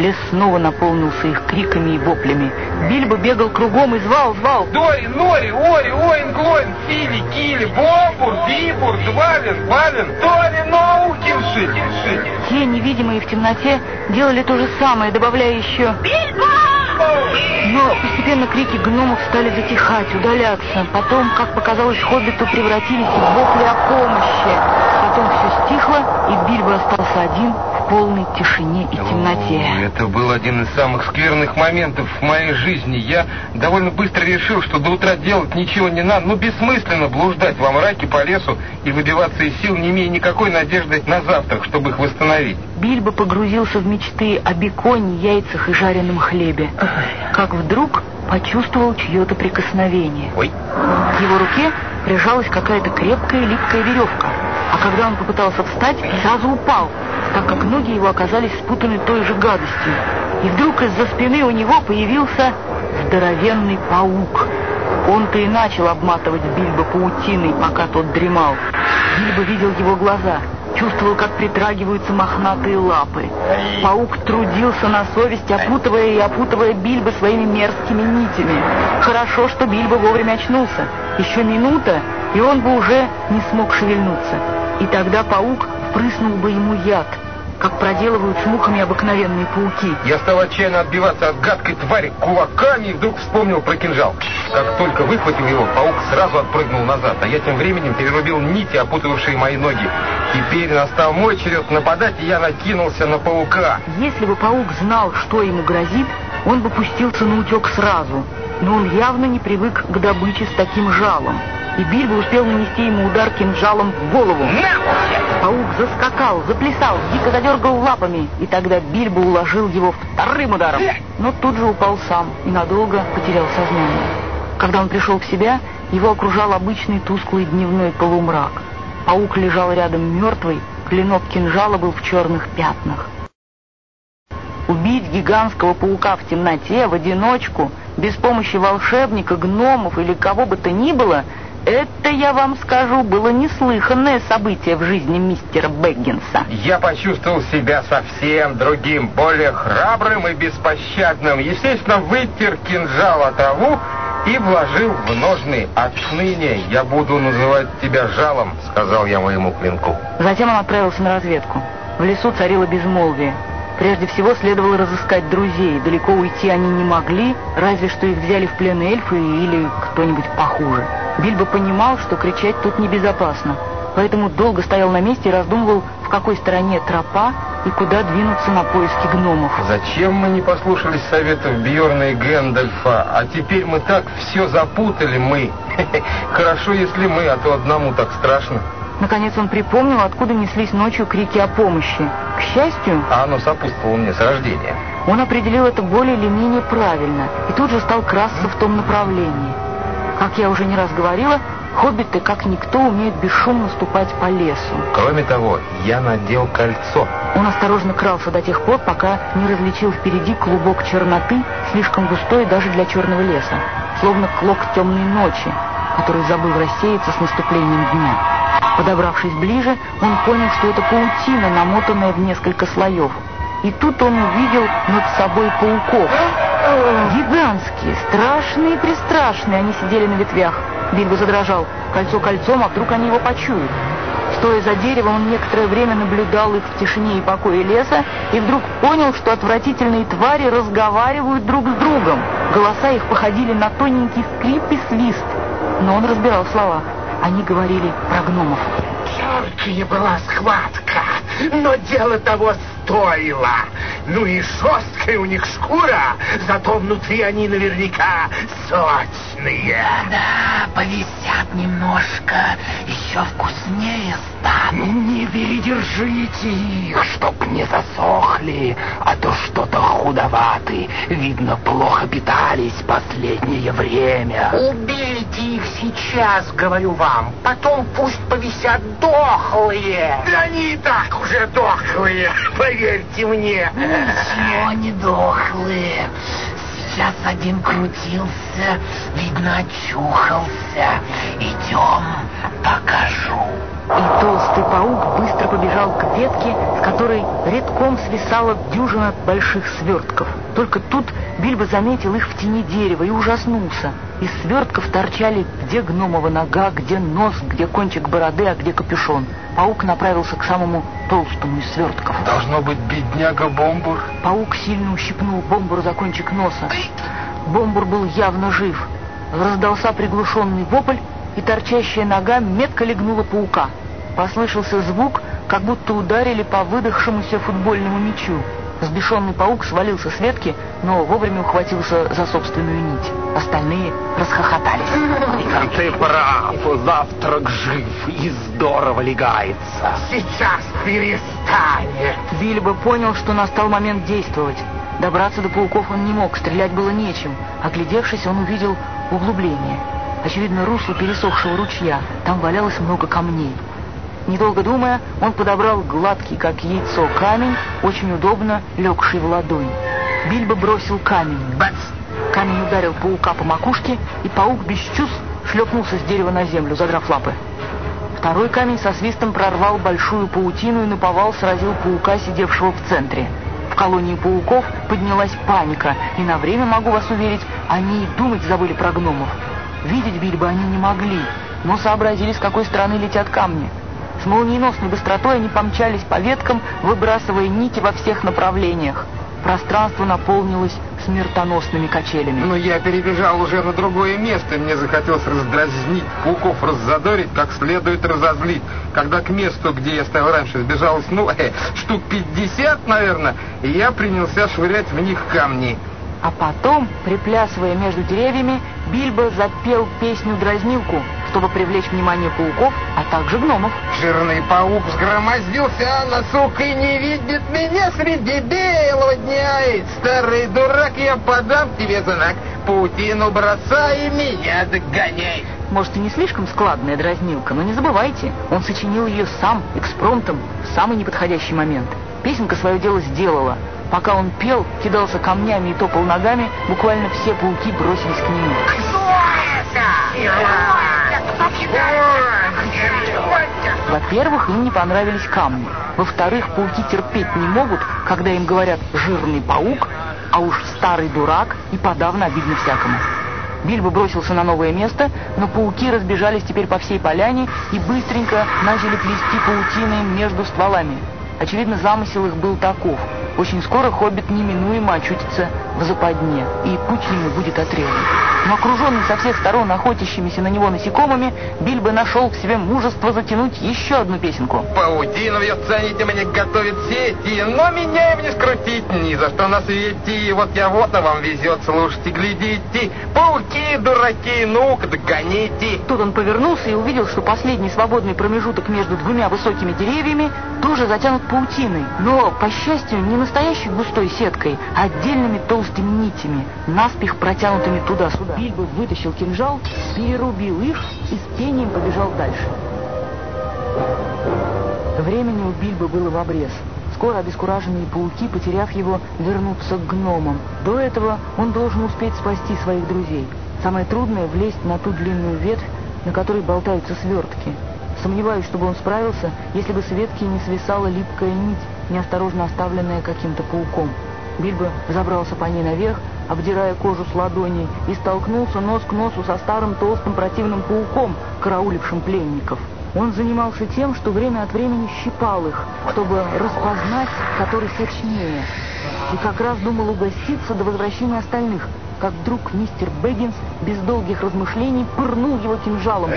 Лес снова наполнился их криками и воплями. Бильбо бегал кругом и звал, звал. Дори, Нори, Ори, Оин, Глоин, Фили, Кили, Бобур, Бибур, Двалин, Балин, Тори, Ноукинши. Те, невидимые в темноте, делали то же самое, добавляя еще... Бильбо! Но постепенно крики гномов стали затихать, удаляться. Потом, как показалось хоббиту, превратились в вопли о помощи. Потом все стихло, и Бильбо остался один в полной тишине и темноте. О, это был один из самых скверных моментов в моей жизни. Я довольно быстро решил, что до утра делать ничего не надо. Ну, бессмысленно блуждать во мраке по лесу и выбиваться из сил, не имея никакой надежды на завтрак, чтобы их восстановить. Бильбо погрузился в мечты о беконе, яйцах и жареном хлебе. Как вдруг почувствовал чье-то прикосновение. Ой. К его руке прижалась какая-то крепкая липкая веревка. А когда он попытался встать, сразу упал, так как ноги его оказались спутаны той же гадостью. И вдруг из-за спины у него появился здоровенный паук. Он-то и начал обматывать Бильбо паутиной, пока тот дремал. Бильбо видел его глаза, чувствовал, как притрагиваются мохнатые лапы. Паук трудился на совесть, опутывая и опутывая Бильбо своими мерзкими нитями. Хорошо, что Бильбо вовремя очнулся. Еще минута, и он бы уже не смог шевельнуться. И тогда паук впрыснул бы ему яд, как проделывают с мухами обыкновенные пауки. Я стал отчаянно отбиваться от гадкой твари кулаками и вдруг вспомнил про кинжал. Как только выхватил его, паук сразу отпрыгнул назад, а я тем временем перерубил нити, опутывавшие мои ноги. Теперь настал мой черед нападать, и я накинулся на паука. Если бы паук знал, что ему грозит, он бы пустился на утек сразу. Но он явно не привык к добыче с таким жалом. И Бильбо успел нанести ему удар кинжалом в голову. Паук заскакал, заплясал, дико задергал лапами, и тогда Бильбо уложил его вторым ударом. Но тут же упал сам и надолго потерял сознание. Когда он пришел в себя, его окружал обычный тусклый дневной полумрак. Паук лежал рядом мертвый, клинок кинжала был в черных пятнах. Гигантского паука в темноте, в одиночку, без помощи волшебника, гномов или кого бы то ни было, это, я вам скажу, было неслыханное событие в жизни мистера Бэггинса. Я почувствовал себя совсем другим, более храбрым и беспощадным. Естественно, вытер кинжал о траву и вложил в ножны. Отныне я буду называть тебя жалом, сказал я моему клинку. Затем он отправился на разведку. В лесу царило безмолвие. Прежде всего следовало разыскать друзей. Далеко уйти они не могли, разве что их взяли в плен эльфы или кто-нибудь похуже. Бильбо понимал, что кричать тут небезопасно, поэтому долго стоял на месте и раздумывал, в какой стороне тропа и куда двинуться на поиски гномов. Зачем мы не послушались советов Бьорна и Гэндальфа? А теперь мы так все запутали, мы. <laughs> Хорошо, если мы, а то одному так страшно. Наконец он припомнил, откуда неслись ночью крики о помощи. К счастью... А оно сопутствовало мне с рождения. Он определил это более или менее правильно и тут же стал красться в том направлении. Как я уже не раз говорила, Хоббиты, как никто, умеют бесшумно ступать по лесу. Кроме того, я надел кольцо. Он осторожно крался до тех пор, пока не различил впереди клубок черноты, слишком густой даже для черного леса, словно клок темной ночи, который забыл рассеяться с наступлением дня. Подобравшись ближе, он понял, что это паутина, намотанная в несколько слоев. И тут он увидел над собой пауков. Гигантские, страшные и пристрашные они сидели на ветвях. Бильбо задрожал. Кольцо кольцом, а вдруг они его почуют? Стоя за деревом, он некоторое время наблюдал их в тишине и покое леса и вдруг понял, что отвратительные твари разговаривают друг с другом. Голоса их походили на тоненький скрип и свист, но он разбирал слова. Они говорили про гномов. Жаркая была схватка, но дело того стоило. Ну и жесткая у них шкура, зато внутри они наверняка сочные. Да, повисят немножко, еще вкуснее станут. Не передержите их, чтоб не засохли, а то что-то худоваты. Видно, плохо питались последнее время. Убейте их сейчас, говорю вам. Потом пусть повисят дохлые. Да они и так уже дохлые, поверьте мне. Ничего не дохлые. Сейчас один крутился, видно, очухался. Идем, покажу. И толстый паук быстро побежал к ветке, с которой редком свисала дюжина больших свертков. Только тут Бильбо заметил их в тени дерева и ужаснулся. Из свертков торчали где гномова нога, где нос, где кончик бороды, а где капюшон. Паук направился к самому толстому из свертков. Должно быть бедняга Бомбур. Паук сильно ущипнул Бомбур за кончик носа. Бомбур был явно жив. Раздался приглушенный вопль, и торчащая нога метко легнула паука. Послышался звук, как будто ударили по выдохшемуся футбольному мячу. Сбешенный паук свалился с ветки, но вовремя ухватился за собственную нить. Остальные расхохотались. Ты прав, завтрак жив и здорово легается. Сейчас перестанет. Бильбо понял, что настал момент действовать. Добраться до пауков он не мог, стрелять было нечем. Оглядевшись, он увидел углубление. Очевидно, русло пересохшего ручья. Там валялось много камней. Недолго думая, он подобрал гладкий, как яйцо, камень, очень удобно легший в ладонь. Бильбо бросил камень. Бац! Камень ударил паука по макушке, и паук без чувств шлепнулся с дерева на землю, задрав лапы. Второй камень со свистом прорвал большую паутину и наповал сразил паука, сидевшего в центре. В колонии пауков поднялась паника, и на время, могу вас уверить, они и думать забыли про гномов. Видеть Бильбо они не могли, но сообразили, с какой стороны летят камни. С молниеносной быстротой они помчались по веткам, выбрасывая нити во всех направлениях. Пространство наполнилось смертоносными качелями. Но я перебежал уже на другое место, и мне захотелось раздразнить пауков, раззадорить, как следует разозлить. Когда к месту, где я стоял раньше, сбежалось, ну, э, штук 50, наверное, и я принялся швырять в них камни. А потом, приплясывая между деревьями, Бильбо запел песню-дразнилку, чтобы привлечь внимание пауков, а также гномов. Жирный паук взгромоздился на сук и не видит меня среди белого дня. И, старый дурак, я подам тебе знак. Паутину бросай и меня догоняй. Может, и не слишком складная дразнилка, но не забывайте, он сочинил ее сам, экспромтом, в самый неподходящий момент. Песенка свое дело сделала. Пока он пел, кидался камнями и топал ногами, буквально все пауки бросились к нему. Во-первых, им не понравились камни. Во-вторых, пауки терпеть не могут, когда им говорят «жирный паук», а уж «старый дурак» и подавно обидно всякому. Бильбо бросился на новое место, но пауки разбежались теперь по всей поляне и быстренько начали плести паутины между стволами. Очевидно, замысел их был таков. Очень скоро хоббит неминуемо очутится в западне, и путь ему будет отрезан. Но окруженный со всех сторон охотящимися на него насекомыми, Бильбо нашел в себе мужество затянуть еще одну песенку. Паутину вьет, цените мне, готовит сети, но меня им не скрутить ни за что на свете. Вот я вот, а вам везет, слушайте, глядите. Пауки, дураки, ну-ка, догоните. Тут он повернулся и увидел, что последний свободный промежуток между двумя высокими деревьями тоже затянут паутиной. Но, по счастью, не настоящей густой сеткой, а отдельными толстыми нитями, наспех протянутыми туда-сюда. Бильбо вытащил кинжал, перерубил их и с пением побежал дальше. Времени у Бильбо было в обрез. Скоро обескураженные пауки, потеряв его, вернутся к гномам. До этого он должен успеть спасти своих друзей. Самое трудное — влезть на ту длинную ветвь, на которой болтаются свертки. Сомневаюсь, чтобы он справился, если бы с ветки не свисала липкая нить, неосторожно оставленная каким-то пауком. Бильбо забрался по ней наверх, обдирая кожу с ладоней, и столкнулся нос к носу со старым толстым противным пауком, караулившим пленников. Он занимался тем, что время от времени щипал их, чтобы распознать, который сочнее. И как раз думал угоститься до возвращения остальных, как вдруг мистер Бэггинс без долгих размышлений пырнул его кинжалом.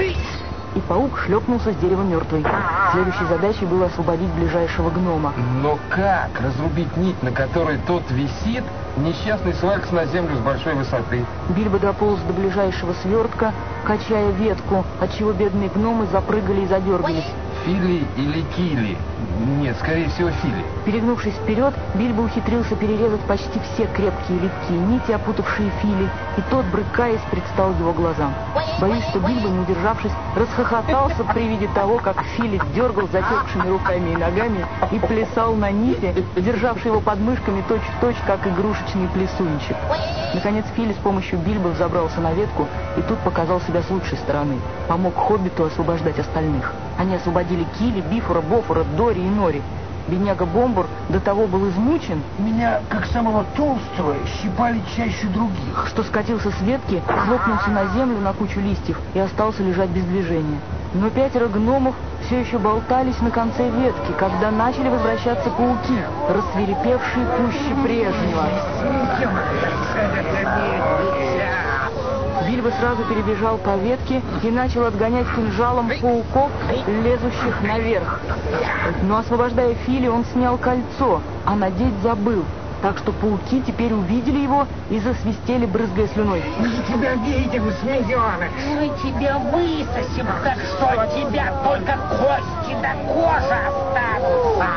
И паук шлепнулся с дерева мертвый. Следующей задачей было освободить ближайшего гнома. Но как разрубить нить, на которой тот висит, несчастный свалится на землю с большой высоты? Бильбо дополз до ближайшего свертка, качая ветку, отчего бедные гномы запрыгали и задергались. Фили или Кили? Нет, скорее всего, Фили. Перегнувшись вперед, Бильбо ухитрился перерезать почти все крепкие липкие нити, опутавшие Фили, и тот, брыкаясь, предстал его глазам. Боюсь, что Бильбо, не удержавшись, расхохотался при виде того, как Фили дергал затекшими руками и ногами и плясал на нити, державшей его подмышками точь-в-точь, как игрушечный плесунчик. Наконец Фили с помощью Бильбо взобрался на ветку и тут показал себя с лучшей стороны. Помог Хоббиту освобождать остальных. Они освободили Кили, Бифура, Бофура, Дори и Нори. Бедняга Бомбур до того был измучен, Меня, как самого толстого, щипали чаще других. что скатился с ветки, хлопнулся на землю на кучу листьев и остался лежать без движения. Но пятеро гномов все еще болтались на конце ветки, когда начали возвращаться пауки, рассверепевшие пуще прежнего. Бильбо сразу перебежал по ветке и начал отгонять кинжалом пауков, лезущих наверх. Но освобождая Фили, он снял кольцо, а надеть забыл. Так что пауки теперь увидели его и засвистели, брызгая слюной. Мы тебя видим, змеенок. Мы тебя высосим, так что от тебя только кости да кожа останутся.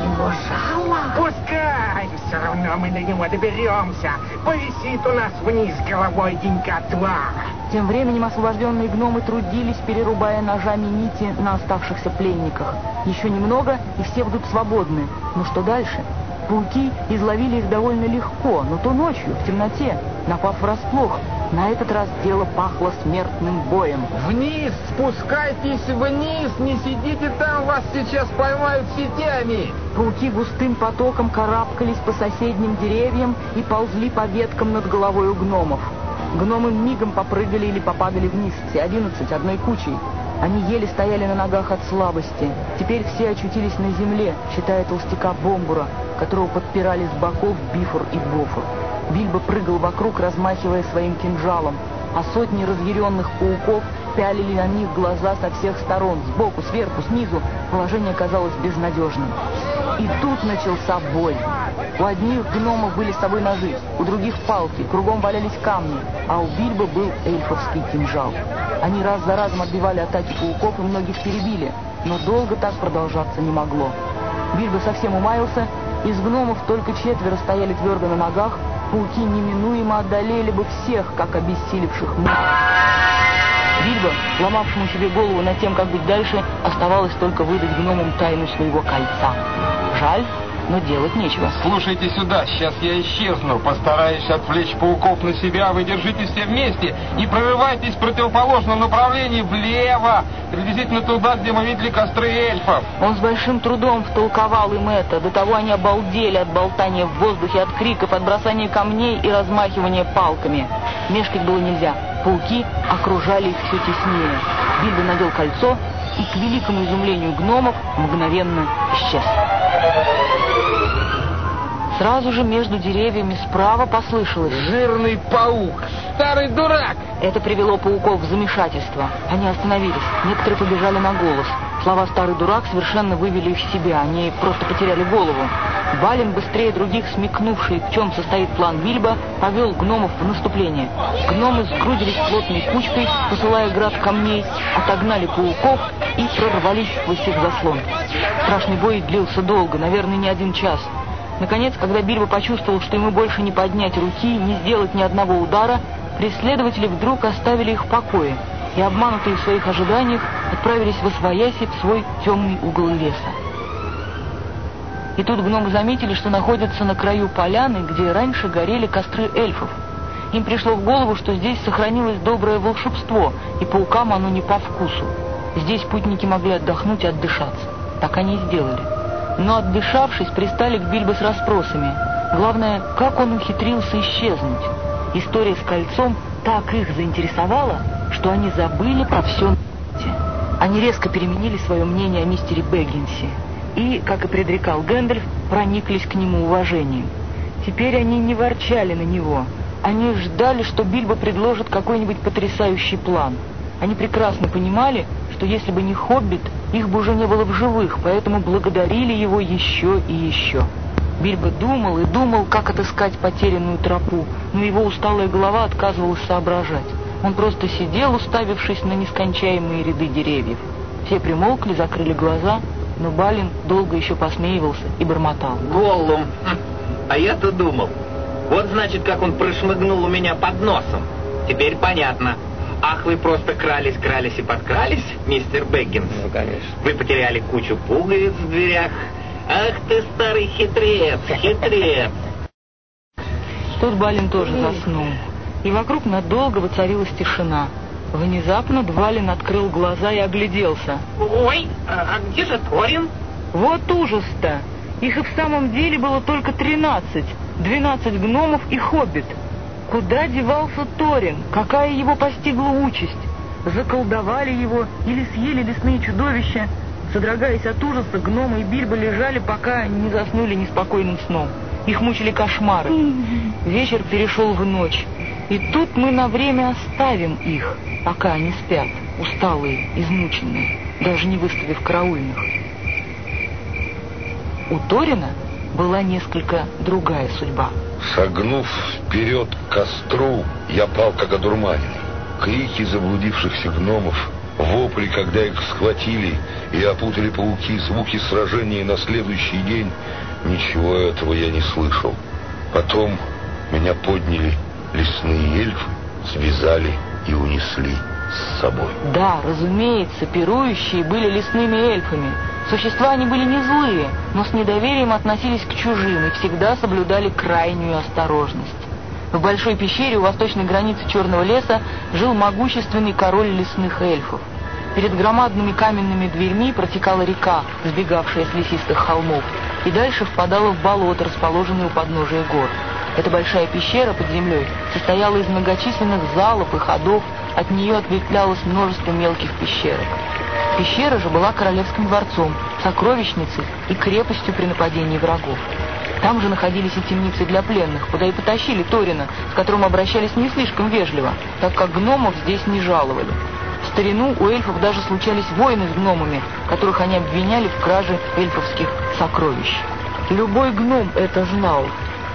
Его жало. Пускай, все равно мы до него доберемся. Повисит у нас вниз головой денька два. Тем временем освобожденные гномы трудились, перерубая ножами нити на оставшихся пленниках. Еще немного, и все будут свободны. Но что дальше? Пауки изловили их довольно легко, но то ночью, в темноте, напав врасплох. На этот раз дело пахло смертным боем. Вниз, спускайтесь вниз, не сидите там, вас сейчас поймают сетями. Пауки густым потоком карабкались по соседним деревьям и ползли по веткам над головой у гномов. Гномы мигом попрыгали или попадали вниз, все одиннадцать, одной кучей. Они еле стояли на ногах от слабости. Теперь все очутились на земле, считая толстяка Бомбура, которого подпирали с боков Бифур и Бофур. Бильбо прыгал вокруг, размахивая своим кинжалом, а сотни разъяренных пауков пялили на них глаза со всех сторон, сбоку, сверху, снизу. Положение казалось безнадежным. И тут начался бой. У одних гномов были с собой ножи, у других палки, кругом валялись камни, а у Бильбо был эльфовский кинжал. Они раз за разом отбивали атаки пауков и многих перебили, но долго так продолжаться не могло. Бильбо совсем умаился, из гномов только четверо стояли твердо на ногах, пауки неминуемо одолели бы всех, как обессилевших мух. Бильбо, ломавшему себе голову над тем, как быть дальше, оставалось только выдать гномам тайну своего кольца. Жаль, но делать нечего. Слушайте сюда, сейчас я исчезну. Постараюсь отвлечь пауков на себя. Вы держитесь все вместе и прорывайтесь в противоположном направлении влево, приблизительно туда, где мы видели костры эльфов. Он с большим трудом втолковал им это. До того они обалдели от болтания в воздухе, от криков, от бросания камней и размахивания палками. Мешкать было нельзя. Пауки окружали их все теснее. Бильбо надел кольцо и, к великому изумлению гномов, мгновенно исчез. Сразу же между деревьями справа послышалось «Жирный паук! Старый дурак!» Это привело пауков в замешательство. Они остановились. Некоторые побежали на голос. Слова «старый дурак» совершенно вывели их в себя. Они просто потеряли голову. Балин, быстрее других смекнувший, в чем состоит план Бильбо, повел гномов в наступление. Гномы сгрудились плотной кучкой, посылая град камней, отогнали пауков и прорвались сквозь их заслон. Страшный бой длился долго, наверное, не один час. Наконец, когда Бильбо почувствовал, что ему больше не поднять руки, не сделать ни одного удара, преследователи вдруг оставили их в покое и, обманутые в своих ожиданиях, отправились в Освояси в свой темный угол леса. И тут гномы заметили, что находятся на краю поляны, где раньше горели костры эльфов. Им пришло в голову, что здесь сохранилось доброе волшебство, и паукам оно не по вкусу. Здесь путники могли отдохнуть и отдышаться. Так они и сделали. Но отдышавшись, пристали к Бильбо с расспросами. Главное, как он ухитрился исчезнуть. История с кольцом так их заинтересовала, что они забыли про все на Они резко переменили свое мнение о мистере Бэггинсе и, как и предрекал Гэндальф, прониклись к нему уважением. Теперь они не ворчали на него. Они ждали, что Бильбо предложит какой-нибудь потрясающий план. Они прекрасно понимали, что если бы не Хоббит, их бы уже не было в живых, поэтому благодарили его еще и еще. Бильбо думал и думал, как отыскать потерянную тропу, но его усталая голова отказывалась соображать. Он просто сидел, уставившись на нескончаемые ряды деревьев. Все примолкли, закрыли глаза, но Балин долго еще посмеивался и бормотал. Голлум! Хм, а я-то думал. Вот значит, как он прошмыгнул у меня под носом. Теперь понятно. Ах, вы просто крались, крались и подкрались, мистер Бэггинс? Ну, конечно. Вы потеряли кучу пуговиц в дверях. Ах ты, старый хитрец, хитрец. Тут Балин тоже заснул. И вокруг надолго воцарилась тишина. Внезапно Двалин открыл глаза и огляделся. Ой, а где же Торин? Вот ужас-то! Их и в самом деле было только тринадцать. Двенадцать гномов и хоббит. Куда девался Торин? Какая его постигла участь? Заколдовали его или съели лесные чудовища? Содрогаясь от ужаса, гномы и Бильбо лежали, пока не заснули неспокойным сном. Их мучили кошмары. Вечер перешел в ночь. И тут мы на время оставим их, пока они спят, усталые, измученные, даже не выставив караульных. У Торина была несколько другая судьба. Шагнув вперед к костру, я пал как одурманенный. Крики заблудившихся гномов, вопли, когда их схватили и опутали пауки, звуки сражения на следующий день, ничего этого я не слышал. Потом меня подняли лесные эльфы, связали и унесли с собой. Да, разумеется, пирующие были лесными эльфами. Существа они были не злые, но с недоверием относились к чужим и всегда соблюдали крайнюю осторожность. В большой пещере у восточной границы Черного леса жил могущественный король лесных эльфов. Перед громадными каменными дверьми протекала река, сбегавшая с лесистых холмов, и дальше впадала в болото, расположенное у подножия гор. Эта большая пещера под землей состояла из многочисленных залов и ходов, от нее ответвлялось множество мелких пещерок. Пещера же была королевским дворцом, сокровищницей и крепостью при нападении врагов. Там же находились и темницы для пленных, куда и потащили Торина, с которым обращались не слишком вежливо, так как гномов здесь не жаловали. В старину у эльфов даже случались войны с гномами, которых они обвиняли в краже эльфовских сокровищ. Любой гном это знал,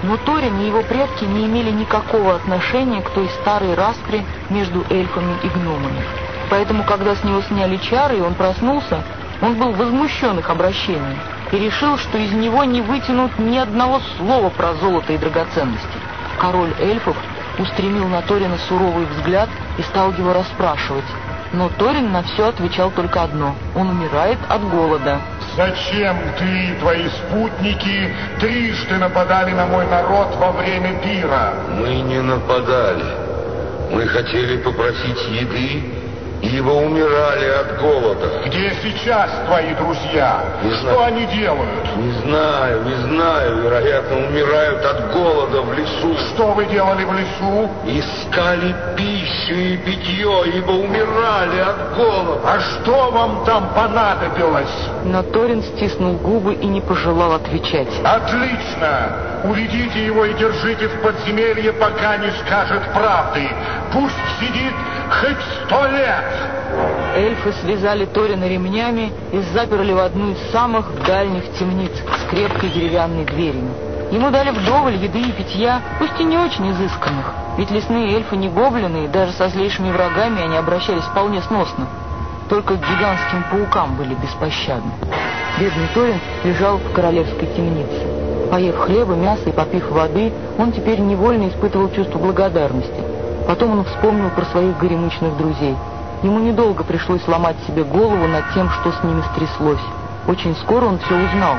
но Торин и его предки не имели никакого отношения к той старой распре между эльфами и гномами. Поэтому, когда с него сняли чары и он проснулся, он был возмущен их обращением и решил, что из него не вытянут ни одного слова про золото и драгоценности. Король эльфов устремил на Торина суровый взгляд и стал его расспрашивать. Но Торин на все отвечал только одно. Он умирает от голода. Зачем ты и твои спутники трижды нападали на мой народ во время пира? Мы не нападали. Мы хотели попросить еды ибо умирали от голода. Где сейчас твои друзья? Не Что знаю. они делают? Не знаю, не знаю. Вероятно, умирают от голода в лесу. Что вы делали в лесу? Искали пищу и питье, ибо умирали от голода. А что вам там понадобилось? Но Торин стиснул губы и не пожелал отвечать. Отлично! Уведите его и держите в подземелье, пока не скажет правды. Пусть сидит хоть сто лет. Эльфы связали Торина ремнями и заперли в одну из самых дальних темниц с крепкой деревянной дверью. Ему дали вдоволь еды и питья, пусть и не очень изысканных, ведь лесные эльфы не гоблины, и даже со злейшими врагами они обращались вполне сносно. Только к гигантским паукам были беспощадны. Бедный Торин лежал в королевской темнице. Поев хлеба, мяса и попив воды, он теперь невольно испытывал чувство благодарности. Потом он вспомнил про своих горемычных друзей. Ему недолго пришлось ломать себе голову над тем, что с ними стряслось. Очень скоро он все узнал,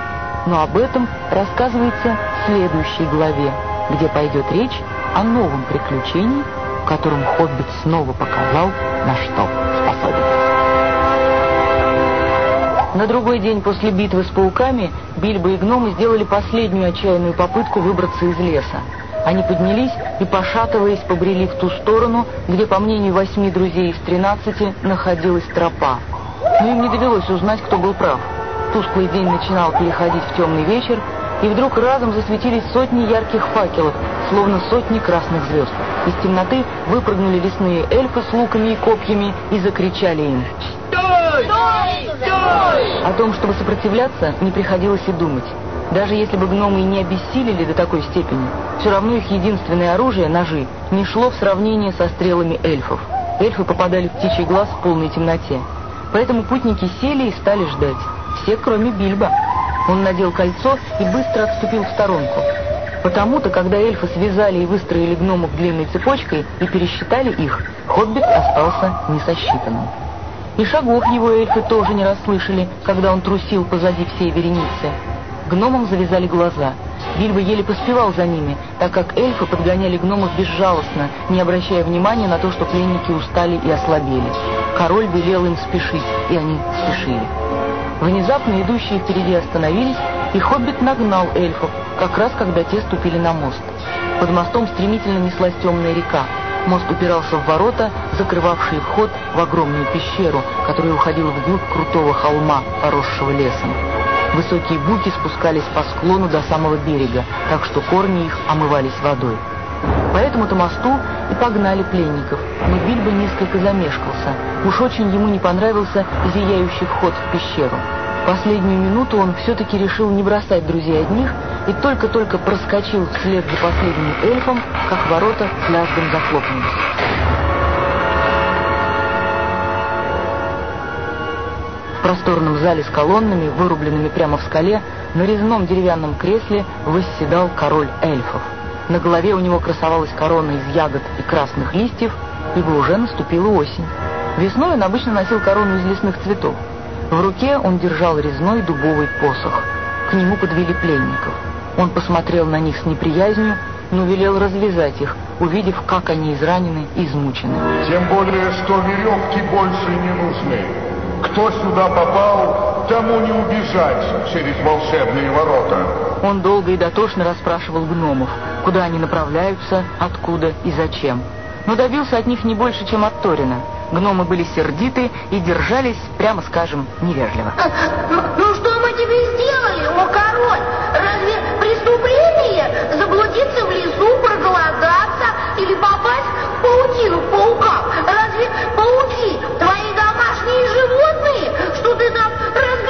но об этом рассказывается в следующей главе, где пойдет речь о новом приключении, в котором Хоббит снова показал, на что способен. На другой день после битвы с пауками Бильбо и гномы сделали последнюю отчаянную попытку выбраться из леса. Они поднялись и, пошатываясь, побрели в ту сторону, где, по мнению восьми друзей из тринадцати, находилась тропа. Но им не довелось узнать, кто был прав. Тусклый день начинал переходить в темный вечер, и вдруг разом засветились сотни ярких факелов, словно сотни красных звезд. Из темноты выпрыгнули лесные эльфы с луками и копьями и закричали им. Стой! Стой! Стой! О том, чтобы сопротивляться, не приходилось и думать. Даже если бы гномы и не обессилели до такой степени, все равно их единственное оружие, ножи, не шло в сравнение со стрелами эльфов. Эльфы попадали в птичий глаз в полной темноте. Поэтому путники сели и стали ждать. Все, кроме Бильбо. Он надел кольцо и быстро отступил в сторонку. Потому-то, когда эльфы связали и выстроили гномов длинной цепочкой и пересчитали их, Хоббит остался несосчитанным. И шагов его эльфы тоже не расслышали, когда он трусил позади всей вереницы. Гномам завязали глаза. Бильбо еле поспевал за ними, так как эльфы подгоняли гномов безжалостно, не обращая внимания на то, что пленники устали и ослабели. Король велел им спешить, и они спешили. Внезапно идущие впереди остановились, и Хоббит нагнал эльфов, как раз когда те ступили на мост. Под мостом стремительно неслась темная река. Мост упирался в ворота, закрывавшие вход в огромную пещеру, которая уходила вглубь крутого холма, поросшего лесом. Высокие буки спускались по склону до самого берега, так что корни их омывались водой. По этому-то мосту и погнали пленников, но Бильбо несколько замешкался. Уж очень ему не понравился зияющий вход в пещеру. Последнюю минуту он все-таки решил не бросать друзей одних и только-только проскочил вслед за последним эльфом, как ворота с лязгом захлопнулись. В просторном зале с колоннами, вырубленными прямо в скале, на резном деревянном кресле восседал король эльфов. На голове у него красовалась корона из ягод и красных листьев, ибо уже наступила осень. Весной он обычно носил корону из лесных цветов. В руке он держал резной дубовый посох. К нему подвели пленников. Он посмотрел на них с неприязнью, но велел развязать их, увидев, как они изранены и измучены. Тем более, что веревки больше не нужны. Кто сюда попал, тому не убежать через волшебные ворота. Он долго и дотошно расспрашивал гномов, куда они направляются, откуда и зачем. Но добился от них не больше, чем от Торина. Гномы были сердиты и держались, прямо скажем, невежливо. Ну, ну что мы тебе сделали, о король? Разве преступление заблудиться в лесу, проголодаться или попасть в паутину паука? Разве пауки твои домашние животные, что ты там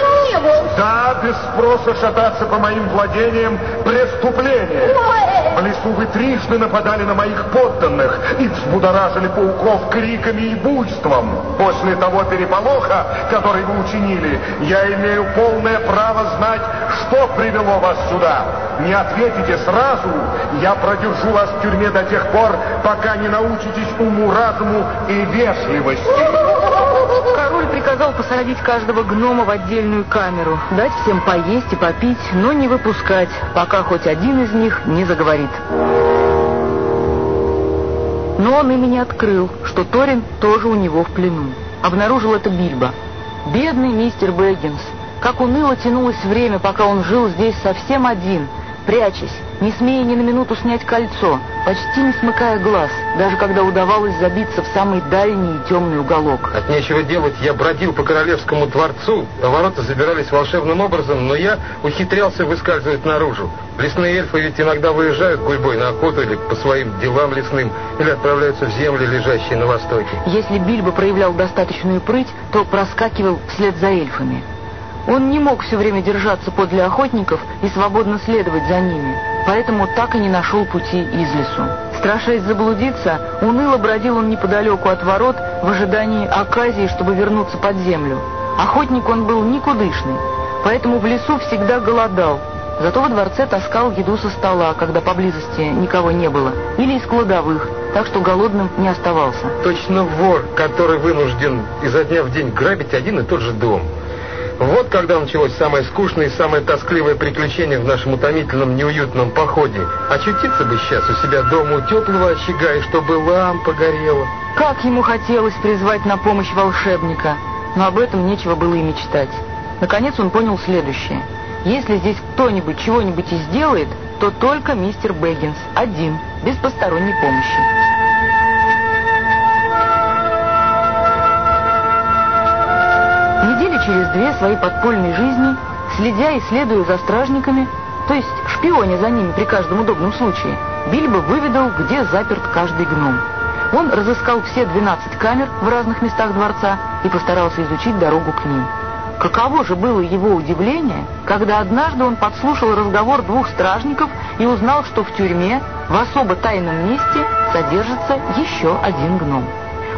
разгневался? Да, без спроса шататься по моим владениям – преступление. В лесу вы трижды нападали на моих подданных и взбудоражили пауков криками и буйством. После того переполоха, который вы учинили, я имею полное право знать, что привело вас сюда. Не ответите сразу, я продержу вас в тюрьме до тех пор, пока не научитесь уму, разуму и вежливости. <laughs> Король приказал посадить каждого гнома в отдельную камеру, дать всем поесть и попить, но не выпускать, пока хоть один из них не заговорит. Но он ими не открыл, что Торин тоже у него в плену. Обнаружил это Бильбо. Бедный мистер Бэггинс. Как уныло тянулось время, пока он жил здесь совсем один, прячась, не смея ни на минуту снять кольцо, почти не смыкая глаз, даже когда удавалось забиться в самый дальний и темный уголок. От нечего делать я бродил по королевскому дворцу, а ворота забирались волшебным образом, но я ухитрялся выскальзывать наружу. Лесные эльфы ведь иногда выезжают гурьбой на охоту или по своим делам лесным, или отправляются в земли, лежащие на востоке. Если Бильбо проявлял достаточную прыть, то проскакивал вслед за эльфами. Он не мог все время держаться подле охотников и свободно следовать за ними, поэтому так и не нашел пути из лесу. Страшась заблудиться, уныло бродил он неподалеку от ворот в ожидании оказии, чтобы вернуться под землю. Охотник он был никудышный, поэтому в лесу всегда голодал, Зато во дворце таскал еду со стола, когда поблизости никого не было, или из кладовых, так что голодным не оставался. Точно вор, который вынужден изо дня в день грабить один и тот же дом. Вот когда началось самое скучное и самое тоскливое приключение в нашем утомительном неуютном походе. Очутиться бы сейчас у себя дома у теплого очага, и чтобы лампа горела. Как ему хотелось призвать на помощь волшебника, но об этом нечего было и мечтать. Наконец он понял следующее. Если здесь кто-нибудь чего-нибудь и сделает, то только мистер Бэггинс, один, без посторонней помощи. Недели через две своей подпольной жизни, следя и следуя за стражниками, то есть шпионя за ними при каждом удобном случае, Бильбо выведал, где заперт каждый гном. Он разыскал все 12 камер в разных местах дворца и постарался изучить дорогу к ним. Каково же было его удивление, когда однажды он подслушал разговор двух стражников и узнал, что в тюрьме в особо тайном месте содержится еще один гном.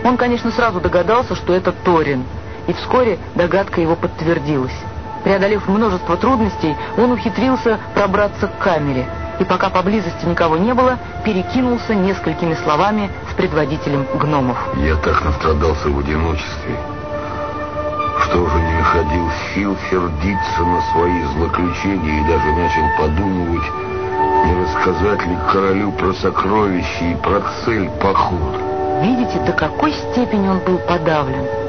Он, конечно, сразу догадался, что это Торин, и вскоре догадка его подтвердилась. Преодолев множество трудностей, он ухитрился пробраться к камере, и пока поблизости никого не было, перекинулся несколькими словами с предводителем гномов. Я так настрадался в одиночестве, что уже не находил сил сердиться на свои злоключения и даже начал подумывать, не рассказать ли королю про сокровища и про цель похода. Видите, до какой степени он был подавлен.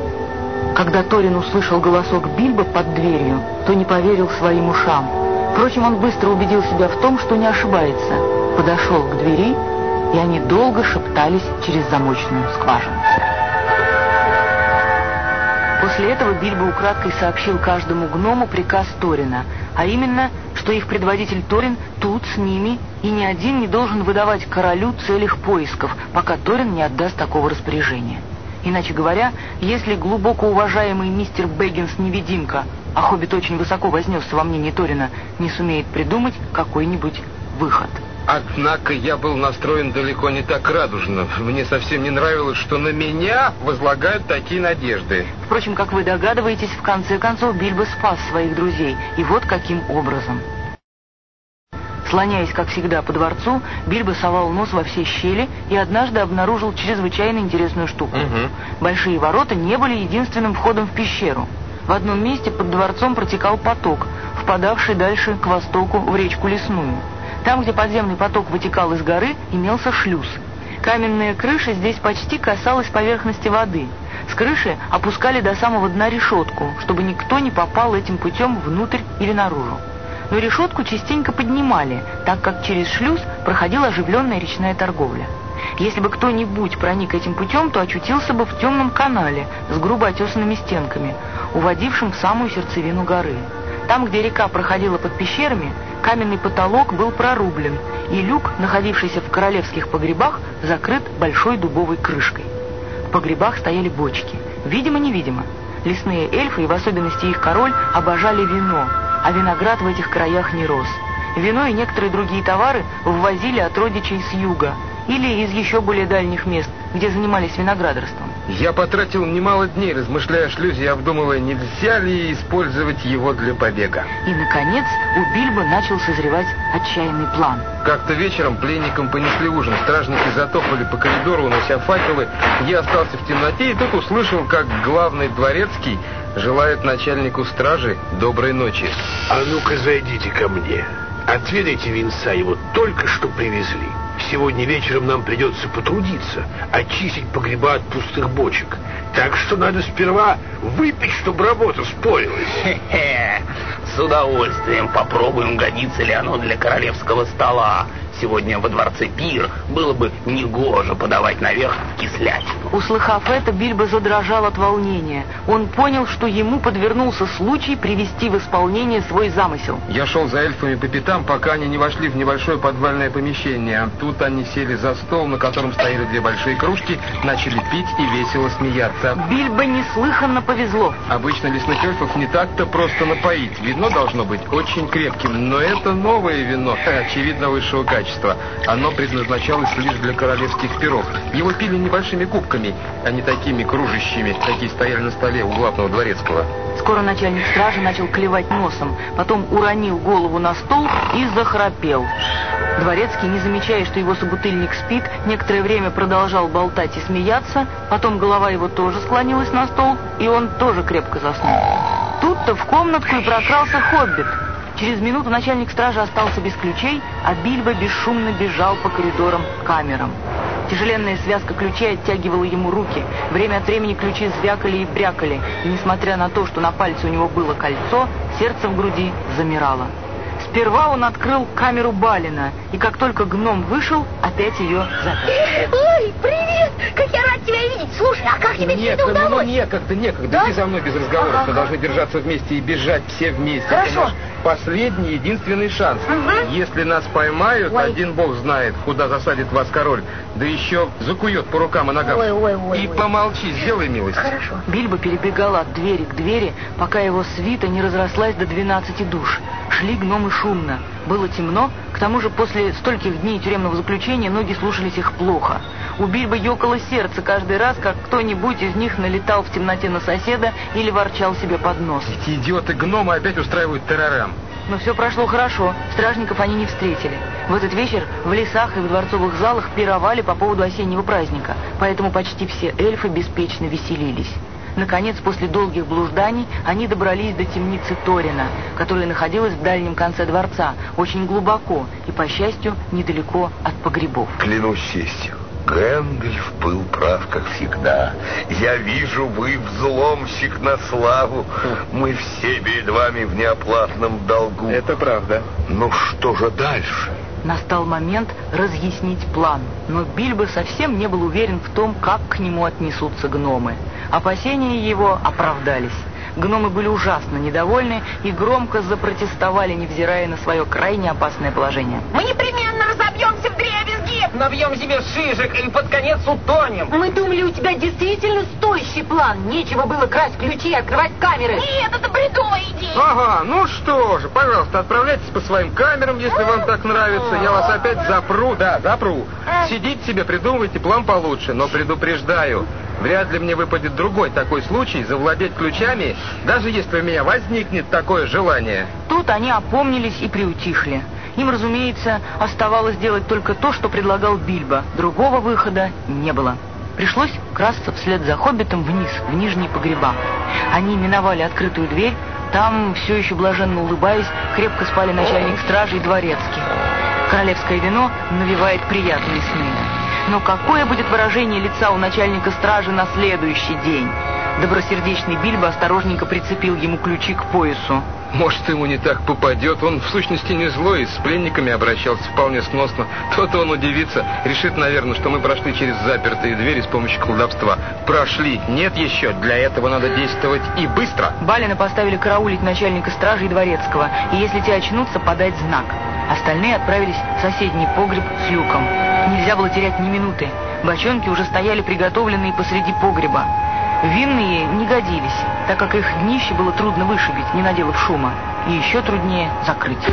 Когда Торин услышал голосок Бильбо под дверью, то не поверил своим ушам. Впрочем, он быстро убедил себя в том, что не ошибается. Подошел к двери, и они долго шептались через замочную скважину. После этого Бильбо украдкой сообщил каждому гному приказ Торина, а именно, что их предводитель Торин тут с ними, и ни один не должен выдавать королю цель их поисков, пока Торин не отдаст такого распоряжения. Иначе говоря, если глубоко уважаемый мистер Бэггинс-невидимка, а Хоббит очень высоко вознесся во мнении Торина, не сумеет придумать какой-нибудь выход. Однако я был настроен далеко не так радужно. Мне совсем не нравилось, что на меня возлагают такие надежды. Впрочем, как вы догадываетесь, в конце концов Бильбо спас своих друзей. И вот каким образом. Слоняясь, как всегда, по дворцу, Бильбо совал нос во все щели и однажды обнаружил чрезвычайно интересную штуку. Угу. Большие ворота не были единственным входом в пещеру. В одном месте под дворцом протекал поток, впадавший дальше к востоку в речку Лесную. Там, где подземный поток вытекал из горы, имелся шлюз. Каменная крыша здесь почти касалась поверхности воды. С крыши опускали до самого дна решетку, чтобы никто не попал этим путем внутрь или наружу но решетку частенько поднимали, так как через шлюз проходила оживленная речная торговля. Если бы кто-нибудь проник этим путем, то очутился бы в темном канале с грубо отесанными стенками, уводившим в самую сердцевину горы. Там, где река проходила под пещерами, каменный потолок был прорублен, и люк, находившийся в королевских погребах, закрыт большой дубовой крышкой. В погребах стояли бочки, видимо-невидимо. Лесные эльфы, и в особенности их король, обожали вино, а виноград в этих краях не рос. Вино и некоторые другие товары ввозили от родичей с юга или из еще более дальних мест, где занимались виноградарством. Я потратил немало дней, размышляя о шлюзе и обдумывая, нельзя ли использовать его для побега. И, наконец, у Бильбо начал созревать отчаянный план. Как-то вечером пленникам понесли ужин, стражники затопали по коридору, унося факелы. Я остался в темноте и тут услышал, как главный дворецкий желает начальнику стражи доброй ночи. А ну-ка зайдите ко мне. Отведайте винца, его только что привезли. Сегодня вечером нам придется потрудиться, очистить погреба от пустых бочек. Так что надо сперва выпить, чтобы работа спорилась. Хе-хе, с удовольствием попробуем, годится ли оно для королевского стола. Сегодня во дворце пир было бы негоже подавать наверх кислятину. Услыхав это, Бильбо задрожал от волнения. Он понял, что ему подвернулся случай привести в исполнение свой замысел. Я шел за эльфами по пятам, пока они не вошли в небольшое подвальное помещение. Тут они сели за стол, на котором стояли две большие кружки, начали пить и весело смеяться. Бильбо неслыханно повезло. Обычно лесных эльфов не так-то просто напоить. Вино должно быть очень крепким, но это новое вино, очевидно, высшего качества. Оно предназначалось лишь для королевских пиров. Его пили небольшими кубками, а не такими кружащими, какие стояли на столе у главного дворецкого. Скоро начальник стражи начал клевать носом, потом уронил голову на стол и захрапел. Дворецкий, не замечая, что его собутыльник спит, некоторое время продолжал болтать и смеяться, потом голова его тоже склонилась на стол, и он тоже крепко заснул. Тут-то в комнатку и прокрался хоббит. Через минуту начальник стражи остался без ключей, а Бильбо бесшумно бежал по коридорам к камерам. Тяжеленная связка ключей оттягивала ему руки. Время от времени ключи звякали и брякали, и несмотря на то, что на пальце у него было кольцо, сердце в груди замирало. Сперва он открыл камеру Балина, и как только гном вышел, опять ее запер. Ой, привет! Как я рад тебя видеть! Слушай, а как тебе Нет, это ну, ну удалось? некогда, некогда. Да? Иди за мной без разговоров. Ага. Мы должны держаться вместе и бежать все вместе. Хорошо. Это наш последний, единственный шанс. Мгм. Если нас поймают, Ой. один бог знает, куда засадит вас король. Да еще закует по рукам и ногам. Ой, ой, ой, и ой. помолчи, сделай милость. Хорошо. Бильбо перебегал от двери к двери, пока его свита не разрослась до 12 душ. Шли гномы шумно. Было темно, к тому же после стольких дней тюремного заключения ноги слушались их плохо. У Бильбо ёкало сердце каждый раз, как кто-нибудь из них налетал в темноте на соседа или ворчал себе под нос. Эти идиоты-гномы опять устраивают террорам. Но все прошло хорошо, стражников они не встретили. В этот вечер в лесах и в дворцовых залах пировали по поводу осеннего праздника, поэтому почти все эльфы беспечно веселились. Наконец, после долгих блужданий, они добрались до темницы Торина, которая находилась в дальнем конце дворца, очень глубоко и, по счастью, недалеко от погребов. Клянусь честью, Гэндальф был прав, как всегда. Я вижу, вы взломщик на славу. Мы все перед вами в неоплатном долгу. Это правда. Ну что же дальше? Настал момент разъяснить план, но Бильбо совсем не был уверен в том, как к нему отнесутся гномы. Опасения его оправдались. Гномы были ужасно недовольны и громко запротестовали, невзирая на свое крайне опасное положение. Мы непременно разобьемся в дребезги! Набьем себе шишек и под конец утонем. Мы думали, у тебя действительно стоящий план. Нечего было красть ключи и открывать камеры. Нет, это бредовая идея! Ага, ну что же, пожалуйста, отправляйтесь по своим камерам, если вам так нравится. Я вас опять запру, да, запру. Сидите себе, придумывайте план получше, но предупреждаю. Вряд ли мне выпадет другой такой случай завладеть ключами, даже если у меня возникнет такое желание. Тут они опомнились и приутихли. Им, разумеется, оставалось делать только то, что предлагал Бильбо. Другого выхода не было. Пришлось красться вслед за хоббитом вниз, в нижние погреба. Они миновали открытую дверь, там, все еще блаженно улыбаясь, крепко спали начальник стражи и дворецкий. Королевское вино навевает приятные сны. Но какое будет выражение лица у начальника стражи на следующий день? Добросердечный Бильбо осторожненько прицепил ему ключи к поясу. Может, ему не так попадет. Он в сущности не злой, и с пленниками обращался вполне сносно. То-то он удивится. Решит, наверное, что мы прошли через запертые двери с помощью колдовства. Прошли. Нет еще. Для этого надо действовать и быстро. Балина поставили караулить начальника стражи и дворецкого, и если те очнутся, подать знак. Остальные отправились в соседний погреб с люком. Нельзя было терять ни минуты. Бочонки уже стояли приготовленные посреди погреба. Винные не годились, так как их днище было трудно вышибить, не наделав шума, и еще труднее закрыть.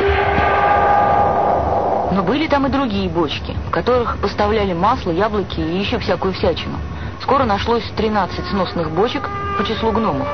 Но были там и другие бочки, в которых поставляли масло, яблоки и еще всякую всячину. Скоро нашлось 13 сносных бочек по числу гномов.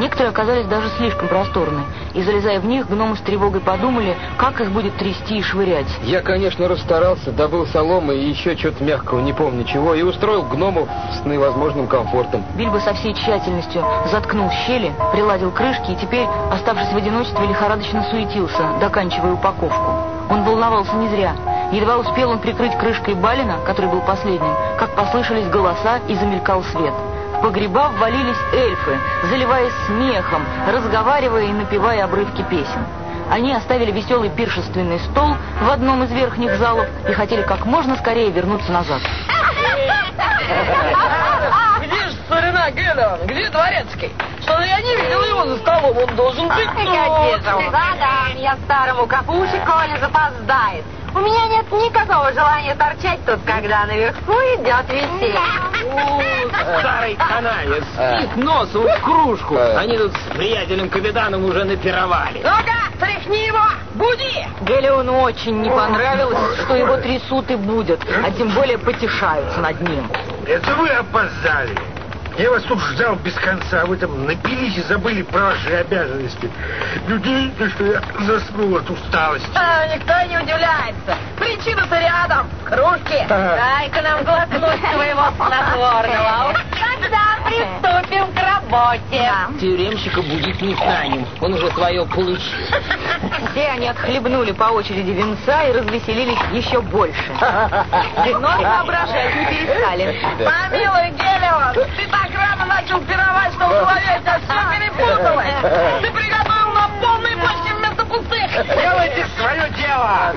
Некоторые оказались даже слишком просторны, и, залезая в них, гномы с тревогой подумали, как их будет трясти и швырять. Я, конечно, расстарался, добыл соломы и еще что-то мягкого, не помню чего, и устроил гномов с наивозможным комфортом. Бильбо со всей тщательностью заткнул щели, приладил крышки и теперь, оставшись в одиночестве, лихорадочно суетился, доканчивая упаковку. Он волновался не зря. Едва успел он прикрыть крышкой Балина, который был последним, как послышались голоса и замелькал свет. В погреба ввалились эльфы, заливаясь смехом, разговаривая и напевая обрывки песен. Они оставили веселый пиршественный стол в одном из верхних залов и хотели как можно скорее вернуться назад. Где же старина Гелиан? Где дворецкий? Что я не видел его за столом, он должен быть... Да-да, я старому капусику, коли запоздает. У меня нет никакого желания торчать тут, когда наверху идет веселье. Старый канавец, их носу в кружку. Они тут с приятелем-капитаном уже напировали. Ну-ка, тряхни его, буди! Гелиону очень не понравилось, что его трясут и будут, а тем более потешаются над ним. Это вы опоздали. Я вас тут ждал без конца, а вы там напились и забыли про ваши обязанности. Не удивительно, что я заснул от усталости. А, никто не удивляется. Причина-то рядом, в кружке. Дай-ка нам глотнуть своего снотворного. <laughs> Тогда приступим к работе. Тюремщика будить не станем, он уже свое получил. Все они отхлебнули по очереди венца и развеселились еще больше. <laughs> Но соображать не перестали. Помилуй, Гелион, ты так рано начал пировать, что у тебя все перепуталось. Ты приготовил нам полные бочки вместо пустых. Делайте свое дело!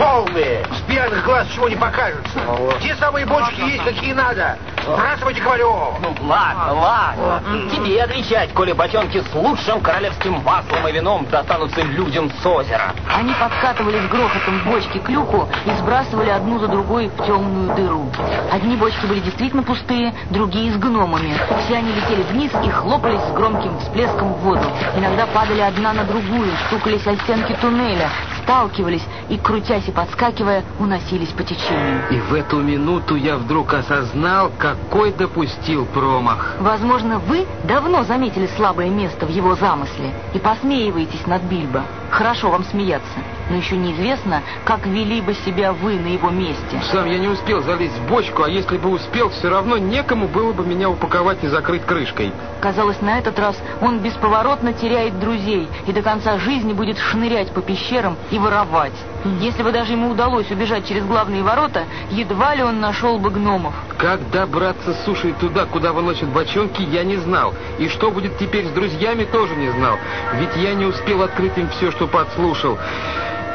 Полные! С пьяных глаз чего не покажется. Те самые бочки есть, какие надо. Сбрасывайте, говорю. Ну, ладно, ладно. Тебе отвечать, коли бочонки с лучшим королевским маслом и вином достанутся людям с озера. Они подкатывали с грохотом бочки к люку и сбрасывали одну за другой в темную дыру. Одни бочки были действительно пустые, другие с гномами. Все они летели вниз и хлопались с громким всплеском в воду. Иногда падали одна на другую, стукались о стенки туннеля, сталкивались и, крутясь и подскакивая, уносились по течению. И в эту минуту я вдруг осознал, какой допустил промах. Возможно, вы давно заметили слабое место в его замысле и посмеиваетесь над Бильбо. Хорошо вам смеяться, но еще неизвестно, как вели бы себя вы на его месте. Сам я не успел залезть в бочку, а если бы успел, все равно некому было бы меня упаковать и закрыть крышкой. Казалось, на этот раз он бесповоротно теряет друзей и до конца жизни будет шнырять по пещерам и воровать. Если бы даже ему удалось убежать через главные ворота, едва ли он нашел бы гномов. Как добраться с сушей туда, куда выносят бочонки, я не знал. И что будет теперь с друзьями, тоже не знал. Ведь я не успел открыть им все, что подслушал.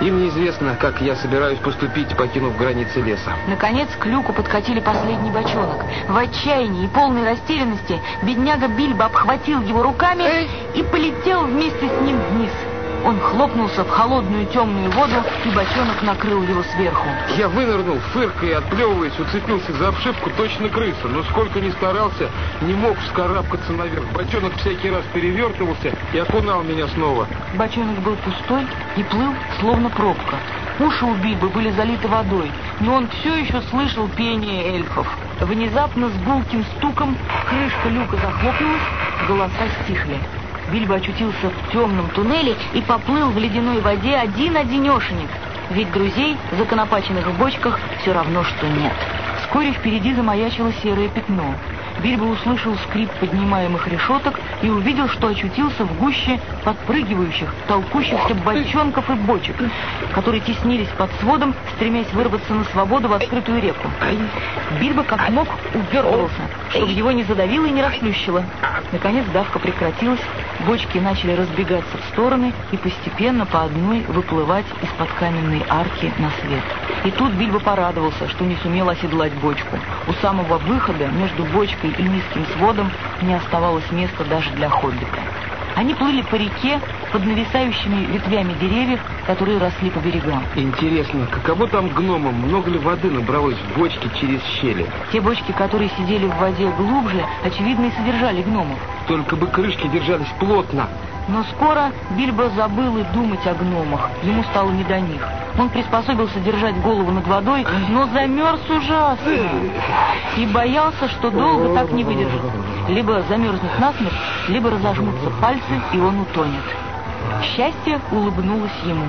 Им неизвестно, как я собираюсь поступить, покинув границы леса. Наконец к люку подкатили последний бочонок. В отчаянии и полной растерянности бедняга Бильбо обхватил его руками и полетел вместе с ним вниз. Он хлопнулся в холодную темную воду, и бочонок накрыл его сверху. Я вынырнул, фыркая и отплевываясь, уцепился за обшивку точно крыса, но сколько ни старался, не мог вскарабкаться наверх. Бочонок всякий раз перевертывался и окунал меня снова. Бочонок был пустой и плыл, словно пробка. Уши у Бильбы были залиты водой, но он все еще слышал пение эльфов. Внезапно с гулким стуком крышка люка захлопнулась, голоса стихли. Бильбо очутился в темном туннеле и поплыл в ледяной воде один-одинешенек. Ведь друзей, законопаченных в бочках, все равно, что нет. Вскоре впереди замаячило серое пятно. Бильбо услышал скрип поднимаемых решеток и увидел, что очутился в гуще подпрыгивающих, толкущихся бочонков и бочек, которые теснились под сводом, стремясь вырваться на свободу в открытую реку. Бильбо как мог увертывался, чтобы его не задавило и не расплющило. Наконец давка прекратилась, бочки начали разбегаться в стороны и постепенно по одной выплывать из-под каменной арки на свет. И тут Бильбо порадовался, что не сумел оседлать бочку. У самого выхода между бочкой и низким сводом не оставалось места даже для хоббита. Они плыли по реке под нависающими ветвями деревьев, которые росли по берегам. Интересно, каково там гномам? Много ли воды набралось в бочке через щели? Те бочки, которые сидели в воде глубже, очевидно и содержали гномов. Только бы крышки держались плотно. Но скоро Бильбо забыл и думать о гномах. Ему стало не до них. Он приспособился держать голову над водой, но замерз ужасно. И боялся, что долго так не выдержит. Либо замерзнет насмерть, либо разожмутся пальцы, и он утонет. Счастье улыбнулось ему.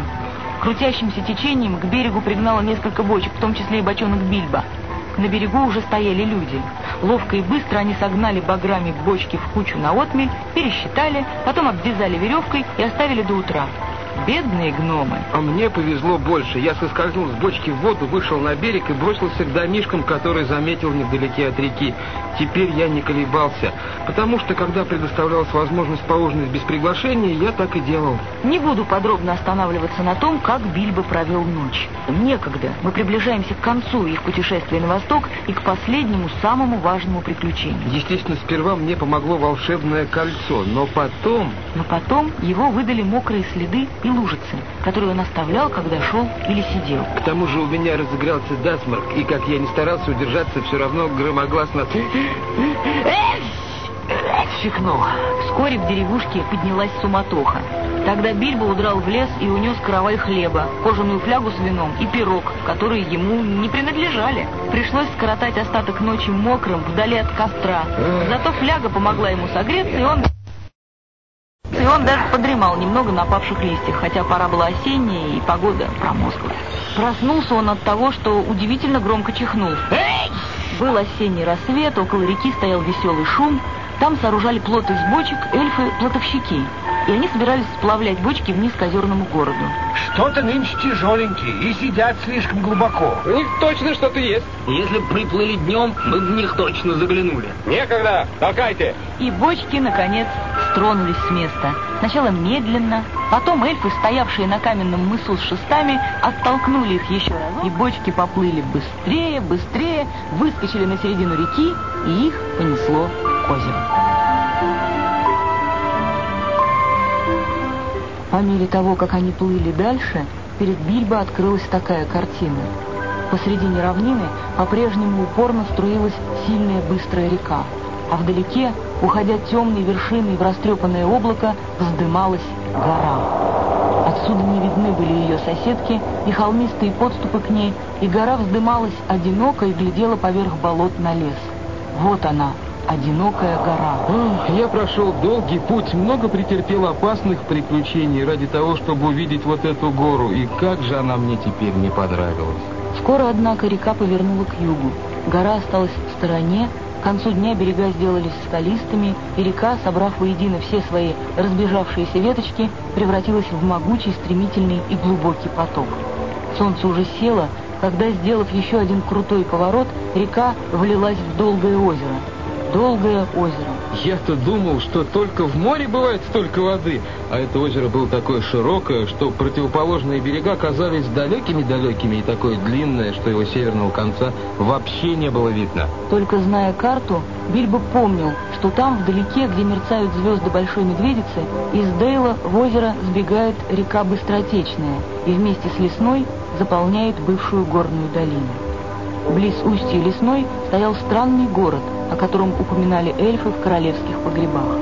Крутящимся течением к берегу пригнало несколько бочек, в том числе и бочонок Бильбо. На берегу уже стояли люди. Ловко и быстро они согнали баграми бочки в кучу на отмель, пересчитали, потом обвязали веревкой и оставили до утра. Бедные гномы. А мне повезло больше. Я соскользнул с бочки в воду, вышел на берег и бросился к домишкам, которые заметил невдалеке от реки. Теперь я не колебался, потому что, когда предоставлялась возможность поужинать без приглашения, я так и делал. Не буду подробно останавливаться на том, как Бильбо провел ночь. Некогда. Мы приближаемся к концу их путешествия на восток и к последнему, самому важному приключению. Естественно, сперва мне помогло волшебное кольцо, но потом... Но потом его выдали мокрые следы и лужицы, которые он оставлял, когда шел или сидел. К тому же у меня разыгрался насморк, и как я не старался удержаться, все равно громогласно... Чихнул. Вскоре в деревушке поднялась суматоха. Тогда Бильбо удрал в лес и унес каравай хлеба, кожаную флягу с вином и пирог, которые ему не принадлежали. Пришлось скоротать остаток ночи мокрым, вдали от костра. Зато фляга помогла ему согреться, и он... И он даже подремал немного на павших листьях, хотя пора была осенняя и погода промозглая. Проснулся он от того, что удивительно громко чихнул. Был осенний рассвет, около реки стоял веселый шум, там сооружали плот из бочек эльфы-плотовщики, и они собирались сплавлять бочки вниз к озерному городу. Что-то нынче тяжеленькие и сидят слишком глубоко. У них точно что-то есть. Если бы приплыли днем, мы бы в них точно заглянули. Некогда, толкайте. И бочки, наконец, стронулись с места. Сначала медленно, потом эльфы, стоявшие на каменном мысу с шестами, оттолкнули их еще раз, и бочки поплыли быстрее, быстрее, выскочили на середину реки, и их понесло к озеру. По мере того, как они плыли дальше, перед Бильбо открылась такая картина. Посредине равнины по-прежнему упорно струилась сильная быстрая река, а вдалеке, уходя темной вершиной в растрепанное облако, вздымалась гора. Отсюда не видны были ее соседки и холмистые подступы к ней, и гора вздымалась одиноко и глядела поверх болот на лес. Вот она, одинокая гора. Я прошел долгий путь, много претерпел опасных приключений ради того, чтобы увидеть вот эту гору, и как же она мне теперь не понравилась. Скоро, однако, река повернула к югу. Гора осталась в стороне, к концу дня берега сделались скалистыми, и река, собрав воедино все свои разбежавшиеся веточки, превратилась в могучий, стремительный и глубокий поток. Солнце уже село, когда, сделав еще один крутой поворот, река влилась в долгое озеро. Долгое озеро. Я-то думал, что только в море бывает столько воды, а это озеро было такое широкое, что противоположные берега казались далекими-далекими и такое длинное, что его северного конца вообще не было видно. Только зная карту, Бильбо помнил, что там, вдалеке, где мерцают звезды Большой Медведицы, из Дейла в озеро сбегает река Быстротечная и вместе с Лесной заполняет бывшую горную долину. Близ устья Лесной стоял странный город, о котором упоминали эльфы в королевских погребах.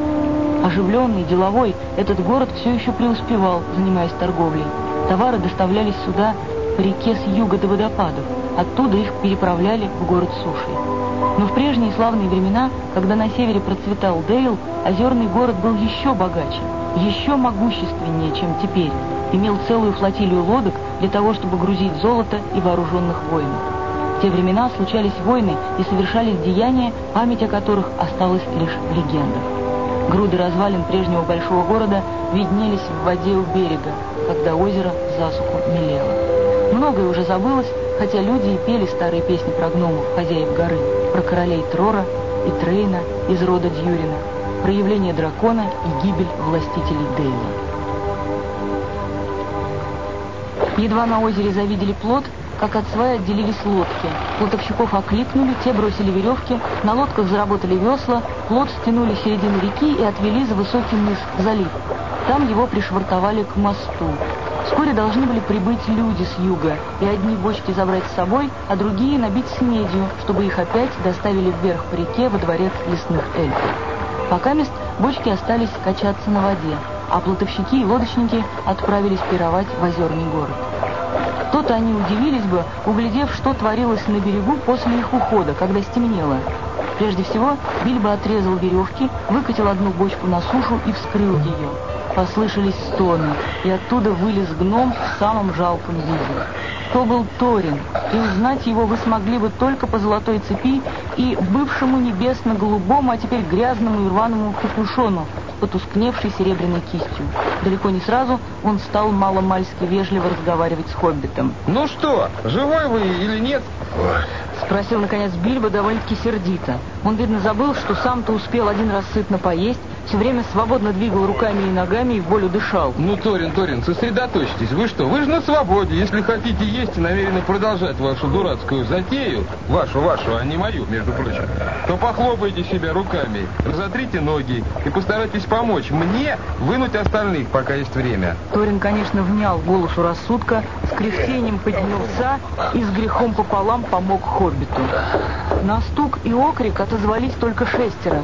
Оживленный, деловой, этот город все еще преуспевал, занимаясь торговлей. Товары доставлялись сюда по реке с юга до водопадов, оттуда их переправляли в город сушей. Но в прежние славные времена, когда на севере процветал Дейл, озерный город был еще богаче, еще могущественнее, чем теперь, имел целую флотилию лодок для того, чтобы грузить золото и вооруженных воинов. Те времена случались войны и совершались деяния, память о которых осталась лишь в легендах. Груды развалин прежнего большого города виднелись в воде у берега, когда озеро засуху мелело. Многое уже забылось, хотя люди и пели старые песни про гномов, хозяев горы, про королей Трора и Трейна из рода Дьюрина, про явление дракона и гибель властителей Дейла. Едва на озере завидели плот, как от свая отделились лодки. Плотовщиков окликнули, те бросили веревки, на лодках заработали весла, плот стянули с середины реки и отвели за высокий мыс залив. Там его пришвартовали к мосту. Вскоре должны были прибыть люди с юга, и одни бочки забрать с собой, а другие набить снедью, чтобы их опять доставили вверх по реке во дворец лесных эльфов. Пока мест бочки остались качаться на воде, а плотовщики и лодочники отправились пировать в озерный город. То-то они удивились бы, углядев, что творилось на берегу после их ухода, когда стемнело. Прежде всего, Бильбо отрезал веревки, выкатил одну бочку на сушу и вскрыл ее. Послышались стоны, и оттуда вылез гном в самом жалком виде. То был Торин, и узнать его вы смогли бы только по золотой цепи и бывшему небесно-голубому, а теперь грязному и рваному капюшону, потускневшей серебряной кистью. Далеко не сразу он стал маломальски вежливо разговаривать с хоббитом. Ну что, живой вы или нет? Спросил, наконец, Бильбо довольно-таки сердито. Он, видно, забыл, что сам-то успел один раз сытно поесть, все время свободно двигал руками и ногами и в волю дышал. Ну, Торин, Торин, сосредоточьтесь. Вы что, вы же на свободе. Если хотите есть и намерены продолжать вашу дурацкую затею, вашу, вашу, а не мою, между прочим, то похлопайте себя руками, разотрите ноги и постарайтесь помочь мне вынуть остальных, пока есть время. Торин, конечно, внял голосу рассудка, с кряхтением поднялся и с грехом пополам помог Хоббиту. На стук и окрик отозвались только шестеро.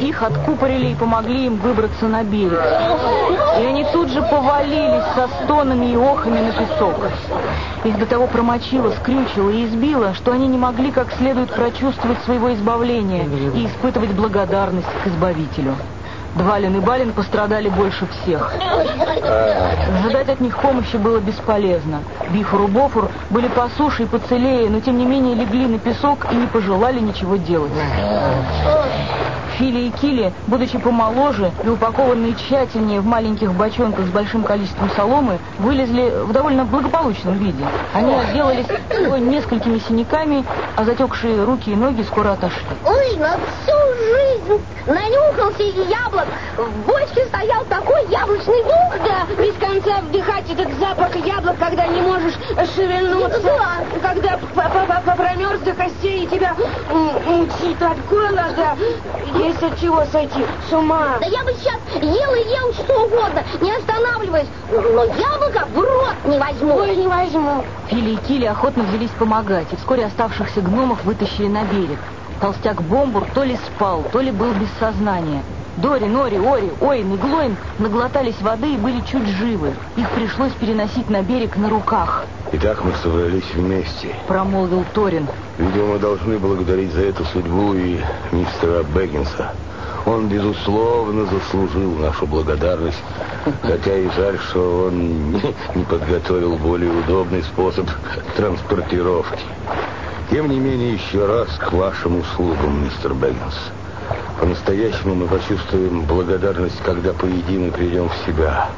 Их откупорили и помогли им выбраться на берег. И они тут же повалились со стонами и охами на песок. Их до того промочило, скрючило и избило, что они не могли как следует прочувствовать своего избавления и испытывать благодарность к Избавителю. Двалин и Балин пострадали больше всех. Ожидать от них помощи было бесполезно. Бифур и Бофур были по суше и поцелее, но тем не менее легли на песок и не пожелали ничего делать. Фили и Кили, будучи помоложе и упакованные тщательнее в маленьких бочонках с большим количеством соломы, вылезли в довольно благополучном виде. Они отделались всего несколькими синяками, а затекшие руки и ноги скоро отошли. Ой, на всю жизнь нанюхался яблок. В бочке стоял такой яблочный дух. Да, без конца вдыхать этот запах яблок, когда не можешь шевельнуться. Да. Когда промерз до костей и тебя мучит от голода. Есть от чего сойти с ума. Да я бы сейчас ел и ел что угодно, не останавливаясь. Но яблоко в рот не возьму. Ой, не возьму. Фили и Кили охотно взялись помогать, и вскоре оставшихся гномов вытащили на берег. Толстяк Бомбур то ли спал, то ли был без сознания. Дори, Нори, Ори, Оин и Глоин наглотались воды и были чуть живы. Их пришлось переносить на берег на руках, Итак, мы собрались вместе. промолвил Торин. Видимо, мы должны благодарить за эту судьбу и мистера Бэггинса. Он, безусловно, заслужил нашу благодарность, хотя и жаль, что он не, не подготовил более удобный способ транспортировки. Тем не менее, еще раз к вашим услугам, мистер Бэггинс. По-настоящему мы почувствуем благодарность, когда поедим и придем в себя.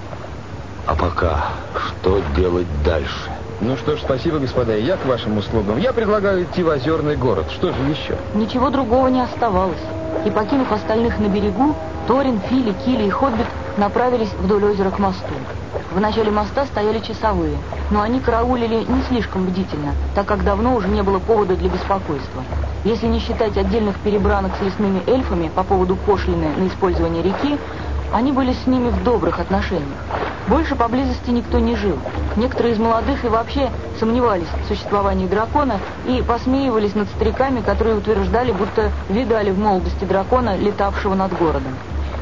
А пока, что делать дальше? Ну что ж, спасибо, господа, и я к вашим услугам. Я предлагаю идти в Озерный город. Что же еще? Ничего другого не оставалось. И покинув остальных на берегу, Торин, Фили, Кили и Хоббит направились вдоль озера к мосту. В начале моста стояли часовые, но они караулили не слишком бдительно, так как давно уже не было повода для беспокойства. Если не считать отдельных перебранок с лесными эльфами по поводу пошлины на использование реки, они были с ними в добрых отношениях. Больше поблизости никто не жил. Некоторые из молодых и вообще сомневались в существовании дракона и посмеивались над стариками, которые утверждали, будто видали в молодости дракона, летавшего над городом.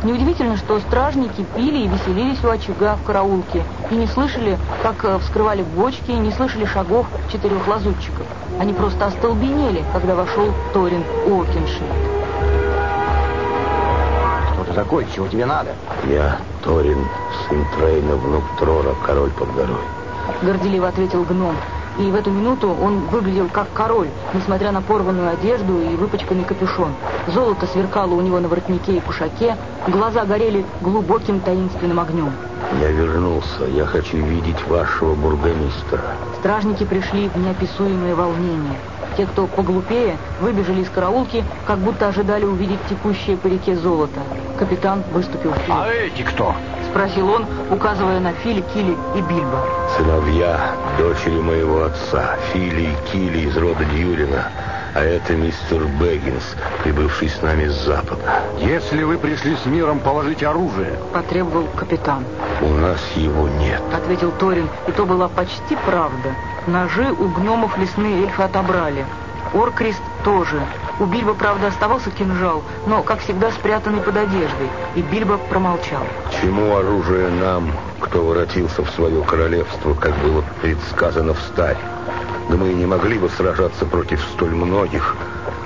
Неудивительно, что стражники пили и веселились у очага в караулке и не слышали, как э, вскрывали бочки, не слышали шагов четырех лазутчиков. Они просто остолбенели, когда вошел Торин Уокеншильд. Такой? Чего тебе надо? Я Торин, сын Трейна, внук Трора, король под горой. Горделиво ответил гном. И в эту минуту он выглядел как король, несмотря на порванную одежду и выпачканный капюшон. Золото сверкало у него на воротнике и кушаке, глаза горели глубоким таинственным огнем. Я вернулся. Я хочу видеть вашего бургомистра. Стражники пришли в неописуемое волнение. Те, кто поглупее, выбежали из караулки, как будто ожидали увидеть текущее по реке золото. Капитан выступил вперед. А эти кто? Спросил он, указывая на Фили, Кили и Бильбо. Сыновья дочери моего отца, Фили и Кили из рода Дьюлина. А это мистер Бэггинс, прибывший с нами с запада. Если вы пришли с миром, положите оружие. Потребовал капитан. У нас его нет. Ответил Торин, и то была почти правда. Ножи у гномов лесные эльфы отобрали. Оркрист тоже. У Бильбо, правда, оставался кинжал, но, как всегда, спрятанный под одеждой. И Бильбо промолчал. Чему оружие нам, кто воротился в свое королевство, как было предсказано в старе? Да мы и не могли бы сражаться против столь многих.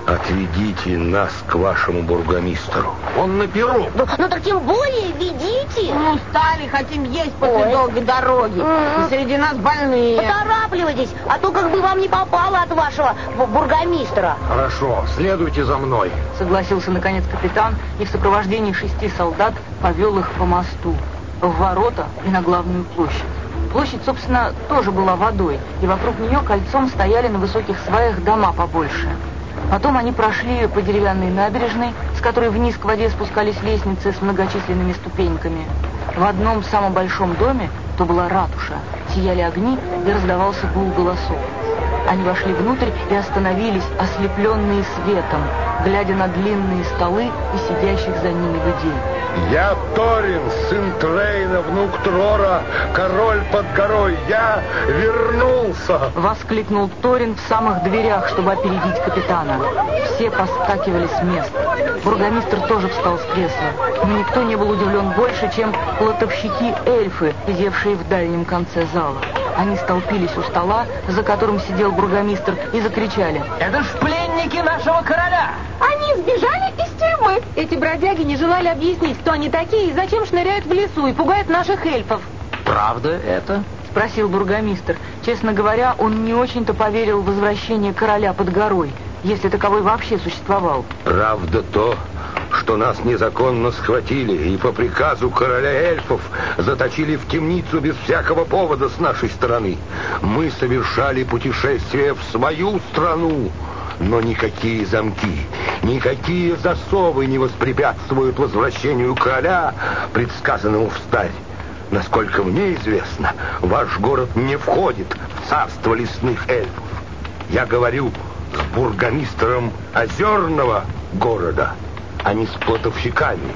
Отведите нас к вашему бургомистру. Он на перу. Ну, ну так тем более ведите. Мы устали, хотим есть после долгой дороги. И среди нас больные. Поторапливайтесь, а то как бы вам не попало от вашего бу- бургомистра. Хорошо, следуйте за мной. Согласился, наконец, капитан и в сопровождении шести солдат повел их по мосту, в ворота и на главную площадь. Площадь, собственно, тоже была водой, и вокруг нее кольцом стояли на высоких сваях дома побольше. Потом они прошли по деревянной набережной, с которой вниз к воде спускались лестницы с многочисленными ступеньками. В одном самом большом доме, то была ратуша, сияли огни и раздавался гул голосов. Они вошли внутрь и остановились, ослепленные светом, глядя на длинные столы и сидящих за ними людей. Я Торин, сын Трейна, внук Трора, король под горой. Я вернулся! Воскликнул Торин в самых дверях, чтобы опередить капитана. Все поскакивали с мест. Бургомистр тоже встал с кресла. Но никто не был удивлен больше, чем платовщики-эльфы, сидевшие в дальнем конце зала. Они столпились у стола, за которым сидел бургомистр, и закричали. «Это ж пленники нашего короля!» Они сбежали из тюрьмы. Эти бродяги не желали объяснить, кто они такие и зачем шныряют в лесу и пугают наших эльфов. Правда это? Спросил бургомистр. Честно говоря, он не очень-то поверил в возвращение короля под горой, если таковой вообще существовал. Правда то, что нас незаконно схватили и по приказу короля эльфов заточили в темницу без всякого повода с нашей стороны. Мы совершали путешествие в свою страну, но никакие замки, никакие засовы не воспрепятствуют возвращению короля, предсказанному в старь. Насколько мне известно, ваш город не входит в царство лесных эльфов. Я говорю с бургомистром озерного города, а не с платовщиками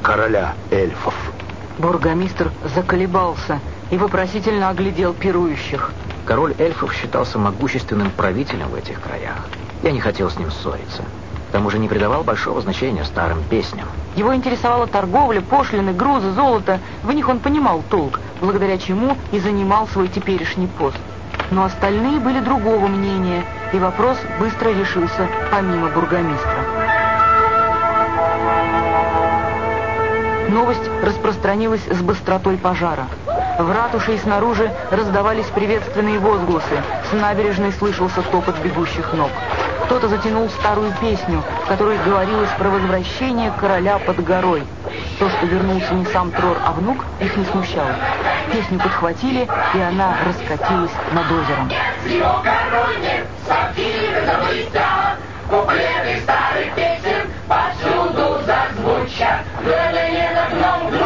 короля эльфов. Бургомистр заколебался и вопросительно оглядел пирующих. Король эльфов считался могущественным правителем в этих краях. Я не хотел с ним ссориться. К тому же не придавал большого значения старым песням. Его интересовала торговля, пошлины, грузы, золото. В них он понимал толк, благодаря чему и занимал свой теперешний пост. Но остальные были другого мнения, и вопрос быстро решился помимо бургомистра. Новость распространилась с быстротой пожара. В ратуше и снаружи раздавались приветственные возгласы. С набережной слышался топот бегущих ног. Кто-то затянул старую песню, в которой говорилось про возвращение короля под горой. То, что вернулся не сам Трор, а внук, их не смущало. Песню подхватили, и она раскатилась над озером. Его Chà, đưa lên như giấc mộng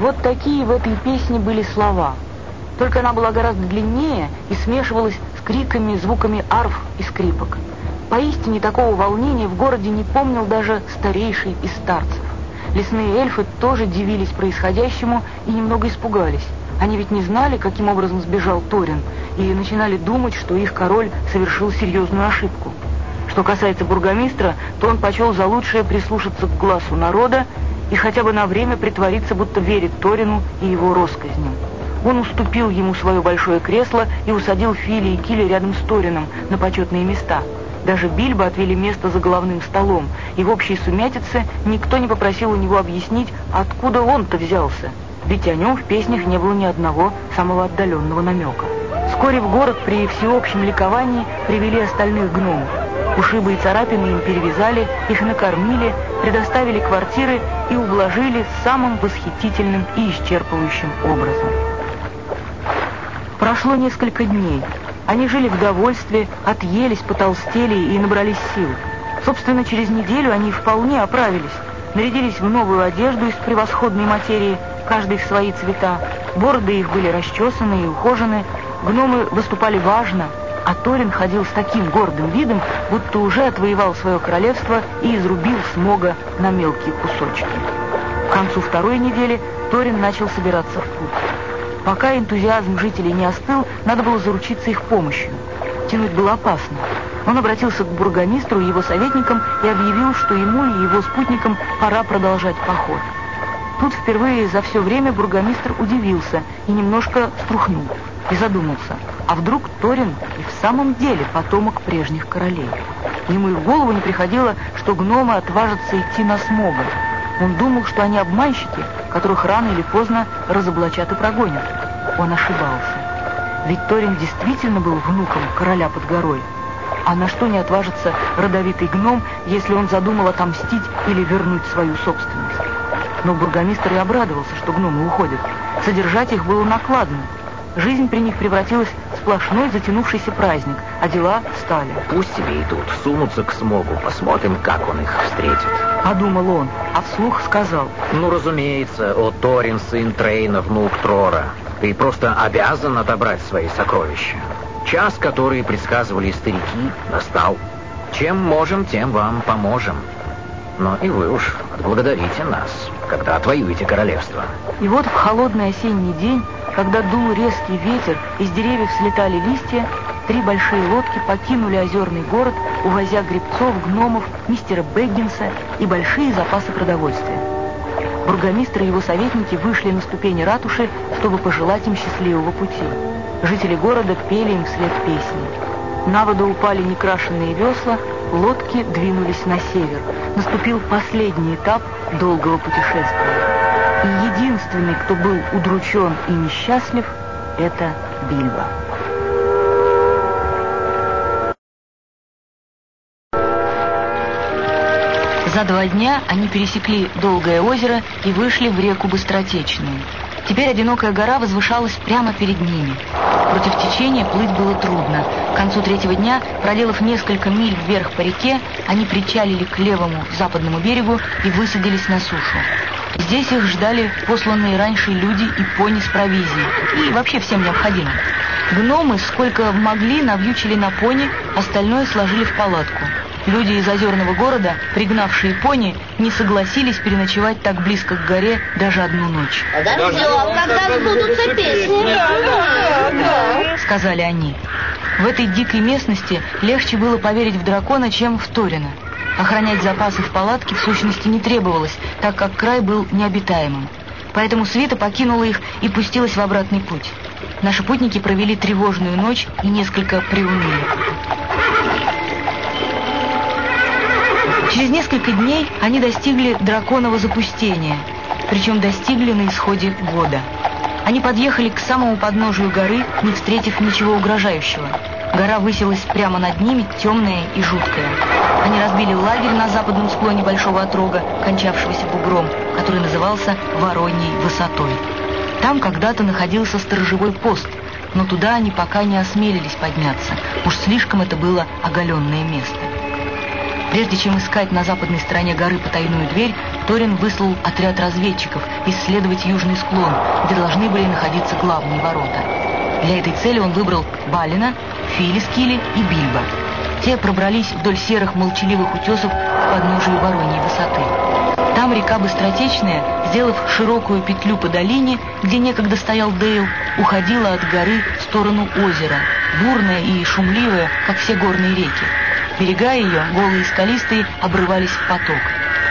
Вот такие в этой песне были слова. Только она была гораздо длиннее и смешивалась с криками, звуками арф и скрипок. Поистине такого волнения в городе не помнил даже старейший из старцев. Лесные эльфы тоже дивились происходящему и немного испугались. Они ведь не знали, каким образом сбежал Торин, и начинали думать, что их король совершил серьезную ошибку. Что касается бургомистра, то он почел за лучшее прислушаться к глазу народа и хотя бы на время притвориться, будто верит Торину и его россказням. Он уступил ему свое большое кресло и усадил Фили и Килли рядом с Торином на почетные места. Даже Бильбо отвели место за головным столом, и в общей сумятице никто не попросил у него объяснить, откуда он-то взялся. Ведь о нем в песнях не было ни одного самого отдаленного намека. Вскоре в город при всеобщем ликовании привели остальных гномов. Ушибы и царапины им перевязали, их накормили, предоставили квартиры и ублажили самым восхитительным и исчерпывающим образом. Прошло несколько дней. Они жили в довольстве, отъелись, потолстели и набрались сил. Собственно, через неделю они вполне оправились. Нарядились в новую одежду из превосходной материи, каждый в свои цвета. Бороды их были расчесаны и ухожены. Гномы выступали важно, а Торин ходил с таким гордым видом, будто уже отвоевал свое королевство и изрубил смога на мелкие кусочки. К концу второй недели Торин начал собираться в путь. Пока энтузиазм жителей не остыл, надо было заручиться их помощью. Тянуть было опасно. Он обратился к бургомистру и его советникам и объявил, что ему и его спутникам пора продолжать поход. Тут впервые за все время бургомистр удивился и немножко струхнул. И задумался, а вдруг Торин и в самом деле потомок прежних королей? Ему и в голову не приходило, что гномы отважатся идти на смога. Он думал, что они обманщики, которых рано или поздно разоблачат и прогонят. Он ошибался. Ведь Торин действительно был внуком короля под горой. А на что не отважится родовитый гном, если он задумал отомстить или вернуть свою собственность? Но бургомистр и обрадовался, что гномы уходят. Содержать их было накладно. Жизнь при них превратилась в сплошной затянувшийся праздник, а дела стали. Пусть себе идут, сунутся к смогу, посмотрим, как он их встретит. Подумал он, а вслух сказал. Ну, разумеется, о Торин, сын Трейна, внук Трора. Ты просто обязан отобрать свои сокровища. Час, который предсказывали старики, настал. Чем можем, тем вам поможем. Но и вы уж отблагодарите нас, когда отвоюете королевство. И вот в холодный осенний день, когда дул резкий ветер, из деревьев слетали листья, три большие лодки покинули озерный город, увозя грибцов, гномов, мистера Бэггинса и большие запасы продовольствия. Бургомистр и его советники вышли на ступени ратуши, чтобы пожелать им счастливого пути. Жители города пели им вслед песни. На воду упали некрашенные весла, лодки двинулись на север. Наступил последний этап долгого путешествия. И единственный, кто был удручен и несчастлив, это Бильбо. За два дня они пересекли Долгое озеро и вышли в реку Быстротечную. Теперь одинокая гора возвышалась прямо перед ними. Против течения плыть было трудно. К концу третьего дня, проделав несколько миль вверх по реке, они причалили к левому западному берегу и высадились на сушу. Здесь их ждали посланные раньше люди и пони с провизией, и вообще всем необходимым. Гномы, сколько могли, навьючили на пони, остальное сложили в палатку. Люди из озерного города, пригнавшие пони, не согласились переночевать так близко к горе даже одну ночь. Подождем, когда сбудутся песни. Да, да, Сказали они. В этой дикой местности легче было поверить в дракона, чем в Торина. Охранять запасы в палатке в сущности не требовалось, так как край был необитаемым. Поэтому Свита покинула их и пустилась в обратный путь. Наши путники провели тревожную ночь и несколько приуныли. Через несколько дней они достигли драконового запустения, причем достигли на исходе года. Они подъехали к самому подножию горы, не встретив ничего угрожающего. Гора высилась прямо над ними, темная и жуткая. Они разбили лагерь на западном склоне большого отрога, кончавшегося бугром, который назывался Вороньей высотой. Там когда-то находился сторожевой пост, но туда они пока не осмелились подняться. Уж слишком это было оголенное место. Прежде чем искать на западной стороне горы потайную дверь, Торин выслал отряд разведчиков исследовать южный склон, где должны были находиться главные ворота. Для этой цели он выбрал Балина, Филискили и Бильбо. Те пробрались вдоль серых молчаливых утесов к подножию Вороньей высоты. Там река Быстротечная, сделав широкую петлю по долине, где некогда стоял Дейл, уходила от горы в сторону озера, бурная и шумливая, как все горные реки. Берега ее, голые и скалистые, обрывались в поток.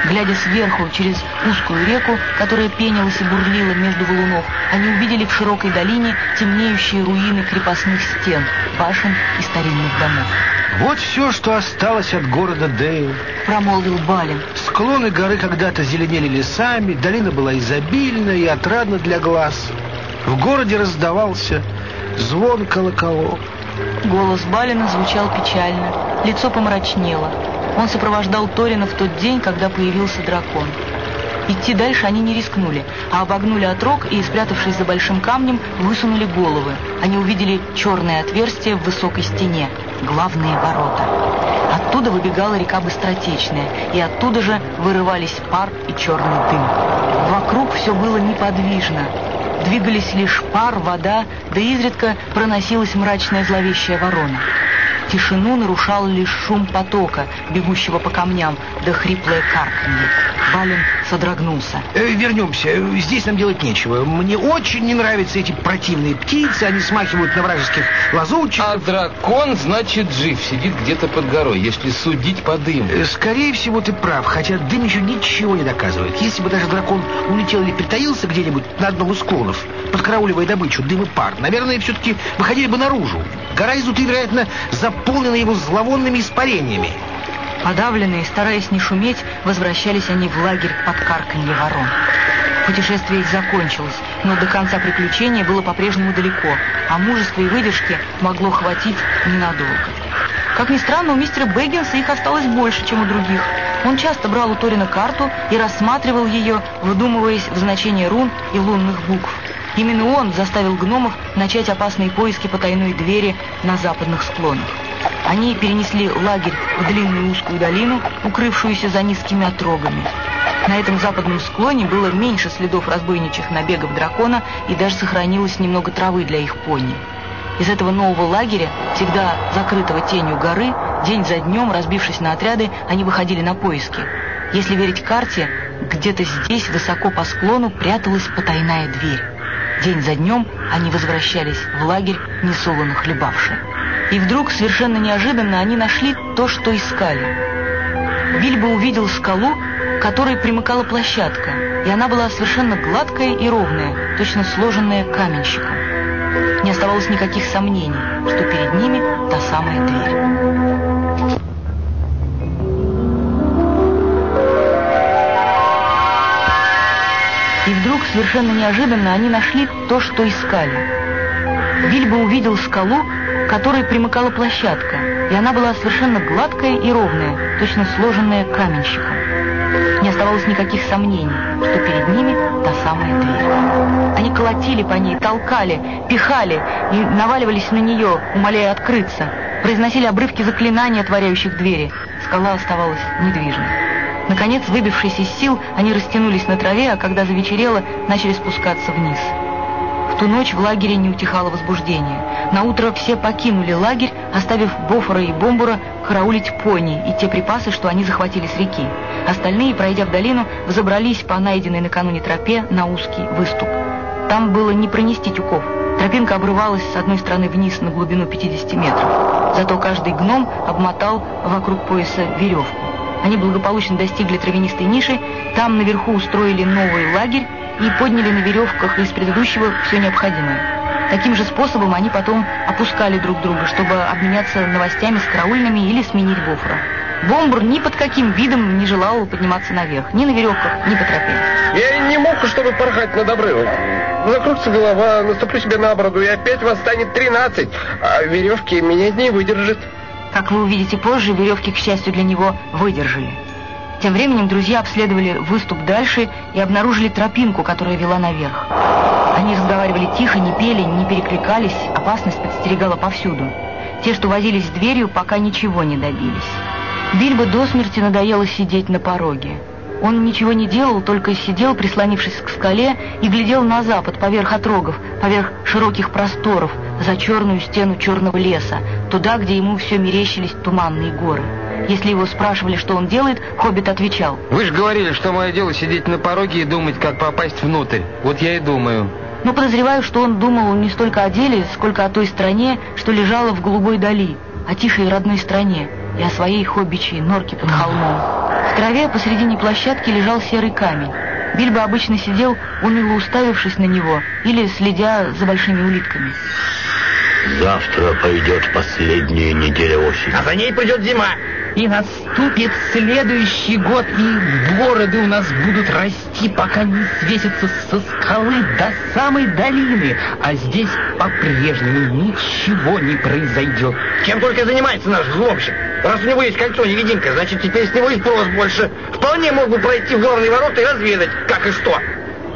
Глядя сверху через узкую реку, которая пенилась и бурлила между валунов, они увидели в широкой долине темнеющие руины крепостных стен, башен и старинных домов. Вот все, что осталось от города Дейл. Промолвил Балин. Склоны горы когда-то зеленели лесами, долина была изобильна и отрадна для глаз. В городе раздавался звон колоколов. Голос Балина звучал печально, лицо помрачнело. Он сопровождал Торина в тот день, когда появился дракон. Идти дальше они не рискнули, а обогнули отрог и, спрятавшись за большим камнем, высунули головы. Они увидели черное отверстие в высокой стене, главные ворота. Оттуда выбегала река Быстротечная, и оттуда же вырывались пар и черный дым. Вокруг все было неподвижно. Двигались лишь пар, вода, да изредка проносилась мрачная зловещая ворона. Тишину нарушал лишь шум потока, бегущего по камням, да хриплое карканье. Балин содрогнулся. Э, вернемся. Здесь нам делать нечего. Мне очень не нравятся эти противные птицы. Они смахивают на вражеских лазутчиков. А дракон, значит, жив. Сидит где-то под горой, если судить по дыму. Э, Скорее всего, ты прав. Хотя дым еще ничего не доказывает. Если бы даже дракон улетел или притаился где-нибудь на одном из склонов, подкарауливая добычу, дым и пар, наверное, все-таки выходили бы наружу. Гора изнутри, вероятно, заполнена его зловонными испарениями. Подавленные, стараясь не шуметь, возвращались они в лагерь под карканье ворон. Путешествие их закончилось, но до конца приключения было по-прежнему далеко, а мужества и выдержки могло хватить ненадолго. Как ни странно, у мистера Бэггинса их осталось больше, чем у других. Он часто брал у Торина карту и рассматривал ее, вдумываясь в значение рун и лунных букв. Именно он заставил гномов начать опасные поиски потайной двери на западных склонах. Они перенесли лагерь в длинную узкую долину, укрывшуюся за низкими отрогами. На этом западном склоне было меньше следов разбойничьих набегов дракона и даже сохранилось немного травы для их пони. Из этого нового лагеря, всегда закрытого тенью горы, день за днем, разбившись на отряды, они выходили на поиски. Если верить карте, где-то здесь, высоко по склону, пряталась потайная дверь. День за днем они возвращались в лагерь, несолоно хлебавшие. И вдруг, совершенно неожиданно, они нашли то, что искали. Бильбо увидел скалу, к которой примыкала площадка, и она была совершенно гладкая и ровная, точно сложенная каменщиком. Не оставалось никаких сомнений, что перед ними та самая дверь. Совершенно неожиданно, они нашли то, что искали. Бильбо увидел скалу, к которой примыкала площадка, и она была совершенно гладкая и ровная, точно сложенная каменщиком. Не оставалось никаких сомнений, что перед ними та самая дверь. Они колотили по ней, толкали, пихали и наваливались на нее, умоляя открыться, произносили обрывки заклинания, отворяющих двери. Скала оставалась недвижной. Наконец, выбившись из сил, они растянулись на траве, а когда завечерело, начали спускаться вниз. В ту ночь в лагере не утихало возбуждение. На утро все покинули лагерь, оставив Бофора и Бомбура караулить пони и те припасы, что они захватили с реки. Остальные, пройдя в долину, взобрались по найденной накануне тропе на узкий выступ. Там было не пронести тюков. Тропинка обрывалась с одной стороны вниз на глубину 50 метров. Зато каждый гном обмотал вокруг пояса веревку. Они благополучно достигли травянистой ниши, там наверху устроили новый лагерь и подняли на веревках из предыдущего все необходимое. Таким же способом они потом опускали друг друга, чтобы обменяться новостями с караульными или сменить буфера. Бомбур ни под каким видом не желал подниматься наверх, ни на веревках, ни по тропе. Я не мог, чтобы порхать над обрывом. Закрутится голова, наступлю себе на бороду, и опять вас станет 13, а веревки меня не выдержит. Как вы увидите позже, веревки, к счастью для него, выдержали. Тем временем друзья обследовали выступ дальше и обнаружили тропинку, которая вела наверх. Они разговаривали тихо, не пели, не перекликались, опасность подстерегала повсюду. Те, что возились с дверью, пока ничего не добились. Бильбо до смерти надоело сидеть на пороге. Он ничего не делал, только сидел, прислонившись к скале, и глядел на запад, поверх отрогов, поверх широких просторов, за черную стену черного леса, туда, где ему все мерещились туманные горы. Если его спрашивали, что он делает, Хоббит отвечал. Вы же говорили, что мое дело сидеть на пороге и думать, как попасть внутрь. Вот я и думаю. Но подозреваю, что он думал не столько о деле, сколько о той стране, что лежала в голубой дали, о тихой родной стране и о своей хоббичьей норке под холмом. В траве посредине площадки лежал серый камень. Бильбо обычно сидел, уныло уставившись на него или следя за большими улитками. Завтра пойдет последняя неделя осени. А за ней придет зима. И наступит следующий год, и бороды у нас будут расти, пока не свесятся со скалы до самой долины. А здесь по-прежнему ничего не произойдет. Чем только занимается наш взломщик. Раз у него есть кольцо-невидимка, значит теперь с него и спрос больше. Вполне мог бы пройти в горные ворота и разведать, как и что.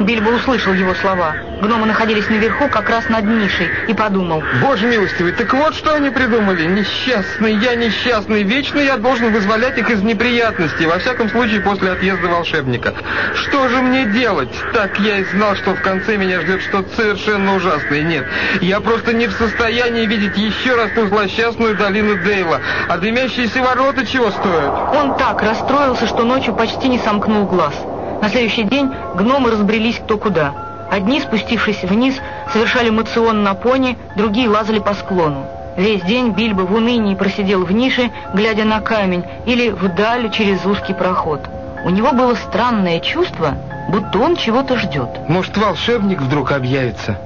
Бильбо услышал его слова. Гномы находились наверху, как раз над нишей, и подумал. Боже милостивый, так вот что они придумали. Несчастный, я несчастный. Вечно я должен вызволять их из неприятностей. Во всяком случае, после отъезда волшебника. Что же мне делать? Так я и знал, что в конце меня ждет что-то совершенно ужасное. Нет, я просто не в состоянии видеть еще раз ту злосчастную долину Дейла. А дымящиеся ворота чего стоят? Он так расстроился, что ночью почти не сомкнул глаз. На следующий день гномы разбрелись кто куда. Одни, спустившись вниз, совершали мацион на пони, другие лазали по склону. Весь день Бильбо в унынии просидел в нише, глядя на камень, или вдаль через узкий проход. У него было странное чувство, будто он чего-то ждет. Может, волшебник вдруг объявится?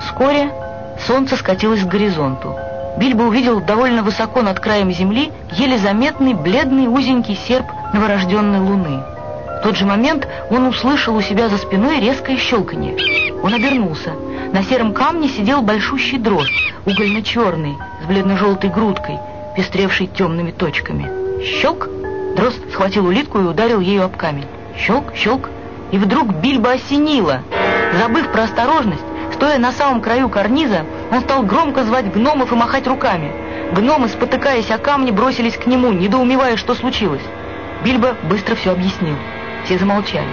Вскоре солнце скатилось к горизонту. Бильбо увидел довольно высоко над краем земли еле заметный бледный узенький серп новорожденной луны. Тот же момент он услышал у себя за спиной резкое щелканье. Он обернулся. На сером камне сидел большущий дрозд, угольно-черный, с бледно-желтой грудкой, пестревший темными точками. Щелк! Дрозд схватил улитку и ударил ею об камень. Щелк, щелк. И вдруг Бильбо осенило. Забыв про осторожность, стоя на самом краю карниза, он стал громко звать гномов и махать руками. Гномы, спотыкаясь о камни, бросились к нему, недоумевая, что случилось. Бильбо быстро все объяснил. Все замолчали.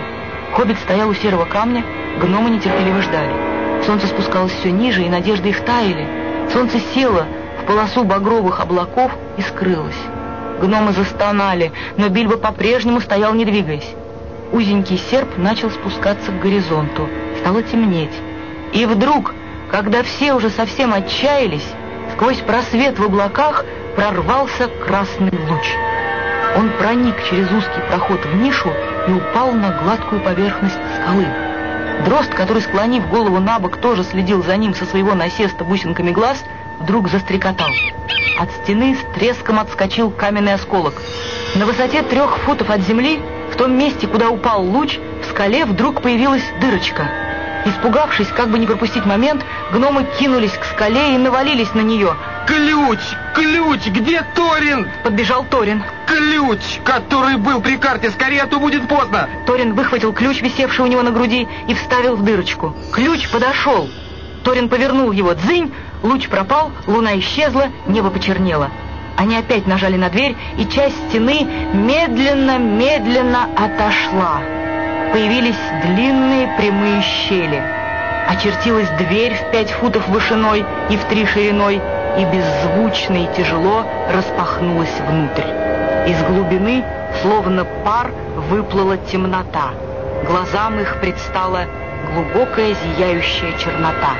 Хоббит стоял у серого камня, гномы нетерпеливо ждали. Солнце спускалось все ниже, и надежды их таяли. Солнце село в полосу багровых облаков и скрылось. Гномы застонали, но Бильбо по-прежнему стоял, не двигаясь. Узенький серп начал спускаться к горизонту. Стало темнеть. И вдруг, когда все уже совсем отчаялись, сквозь просвет в облаках прорвался красный луч. Он проник через узкий проход в нишу и упал на гладкую поверхность скалы. Дрозд, который, склонив голову на бок, тоже следил за ним со своего насеста бусинками глаз, вдруг застрекотал. От стены с треском отскочил каменный осколок. На высоте трех футов от земли, в том месте, куда упал луч, в скале вдруг появилась дырочка. Испугавшись, как бы не пропустить момент, гномы кинулись к скале и навалились на нее. Ключ! Ключ! Где Торин? Подбежал Торин. Ключ, который был при карте. Скорее, а то будет поздно. Торин выхватил ключ, висевший у него на груди, и вставил в дырочку. Ключ подошел. Торин повернул его. Дзынь! Луч пропал, луна исчезла, небо почернело. Они опять нажали на дверь, и часть стены медленно-медленно отошла. Появились длинные прямые щели. Очертилась дверь в пять футов вышиной и в три шириной, и беззвучно и тяжело распахнулась внутрь. Из глубины, словно пар, выплыла темнота. Глазам их предстала глубокая зияющая чернота,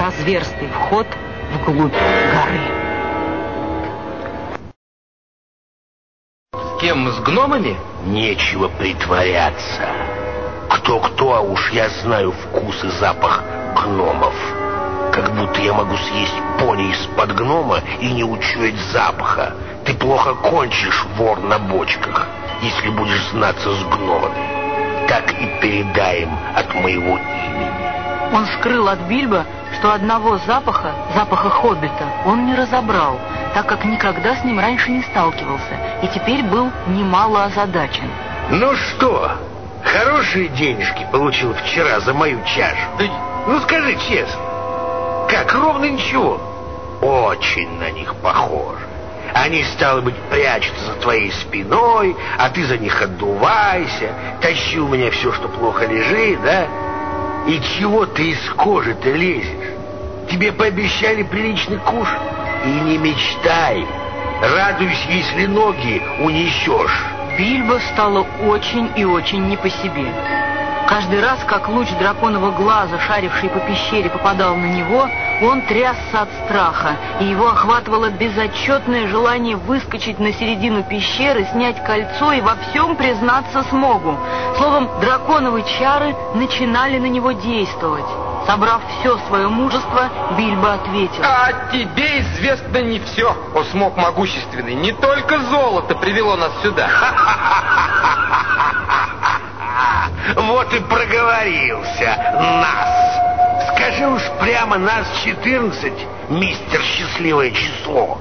разверстый вход вглубь горы. С кем? С гномами? Нечего притворяться. Кто-кто, а уж я знаю вкус и запах гномов. Как будто я могу съесть пони из-под гнома и не учуять запаха. Ты плохо кончишь, вор на бочках, если будешь знаться с гномами. Так и передаем от моего имени. Он скрыл от Бильбо, что одного запаха, запаха хоббита, он не разобрал, так как никогда с ним раньше не сталкивался, и теперь был немало озадачен. Ну что, хорошие денежки получил вчера за мою чашу? Ну скажи честно, как, ровно ничего? Очень на них похоже. Они, стало быть, прячутся за твоей спиной, а ты за них отдувайся, тащи у меня все, что плохо лежит, да? И чего ты из кожи-то лезешь? Тебе пообещали приличный куш? И не мечтай. Радуйся, если ноги унесешь. Бильбо стало очень и очень не по себе. Каждый раз, как луч драконового глаза, шаривший по пещере, попадал на него, он трясся от страха, и его охватывало безотчетное желание выскочить на середину пещеры, снять кольцо и во всем признаться Смогу. Словом, драконовые чары начинали на него действовать. Собрав все свое мужество, Бильбо ответил. А тебе известно не все, о смог могущественный. Не только золото привело нас сюда. <laughs> Вот и проговорился нас. Скажи уж прямо нас 14, мистер Счастливое Число.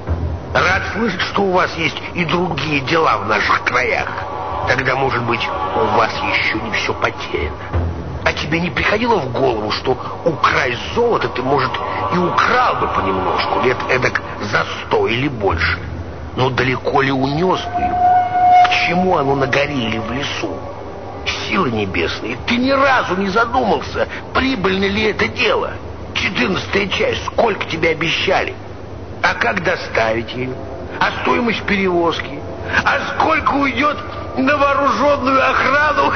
Рад слышать, что у вас есть и другие дела в наших краях. Тогда, может быть, у вас еще не все потеряно. А тебе не приходило в голову, что украй золото ты, может, и украл бы понемножку, лет эдак за сто или больше? Но далеко ли унес бы его? К чему оно на горе или в лесу? Силы небесные, ты ни разу не задумался, прибыльно ли это дело? Четырнадцатая часть, сколько тебе обещали? А как доставить ее? А стоимость перевозки? А сколько уйдет на вооруженную охрану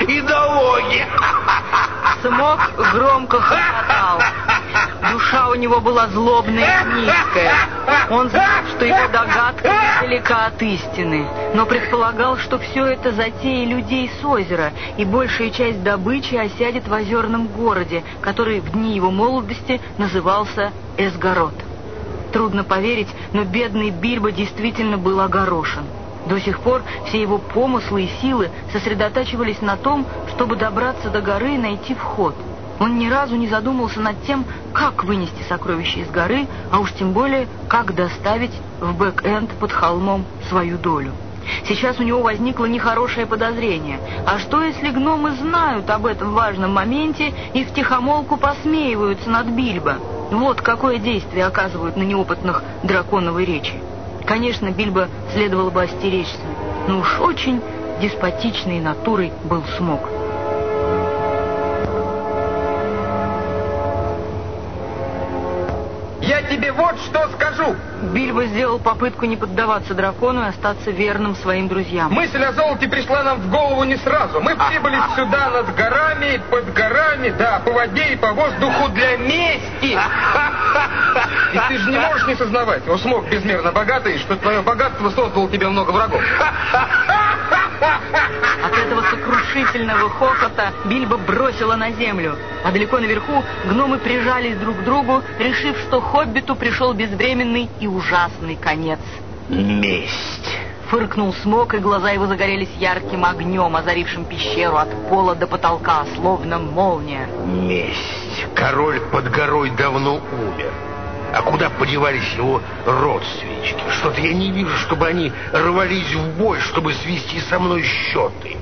<laughs> и налоги? Смог громко хохотал. Душа у него была злобная и низкая. Он знал, что его догадка далека от истины, но предполагал, что все это затеи людей с озера, и большая часть добычи осядет в озерном городе, который в дни его молодости назывался Эсгород. Трудно поверить, но бедный Бильбо действительно был огорошен. До сих пор все его помыслы и силы сосредотачивались на том, чтобы добраться до горы и найти вход. Он ни разу не задумался над тем, как вынести сокровища из горы, а уж тем более, как доставить в Бэг-Энд под холмом свою долю. Сейчас у него возникло нехорошее подозрение. А что, если гномы знают об этом важном моменте и втихомолку посмеиваются над Бильбо? Вот какое действие оказывают на неопытных драконовы речи. Конечно, Бильбо следовало бы остеречься, но уж очень деспотичной натурой был Смог. Тебе вот что скажу. Бильбо сделал попытку не поддаваться дракону и остаться верным своим друзьям. Мысль о золоте пришла нам в голову не сразу. Мы прибыли сюда над горами, под горами, да, по воде и по воздуху для мести. <laughs> И ты же не можешь не сознавать, он смог безмерно богатый, что твое богатство создало тебе много врагов. <laughs> От этого сокрушительного хохота Бильбо бросило на землю, а далеко наверху гномы прижались друг к другу, решив, что хоббиту пришел безвременный и ужасный конец. Месть. Фыркнул смог, и глаза его загорелись ярким огнем, озарившим пещеру от пола до потолка, словно молния. Месть. Король под горой давно умер. А куда подевались его родственнички? Что-то я не вижу, чтобы они рвались в бой, чтобы свести со мной счеты.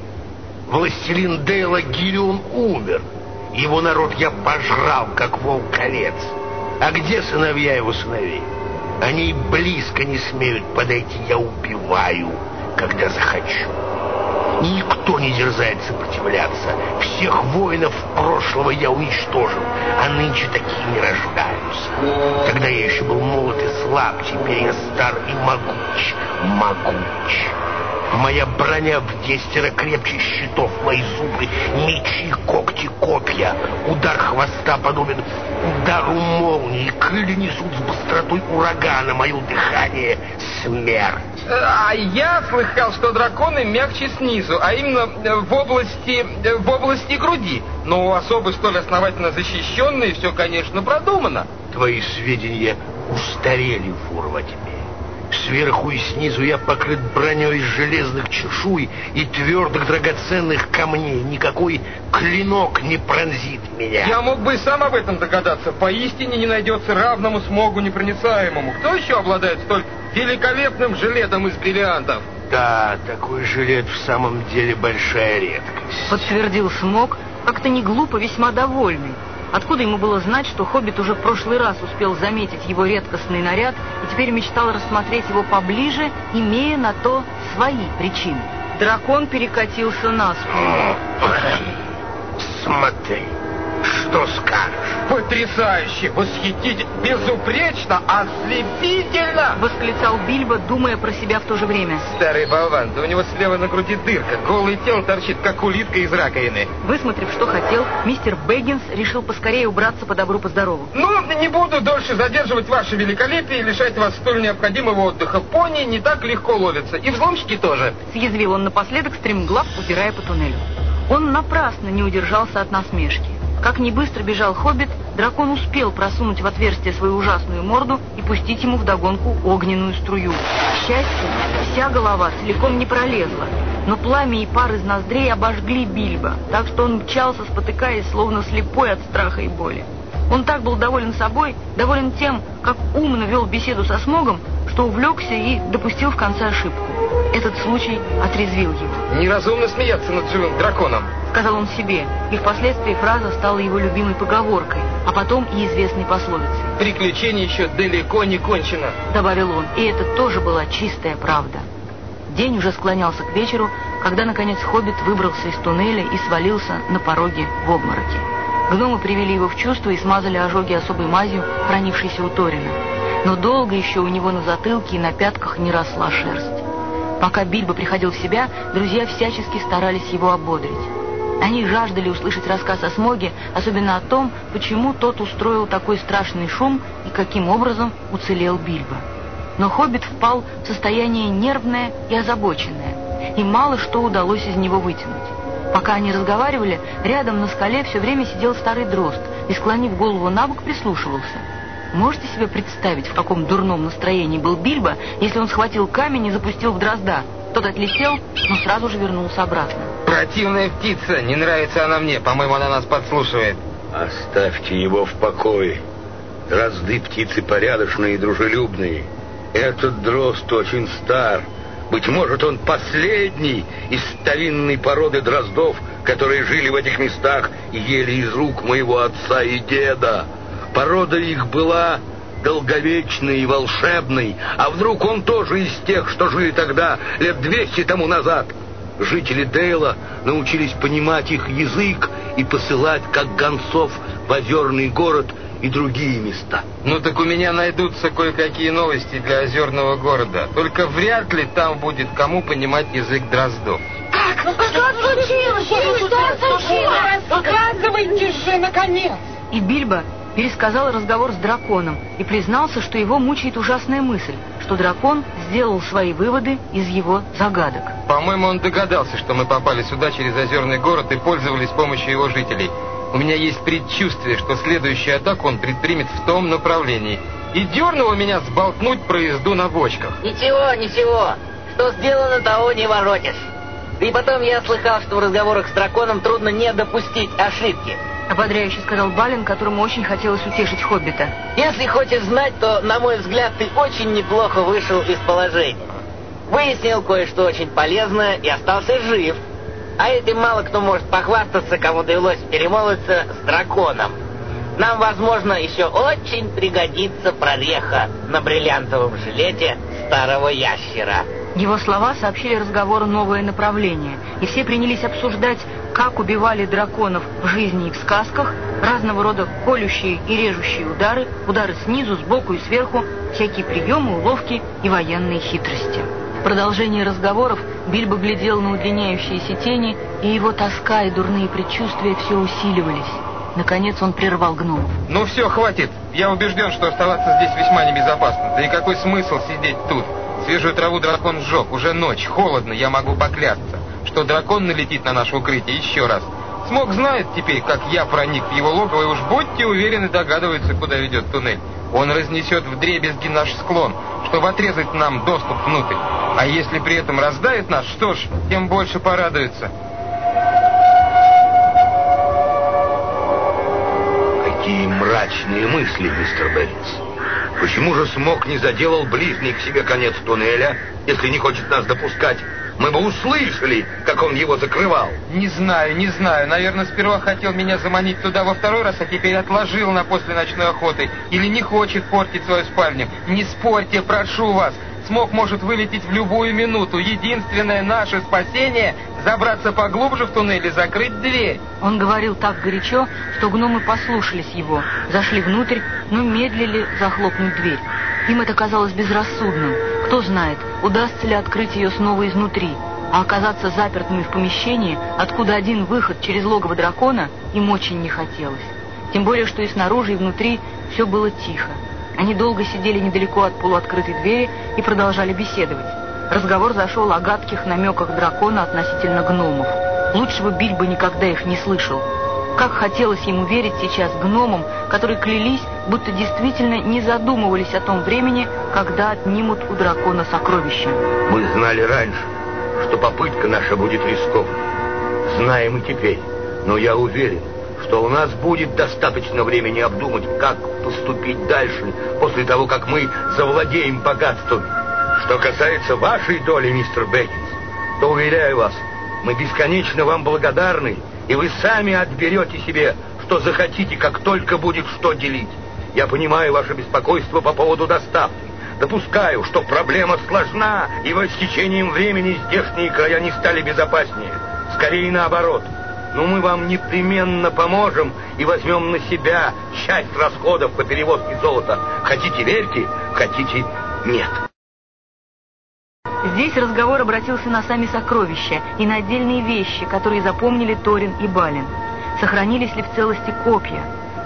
Властелин Дейла Гирион умер. Его народ я пожрал, как волк-колец. А где сыновья его сыновей? Они близко не смеют подойти, я убиваю, когда захочу. Никто не дерзает сопротивляться. Всех воинов прошлого я уничтожил, а нынче такие не рождаются. Тогда я еще был молод и слаб, теперь я стар и могуч, могуч. Моя броня в десятеро крепче щитов, мои зубы, мечи, когти, копья. Удар хвоста подобен удару молнии, крылья несут с быстротой урагана, мое дыхание — смерть. А я слыхал, что драконы мягче снизу, а именно в области, в области груди. Но у особы столь основательно защищенные все, конечно, продумано. Твои сведения устарели, Фурва, тебе. Сверху и снизу я покрыт броней из железных чешуй и твердых драгоценных камней. Никакой клинок не пронзит меня. Я мог бы и сам об этом догадаться. Поистине не найдется равному смогу непроницаемому. Кто еще обладает столь великолепным жилетом из бриллиантов? Да, такой жилет в самом деле большая редкость. Подтвердил Смог, как-то не глупо, весьма довольный. Откуда ему было знать, что Хоббит уже в прошлый раз успел заметить его редкостный наряд и теперь мечтал рассмотреть его поближе, имея на то свои причины? Дракон перекатился на спину. Смотри, что скажешь? Потрясающе, восхитительно, безупречно, ослепительно! Восклицал Бильбо, думая про себя в то же время. Старый болван, да у него слева на груди дырка, голое тело торчит, как улитка из раковины. Высмотрев, что хотел, мистер Бэггинс решил поскорее убраться по добру, по здорову. Ну, не буду дольше задерживать ваше великолепие и лишать вас столь необходимого отдыха. Пони не так легко ловятся, и взломщики тоже. Съязвил он напоследок, стремглав, убирая по туннелю. Он напрасно не удержался от насмешки. Как не быстро бежал хоббит, дракон успел просунуть в отверстие свою ужасную морду и пустить ему вдогонку огненную струю. К счастью, вся голова целиком не пролезла, но пламя и пар из ноздрей обожгли Бильбо, так что он мчался, спотыкаясь, словно слепой от страха и боли. Он так был доволен собой, доволен тем, как умно вел беседу со Смогом, что увлекся и допустил в конце ошибку. Этот случай отрезвил его. Неразумно смеяться над живым драконом. Сказал он себе, и впоследствии фраза стала его любимой поговоркой, а потом и известной пословицей. Приключение еще далеко не кончено. Добавил он, и это тоже была чистая правда. День уже склонялся к вечеру, когда, наконец, Хоббит выбрался из туннеля и свалился на пороге в обмороке. Гномы привели его в чувство и смазали ожоги особой мазью, хранившейся у Торина. Но долго еще у него на затылке и на пятках не росла шерсть. Пока Бильбо приходил в себя, друзья всячески старались его ободрить. Они жаждали услышать рассказ о Смоге, особенно о том, почему тот устроил такой страшный шум и каким образом уцелел Бильбо. Но Хоббит впал в состояние нервное и озабоченное, и мало что удалось из него вытянуть. Пока они разговаривали, рядом на скале все время сидел старый дрозд и, склонив голову на бок, прислушивался. Можете себе представить, в каком дурном настроении был Бильбо, если он схватил камень и запустил в дрозда? Тот отлетел, но сразу же вернулся обратно. Противная птица, не нравится она мне, по-моему, она нас подслушивает. Оставьте его в покое. Дрозды птицы порядочные и дружелюбные. Этот дрозд очень стар. Быть может, он последний из старинной породы дроздов, которые жили в этих местах и ели из рук моего отца и деда. Порода их была долговечной и волшебной, а вдруг он тоже из тех, что жили тогда, лет двести тому назад? Жители Дейла научились понимать их язык и посылать, как гонцов, в озерный город и другие места. Ну так у меня найдутся кое-какие новости для озерного города. Только вряд ли там будет кому понимать язык дроздов. Что случилось? Что случилось? Показывайте же, наконец! И Бильбо пересказал разговор с драконом и признался, что его мучает ужасная мысль, что дракон сделал свои выводы из его загадок. По-моему, он догадался, что мы попали сюда через озерный город и пользовались помощью его жителей. У меня есть предчувствие, что следующую атаку он предпримет в том направлении. И дернуло меня сболтнуть проезду на бочках. Ничего, ничего. Что сделано, того не воротишь. И потом я слыхал, что в разговорах с драконом трудно не допустить ошибки. Ободряюще сказал Балин, которому очень хотелось утешить Хоббита. Если хочешь знать, то, на мой взгляд, ты очень неплохо вышел из положения. Выяснил кое-что очень полезное и остался жив. А этим мало кто может похвастаться, кому довелось перемолвиться с драконом. Нам, возможно, еще очень пригодится прореха на бриллиантовом жилете старого ящера. Его слова сообщили разговору новое направление, и все принялись обсуждать, как убивали драконов в жизни и в сказках, разного рода колющие и режущие удары, удары снизу, сбоку и сверху, всякие приемы, уловки и военные хитрости. Продолжении разговоров Бильбо глядел на удлиняющиеся тени, и его тоска и дурные предчувствия все усиливались. Наконец он прервал гномов. Ну все, хватит. Я убежден, что оставаться здесь весьма небезопасно. Да и какой смысл сидеть тут? Свежую траву дракон сжег. Уже ночь, холодно, я могу поклясться, что дракон налетит на наше укрытие еще раз. Смог знает теперь, как я проник в его логово, и уж будьте уверены, догадывается, куда ведет туннель. Он разнесет в дребезги наш склон, чтобы отрезать нам доступ внутрь. А если при этом раздает нас, что ж, тем больше порадуется. Какие мрачные мысли, мистер Бэггинс. Почему же Смок не заделал ближний к себе конец туннеля, если не хочет нас допускать? Мы бы услышали, как он его закрывал. Не знаю, не знаю. Наверное, сперва хотел меня заманить туда во второй раз, а теперь отложил на после ночной охоты. Или не хочет портить свою спальню. Не спорьте, прошу вас. Смог может вылететь в любую минуту. Единственное наше спасение — забраться поглубже в туннель и закрыть дверь. Он говорил так горячо, что гномы послушались его, зашли внутрь, но медлили захлопнуть дверь. Им это казалось безрассудным. Кто знает, удастся ли открыть ее снова изнутри. А оказаться запертыми в помещении, откуда один выход через логово дракона, им очень не хотелось. Тем более, что и снаружи, и внутри все было тихо. Они долго сидели недалеко от полуоткрытой двери и продолжали беседовать. Разговор зашел о гадких намеках дракона относительно гномов. Лучше бы Бильбо никогда их не слышал. Как хотелось ему верить сейчас гномам, которые клялись, будто действительно не задумывались о том времени, когда отнимут у дракона сокровища. Мы знали раньше, что попытка наша будет рискованной. Знаем и теперь. Но я уверен, что у нас будет достаточно времени обдумать, как поступить дальше, после того, как мы завладеем богатством. Что касается вашей доли, мистер Беккинс, то, уверяю вас, мы бесконечно вам благодарны, и вы сами отберете себе, что захотите, как только будет что делить. Я понимаю ваше беспокойство по поводу доставки. Допускаю, что проблема сложна, и с течением времени здешние края не стали безопаснее. Скорее наоборот. Но мы вам непременно поможем и возьмем на себя часть расходов по перевозке золота. Хотите верьте, хотите нет. Здесь разговор обратился на сами сокровища и на отдельные вещи, которые запомнили Торин и Балин. Сохранились ли в целости копья?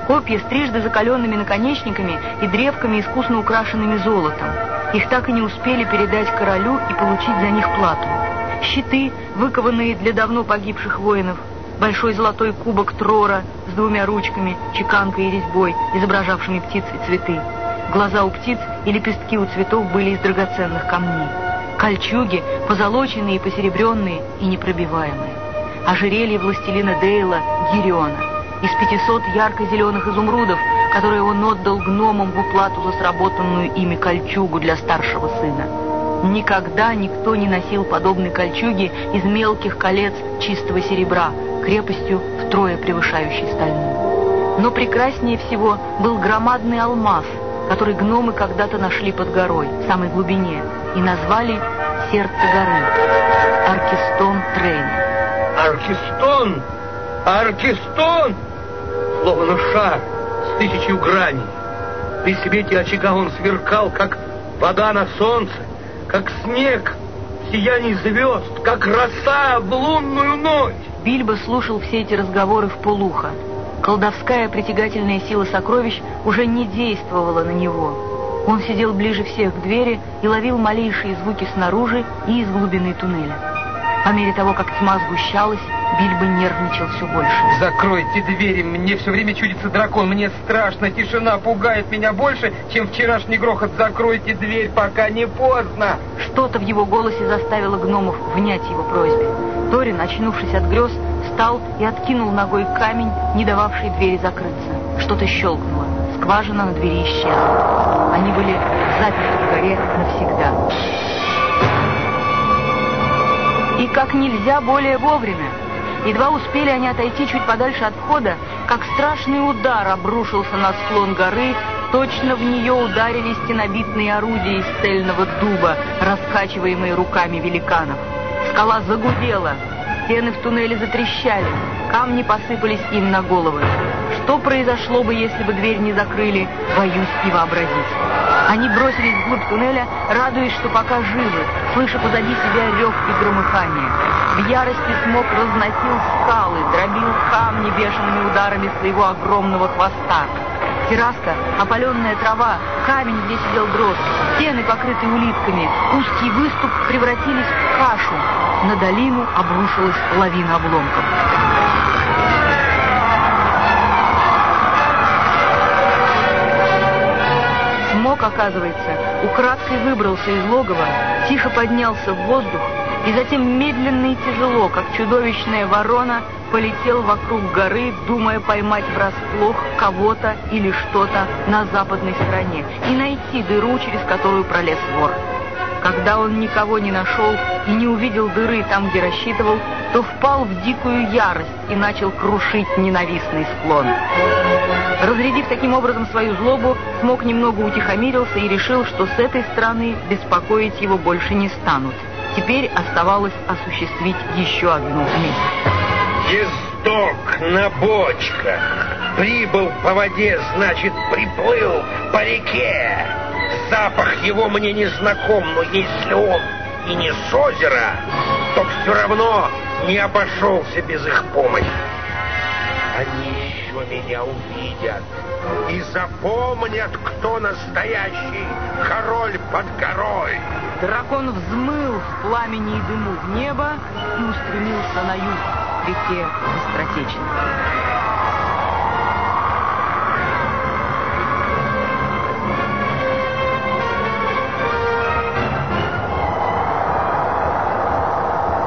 Копья с трижды закаленными наконечниками и древками, искусно украшенными золотом. Их так и не успели передать королю и получить за них плату. Щиты, выкованные для давно погибших воинов, большой золотой кубок Трора с двумя ручками, чеканкой и резьбой, изображавшими птиц и цветы. Глаза у птиц и лепестки у цветов были из драгоценных камней. Кольчуги, позолоченные и посеребренные и непробиваемые. Ожерелье властелина Дейла Гириона из 500 ярко-зеленых изумрудов, которые он отдал гномам в уплату за сработанную ими кольчугу для старшего сына. Никогда никто не носил подобной кольчуги из мелких колец чистого серебра, крепостью втрое превышающей стальную. Но прекраснее всего был громадный алмаз, который гномы когда-то нашли под горой, в самой глубине, и назвали «Сердце горы» — Аркенстон Трейна. Аркенстон! Аркенстон! Словно шар с тысячью граней. При свете очага он сверкал, как вода на солнце, как снег в сиянии звезд, как роса в лунную ночь. Бильбо слушал все эти разговоры вполуха. Колдовская притягательная сила сокровищ уже не действовала на него. Он сидел ближе всех к двери и ловил малейшие звуки снаружи и из глубины туннеля. По мере того, как тьма сгущалась, Бильбо нервничал все больше. Закройте двери, мне все время чудится дракон, мне страшно, тишина пугает меня больше, чем вчерашний грохот. Закройте дверь, пока не поздно. Что-то в его голосе заставило гномов внять его просьбе. Торин, очнувшись от грез, встал и откинул ногой камень, не дававший двери закрыться. Что-то щелкнуло. Скважина на двери исчезла. Они были заперты в горе навсегда. И как нельзя более вовремя. Едва успели они отойти чуть подальше от входа, как страшный удар обрушился на склон горы, точно в нее ударили стенобитные орудия из цельного дуба, раскачиваемые руками великанов. Скала загудела, стены в туннеле затрещали, камни посыпались им на головы. Что произошло бы, если бы дверь не закрыли, боюсь и вообразить. Они бросились вглубь туннеля, радуясь, что пока живы, слыша позади себя рев и громыхание. В ярости смог разносил скалы, дробил камни бешеными ударами своего огромного хвоста. Терраска, опаленная трава, камень, где сидел дрозд, стены, покрытые улитками, узкий выступ превратились в кашу. На долину обрушилась лавина обломков. Смог, оказывается, украдкой выбрался из логова, тихо поднялся в воздух и затем медленно и тяжело, как чудовищная ворона, полетел вокруг горы, думая поймать врасплох кого-то или что-то на западной стороне и найти дыру, через которую пролез вор. Когда он никого не нашел и не увидел дыры там, где рассчитывал, то впал в дикую ярость и начал крушить ненавистный склон. Разрядив таким образом свою злобу, Смок немного утихомирился и решил, что с этой стороны беспокоить его больше не станут. Теперь оставалось осуществить еще одну месть. Ездок на бочках. Прибыл по воде, значит, приплыл по реке. Запах его мне не знаком, но если он и не с озера, то все равно не обошелся без их помощи. Они еще меня увидят и запомнят, кто настоящий король под горой. Дракон взмыл в пламени и дыму в небо и устремился на юг, к реке Быстротечной.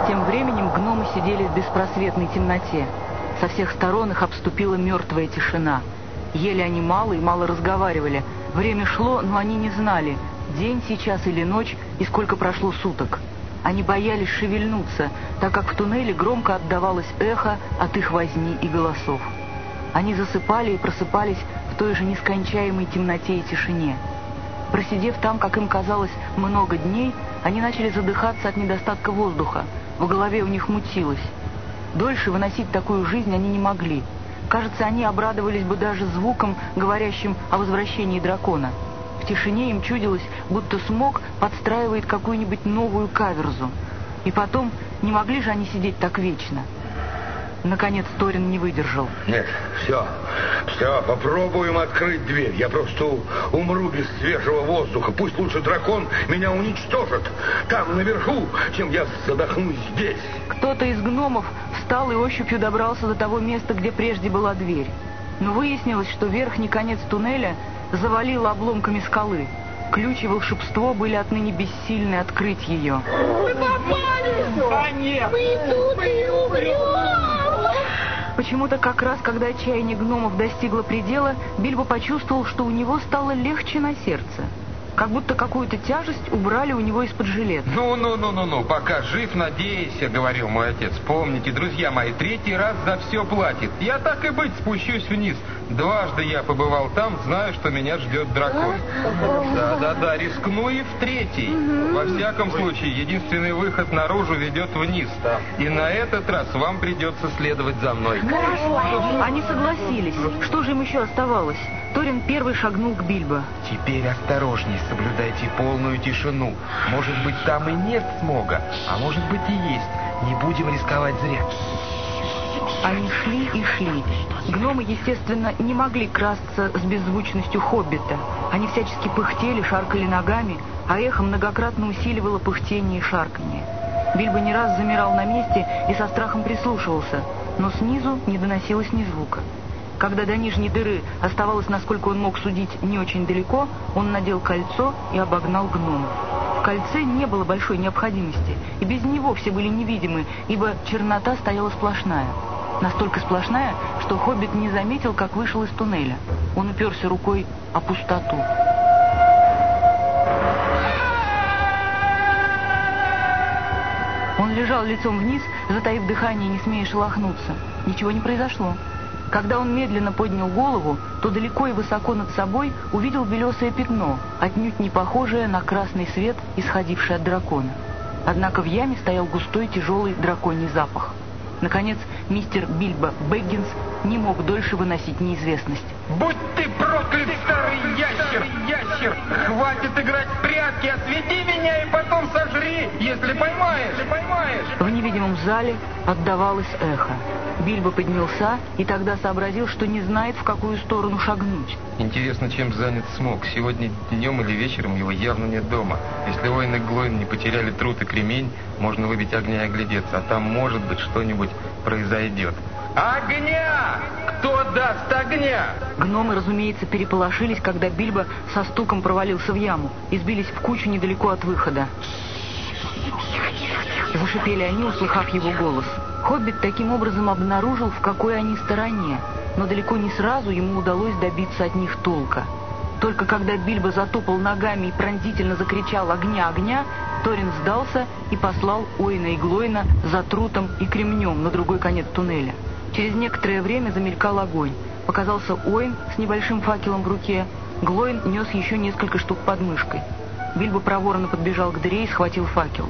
Тем временем гномы сидели в беспросветной темноте. Со всех сторон их обступила мертвая тишина. Ели они мало и мало разговаривали. Время шло, но они не знали, день сейчас или ночь и сколько прошло суток. Они боялись шевельнуться, так как в туннеле громко отдавалось эхо от их возни и голосов. Они засыпали и просыпались в той же нескончаемой темноте и тишине. Просидев там, как им казалось, много дней, они начали задыхаться от недостатка воздуха. В голове у них мутилось. Дольше выносить такую жизнь они не могли. Кажется, они обрадовались бы даже звуком, говорящим о возвращении дракона. В тишине им чудилось, будто смог подстраивает какую-нибудь новую каверзу. И потом, не могли же они сидеть так вечно. Наконец Торин не выдержал. Нет, все, все, попробуем открыть дверь. Я просто умру без свежего воздуха. Пусть лучше дракон меня уничтожит там наверху, чем я задохнусь здесь. Кто-то из гномов встал и ощупью добрался до того места, где прежде была дверь. Но выяснилось, что верхний конец туннеля завалило обломками скалы. Ключ и волшебство были отныне бессильны открыть ее. Мы попали! А нет! Мы тут и умрем! Почему-то как раз, когда отчаяние гномов достигло предела, Бильбо почувствовал, что у него стало легче на сердце. Как будто какую-то тяжесть убрали у него из-под жилета. Ну-ну-ну-ну-ну, пока жив, надейся, говорил мой отец. Помните, друзья мои, третий раз за все платит. Я так и быть спущусь вниз. Дважды я побывал там, знаю, что меня ждет дракон. Да-да-да, рискну и в третий. Во всяком случае, единственный выход наружу ведет вниз. И на этот раз вам придется следовать за мной. Они согласились. Что же им еще оставалось? Торин первый шагнул к Бильбо. Теперь осторожней, соблюдайте полную тишину. Может быть, там и нет смога, а может быть и есть. Не будем рисковать зря. Они шли и шли. Гномы, естественно, не могли красться с беззвучностью хоббита. Они всячески пыхтели, шаркали ногами, а эхо многократно усиливало пыхтение и шарканье. Бильбо не раз замирал на месте и со страхом прислушивался, но снизу не доносилось ни звука. Когда до нижней дыры оставалось, насколько он мог судить, не очень далеко, он надел кольцо и обогнал гнома. В кольце не было большой необходимости, и без него все были невидимы, ибо чернота стояла сплошная. Настолько сплошная, что хоббит не заметил, как вышел из туннеля. Он уперся рукой о пустоту. Он лежал лицом вниз, затаив дыхание не смея шелохнуться. Ничего не произошло. Когда он медленно поднял голову, то далеко и высоко над собой увидел белесое пятно, отнюдь не похожее на красный свет, исходивший от дракона. Однако в яме стоял густой тяжелый драконий запах. Наконец, мистер Бильбо Бэггинс не мог дольше выносить неизвестность. Будь ты проклят, старый ящер! Ящер! Хватит играть в прятки! Отведи меня и потом сожри, если поймаешь! Если поймаешь! В невидимом зале отдавалось эхо. Бильбо поднялся и тогда сообразил, что не знает, в какую сторону шагнуть. Интересно, чем занят Смок? Сегодня днем или вечером его явно нет дома. Если Уэйн и Глойн не потеряли труд и кремень, можно выбить огня и оглядеться, а там, может быть, что-нибудь произойдет. Огня! Кто даст огня? Гномы, разумеется, переполошились, когда Бильбо со стуком провалился в яму и сбились в кучу недалеко от выхода. Зашипели они, услыхав его голос. Хоббит таким образом обнаружил, в какой они стороне, но далеко не сразу ему удалось добиться от них толка. Только когда Бильбо затопал ногами и пронзительно закричал «Огня, огня!», Торин сдался и послал Оина и Глойна за трутом и кремнем на другой конец туннеля. Через некоторое время замелькал огонь. Показался Оин с небольшим факелом в руке. Глойн нес еще несколько штук под мышкой. Бильбо проворно подбежал к дыре и схватил факел.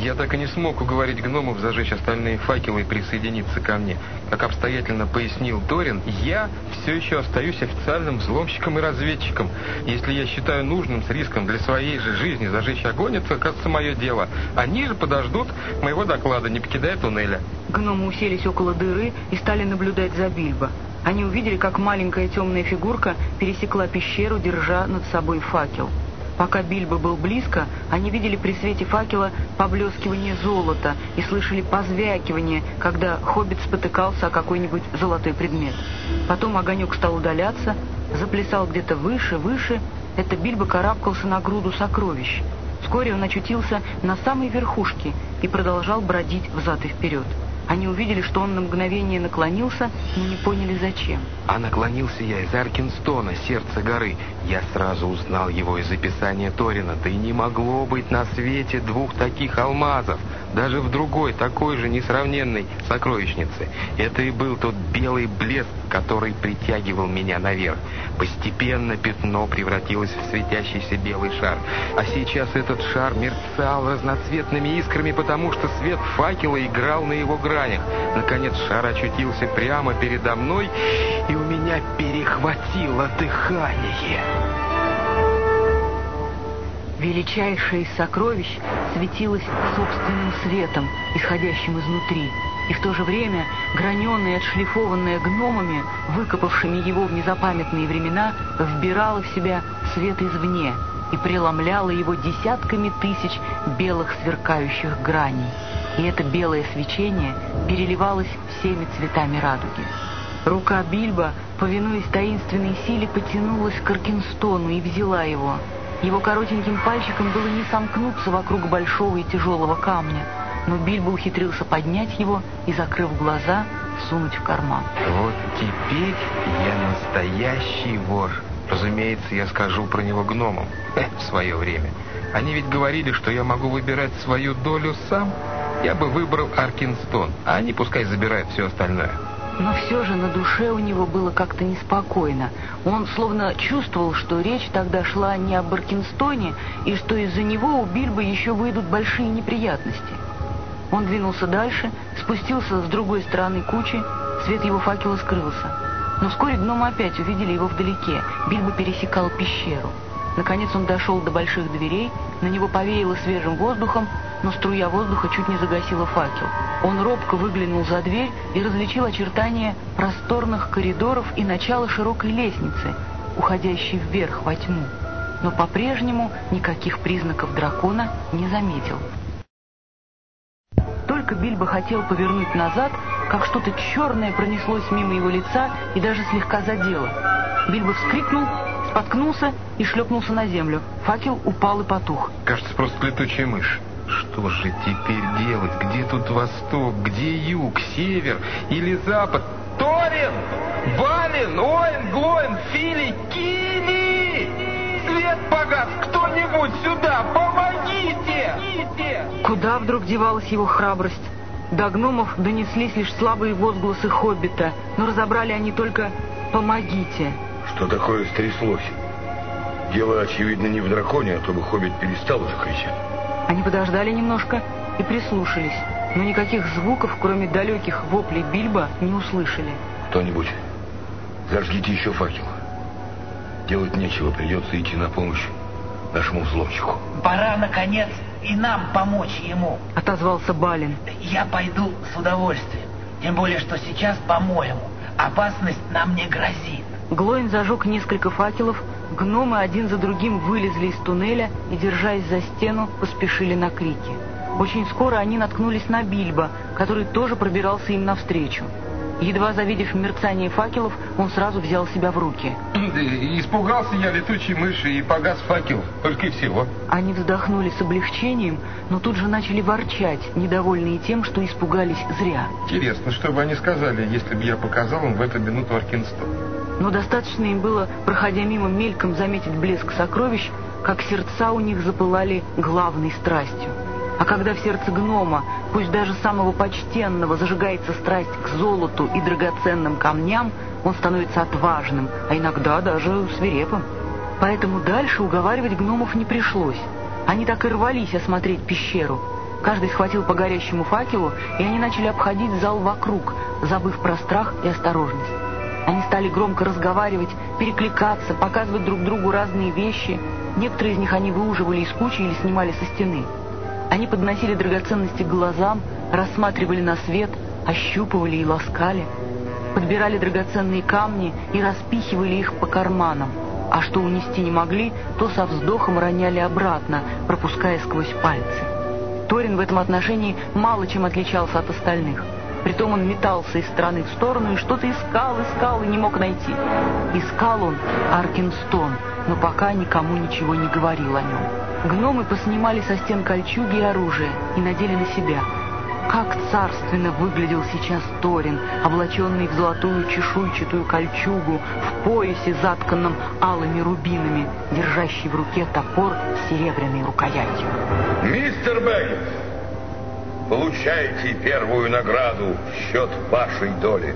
Я так и не смог уговорить гномов зажечь остальные факелы и присоединиться ко мне. Как обстоятельно пояснил Торин, я все еще остаюсь официальным взломщиком и разведчиком. Если я считаю нужным с риском для своей же жизни зажечь огонь, это, кажется, мое дело. Они же подождут моего доклада, не покидая туннеля. Гномы уселись около дыры и стали наблюдать за Бильбо. Они увидели, как маленькая темная фигурка пересекла пещеру, держа над собой факел. Пока Бильбо был близко, они видели при свете факела поблескивание золота и слышали позвякивание, когда хоббит спотыкался о какой-нибудь золотой предмет. Потом огонек стал удаляться, заплясал где-то выше, выше. Это Бильбо карабкался на груду сокровищ. Вскоре он очутился на самой верхушке и продолжал бродить взад и вперед. Они увидели, что он на мгновение наклонился, но не поняли зачем. А наклонился я из Аркинстона, сердца горы. Я сразу узнал его из описания Торина. Да и не могло быть на свете двух таких алмазов. Даже в другой, такой же несравненной сокровищнице. Это и был тот белый блеск, который притягивал меня наверх. Постепенно пятно превратилось в светящийся белый шар. А сейчас этот шар мерцал разноцветными искрами, потому что свет факела играл на его гранях. Наконец шар очутился прямо передо мной, и у меня перехватило дыхание. Величайшее из сокровищ светилось собственным светом, исходящим изнутри, и в то же время граненое отшлифованное гномами, выкопавшими его в незапамятные времена, вбирало в себя свет извне и преломляло его десятками тысяч белых сверкающих граней. И это белое свечение переливалось всеми цветами радуги. Рука Бильбо, повинуясь таинственной силе, потянулась к Аркинстону и взяла его — его коротеньким пальчиком было не сомкнуться вокруг большого и тяжелого камня, но Бильбо ухитрился поднять его и, закрыв глаза, сунуть в карман. Вот теперь я настоящий вор. Разумеется, я скажу про него гномам <laughs> в свое время. Они ведь говорили, что я могу выбирать свою долю сам. Я бы выбрал Аркинстон, а они пускай забирают все остальное. Но все же на душе у него было как-то неспокойно. Он словно чувствовал, что речь тогда шла не об Баркинстоне, и что из-за него у Бильбо еще выйдут большие неприятности. Он двинулся дальше, спустился с другой стороны кучи, свет его факела скрылся. Но вскоре гномы опять увидели его вдалеке. Бильбо пересекал пещеру. Наконец он дошел до больших дверей, на него повеяло свежим воздухом, но струя воздуха чуть не загасила факел. Он робко выглянул за дверь и различил очертания просторных коридоров и начало широкой лестницы, уходящей вверх во тьму, но по-прежнему никаких признаков дракона не заметил. Только Бильбо хотел повернуть назад, как что-то черное пронеслось мимо его лица и даже слегка задело. Бильбо вскрикнул, споткнулся и шлепнулся на землю. Факел упал и потух. Кажется, просто летучая мышь. Что же теперь делать? Где тут восток? Где юг? Север? Или запад? Торин! Балин! Оин! Глоин! Фили! Кили! Свет погас! Кто-нибудь сюда! Помогите! Куда вдруг девалась его храбрость? До гномов донеслись лишь слабые возгласы хоббита, но разобрали они только «помогите». Что такое стряслось? Дело, очевидно, не в драконе, а то бы хоббит перестал уже кричать. Они подождали немножко и прислушались, но никаких звуков, кроме далеких воплей Бильбо, не услышали. Кто-нибудь, зажгите еще факел. Делать нечего, придется идти на помощь нашему взломщику. Пора, наконец, и нам помочь ему. Отозвался Балин. Я пойду с удовольствием. Тем более, что сейчас, по-моему, опасность нам не грозит. Глоин зажег несколько факелов, гномы один за другим вылезли из туннеля и, держась за стену, поспешили на крики. Очень скоро они наткнулись на Бильбо, который тоже пробирался им навстречу. Едва завидев мерцание факелов, он сразу взял себя в руки. <clears throat> Испугался я летучей мыши и погас факел, только и всего. Они вздохнули с облегчением, но тут же начали ворчать, недовольные тем, что испугались зря. Интересно, что бы они сказали, если бы я показал им в эту минуту Аркинстон. Но достаточно им было, проходя мимо мельком, заметить блеск сокровищ, как сердца у них запылали главной страстью. А когда в сердце гнома, пусть даже самого почтенного, зажигается страсть к золоту и драгоценным камням, он становится отважным, а иногда даже свирепым. Поэтому дальше уговаривать гномов не пришлось. Они так и рвались осмотреть пещеру. Каждый схватил по горящему факелу, и они начали обходить зал вокруг, забыв про страх и осторожность. Они стали громко разговаривать, перекликаться, показывать друг другу разные вещи. Некоторые из них они выуживали из кучи или снимали со стены. Они подносили драгоценности к глазам, рассматривали на свет, ощупывали и ласкали. Подбирали драгоценные камни и распихивали их по карманам. А что унести не могли, то со вздохом роняли обратно, пропуская сквозь пальцы. Торин в этом отношении мало чем отличался от остальных. Притом он метался из стороны в сторону и что-то искал, искал и не мог найти. Искал он Аркинстон, но пока никому ничего не говорил о нем. Гномы поснимали со стен кольчуги и оружие и надели на себя. Как царственно выглядел сейчас Торин, облаченный в золотую чешуйчатую кольчугу, в поясе, затканном алыми рубинами, держащий в руке топор с серебряной рукоятью. Мистер Бэггинс, получайте первую награду в счет вашей доли.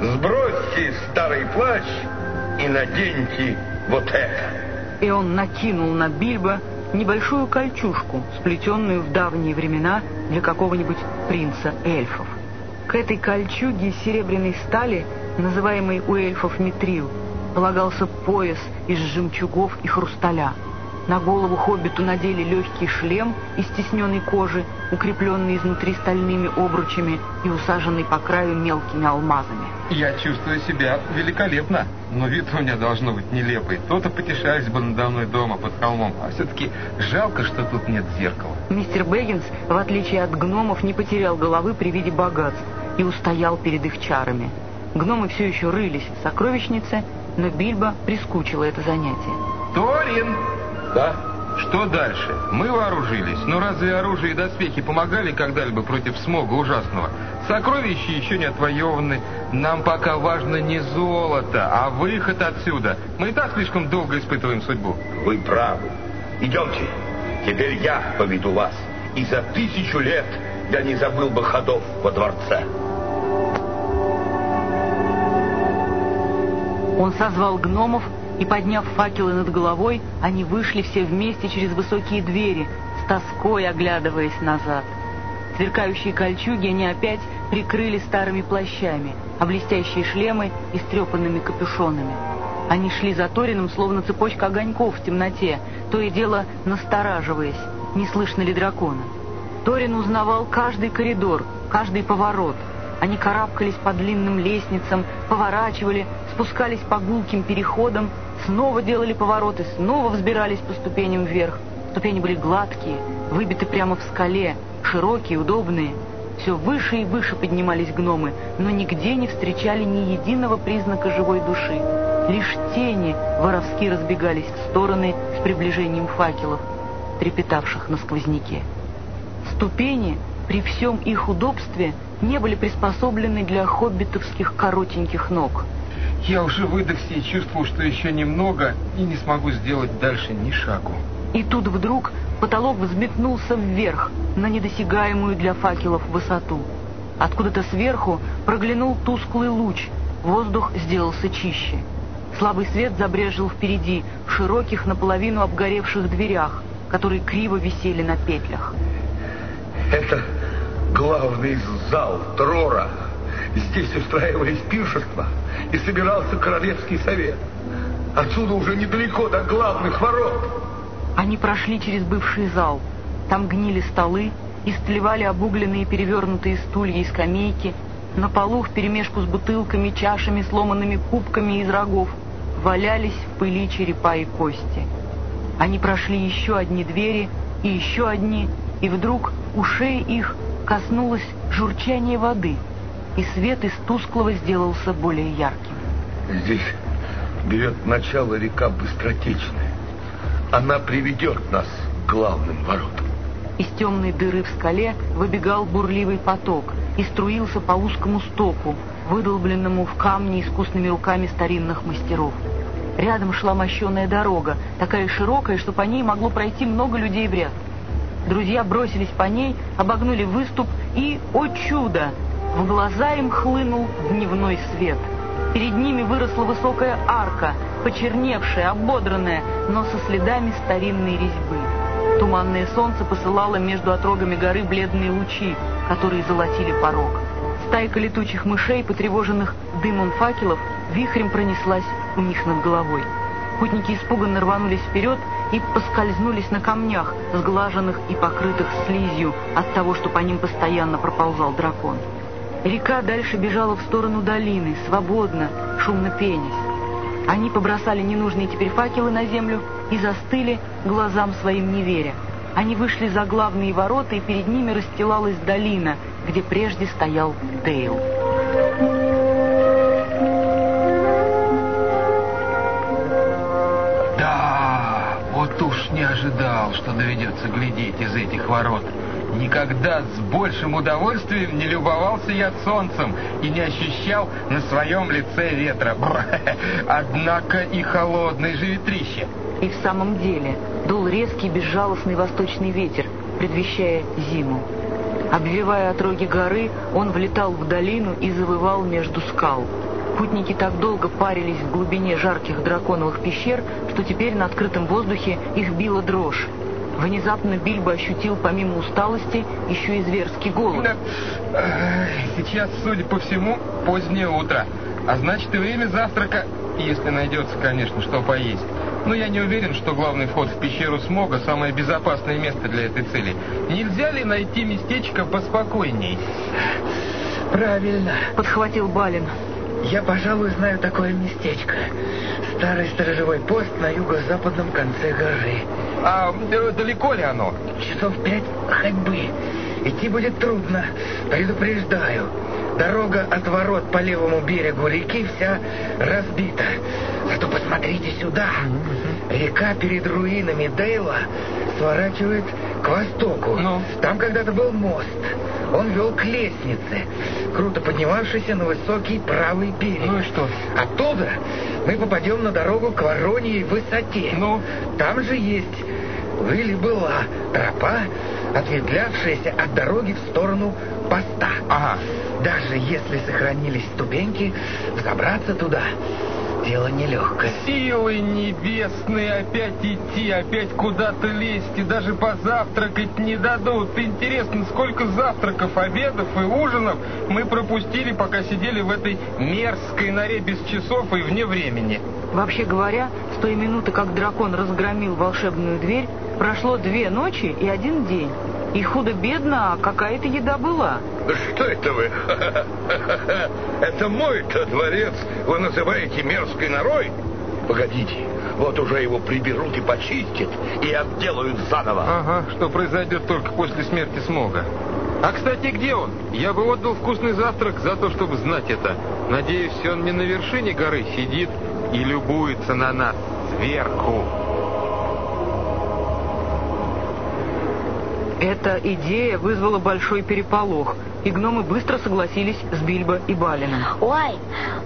Сбросьте старый плащ и наденьте вот это. И он накинул на Бильбо небольшую кольчужку, сплетенную в давние времена для какого-нибудь принца эльфов. К этой кольчуге серебряной стали, называемой у эльфов митрил, полагался пояс из жемчугов и хрусталя — на голову хоббиту надели легкий шлем из стесненной кожи, укрепленный изнутри стальными обручами и усаженный по краю мелкими алмазами. Я чувствую себя великолепно, но вид у меня должно быть нелепый. То-то потешаюсь бы надо мной дома под холмом, а все-таки жалко, что тут нет зеркала. Мистер Бэггинс, в отличие от гномов, не потерял головы при виде богатств и устоял перед их чарами. Гномы все еще рылись в сокровищнице, но Бильбо прискучило это занятие. «Торин!» Да? Что дальше? Мы вооружились, но разве оружие и доспехи помогали когда-либо против смога ужасного? Сокровища еще не отвоеваны. Нам пока важно не золото, а выход отсюда. Мы и так слишком долго испытываем судьбу. Вы правы. Идемте. Теперь я поведу вас. И за тысячу лет я не забыл бы ходов во дворце. Он созвал гномов и, подняв факелы над головой, они вышли все вместе через высокие двери, с тоской оглядываясь назад. Сверкающие кольчуги они опять прикрыли старыми плащами, а блестящие шлемы — истрепанными капюшонами. Они шли за Торином, словно цепочка огоньков в темноте, то и дело настораживаясь, не слышно ли дракона. Торин узнавал каждый коридор, каждый поворот. Они карабкались по длинным лестницам, поворачивали, спускались по гулким переходам снова делали повороты, снова взбирались по ступеням вверх. Ступени были гладкие, выбиты прямо в скале, широкие, удобные. Все выше и выше поднимались гномы, но нигде не встречали ни единого признака живой души. Лишь тени воровски разбегались в стороны с приближением факелов, трепетавших на сквозняке. Ступени, при всем их удобстве, не были приспособлены для хоббитовских коротеньких ног — я уже выдохся и чувствовал, что еще немного, и не смогу сделать дальше ни шагу. И тут вдруг потолок взметнулся вверх, на недосягаемую для факелов высоту. Откуда-то сверху проглянул тусклый луч, воздух сделался чище. Слабый свет забрежил впереди, в широких наполовину обгоревших дверях, которые криво висели на петлях. Это главный зал Трора. Здесь устраивались пиршества и собирался Королевский совет. Отсюда уже недалеко до главных ворот. Они прошли через бывший зал. Там гнили столы, истлевали обугленные перевернутые стулья и скамейки. На полу вперемешку с бутылками, чашами, сломанными кубками из рогов валялись в пыли черепа и кости. Они прошли еще одни двери и еще одни, и вдруг ушей их коснулось журчание воды — и свет из тусклого сделался более ярким. Здесь берет начало река Быстротечная. Она приведет нас к главным воротам. Из темной дыры в скале выбегал бурливый поток и струился по узкому стоку, выдолбленному в камне искусными руками старинных мастеров. Рядом шла мощеная дорога, такая широкая, что по ней могло пройти много людей в ряд. Друзья бросились по ней, обогнули выступ и, о чудо, в глаза им хлынул дневной свет. Перед ними выросла высокая арка, почерневшая, ободранная, но со следами старинной резьбы. Туманное солнце посылало между отрогами горы бледные лучи, которые золотили порог. Стайка летучих мышей, потревоженных дымом факелов, вихрем пронеслась у них над головой. Путники испуганно рванулись вперед и поскользнулись на камнях, сглаженных и покрытых слизью от того, что по ним постоянно проползал дракон. Река дальше бежала в сторону долины, свободно, шумно пенясь. Они побросали ненужные теперь факелы на землю и застыли, глазам своим не веря. Они вышли за главные ворота, и перед ними расстилалась долина, где прежде стоял Дейл. Да, вот уж не ожидал, что доведется глядеть из этих ворот. Никогда с большим удовольствием не любовался я солнцем и не ощущал на своем лице ветра. <laughs> Однако и холодный же ветрище. И в самом деле дул резкий безжалостный восточный ветер, предвещая зиму. Обвивая отроги горы, он влетал в долину и завывал между скал. Путники так долго парились в глубине жарких драконовых пещер, что теперь на открытом воздухе их била дрожь. Внезапно Бильбо ощутил помимо усталости еще и зверский голод. Сейчас, судя по всему, позднее утро. А значит и время завтрака, если найдется, конечно, что поесть. Но я не уверен, что главный вход в пещеру Смога – самое безопасное место для этой цели. Нельзя ли найти местечко поспокойней? Правильно. Подхватил Балин. Я, пожалуй, знаю такое местечко. Старый сторожевой пост на юго-западном конце горы. А э, далеко ли оно? Часов пять ходьбы. Идти будет трудно, предупреждаю. Дорога от ворот по левому берегу реки вся разбита. Зато посмотрите сюда. Река перед руинами Дейла сворачивает к востоку. Ну? Там когда-то был мост. Он вел к лестнице, круто поднимавшейся на высокий правый берег. Ну и что? Оттуда мы попадем на дорогу к Вороньей высоте. Ну? Там же есть, или была, тропа, ответвлявшаяся от дороги в сторону поста. Ага. Даже если сохранились ступеньки, взобраться туда дело нелегкое. Силы небесные опять идти, опять куда-то лезть и даже позавтракать не дадут. Интересно, сколько завтраков, обедов и ужинов мы пропустили, пока сидели в этой мерзкой норе без часов и вне времени. Вообще говоря, с той минуты, как дракон разгромил волшебную дверь, прошло две ночи и один день. И худо-бедно, а какая-то еда была. Что это вы? <laughs> Это мой-то дворец вы называете мерзкой норой? Погодите, вот уже его приберут и почистят, и отделают заново. Ага, что произойдет только после смерти Смога. А, кстати, где он? Я бы отдал вкусный завтрак за то, чтобы знать это. Надеюсь, он не на вершине горы сидит и любуется на нас сверху. Эта идея вызвала большой переполох, и гномы быстро согласились с Бильбо и Балином. Ой,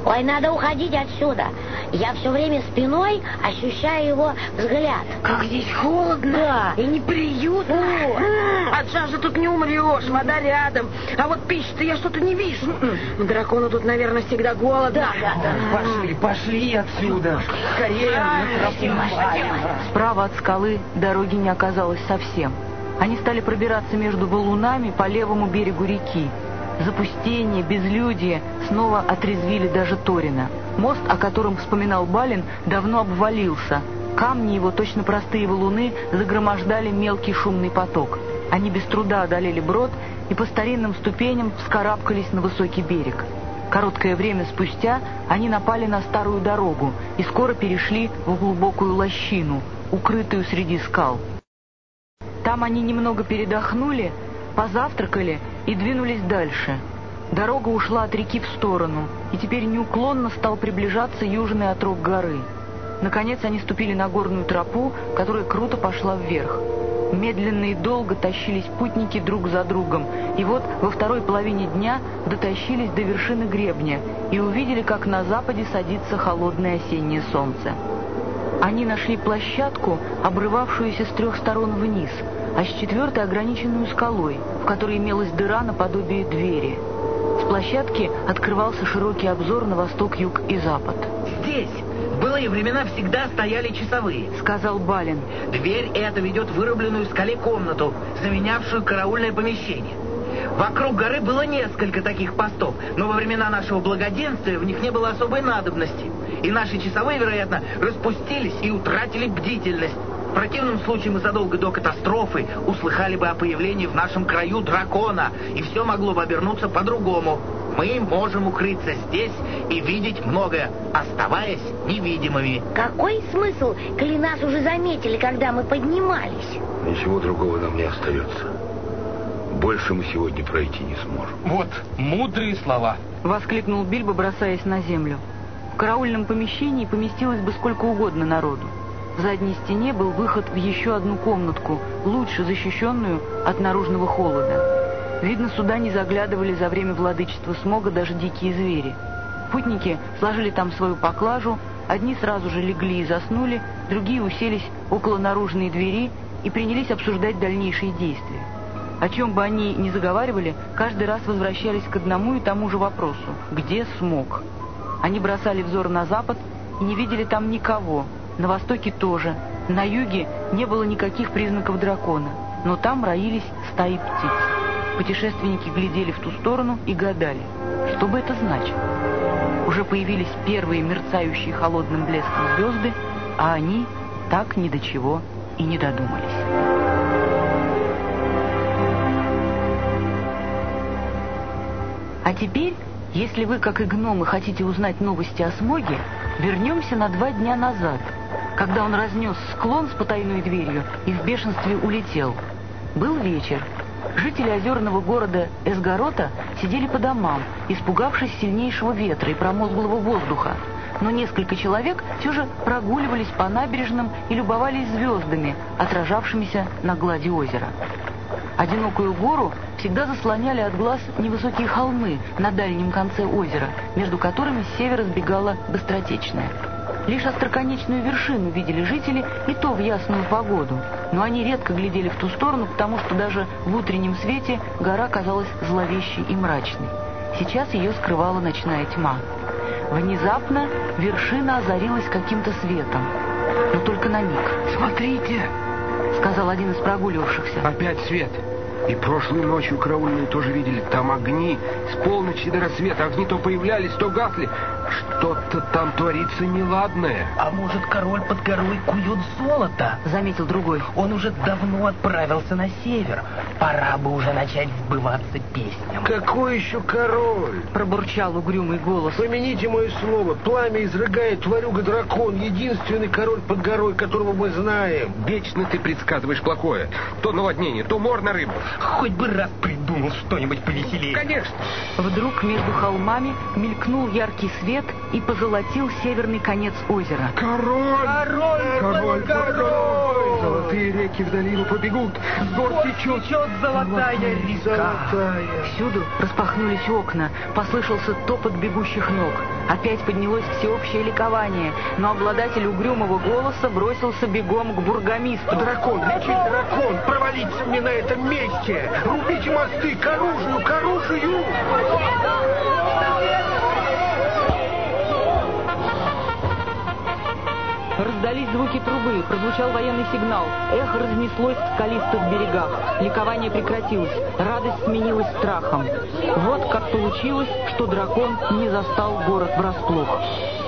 ой, надо уходить отсюда. Я все время спиной ощущаю его взгляд. Как здесь холодно Да. и неприютно. М. От жажды тут не умрешь, вода рядом. А вот пищи-то я что-то не вижу. Дракону тут, наверное, всегда голодно. Да, да, да. Пошли, пошли отсюда. Скорее на тропу. Справа от скалы дороги не оказалось совсем. Они стали пробираться между валунами по левому берегу реки. Запустение, безлюдие снова отрезвили даже Торина. Мост, о котором вспоминал Балин, давно обвалился. Камни его, точно простые валуны, загромождали мелкий шумный поток. Они без труда одолели брод и по старинным ступеням вскарабкались на высокий берег. Короткое время спустя они напали на старую дорогу и скоро перешли в глубокую лощину, укрытую среди скал. Там они немного передохнули, позавтракали и двинулись дальше. Дорога ушла от реки в сторону, и теперь неуклонно стал приближаться южный отрог горы. Наконец они ступили на горную тропу, которая круто пошла вверх. Медленно и долго тащились путники друг за другом, и вот во второй половине дня дотащились до вершины гребня и увидели, как на западе садится холодное осеннее солнце. Они нашли площадку, обрывавшуюся с трех сторон вниз, а с четвертой ограниченную скалой, в которой имелась дыра наподобие двери. С площадки открывался широкий обзор на восток, юг и запад. Здесь в былые времена всегда стояли часовые. Сказал Балин. Дверь эта ведет вырубленную в скале комнату, заменявшую караульное помещение. Вокруг горы было несколько таких постов, но во времена нашего благоденствия в них не было особой надобности. И наши часовые, вероятно, распустились и утратили бдительность. В противном случае мы задолго до катастрофы услыхали бы о появлении в нашем краю дракона, и все могло бы обернуться по-другому. Мы можем укрыться здесь и видеть многое, оставаясь невидимыми. Какой смысл, коли нас уже заметили, когда мы поднимались? Ничего другого нам не остается. Больше мы сегодня пройти не сможем. Вот, мудрые слова. Воскликнул Бильбо, бросаясь на землю. В караульном помещении поместилось бы сколько угодно народу. в задней стене был выход в еще одну комнатку, лучше защищенную от наружного холода. Видно, сюда не заглядывали за время владычества смога даже дикие звери. Путники сложили там свою поклажу, одни сразу же легли и заснули, другие уселись около наружной двери и принялись обсуждать дальнейшие действия. О чем бы они ни заговаривали, каждый раз возвращались к одному и тому же вопросу – где смог? Они бросали взор на запад и не видели там никого, на востоке тоже, на юге не было никаких признаков дракона, но там роились стаи птиц. Путешественники глядели в ту сторону и гадали, что бы это значило. Уже появились первые мерцающие холодным блеском звезды, а они так ни до чего и не додумались. А теперь, если вы, как и гномы, хотите узнать новости о смоге, вернемся на два дня назад, когда он разнес склон с потайной дверью и в бешенстве улетел. Был вечер. Жители озерного города Эсгорота сидели по домам, испугавшись сильнейшего ветра и промозглого воздуха, но несколько человек все же прогуливались по набережным и любовались звездами, отражавшимися на глади озера. Одинокую гору всегда заслоняли от глаз невысокие холмы на дальнем конце озера, между которыми с севера сбегала быстротечная. Лишь остроконечную вершину видели жители, и то в ясную погоду. Но они редко глядели в ту сторону, потому что даже в утреннем свете гора казалась зловещей и мрачной. Сейчас ее скрывала ночная тьма. Внезапно вершина озарилась каким-то светом, но только на миг. «Смотрите!» — сказал один из прогуливавшихся. «Опять свет!» И прошлой ночью караульные тоже видели. Там огни с полночи до рассвета. Огни то появлялись, то гасли. Что-то там творится неладное. А может, король под горой кует золото? Заметил другой. Он уже давно отправился на север. Пора бы уже начать сбываться песням. Какой еще король? Пробурчал угрюмый голос. Помяните мое слово. Пламя изрыгает тварюга-дракон. Единственный король под горой, которого мы знаем. Вечно ты предсказываешь плохое. То наводнение, то мор на рыбу. Хоть бы раз придумал что-нибудь повеселее. Конечно. Вдруг между холмами мелькнул яркий свет и позолотил северный конец озера. Король! Король! Король! Король! Золотые реки в долину побегут. С гор течет. течет золотая река. Золотая. Всюду распахнулись окна, послышался топот бегущих ног. Опять поднялось всеобщее ликование, но обладатель угрюмого голоса бросился бегом к бургомистру. Дракон, лечить дракон, провалиться мне на этом месте. Рубите мосты, к оружию, к оружию. Раздались звуки трубы, прозвучал военный сигнал. Эхо разнеслось в скалистых берегах. Ликование прекратилось, радость сменилась страхом. Вот как получилось, что дракон не застал город врасплох.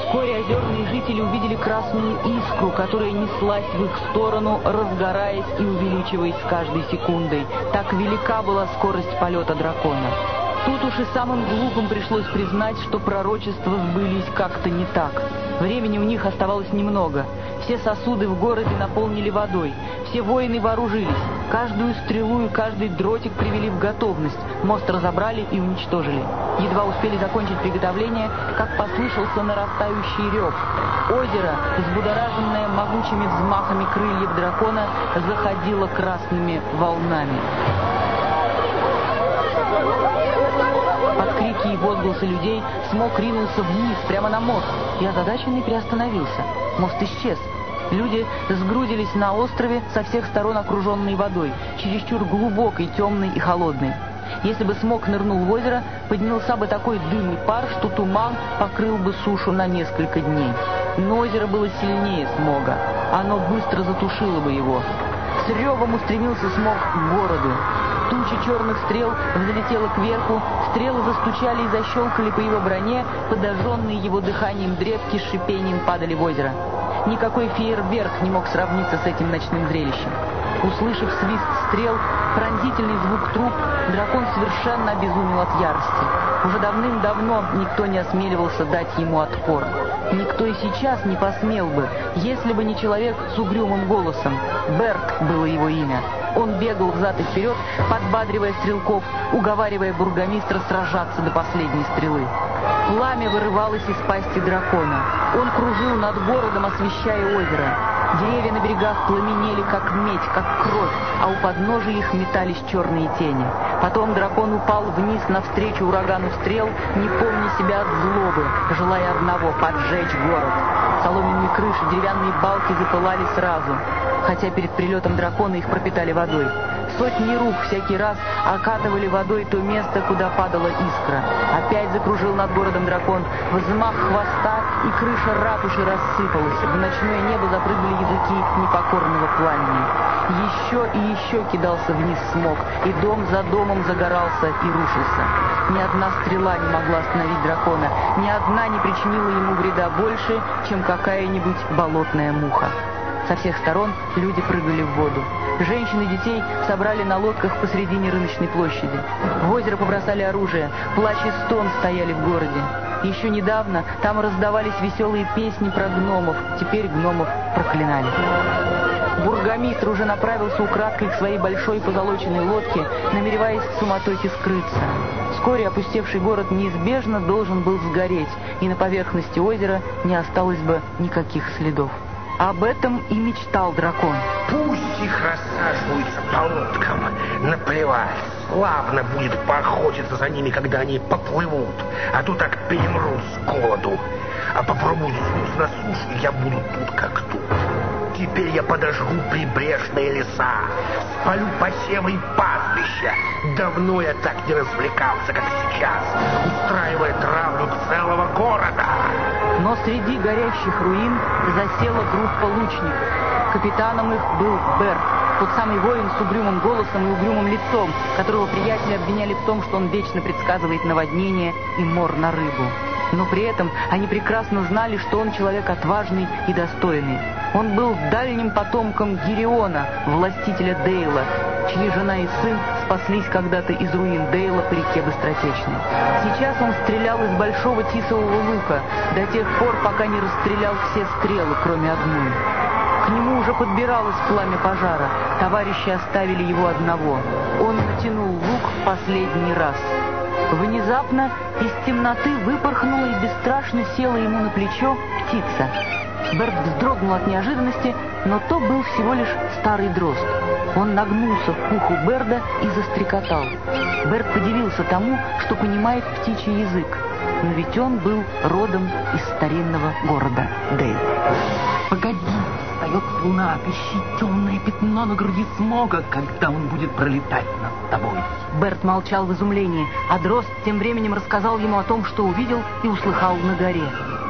Вскоре озерные жители увидели красную искру, которая неслась в их сторону, разгораясь и увеличиваясь с каждой секундой. Так велика была скорость полета дракона. Тут уж и самым глупым пришлось признать, что пророчества сбылись как-то не так. Времени у них оставалось немного. Все сосуды в городе наполнили водой. Все воины вооружились. Каждую стрелу и каждый дротик привели в готовность. Мост разобрали и уничтожили. Едва успели закончить приготовление, как послышался нарастающий рев. Озеро, взбудораженное могучими взмахами крыльев дракона, заходило красными волнами. И возгласы людей смог ринулся вниз, прямо на мост, и озадаченный приостановился. Мост исчез. Люди сгрудились на острове, со всех сторон окруженной водой, чересчур глубокой, темной и холодной. Если бы смог нырнул в озеро, поднялся бы такой дым и пар, что туман покрыл бы сушу на несколько дней. Но озеро было сильнее смога. Оно быстро затушило бы его. С ревом устремился смог к городу. Туча черных стрел взлетела кверху, стрелы застучали и защелкали по его броне, подожженные его дыханием древки с шипением падали в озеро. Никакой фейерверк не мог сравниться с этим ночным зрелищем. Услышав свист стрел, пронзительный звук труб, дракон совершенно обезумел от ярости. Уже давным-давно никто не осмеливался дать ему отпор. Никто и сейчас не посмел бы, если бы не человек с угрюмым голосом. Берт было его имя. Он бегал взад и вперед, подбадривая стрелков, уговаривая бургомистра сражаться до последней стрелы. Пламя вырывалось из пасти дракона. Он кружил над городом, освещая озеро. Деревья на берегах пламенели, как медь, как кровь, а у подножия их метались черные тени. Потом дракон упал вниз навстречу урагану стрел, не помня себя от злобы, желая одного — поджечь город. Соломенные крыши, деревянные балки запылали сразу, хотя перед прилетом дракона их пропитали водой. Сотни рук всякий раз окатывали водой то место, куда падала искра. Опять закружил над городом дракон. Взмах хвоста, и крыша ратуши рассыпалась. В ночное небо запрыгали языки непокорного пламени. Еще и еще кидался вниз смог, и дом за домом загорался и рушился. Ни одна стрела не могла остановить дракона, ни одна не причинила ему вреда больше, чем какая-нибудь болотная муха. Со всех сторон люди прыгали в воду. Женщин и детей собрали на лодках посредине рыночной площади. В озеро побросали оружие, плач и стон стояли в городе. Еще недавно там раздавались веселые песни про гномов, теперь гномов проклинали. Бургомистр уже направился украдкой к своей большой позолоченной лодке, намереваясь в суматохе скрыться. Вскоре опустевший город неизбежно должен был сгореть, и на поверхности озера не осталось бы никаких следов. Об этом и мечтал дракон. Пусть их рассаживаются по лодкам. Наплевать. Славно будет поохотиться за ними, когда они поплывут. А то так перемрут с голоду. А попробую сунуть на сушу, я буду тут как тут. Теперь я подожгу прибрежные леса, спалю посевы и пастбища. Давно я так не развлекался, как сейчас, устраивая травлю целого города. Но среди горящих руин засела группа лучников. Капитаном их был Берт, тот самый воин с угрюмым голосом и угрюмым лицом, которого приятели обвиняли в том, что он вечно предсказывает наводнение и мор на рыбу. Но при этом они прекрасно знали, что он человек отважный и достойный. Он был дальним потомком Гириона, властителя Дейла, чьи жена и сын спаслись когда-то из руин Дейла по реке Быстротечной. Сейчас он стрелял из большого тисового лука до тех пор, пока не расстрелял все стрелы, кроме одной. К нему уже подбиралось пламя пожара. Товарищи оставили его одного. Он натянул лук в последний раз. Внезапно из темноты выпорхнула и бесстрашно села ему на плечо птица. Берт вздрогнул от неожиданности, но то был всего лишь старый дрозд. Он нагнулся к уху Берда и застрекотал. Берт подивился тому, что понимает птичий язык, но ведь он был родом из старинного города Дейл. Погоди, встает луна, ищи темное пятно на груди смога, когда он будет пролетать над тобой. Берт молчал в изумлении, а Дрозд тем временем рассказал ему о том, что увидел и услыхал на горе.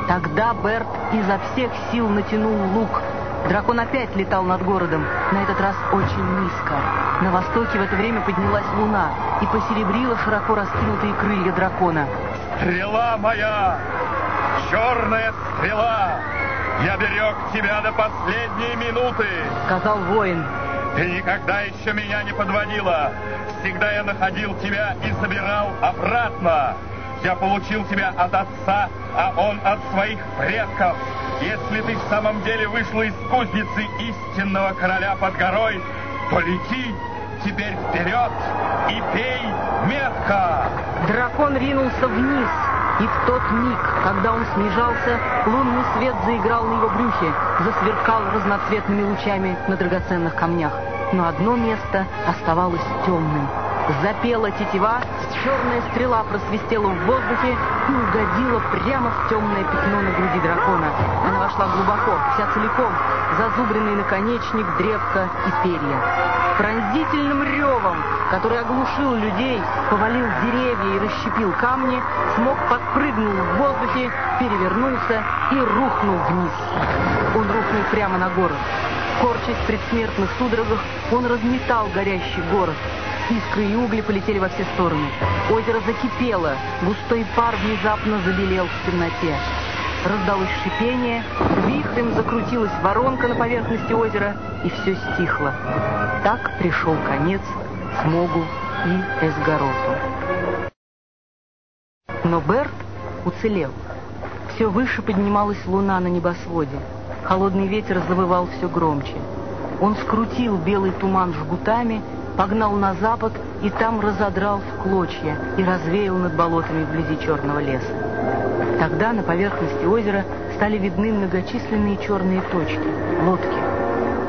Тогда Берт изо всех сил натянул лук. Дракон опять летал над городом, на этот раз очень низко. На востоке в это время поднялась луна и посеребрила широко раскинутые крылья дракона. «Стрела моя! Черная стрела! Я берег тебя до последней минуты!» — сказал воин. «Ты никогда еще меня не подводила! Всегда я находил тебя и забирал обратно!» Я получил тебя от отца, а он от своих предков. Если ты в самом деле вышла из кузницы истинного короля под горой, то лети теперь вперед и пей метко. Дракон ринулся вниз, и в тот миг, когда он снижался, лунный свет заиграл на его брюхе, засверкал разноцветными лучами на драгоценных камнях. Но одно место оставалось темным — Запела тетива, черная стрела просвистела в воздухе и угодила прямо в темное пятно на груди дракона. Она вошла глубоко, вся целиком, зазубренный наконечник, древко и перья. Пронзительным ревом, который оглушил людей, повалил деревья и расщепил камни, смог подпрыгнул в воздухе, перевернулся и рухнул вниз. Он рухнул прямо на город. Корчась в предсмертных судорогах, он разметал горящий город. Искры и угли полетели во все стороны. Озеро закипело, густой пар внезапно забелел в темноте. Раздалось шипение, вихрем закрутилась воронка на поверхности озера, и все стихло. Так пришел конец Смогу и Эсгароту. Но Берт уцелел. Все выше поднималась луна на небосводе. Холодный ветер завывал все громче. Он скрутил белый туман жгутами погнал на запад и там разодрал в клочья и развеял над болотами вблизи черного леса. Тогда на поверхности озера стали видны многочисленные черные точки, лодки.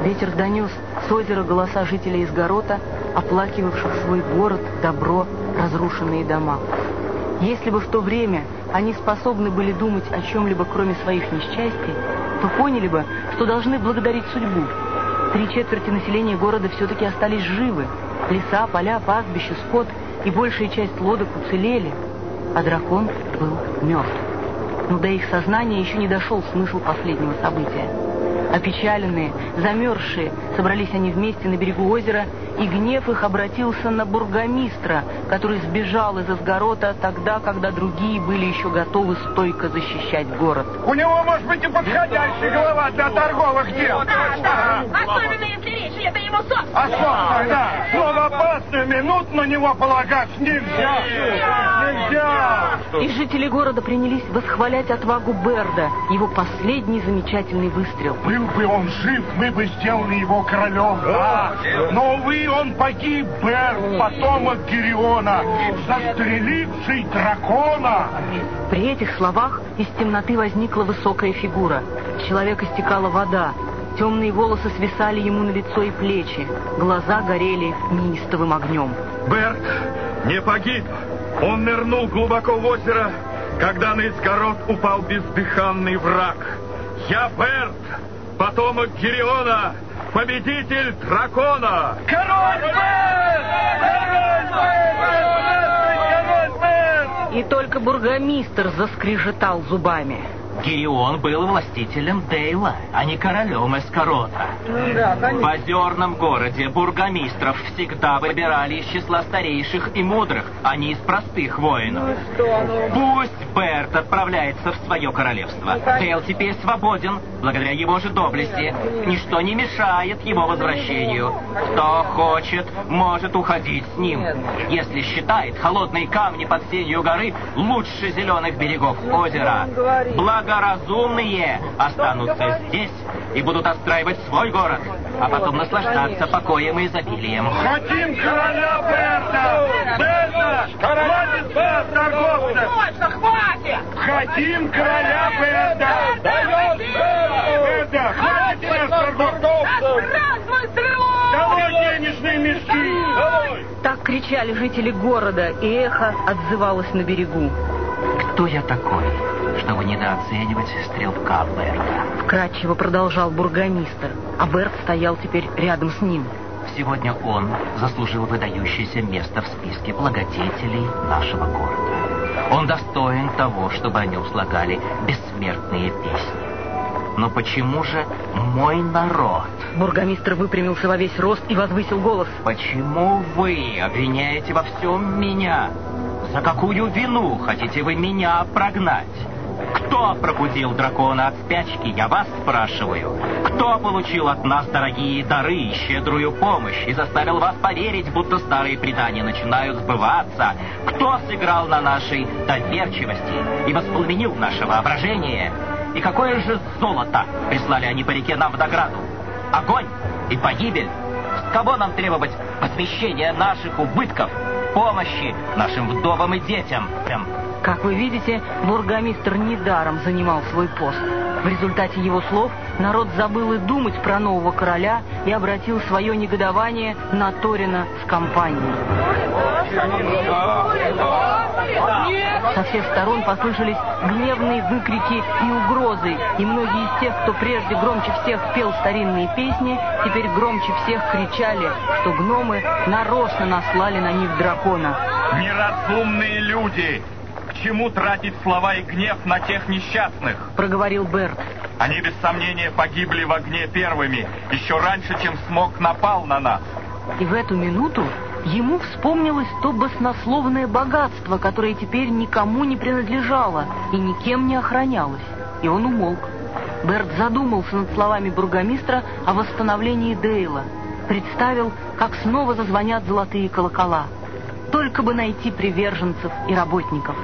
Ветер донес с озера голоса жителей Изгорота, оплакивавших свой город, добро, разрушенные дома. Если бы в то время они способны были думать о чем-либо, кроме своих несчастий, то поняли бы, что должны благодарить судьбу. Три четверти населения города все-таки остались живы. Леса, поля, пастбища, скот и большая часть лодок уцелели, а дракон был мертв. Но до их сознания еще не дошел смысл последнего события. Опечаленные, замерзшие, собрались они вместе на берегу озера, и гнев их обратился на бургомистра, который сбежал из Изгорота тогда, когда другие были еще готовы стойко защищать город. У него, может быть, и подходящая голова для торговых дел. Да, да, особенно если речь это ему собственно. Особенно, да. Слово опасную минут на него полагать нельзя. Нельзя. И жители города принялись восхвалять отвагу Берда, его последний замечательный выстрел. Был бы он жив, мы бы сделали его королем, да. Но, увы, он погиб, Берд, потомок Гериона, застреливший дракона. При этих словах из темноты возникла высокая фигура. С человека стекала вода. Темные волосы свисали ему на лицо и плечи. Глаза горели неистовым огнем. Берт не погиб. Он нырнул глубоко в озеро, когда на изгород упал бездыханный враг. Я Берт, потомок Гериона, победитель дракона. Король! Король И только бургомистр заскрежетал зубами. Гирион был властителем Дейла, а не королем Эскорота. Ну да, конечно. В озерном городе бургомистров всегда выбирали из числа старейших и мудрых, а не из простых воинов. Ну что, ну... Пусть Берт отправляется в свое королевство. Дейл теперь свободен, благодаря его же доблести. Ничто не мешает его возвращению. Кто хочет, может уходить с ним. Если считает холодные камни под сенью горы лучше зеленых берегов озера. Благоразумные останутся здесь и будут отстраивать свой город, а потом наслаждаться покоем и изобилием. Хотим короля Берта! Берта! Хватит Берт, торговца! Точно, хватит! Хотим короля Берта! Берта, хватит! Красную стрелу! Давай денежные мешки! Так кричали жители города, и эхо отзывалось на берегу. Кто я такой, чтобы недооценивать стрелка Берта? Вкратчиво продолжал бургомистр, а Берт стоял теперь рядом с ним. Сегодня он заслужил выдающееся место в списке благодетелей нашего города. Он достоин того, чтобы о нем слагали бессмертные песни. Но почему же мой народ? Бургомистр выпрямился во весь рост и возвысил голос. Почему вы обвиняете во всем меня? За какую вину хотите вы меня прогнать? Кто пробудил дракона от спячки, я вас спрашиваю. Кто получил от нас дорогие дары и щедрую помощь и заставил вас поверить, будто старые предания начинают сбываться? Кто сыграл на нашей доверчивости и воспламенил наше воображение? И какое же золото прислали они по реке нам в награду? Огонь и погибель? Кого нам требовать возмещения наших убытков, помощи нашим вдовам и детям? Как вы видите, бургомистр недаром занимал свой пост. В результате его слов народ забыл и думать про нового короля и обратил свое негодование на Торина с компанией. Со всех сторон послышались гневные выкрики и угрозы, и многие из тех, кто прежде громче всех пел старинные песни, теперь громче всех кричали, что гномы нарочно наслали на них дракона. Неразумные люди! К чему тратить слова и гнев на тех несчастных? Проговорил Берт. Они без сомнения погибли в огне первыми, еще раньше, чем смог напал на нас. И в эту минуту ему вспомнилось то баснословное богатство, которое теперь никому не принадлежало и никем не охранялось. И он умолк. Берт задумался над словами бургомистра о восстановлении Дейла. Представил, как снова зазвонят золотые колокола. Только бы найти приверженцев и работников.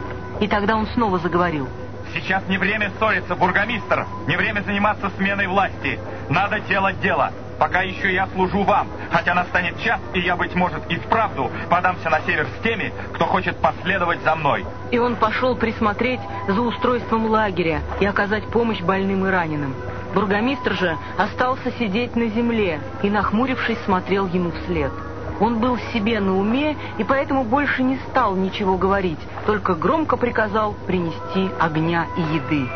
И тогда он снова заговорил. Сейчас не время ссориться, бургомистр. Не время заниматься сменой власти. Надо делать дело. Пока еще я служу вам, хотя настанет час, и я, быть может, и вправду подамся на север с теми, кто хочет последовать за мной. И он пошел присмотреть за устройством лагеря и оказать помощь больным и раненым. Бургомистр же остался сидеть на земле и, нахмурившись, смотрел ему вслед. Он был себе на уме и поэтому больше не стал ничего говорить, только громко приказал принести огня и еды.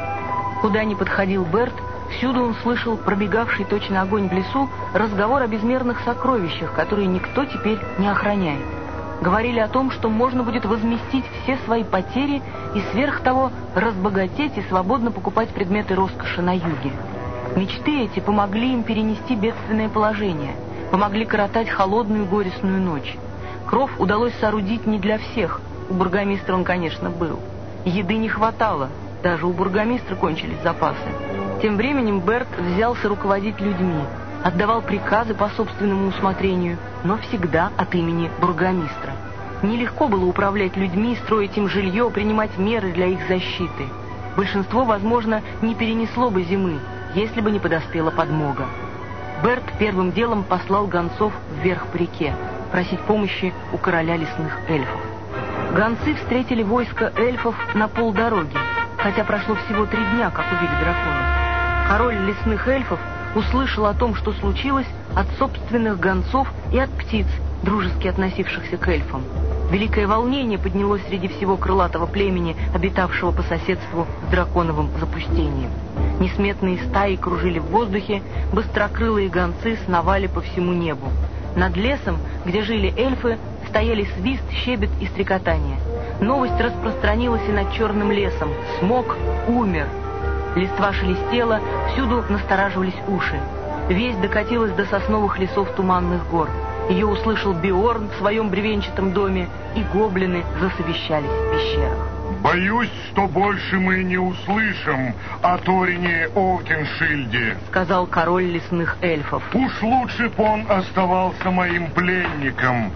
Куда ни подходил Берт, всюду он слышал пробегавший точно огонь в лесу разговор о безмерных сокровищах, которые никто теперь не охраняет. Говорили о том, что можно будет возместить все свои потери и сверх того разбогатеть и свободно покупать предметы роскоши на юге. Мечты эти помогли им перенести бедственное положение, помогли коротать холодную горестную ночь. Кров удалось соорудить не для всех, у бургомистра он, конечно, был. Еды не хватало, даже у бургомистра кончились запасы. Тем временем Берт взялся руководить людьми, отдавал приказы по собственному усмотрению, но всегда от имени бургомистра. Нелегко было управлять людьми, строить им жилье, принимать меры для их защиты. Большинство, возможно, не перенесло бы зимы, если бы не подоспела подмога. Берт первым делом послал гонцов вверх по реке, просить помощи у короля лесных эльфов. Гонцы встретили войско эльфов на полдороги, хотя прошло всего три дня, как увидели дракона. Король лесных эльфов услышал о том, что случилось, от собственных гонцов и от птиц, дружески относившихся к эльфам. Великое волнение поднялось среди всего крылатого племени, обитавшего по соседству с драконовым запустением. Несметные стаи кружили в воздухе, быстрокрылые гонцы сновали по всему небу. Над лесом, где жили эльфы, стояли свист, щебет и стрекотание. Новость распространилась и над черным лесом. Смог умер. Листва шелестела, всюду настораживались уши. Весть докатилась до сосновых лесов туманных гор. Ее услышал Биорн в своем бревенчатом доме, и гоблины засовещались в пещерах. «Боюсь, что больше мы не услышим о Торине Оукеншильде», — сказал король лесных эльфов. «Уж лучше б он оставался моим пленником.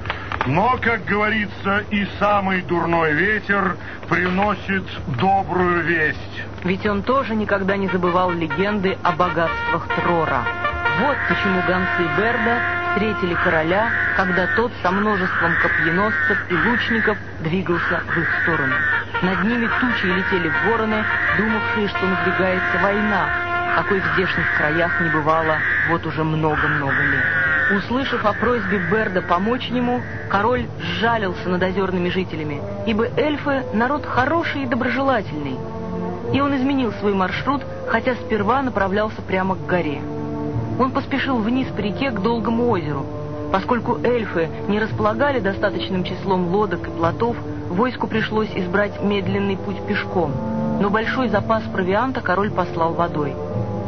Но, как говорится, и самый дурной ветер приносит добрую весть». Ведь он тоже никогда не забывал легенды о богатствах Трора. Вот почему гонцы Берда встретили короля, когда тот со множеством копьеносцев и лучников двигался в их сторону. Над ними тучи летели вороны, думавшие, что надвигается война, какой в здешних краях не бывало вот уже много-много лет. Услышав о просьбе Берда помочь ему, король сжалился над озерными жителями, ибо эльфы — народ хороший и доброжелательный. И он изменил свой маршрут, хотя сперва направлялся прямо к горе. Он поспешил вниз по реке к Долгому озеру. Поскольку эльфы не располагали достаточным числом лодок и плотов, войску пришлось избрать медленный путь пешком, но большой запас провианта король послал водой.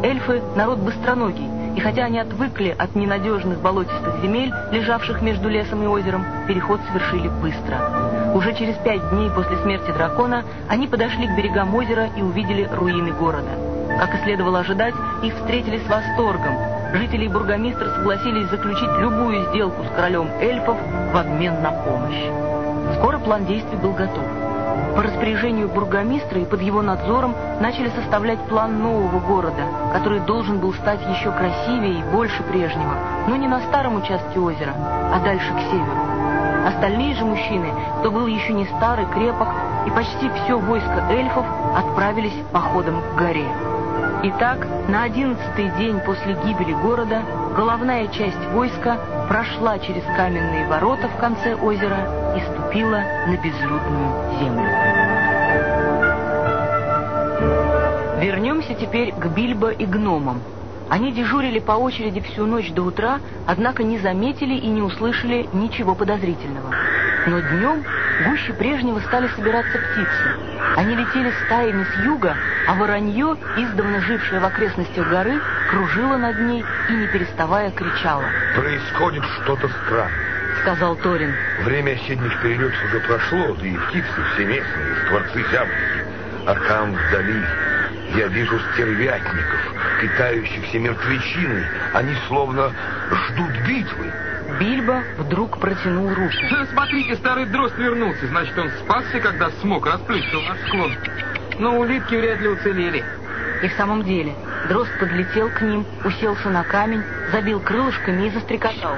Эльфы — народ быстроногий, и хотя они отвыкли от ненадежных болотистых земель, лежавших между лесом и озером, переход совершили быстро. Уже через пять дней после смерти дракона они подошли к берегам озера и увидели руины города. Как и следовало ожидать, их встретили с восторгом. Жители и бургомистр согласились заключить любую сделку с королем эльфов в обмен на помощь. Скоро план действий был готов. По распоряжению бургомистра и под его надзором начали составлять план нового города, который должен был стать еще красивее и больше прежнего, но не на старом участке озера, а дальше к северу. Остальные же мужчины, кто был еще не старый, крепок, и почти все войско эльфов отправились походом к горе. Итак, на одиннадцатый день после гибели города головная часть войска прошла через каменные ворота в конце озера и ступила на безлюдную землю. Вернемся теперь к Бильбо и гномам. Они дежурили по очереди всю ночь до утра, однако не заметили и не услышали ничего подозрительного. Но днем гуще прежнего стали собираться птицы. Они летели стаями с юга, а воронье, издавна жившее в окрестностях горы, кружило над ней и, не переставая, кричало. «Происходит что-то странное», — сказал Торин. «Время осенних перелетов уже прошло, да и птицы все местные, скворцы. А там вдали я вижу стервятников, питающихся мертвечиной. Они словно ждут битвы». Бильбо вдруг протянул руку. Смотрите, старый дрозд вернулся. Значит, он спасся, когда смог расплющил наш склон. Но улитки вряд ли уцелели. И в самом деле, Дрозд подлетел к ним, уселся на камень, забил крылышками и застрекотал.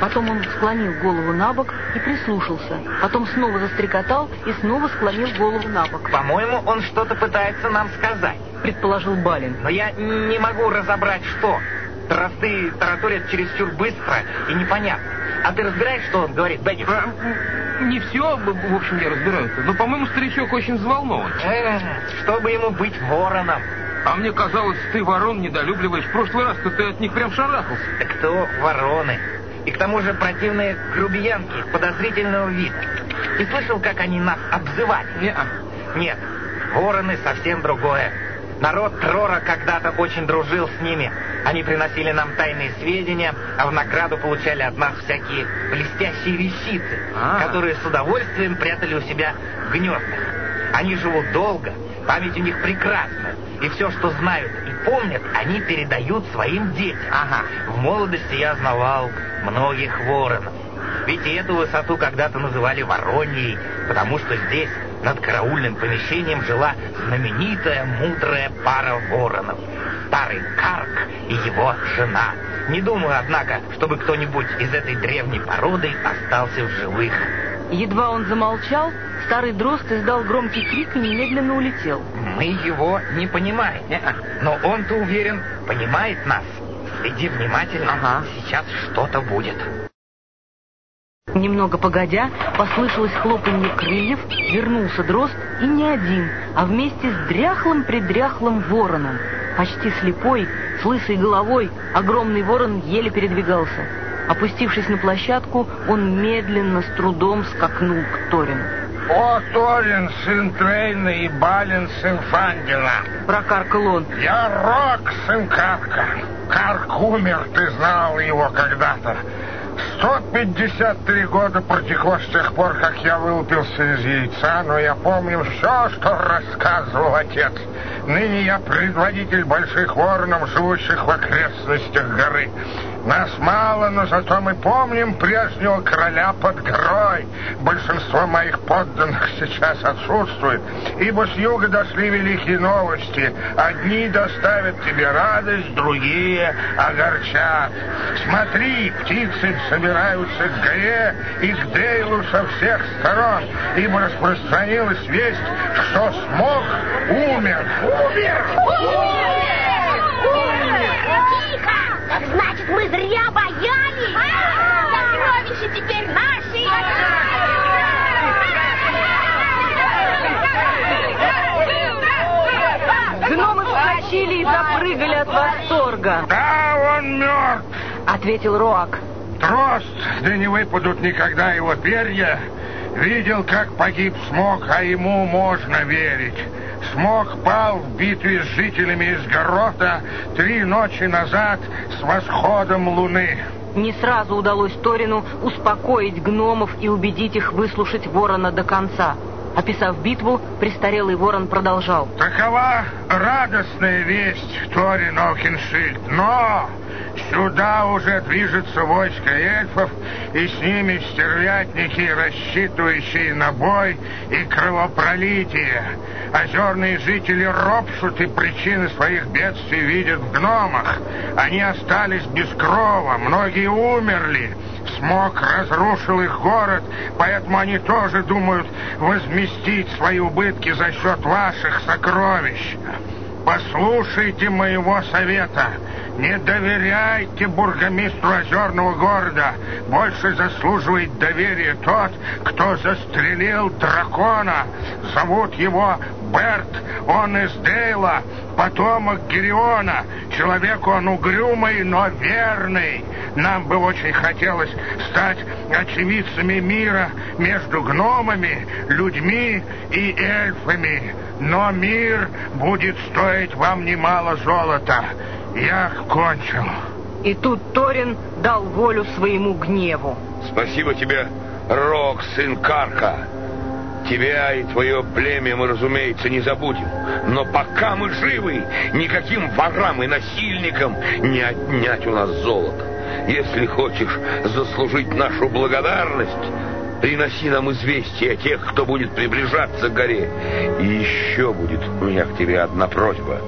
Потом он склонил голову на бок и прислушался. Потом снова застрекотал и снова склонил голову на бок. По-моему, он что-то пытается нам сказать. Предположил Балин. Но я не могу разобрать, что. Дрозды тараторят чересчур быстро и непонятно. А ты разбираешь, что он говорит, Бенни? Не все, в общем, я разбираюсь. Но, по-моему, старичок очень взволнован. Э, чтобы ему быть вороном. А мне казалось, ты ворон недолюбливаешь. В прошлый раз-то ты от них прям шарахался. Так кто вороны? И к тому же противные грубиянки подозрительного вида. И слышал, как они нас обзывали? Нет. Нет, вороны совсем другое. Народ Трора когда-то очень дружил с ними. Они приносили нам тайные сведения, а в награду получали от нас всякие блестящие вещицы, А. которые с удовольствием прятали у себя в гнездах. Они живут долго, память у них прекрасная, и все, что знают и помнят, они передают своим детям. Ага. В молодости я знавал многих воронов. Ведь и эту высоту когда-то называли Вороньей, потому что здесь, над караульным помещением, жила знаменитая мудрая пара воронов. Старый Карк и его жена. Не думаю, однако, чтобы кто-нибудь из этой древней породы остался в живых. Едва он замолчал, старый дрозд издал громкий крик и немедленно улетел. Мы его не понимаем. Но он-то уверен, понимает нас. Следи внимательно, сейчас что-то будет. Немного погодя, послышалось хлопанье крыльев, вернулся дрозд и не один, а вместе с дряхлым-предряхлым вороном. Почти слепой, с лысой головой, огромный ворон еле передвигался. Опустившись на площадку, он медленно, с трудом скакнул к Торину. О, Торин, сын Трейна и Балин, сын Фандина. Прокаркал он. Я Рок, сын Карка. Карк умер, ты знал его когда-то. 153 года протекло с тех пор, как я вылупился из яйца, но я помню все, что рассказывал отец. Ныне я предводитель больших воронов, живущих в окрестностях горы. Нас мало, но зато мы помним прежнего короля под горой. Большинство моих подданных сейчас отсутствует, ибо с юга дошли великие новости. Одни доставят тебе радость, другие огорчат. Смотри, птицы собираются к горе и к Дейлу со всех сторон, ибо распространилась весть, что смог умер. Умер! Тихо! Значит, мы зря боялись! Сокровища теперь наши! Гномы вскочили и запрыгали от восторга. Да, он мертв! Ответил Роак. Дрозд, да не выпадут никогда его перья. Видел, как погиб Смок, а ему можно верить. Смок пал в битве с жителями из Горота три ночи назад с восходом луны. Не сразу удалось Торину успокоить гномов и убедить их выслушать ворона до конца. Описав битву, престарелый ворон продолжал. Такова радостная весть, Торин Океншильд. Но сюда уже движется войско эльфов, и с ними стервятники, рассчитывающие на бой и кровопролитие. Озерные жители ропщут и причины своих бедствий видят в гномах. Они остались без крова, многие умерли. Смог разрушил их город, поэтому они тоже думают возместить свои убытки за счет ваших сокровищ. Послушайте моего совета. Не доверяйте бургомистру озерного города. Больше заслуживает доверия тот, кто застрелил дракона. Зовут его Берт. Он из Дейла, потомок Гериона. Человек он угрюмый, но верный. Нам бы очень хотелось стать очевидцами мира между гномами, людьми и эльфами. Но мир будет стоить вам немало золота. Я кончил. И тут Торин дал волю своему гневу. Спасибо тебе, Рок, сын Карка. Тебя и твое племя мы, разумеется, не забудем. Но пока мы живы, никаким ворам и насильникам не отнять у нас золото. Если хочешь заслужить нашу благодарность, приноси нам известие о тех, кто будет приближаться к горе. И еще будет у меня к тебе одна просьба.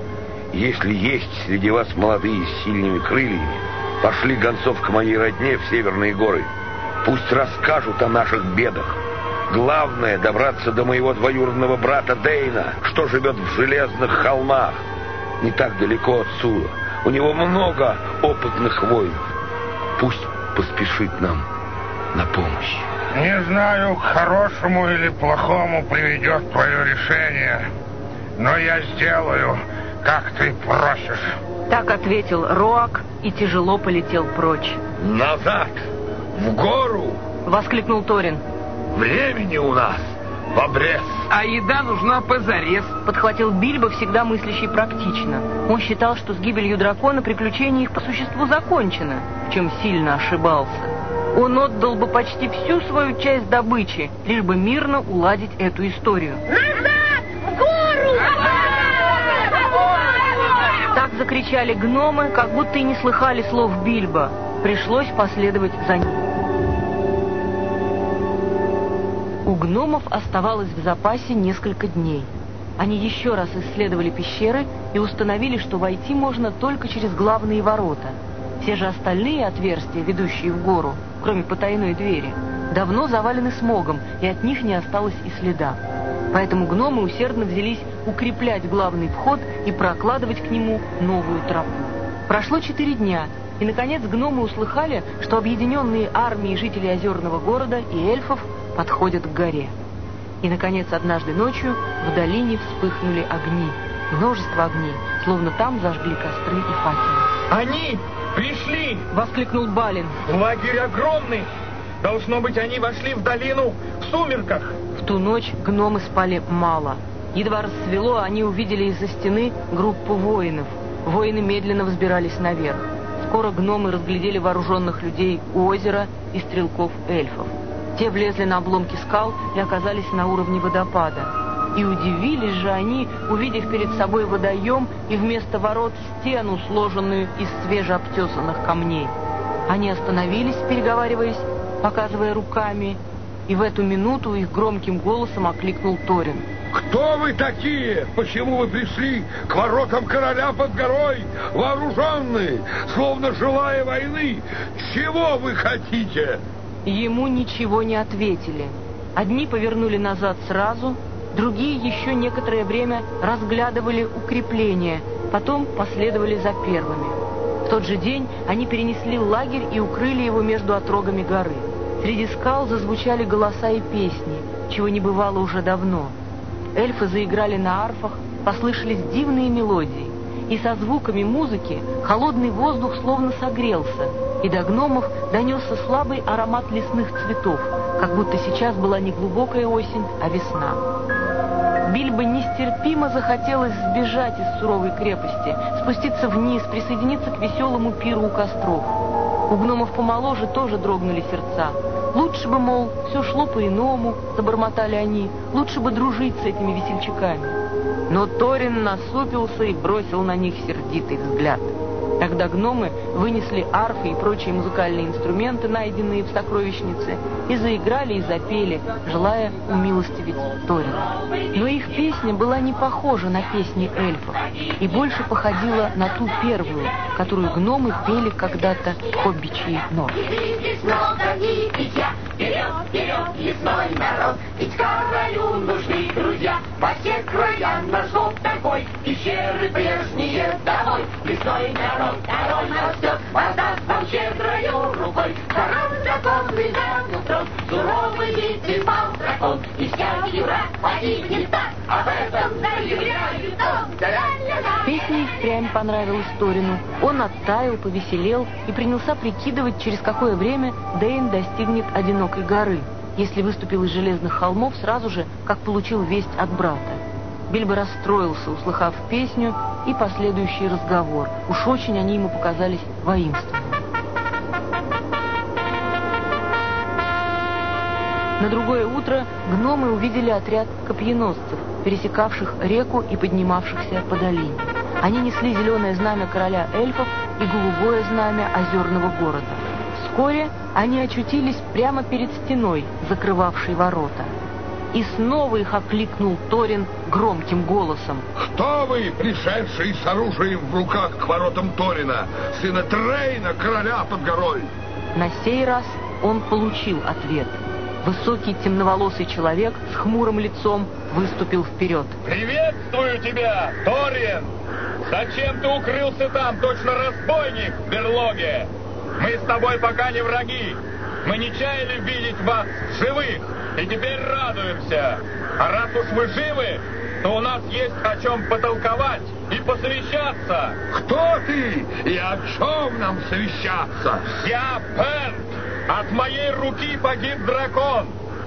Если есть среди вас молодые с сильными крыльями, пошли гонцов к моей родне в Северные горы. Пусть расскажут о наших бедах. Главное — добраться до моего двоюродного брата Дейна, что живет в железных холмах. Не так далеко отсюда. У него много опытных воинов. Пусть поспешит нам на помощь. Не знаю, к хорошему или плохому приведет твое решение, но я сделаю, как ты просишь. Так ответил Роак и тяжело полетел прочь. Назад! В гору! Воскликнул Торин. Времени у нас в обрез. А еда нужна позарез. Подхватил Бильбо, всегда мыслящий практично. Он считал, что с гибелью дракона приключение их по существу закончено, в чем сильно ошибался. Он отдал бы почти всю свою часть добычи, лишь бы мирно уладить эту историю. Назад! В гору! Так закричали гномы, как будто и не слыхали слов Бильбо. Пришлось последовать за ним. У гномов оставалось в запасе несколько дней. Они еще раз исследовали пещеры и установили, что войти можно только через главные ворота. Все же остальные отверстия, ведущие в гору, кроме потайной двери, давно завалены смогом, и от них не осталось и следа. Поэтому гномы усердно взялись укреплять главный вход и прокладывать к нему новую тропу. Прошло четыре дня, и, наконец, гномы услыхали, что объединенные армии жителей озерного города и эльфов подходят к горе. И, наконец, однажды ночью в долине вспыхнули огни. Множество огней, словно там зажгли костры и факелы. Они пришли! Воскликнул Балин. Лагерь огромный! Должно быть, они вошли в долину в сумерках. В ту ночь гномы спали мало. Едва рассвело, они увидели из-за стены группу воинов. Воины медленно взбирались наверх. Скоро гномы разглядели вооруженных людей у озера и стрелков эльфов. Те влезли на обломки скал и оказались на уровне водопада. И удивились же они, увидев перед собой водоем и вместо ворот стену, сложенную из свежеобтесанных камней. Они остановились, переговариваясь, показывая руками, и в эту минуту их громким голосом окликнул Торин. Кто вы такие? Почему вы пришли к воротам короля под горой, вооруженные, словно желая войны? Чего вы хотите? Ему ничего не ответили. Одни повернули назад сразу, другие еще некоторое время разглядывали укрепления, потом последовали за первыми. В тот же день они перенесли лагерь и укрыли его между отрогами горы. Среди скал зазвучали голоса и песни, чего не бывало уже давно. Эльфы заиграли на арфах, послышались дивные мелодии, и со звуками музыки холодный воздух словно согрелся, и до гномов донесся слабый аромат лесных цветов, как будто сейчас была не глубокая осень, а весна. Бильбо нестерпимо захотелось сбежать из суровой крепости, спуститься вниз, присоединиться к веселому пиру у костров. У гномов помоложе тоже дрогнули сердца. Лучше бы, мол, все шло по-иному, забормотали они, лучше бы дружить с этими весельчаками. Но Торин насупился и бросил на них сердитый взгляд. Тогда гномы вынесли арфы и прочие музыкальные инструменты, найденные в сокровищнице, и заиграли и запели, желая умилостивить Торина. Но их песня была не похожа на песни эльфов и больше походила на ту первую, которую гномы пели когда-то хоббичьи нор. Здесь много и питья, вперед, вперед, лесной народ, ведь королю нужны друзья, во всех краям наш дом такой, пещеры прежние домой, лесной народ, король растет, воздаст нам щедрою рукой, король законный за утром, суровый и пал дракон, и всякий враг погибнет. Так, об этом заявляет он. Песня и впрямь понравилась Торину. Он оттаял, повеселел и принялся прикидывать, через какое время Дейн достигнет одинокой горы, если выступил из железных холмов сразу же, как получил весть от брата. Бильбо расстроился, услыхав песню и последующий разговор. Уж очень они ему показались воинственными. На другое утро гномы увидели отряд копьеносцев, пересекавших реку и поднимавшихся по долине. Они несли зеленое знамя короля эльфов и голубое знамя озерного города. Вскоре они очутились прямо перед стеной, закрывавшей ворота. и снова их окликнул Торин громким голосом. «Кто вы, пришедшие с оружием в руках к воротам Торина, сына Трейна, короля под горой?» На сей раз он получил ответ. Высокий темноволосый человек с хмурым лицом выступил вперед. «Приветствую тебя, Торин! Зачем ты укрылся там, точно разбойник в берлоге? Мы с тобой пока не враги. Мы не чаяли видеть вас живых, и теперь радуемся. А раз уж вы живы, то у нас есть о чем потолковать и посовещаться. Кто ты и о чем нам совещаться? Я Пент. От моей руки погиб дракон.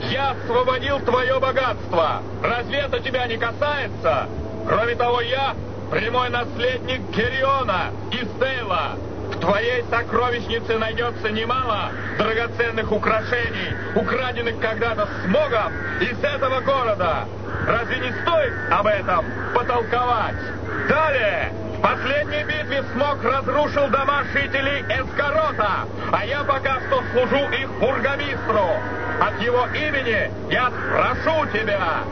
Я освободил твое богатство. Разве это тебя не касается? Кроме того, я прямой наследник Гериона из Дейла. В твоей сокровищнице найдется немало драгоценных украшений, украденных когда-то смогом из этого города. Разве не стоит об этом потолковать? Далее, в последней битве смог разрушил дома жителей Эскорота, а я пока что служу их бургомистру. От его имени я спрошу тебя,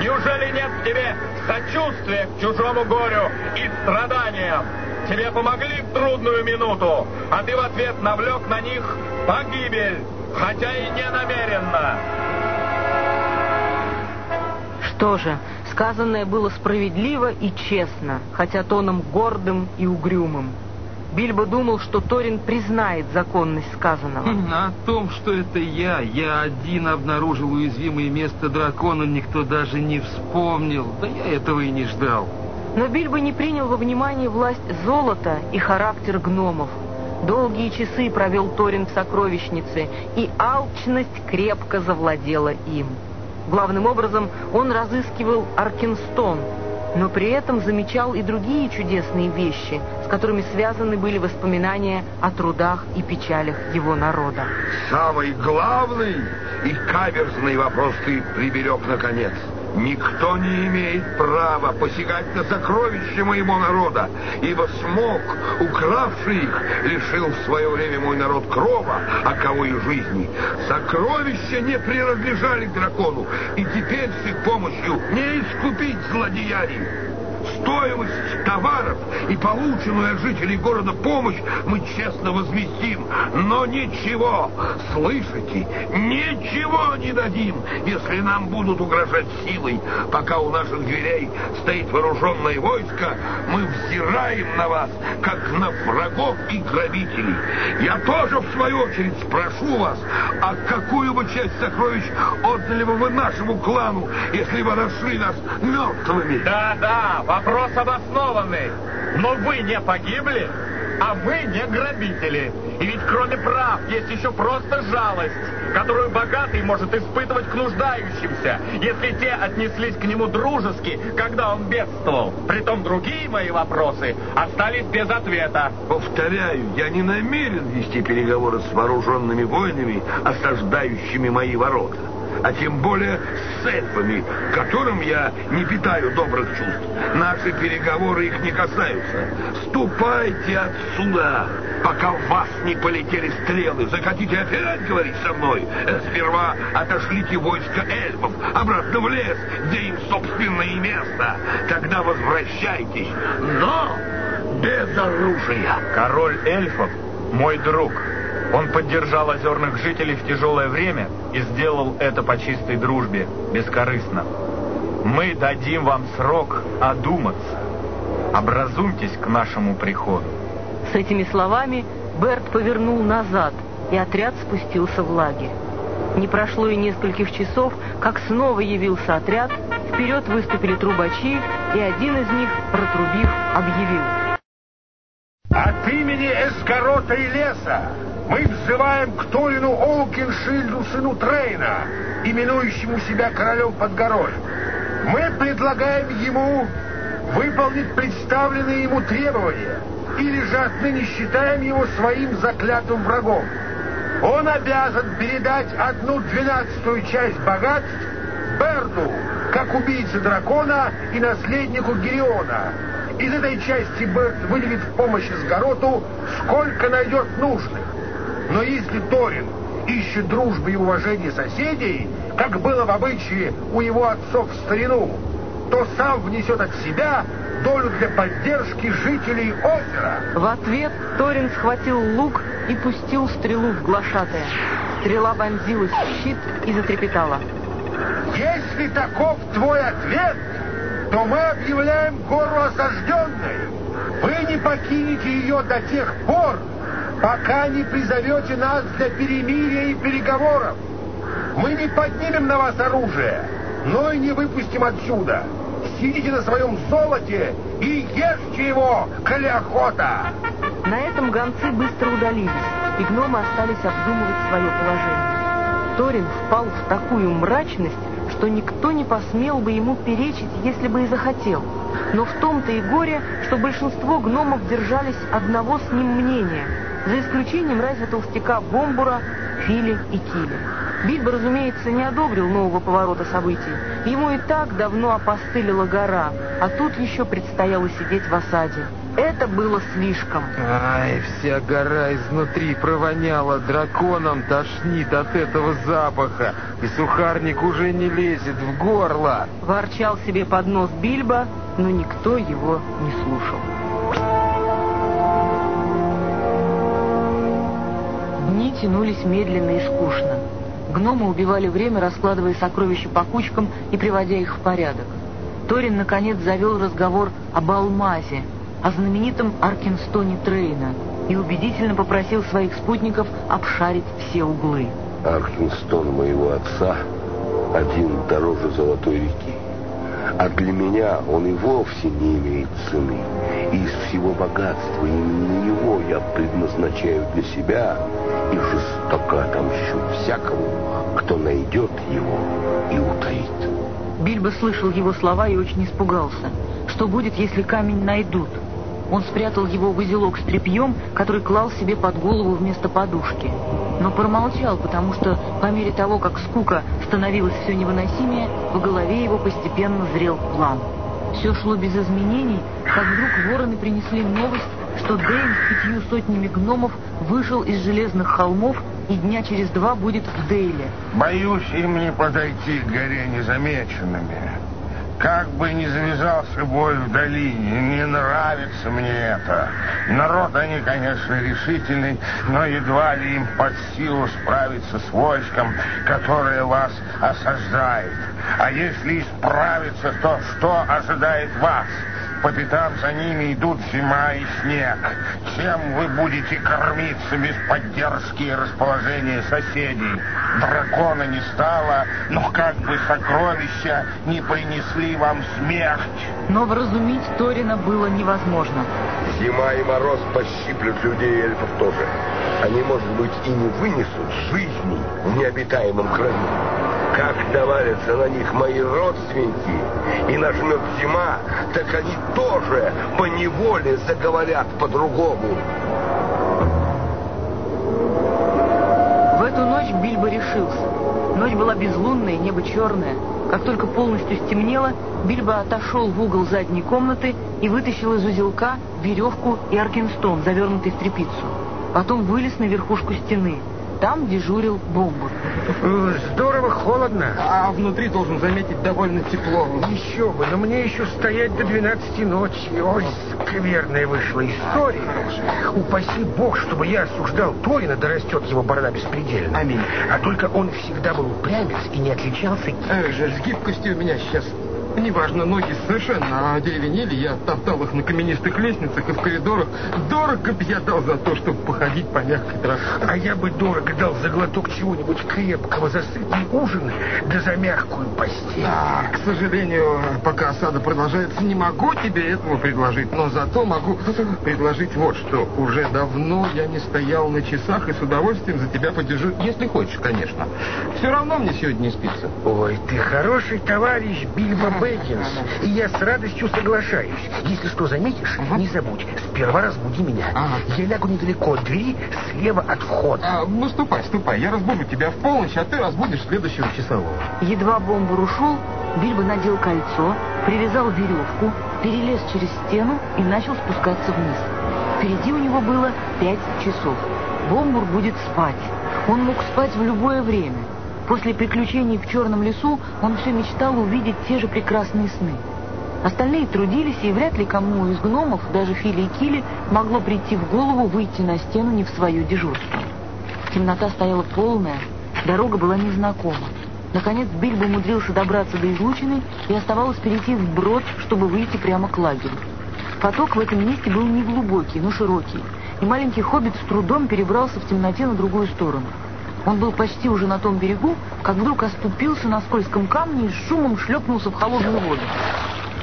неужели нет в тебе сочувствия к чужому горю и страданиям? Тебе помогли в трудную минуту, а ты в ответ навлек на них погибель, хотя и не намеренно. Что же, сказанное было справедливо и честно, хотя тоном гордым и угрюмым. Бильбо думал, что Торин признает законность сказанного. О том, что это я, я один обнаружил уязвимое место дракона, никто даже не вспомнил. Да я этого и не ждал. Но Бильбо не принял во внимание власть золота и характер гномов. Долгие часы провел Торин в сокровищнице, и алчность крепко завладела им. Главным образом он разыскивал Аркинстон, но при этом замечал и другие чудесные вещи, с которыми связаны были воспоминания о трудах и печалях его народа. Самый главный и каверзный вопрос ты приберег наконец. Никто не имеет права посягать на сокровища моего народа, ибо смог, укравший их, лишил в свое время мой народ крова, а кого и жизни. Сокровища не принадлежали дракону, и теперь с их помощью не искупить злодеяний. Стоимость товаров и полученную от жителей города помощь мы честно возместим. Но ничего, слышите, ничего не дадим, если нам будут угрожать силой. Пока у наших дверей стоит вооруженное войско, мы взираем на вас, как на врагов и грабителей. Я тоже, в свою очередь, спрошу вас, а какую бы часть сокровищ отдали бы вы нашему клану, если бы нашли нас мертвыми? Да-да, Вопрос обоснованный. Но вы не погибли, а мы не грабители. И ведь кроме прав есть еще просто жалость, которую богатый может испытывать к нуждающимся, если те отнеслись к нему дружески, когда он бедствовал. Притом другие мои вопросы остались без ответа. Повторяю, я не намерен вести переговоры с вооруженными воинами, осаждающими мои ворота а тем более с эльфами, которым я не питаю добрых чувств. Наши переговоры их не касаются. Ступайте отсюда, пока в вас не полетели стрелы. Захотите опять говорить со мной? Сперва отошлите войско эльфов обратно в лес, где им собственное место. Тогда возвращайтесь, но без оружия. Король эльфов мой друг. Он поддержал озерных жителей в тяжелое время и сделал это по чистой дружбе, бескорыстно. Мы дадим вам срок одуматься. Образумьтесь к нашему приходу. С этими словами Берт повернул назад, и отряд спустился в лагерь. Не прошло и нескольких часов, как снова явился отряд, вперед выступили трубачи, и один из них, протрубив, объявил. От имени Эскорота и леса мы взываем к Торину Олкиншильду, сыну Трейна, именующему себя королем под горой. Мы предлагаем ему выполнить представленные ему требования, или же отныне считаем его своим заклятым врагом. Он обязан передать одну двенадцатую часть богатств Берду, как убийце дракона и наследнику Гериона. Из этой части Берд выделит в помощь Сгароту, сколько найдет нужных. Но если Торин ищет дружбы и уважения соседей, как было в обычае у его отцов в старину, то сам внесет от себя долю для поддержки жителей озера. В ответ Торин схватил лук и пустил стрелу в глашатая. Стрела вонзилась в щит и затрепетала. Если таков твой ответ, то мы объявляем гору осажденной. Вы не покинете ее до тех пор, пока не призовете нас для перемирия и переговоров. Мы не поднимем на вас оружие, но и не выпустим отсюда. Сидите на своем золоте и ешьте его, коли охота. На этом гонцы быстро удалились, и гномы остались обдумывать свое положение. Торин впал в такую мрачность, что никто не посмел бы ему перечить, если бы и захотел. Но в том-то и горе, что большинство гномов держались одного с ним мнения, за исключением разве толстяка Бомбура, Фили и Кили. Бильбо, разумеется, не одобрил нового поворота событий. Ему и так давно опостылила гора, а тут еще предстояло сидеть в осаде. Это было слишком. Ай, вся гора изнутри провоняла, драконом тошнит от этого запаха, и сухарник уже не лезет в горло. Ворчал себе под нос Бильбо, но никто его не слушал. Дни тянулись медленно и скучно. Гномы убивали время, раскладывая сокровища по кучкам и приводя их в порядок. Торин, наконец, завел разговор об алмазе, о знаменитом Аркинстоне Трейна и убедительно попросил своих спутников обшарить все углы. Аркинстон моего отца один дороже Золотой реки. А для меня он и вовсе не имеет цены. И из всего богатства именно его я предназначаю для себя и жестоко отомщу всякому, кто найдет его и утаит. Бильбо слышал его слова и очень испугался. Что будет, если камень найдут? Он спрятал его в узелок с тряпьем, который клал себе под голову вместо подушки. Но промолчал, потому что по мере того, как скука становилась все невыносимее, в голове его постепенно зрел план. Все шло без изменений, как вдруг вороны принесли новость, что Дэйн с пятью сотнями гномов вышел из железных холмов и дня через два будет в Дейле. Боюсь им не подойти к горе незамеченными. Как бы ни завязался бой в долине, не нравится мне это. Народ они, конечно, решительный, но едва ли им под силу справиться с войском, которое вас осаждает. А если и справиться, то что ожидает вас? По пятам за ними идут зима и снег. Чем вы будете кормиться без поддержки и расположения соседей? Дракона не стало, но как бы сокровища не принесли вам смерть. Но вразумить Торина было невозможно. Зима и мороз пощиплют людей и эльфов тоже. Они, может быть, и не вынесут жизни в необитаемом краю. Как навалятся на них мои родственники и нажмет зима, так они тоже по неволе заговорят по-другому. В эту ночь Бильбо решился. Ночь была безлунная, небо черное. Как только полностью стемнело, Бильбо отошел в угол задней комнаты и вытащил из узелка веревку и аркинстон, завернутый в тряпицу. Потом вылез на верхушку стены. Там дежурил Бомбур. Здорово холодно. А внутри, должен заметить, довольно тепло. Еще бы, но мне еще стоять до 12 ночи. Ой, скверная вышла история. Упаси бог, чтобы я осуждал Торина, да растет его борода беспредельно. Аминь. А только он всегда был упрямец и не отличался... Эх же, с гибкостью у меня сейчас Неважно, ноги совершенно одеревенели, я топтал их на каменистых лестницах и в коридорах. Дорого бы я дал за то, чтобы походить по мягкой траве. А я бы дорого дал за глоток чего-нибудь крепкого, за сытный ужин, да за мягкую постель. Да, к сожалению, пока осада продолжается, не могу тебе этого предложить, но зато могу предложить вот что. Уже давно я не стоял на часах и с удовольствием за тебя подержу, если хочешь, конечно. Все равно мне сегодня не спится. Ой, ты хороший товарищ, Бильбо Бэггинс, и я с радостью соглашаюсь. Если что заметишь, не забудь, сперва разбуди меня. Я лягу недалеко от двери, слева от входа. А, ну, ступай, ступай. Я разбужу тебя в полночь, а ты разбудишь следующего часового. Едва Бомбур ушел, Бильбо надел кольцо, привязал веревку, перелез через стену и начал спускаться вниз. Впереди у него было пять часов. Бомбур будет спать. Он мог спать в любое время. После приключений в Черном лесу он все мечтал увидеть те же прекрасные сны. Остальные трудились, и вряд ли кому из гномов, даже Фили и Кили, могло прийти в голову выйти на стену не в свое дежурство. Темнота стояла полная, дорога была незнакома. Наконец Бильбо умудрился добраться до излучины и оставалось перейти вброд, чтобы выйти прямо к лагерю. Поток в этом месте был неглубокий, но широкий, и маленький хоббит с трудом перебрался в темноте на другую сторону. Он был почти уже на том берегу, как вдруг оступился на скользком камне и с шумом шлепнулся в холодную воду.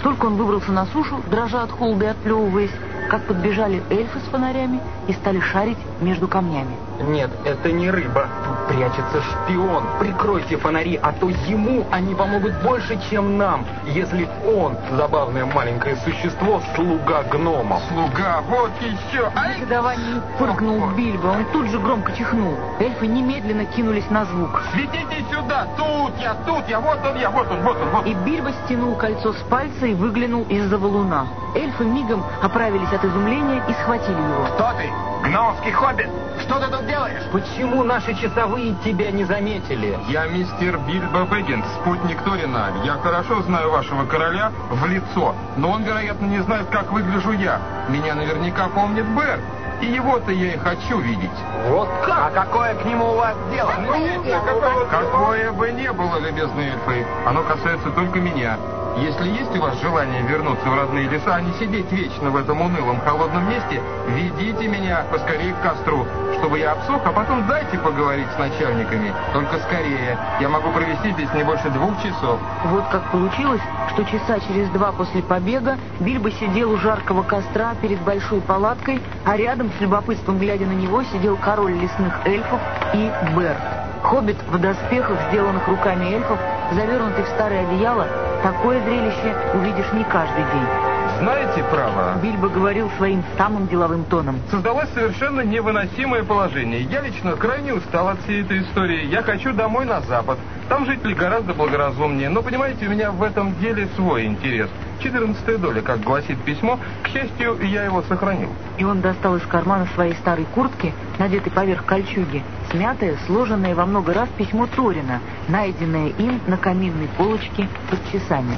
Только он выбрался на сушу, дрожа от холода и отплевываясь, как подбежали эльфы с фонарями и стали шарить между камнями. Нет, это не рыба. Тут прячется шпион. Прикройте фонари, а то ему они помогут больше, чем нам, если он, забавное маленькое существо, слуга гномов. Слуга, вот еще! В негодовании фыркнул Бильбо. Он тут же громко чихнул. Эльфы немедленно кинулись на звук. Светите сюда! Тут я, тут я, вот он я, вот он, вот он, вот. И Бильбо стянул кольцо с пальца и выглянул из-за валуна. Эльфы мигом оправились от изумления и схватили его. Кто ты? Гномский хоббит! Что ты тут делаешь? Почему наши часовые тебя не заметили? Я мистер Бильбо Бэггинс, спутник Торина. Я хорошо знаю вашего короля в лицо, но он, вероятно, не знает, как выгляжу я. Меня наверняка помнит Бэр. И его-то я и хочу видеть. Вот как? А какое к нему у вас дело? Ну, какое бы ни было, любезные эльфы, оно касается только меня. Если есть у вас желание вернуться в родные леса, а не сидеть вечно в этом унылом холодном месте, ведите меня поскорее к костру, чтобы я обсох, а потом дайте поговорить с начальниками. Только скорее. Я могу провести здесь не больше двух часов. Вот как получилось, что часа через два после побега Бильбо сидел у жаркого костра перед большой палаткой, а рядом, с любопытством глядя на него, сидел король лесных эльфов и Берт. Хоббит в доспехах, сделанных руками эльфов, завернутый в старое одеяло, такое зрелище увидишь не каждый день. Знаете, право... Бильбо говорил своим самым деловым тоном. Создалось совершенно невыносимое положение. Я лично крайне устал от всей этой истории. Я хочу домой на запад. Там жители гораздо благоразумнее. Но, понимаете, у меня в этом деле свой интерес. Четырнадцатая доля, как гласит письмо. К счастью, я его сохранил. И он достал из кармана своей старой куртки, надетой поверх кольчуги, смятое, сложенное во много раз письмо Торина, найденное им на каминной полочке под часами.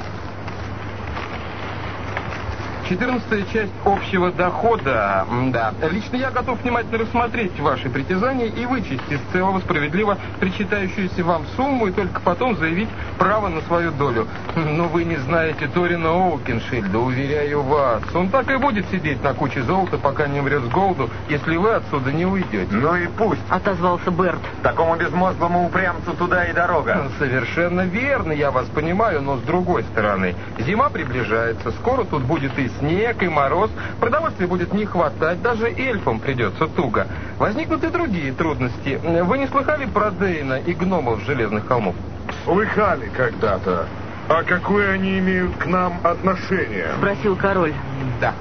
Четырнадцатая часть общего дохода, да. Лично я готов внимательно рассмотреть ваши притязания и вычесть из целого справедливо причитающуюся вам сумму и только потом заявить право на свою долю. Но вы не знаете Торина Оукеншильда, уверяю вас. Он так и будет сидеть на куче золота, пока не умрет с голоду, если вы отсюда не уйдете. Ну и пусть. Отозвался Берт. Такому безмозглому упрямцу туда и дорога. Совершенно верно, я вас понимаю, но с другой стороны. Зима приближается, скоро тут будет и снег, и мороз. Продовольствия будет не хватать, даже эльфам придется туго. Возникнут и другие трудности. Вы не слыхали про Дейна и гномов Железных холмов? Слыхали когда-то. А какое они имеют к нам отношение? Спросил король. Да,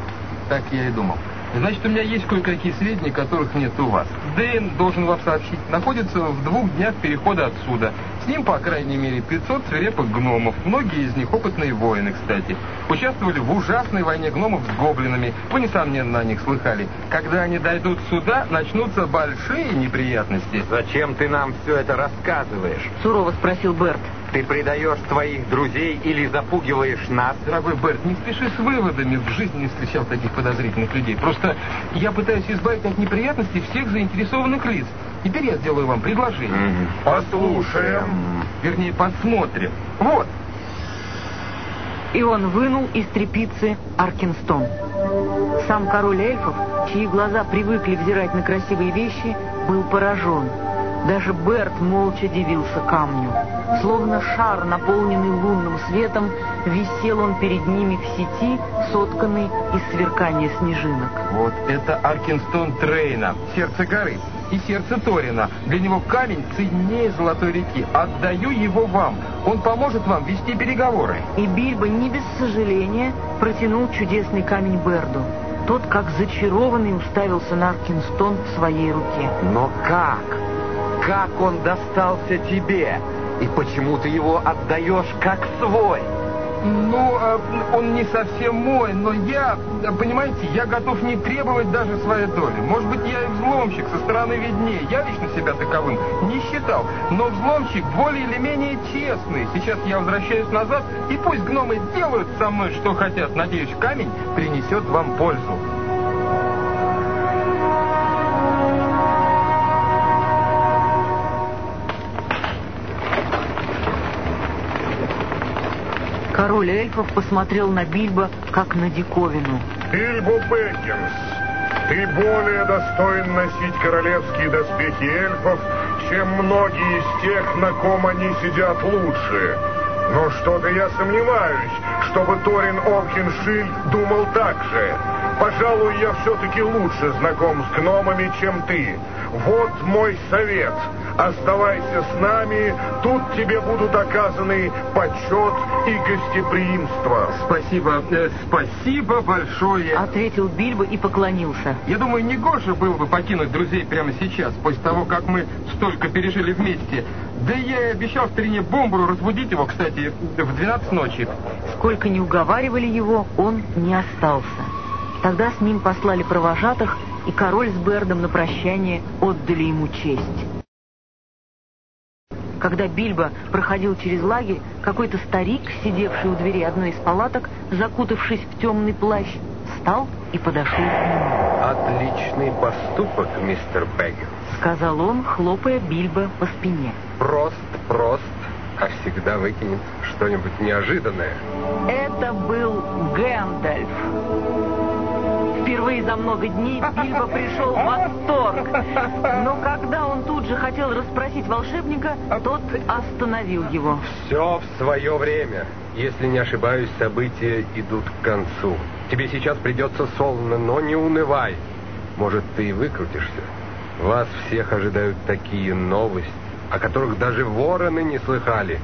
так я и думал. Значит, у меня есть кое-какие сведения, которых нет у вас. Дэйн должен вам сообщить. Находится в двух днях перехода отсюда. С ним, по крайней мере, 500 свирепых гномов. Многие из них опытные воины, кстати. Участвовали в ужасной войне гномов с гоблинами. Вы, несомненно, о них слыхали. Когда они дойдут сюда, начнутся большие неприятности. Зачем ты нам все это рассказываешь? Сурово спросил Берт. Ты предаешь твоих друзей или запугиваешь нас? Дорогой Берт, не спеши с выводами. В жизни не встречал таких подозрительных людей. Просто я пытаюсь избавить от неприятностей всех заинтересованных лиц. Теперь я сделаю вам предложение. Послушаем. Вернее, посмотрим. Вот. И он вынул из трепицы Аркинстон. Сам король эльфов, чьи глаза привыкли взирать на красивые вещи, был поражен. Даже Берт молча дивился камню. Словно шар, наполненный лунным светом, висел он перед ними в сети, сотканный из сверкания снежинок. Вот это Аркинстон Трейна, сердце горы и сердце Торина. Для него камень ценнее Золотой реки. Отдаю его вам. Он поможет вам вести переговоры. И Бильбо не без сожаления протянул чудесный камень Берду. Тот, как зачарованный, уставился на Аркинстон в своей руке. Но как? Как он достался тебе? И почему ты его отдаешь как свой? Ну, э, он не совсем мой, но я, понимаете, я готов не требовать даже своей доли. Может быть, я и взломщик, со стороны виднее. Я лично себя таковым не считал. Но взломщик более или менее честный. Сейчас я возвращаюсь назад, и пусть гномы делают со мной, что хотят. Надеюсь, камень принесет вам пользу. Король эльфов посмотрел на Бильбо, как на диковину. Бильбо Бэггинс, ты более достоин носить королевские доспехи эльфов, чем многие из тех, на ком они сидят лучше. Но что-то я сомневаюсь, чтобы Торин Окиншиль думал так же. Пожалуй, я все-таки лучше знаком с гномами, чем ты. Вот мой совет. Оставайся с нами, тут тебе будут оказаны почет и гостеприимство. Спасибо, э, спасибо большое. Ответил Бильбо и поклонился. Я думаю, не гоже было бы покинуть друзей прямо сейчас, после того, как мы столько пережили вместе. Да я и обещал старине Бомбуру разбудить его, кстати, в 12 ночи. Сколько не уговаривали его, он не остался. Тогда с ним послали провожатых, и король с Бердом на прощание отдали ему честь. Когда Бильбо проходил через лагерь, какой-то старик, сидевший у двери одной из палаток, закутавшись в темный плащ, встал и подошел к нему. Отличный поступок, мистер Бэггинс. Сказал он, хлопая Бильбо по спине. Прост, прост, а всегда выкинет что-нибудь неожиданное. Это был Гэндальф. Впервые за много дней Бильбо пришел в восторг. Но когда он тут же хотел расспросить волшебника, тот остановил его. Все в свое время. Если не ошибаюсь, события идут к концу. Тебе сейчас придется солоно, но не унывай. Может, ты и выкрутишься. Вас всех ожидают такие новости, о которых даже вороны не слыхали.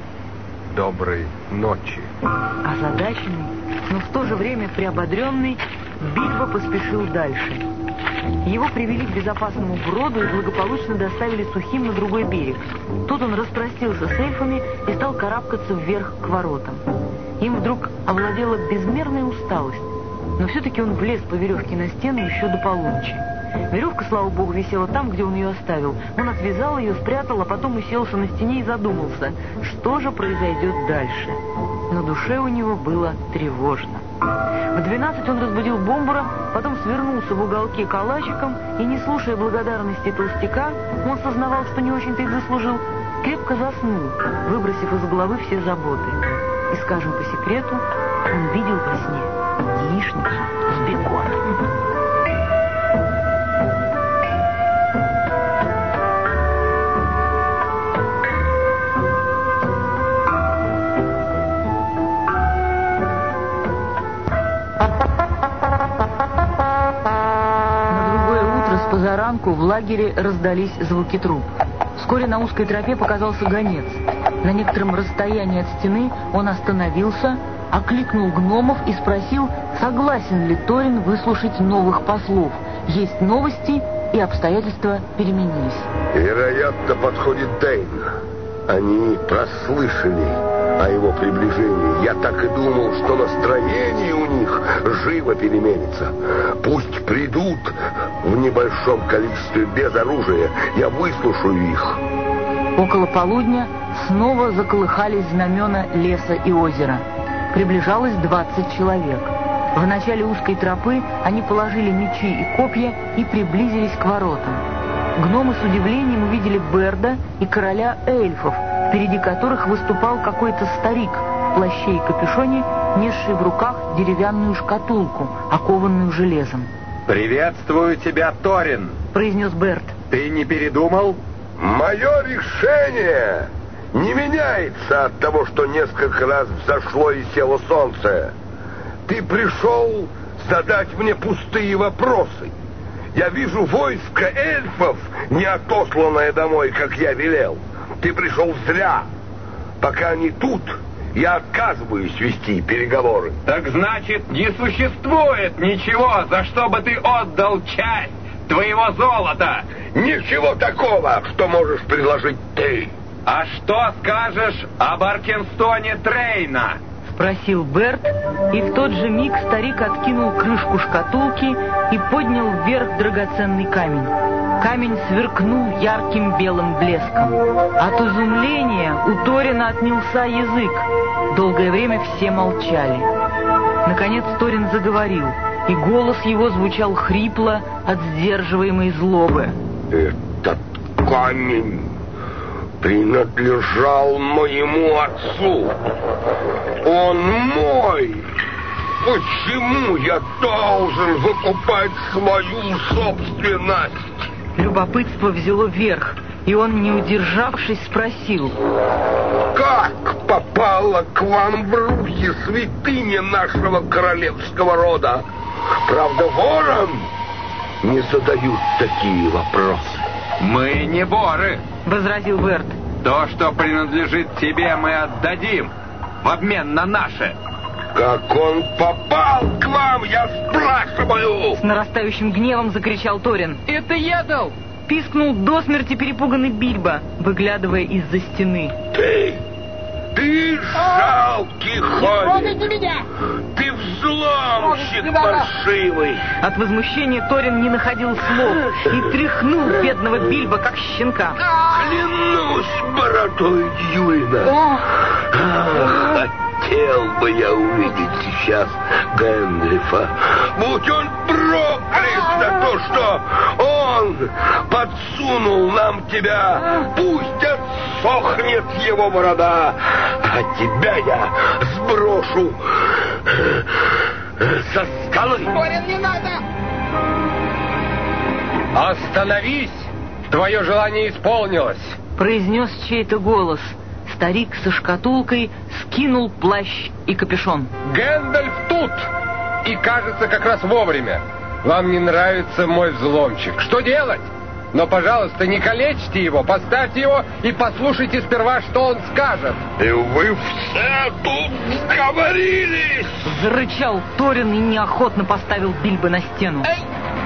Доброй ночи. Озадаченный, но в то же время приободренный, Бильбо поспешил дальше. Его привели к безопасному броду и благополучно доставили сухим на другой берег. Тут он распростился с эльфами и стал карабкаться вверх к воротам. Им вдруг овладела безмерная усталость, но все-таки он влез по веревке на стену еще до полуночи. Веревка, слава богу, висела там, где он ее оставил. Он отвязал ее, спрятал, а потом уселся на стене и задумался, что же произойдет дальше. На душе у него было тревожно. В двенадцать он разбудил Бомбура, потом свернулся в уголке калачиком и, не слушая благодарности толстяка, он сознавал, что не очень-то и заслужил, крепко заснул, выбросив из головы все заботы. И, скажем по секрету, он видел во сне яичницу с беконом. Позаранку в лагере раздались звуки труп. Вскоре на узкой тропе показался гонец. На некотором расстоянии от стены он остановился, окликнул гномов и спросил, согласен ли Торин выслушать новых послов. Есть новости, и обстоятельства переменились. Вероятно, подходит Дейн. Они прослышали о его приближении. Я так и думал, что настроение у них живо переменится. Пусть придут в небольшом количестве без оружия. Я выслушаю их. Около полудня снова заколыхались знамена леса и озера. Приближалось 20 человек. В начале узкой тропы они положили мечи и копья и приблизились к воротам. Гномы с удивлением увидели Берда и короля эльфов, впереди которых выступал какой-то старик в плаще и капюшоне, несший в руках деревянную шкатулку, окованную железом. «Приветствую тебя, Торин!» — произнес Берт. «Ты не передумал?» «Мое решение не меняется от того, что несколько раз взошло и село солнце. Ты пришел задать мне пустые вопросы. Я вижу войско эльфов, не отосланное домой, как я велел. Ты пришел зря. Пока они тут, я отказываюсь вести переговоры. Так значит, не существует ничего, за что бы ты отдал часть твоего золота. Ничего такого, что можешь предложить ты. А что скажешь об Аркенстоне Трейна? Спросил Берт, и в тот же миг старик откинул крышку шкатулки и поднял вверх драгоценный камень. Камень сверкнул ярким белым блеском. От изумления у Торина отнялся язык. Долгое время все молчали. Наконец Торин заговорил, и голос его звучал хрипло от сдерживаемой злобы. Этот камень принадлежал моему отцу. Он мой. Почему я должен выкупать свою собственность? Любопытство взяло верх, и он, не удержавшись, спросил. Как попала к вам в руки святыня нашего королевского рода? Правда, ворон не задают такие вопросы. Мы не воры, — возразил Берт. То, что принадлежит тебе, мы отдадим в обмен на наше. Как он попал к вам, я спрашиваю! С нарастающим гневом закричал Торин. Это я дал! Пискнул до смерти перепуганный Бильбо, выглядывая из-за стены. Ты! Ты жалкий ходик! меня! Ты взломщик паршивый! От возмущения Торин не находил слов и тряхнул бедного Бильбо, как щенка. Клянусь бородой Дьюина! Ах, хотел бы я увидеть сейчас Гэндальфа. Будь он проклят за то, что он подсунул нам тебя. Пусть отсохнет его борода, а тебя я сброшу со скалы. Торин, не надо! Остановись! Твое желание исполнилось. Произнес чей-то голос. Старик со шкатулкой скинул плащ и капюшон. Гэндальф тут! И кажется, как раз вовремя. Вам не нравится мой взломчик. Что делать? Но, пожалуйста, не калечьте его, поставьте его и послушайте сперва, что он скажет. И вы все тут сговорились! Зарычал Торин и неохотно поставил Бильбо на стену.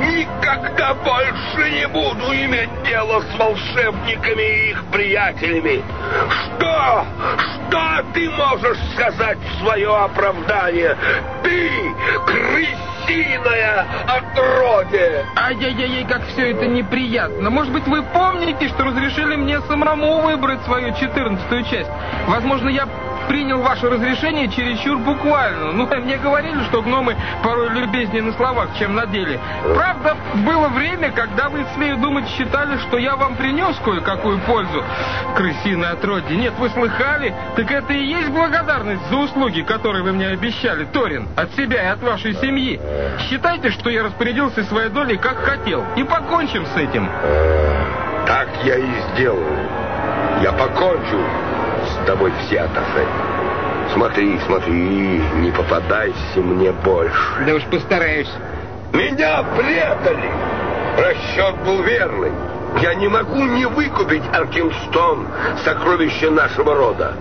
Никогда больше не буду иметь дело с волшебниками и их приятелями. Что? Что ты можешь сказать в свое оправдание? Ты, крысиное отродье! Ай-яй-яй, как все это неприятно. Может быть, вы помните, что разрешили мне самому выбрать свою четырнадцатую часть? Возможно, я принял ваше разрешение чересчур буквально. Ну, <laughs> мне говорили, что гномы порой любезнее на словах, чем на деле. Правда, было время, когда вы, смею думать, считали, что я вам принес кое-какую пользу. Крысиное отродье. Нет, вы слыхали? Так это и есть благодарность за услуги, которые вы мне обещали, Торин, от себя и от вашей семьи. Считайте, что я распорядился своей долей, как хотел. И покончим с этим. Так я и сделаю. Я покончу с тобой отношения. Смотри, смотри, не попадайся мне больше. Да уж постараюсь. Меня предали. Расчет был верный. Я не могу не выкупить Аркинстон, сокровище нашего рода.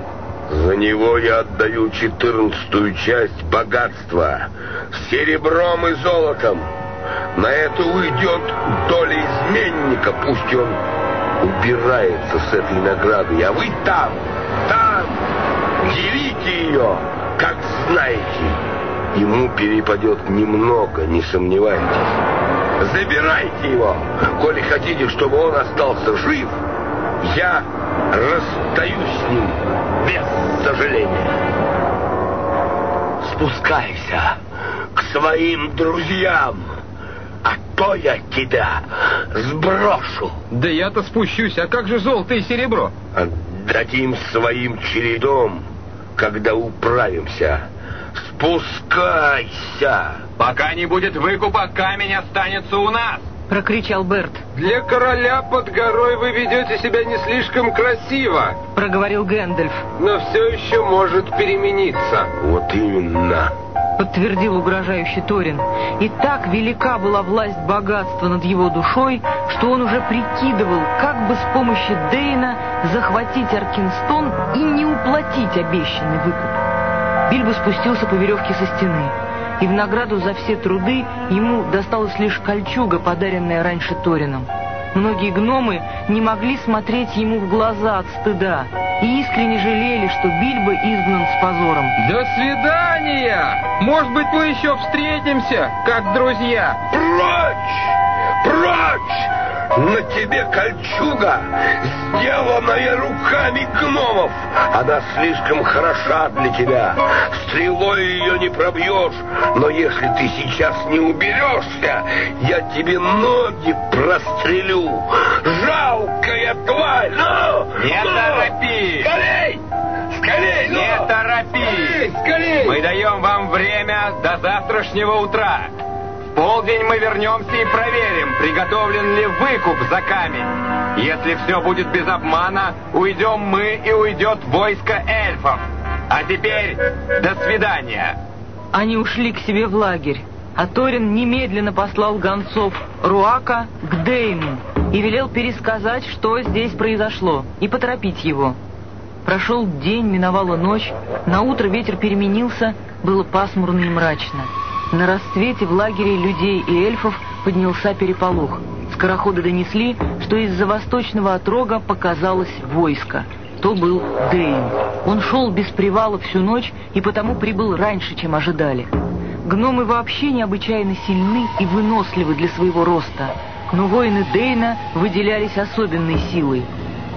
За него я отдаю четырнадцатую часть богатства серебром и золотом. На это уйдет доля изменника, пусть он убирается с этой наградой, а вы там, там, делите ее, как знаете. Ему перепадет немного, не сомневайтесь. Забирайте его, коли хотите, чтобы он остался жив. Я расстаюсь с ним без сожаления. Спускайся к своим друзьям, а то я тебя сброшу. Да я-то спущусь, а как же золото и серебро? Отдадим своим чередом, когда управимся. Спускайся! Пока не будет выкупа, камень останется у нас. Прокричал Берт. Для короля под горой вы ведете себя не слишком красиво. Проговорил Гэндальф. Но все еще может перемениться. Вот именно. Подтвердил угрожающий Торин. И так велика была власть богатства над его душой, что он уже прикидывал, как бы с помощью Дейна захватить Аркинстон и не уплатить обещанный выкуп. Бильбо спустился по веревке со стены, и в награду за все труды ему досталась лишь кольчуга, подаренная раньше Торином. Многие гномы не могли смотреть ему в глаза от стыда и искренне жалели, что Бильбо изгнан с позором. До свидания! Может быть, мы еще встретимся, как друзья. Прочь! Прочь! На тебе кольчуга, сделанная руками гномов. Она слишком хороша для тебя. Стрелой ее не пробьешь. Но если ты сейчас не уберешься, я тебе ноги прострелю. Жалкая тварь! Ну, не ну, торопи! Скорей! Скорей! Ну! Не торопи! Скорей! Скорей! Мы даем вам время до завтрашнего утра полдень мы вернемся и проверим, приготовлен ли выкуп за камень. Если все будет без обмана, уйдем мы и уйдет войско эльфов. А теперь до свидания. Они ушли к себе в лагерь, а Торин немедленно послал гонцов Руака к Дейну и велел пересказать, что здесь произошло, и поторопить его. Прошел день, миновала ночь, на утро ветер переменился, было пасмурно и мрачно. На рассвете в лагере людей и эльфов поднялся переполох. Скороходы донесли, что из-за восточного отрога показалось войско. То был Дейн. Он шел без привала всю ночь и потому прибыл раньше, чем ожидали. Гномы вообще необычайно сильны и выносливы для своего роста, но воины Дейна выделялись особенной силой.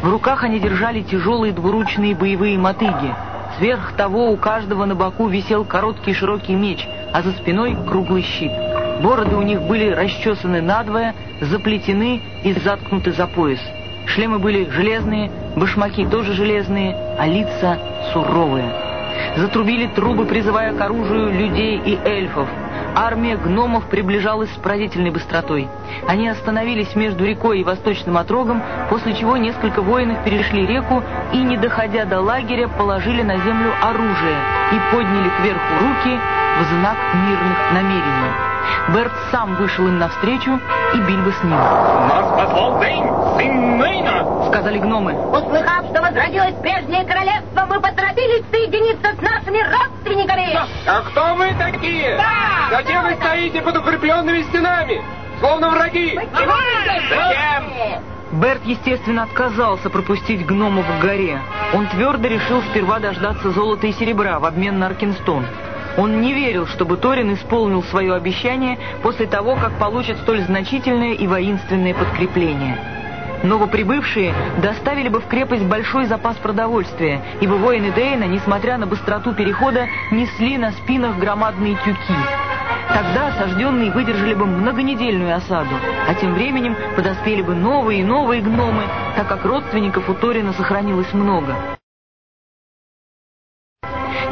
В руках они держали тяжелые двуручные боевые мотыги. Сверх того у каждого на боку висел короткий широкий меч — а за спиной круглый щит. Бороды у них были расчесаны надвое, заплетены и заткнуты за пояс. Шлемы были железные, башмаки тоже железные, а лица суровые. Затрубили трубы, призывая к оружию людей и эльфов. Армия гномов приближалась с поразительной быстротой. Они остановились между рекой и восточным отрогом, после чего несколько воинов перешли реку и, не доходя до лагеря, положили на землю оружие и подняли кверху руки в знак мирных намерений. Берт сам вышел им навстречу, и Бильбо с ним. «Нас позвал Дейн, сын Мейна!» — сказали гномы. Услыхав, что возродилось прежнее королевство, мы поторопились соединиться с нашими родственниками. А кто вы такие? Да! Зачем вы стоите под укрепленными стенами? Словно враги! Зачем? Берт, естественно, отказался пропустить гномов к горе. Он твердо решил сперва дождаться золота и серебра в обмен на Аркинстон. Он не верил, чтобы Торин исполнил свое обещание после того, как получит столь значительное и воинственное подкрепление. Новоприбывшие доставили бы в крепость большой запас продовольствия, ибо воины Дейна, несмотря на быстроту перехода, несли на спинах громадные тюки. Тогда осажденные выдержали бы многонедельную осаду, а тем временем подоспели бы новые и новые гномы, так как родственников у Торина сохранилось много.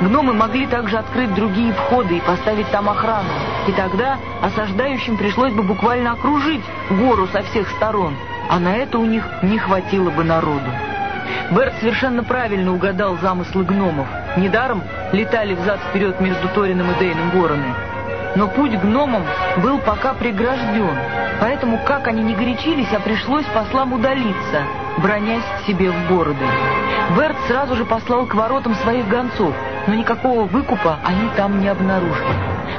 Гномы могли также открыть другие входы и поставить там охрану. И тогда осаждающим пришлось бы буквально окружить гору со всех сторон, а на это у них не хватило бы народу. Берт совершенно правильно угадал замыслы гномов. Недаром летали взад-вперед между Торином и Дейном вороны. Но путь гномам был пока прегражден, поэтому как они не горячились, а пришлось послам удалиться, бронясь себе в бороды. Берт сразу же послал к воротам своих гонцов, но никакого выкупа они там не обнаружили.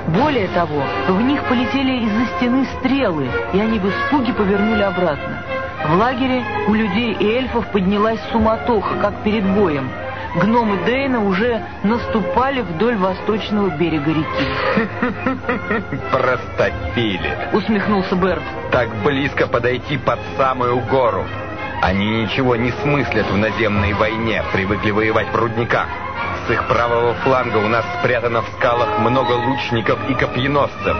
Более того, в них полетели из-за стены стрелы, и они в испуге повернули обратно. В лагере у людей и эльфов поднялась суматоха, как перед боем. Гномы Дейна уже наступали вдоль восточного берега реки. <laughs> Простофили. Усмехнулся Берт. Так близко подойти под самую гору. Они ничего не смыслят в наземной войне, привыкли воевать в рудниках. С их правого фланга у нас спрятано в скалах много лучников и копьеносцев.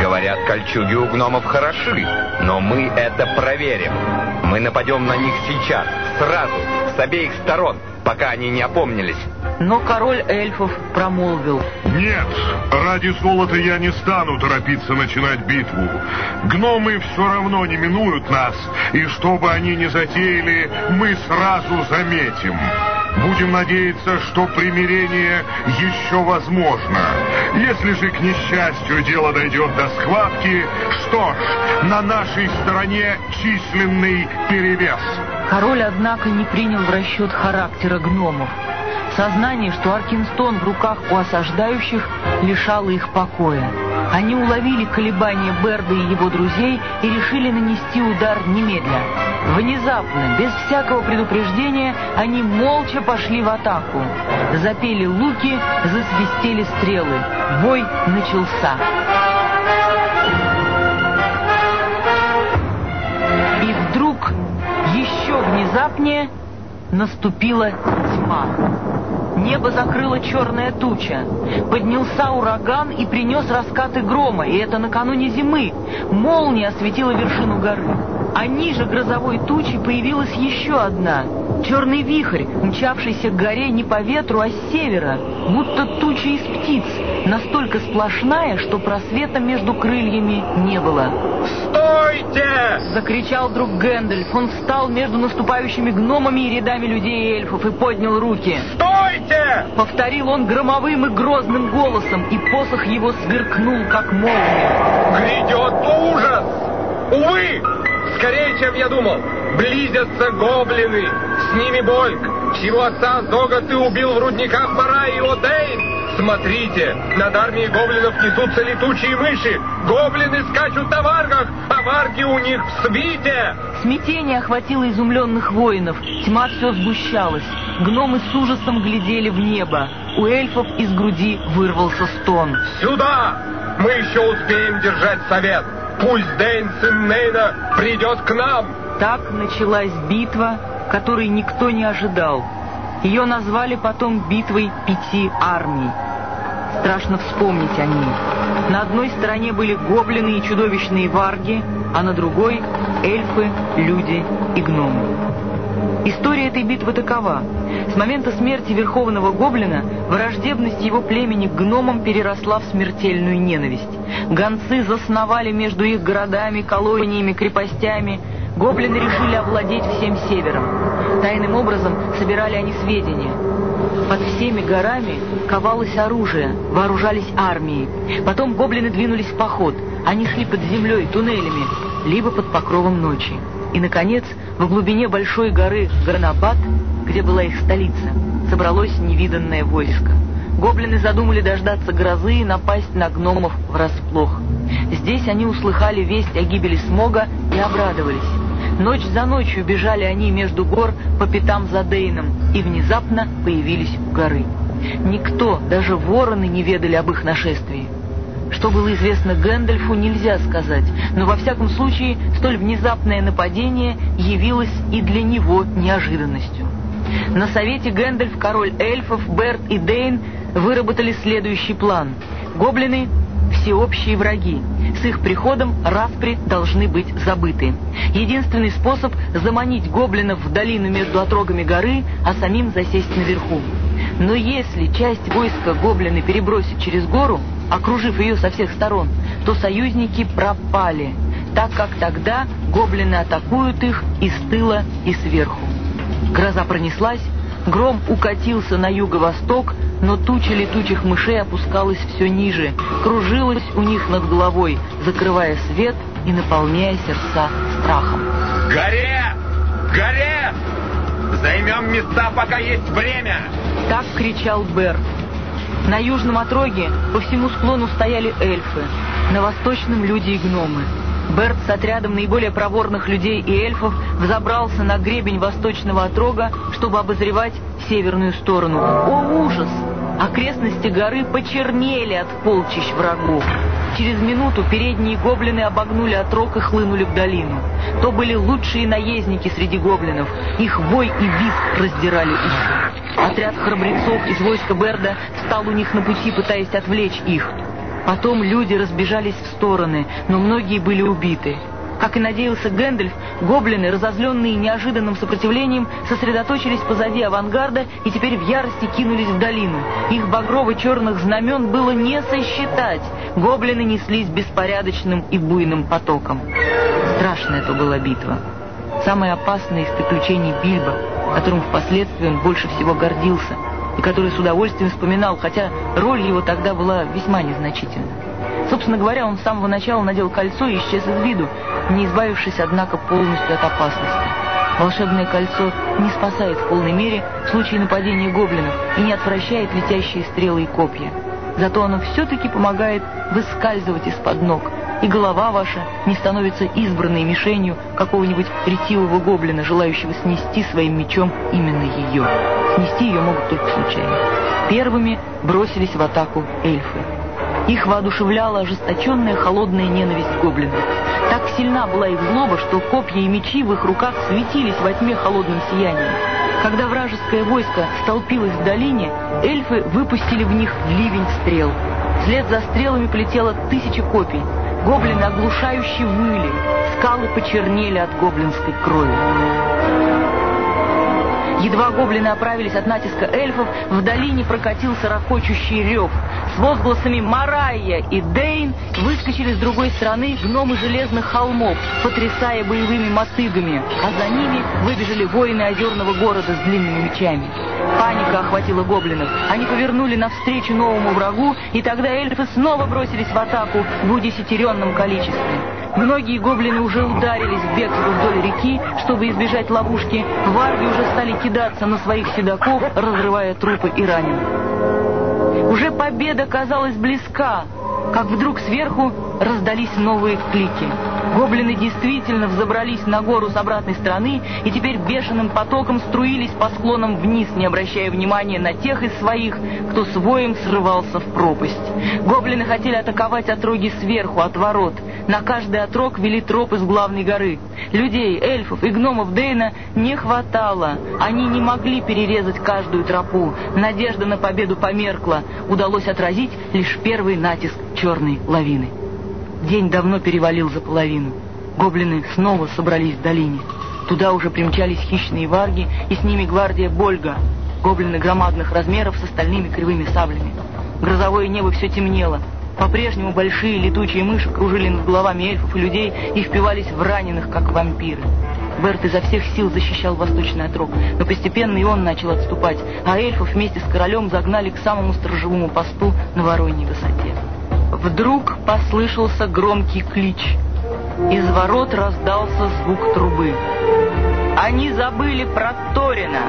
Говорят, кольчуги у гномов хороши, но мы это проверим. Мы нападем на них сейчас, сразу, с обеих сторон, пока они не опомнились. Но король эльфов промолвил. Нет, ради золота я не стану торопиться начинать битву. Гномы все равно не минуют нас, и что бы они ни затеяли, мы сразу заметим. Будем надеяться, что примирение еще возможно. Если же, к несчастью, дело дойдет до схватки, что ж, на нашей стороне численный перевес. Король, однако, не принял в расчет характера гномов. Сознание, что Аркинстон в руках у осаждающих, лишало их покоя. Они уловили колебания Берда и его друзей и решили нанести удар немедля. Внезапно, без всякого предупреждения, они молча пошли в атаку. Запели луки, засвистели стрелы. Бой начался. Еще внезапнее, наступила тьма. Небо закрыла черная туча. Поднялся ураган и принес раскаты грома, и это накануне зимы. Молния осветила вершину горы. А ниже грозовой тучи появилась еще одна. Черный вихрь, мчавшийся к горе не по ветру, а с севера, будто туча из птиц, настолько сплошная, что просвета между крыльями не было. «Стойте!» — закричал друг Гэндальф. Он встал между наступающими гномами и рядами людей и эльфов и поднял руки. «Стойте!» — повторил он громовым и грозным голосом, и посох его сверкнул, как молния. «Грядет ужас! Увы! Скорее, чем я думал! Близятся гоблины! С ними Больк! Чьего отца Зога ты убил в рудниках Мара и Одейн! Смотрите, над армией гоблинов несутся летучие мыши. Гоблины скачут на варгах, а варги у них в свите. Смятение охватило изумленных воинов. Тьма все сгущалась. Гномы с ужасом глядели в небо. У эльфов из груди вырвался стон. Сюда! Мы еще успеем держать совет. Пусть Дейн, сын придет к нам. Так началась битва, которой никто не ожидал. Ее назвали потом битвой пяти армий. Страшно вспомнить о ней. На одной стороне были гоблины и чудовищные варги, а на другой — эльфы, люди и гномы. История этой битвы такова. С момента смерти Верховного Гоблина враждебность его племени к гномам переросла в смертельную ненависть. Гонцы засновали между их городами, колониями, крепостями. Гоблины решили овладеть всем севером. Тайным образом собирали они сведения. Под всеми горами ковалось оружие, вооружались армии. Потом гоблины двинулись в поход. Они шли под землей, туннелями, либо под покровом ночи. И, наконец, в глубине большой горы Гарнабад, где была их столица, собралось невиданное войско. Гоблины задумали дождаться грозы и напасть на гномов врасплох. Здесь они услыхали весть о гибели Смога и обрадовались. Ночь за ночью бежали они между гор по пятам за Дейном и внезапно появились у горы. Никто, даже вороны, не ведали об их нашествии. Что было известно Гэндальфу, нельзя сказать, но во всяком случае столь внезапное нападение явилось и для него неожиданностью. На совете Гэндальф, король эльфов, Берт и Дейн выработали следующий план. Гоблины всеобщие враги. С их приходом распри должны быть забыты. Единственный способ — заманить гоблинов в долину между отрогами горы, а самим засесть наверху. Но если часть войска гоблины перебросит через гору, окружив ее со всех сторон, то союзники пропали, так как тогда гоблины атакуют их и с тыла, и сверху. Гроза пронеслась, гром укатился на юго-восток, но туча летучих мышей опускалась все ниже, кружилась у них над головой, закрывая свет и наполняя сердца страхом. «Горе! Горе! Займем места, пока есть время!» Так кричал Бер. На южном отроге по всему склону стояли эльфы, на восточном люди и гномы. Берт с отрядом наиболее проворных людей и эльфов взобрался на гребень восточного отрога, чтобы обозревать северную сторону. О, ужас! Окрестности горы почернели от полчищ врагов. Через минуту передние гоблины обогнули отрог и хлынули в долину. То были лучшие наездники среди гоблинов. Их вой и визг раздирали уши. Отряд храбрецов из войска Берда встал у них на пути, пытаясь отвлечь их. Потом люди разбежались в стороны, но многие были убиты. Как и надеялся Гэндальф, гоблины, разозленные неожиданным сопротивлением, сосредоточились позади авангарда и теперь в ярости кинулись в долину. Их багрово-черных знамен было не сосчитать. Гоблины неслись беспорядочным и буйным потоком. Страшная это была битва. Самое опасное из приключений Бильбо, которым впоследствии он больше всего гордился, и который с удовольствием вспоминал, хотя роль его тогда была весьма незначительна. Собственно говоря, он с самого начала надел кольцо и исчез из виду, не избавившись, однако, полностью от опасности. Волшебное кольцо не спасает в полной мере в случае нападения гоблинов и не отвращает летящие стрелы и копья. зато оно все-таки помогает выскальзывать из-под ног, и голова ваша не становится избранной мишенью какого-нибудь ретивого гоблина, желающего снести своим мечом именно ее. Снести ее могут только случайно. Первыми бросились в атаку эльфы. Их воодушевляла ожесточенная холодная ненависть гоблинов. Так сильна была их злоба, что копья и мечи в их руках светились во тьме холодным сиянием. Когда вражеское войско столпилось в долине, эльфы выпустили в них ливень стрел. Вслед за стрелами полетело тысяча копий. Гоблины оглушающе выли, скалы почернели от гоблинской крови. Едва гоблины оправились от натиска эльфов, в долине прокатился ракочущий рев. С возгласами «Марайя» и «Дейн» выскочили с другой стороны гномы железных холмов, потрясая боевыми мотыгами, а за ними выбежали воины озерного города с длинными мечами. Паника охватила гоблинов. Они повернули навстречу новому врагу, и тогда эльфы снова бросились в атаку в удесятеренном количестве. Многие гоблины уже ударились в бегство вдоль реки, чтобы избежать ловушки. Варги уже стали кидаться на своих седаков, разрывая трупы и раненых. Уже победа казалась близка, как вдруг сверху раздались новые клики. Гоблины действительно взобрались на гору с обратной стороны и теперь бешеным потоком струились по склонам вниз, не обращая внимания на тех из своих, кто своим срывался в пропасть. Гоблины хотели атаковать отроги сверху, от ворот. На каждый отрог вели троп из главной горы. Людей, эльфов и гномов Дейна не хватало. Они не могли перерезать каждую тропу. Надежда на победу померкла. Удалось отразить лишь первый натиск черной лавины. День давно перевалил за половину. Гоблины снова собрались в долине. Туда уже примчались хищные варги, и с ними гвардия Больга. Гоблины громадных размеров с остальными кривыми саблями. Грозовое небо все темнело. По-прежнему большие летучие мыши кружили над головами эльфов и людей и впивались в раненых, как вампиры. Берт изо всех сил защищал восточный отрог, но постепенно и он начал отступать, а эльфов вместе с королем загнали к самому сторожевому посту на Вороньей высоте. Вдруг послышался громкий клич. Из ворот раздался звук трубы. Они забыли про Торина.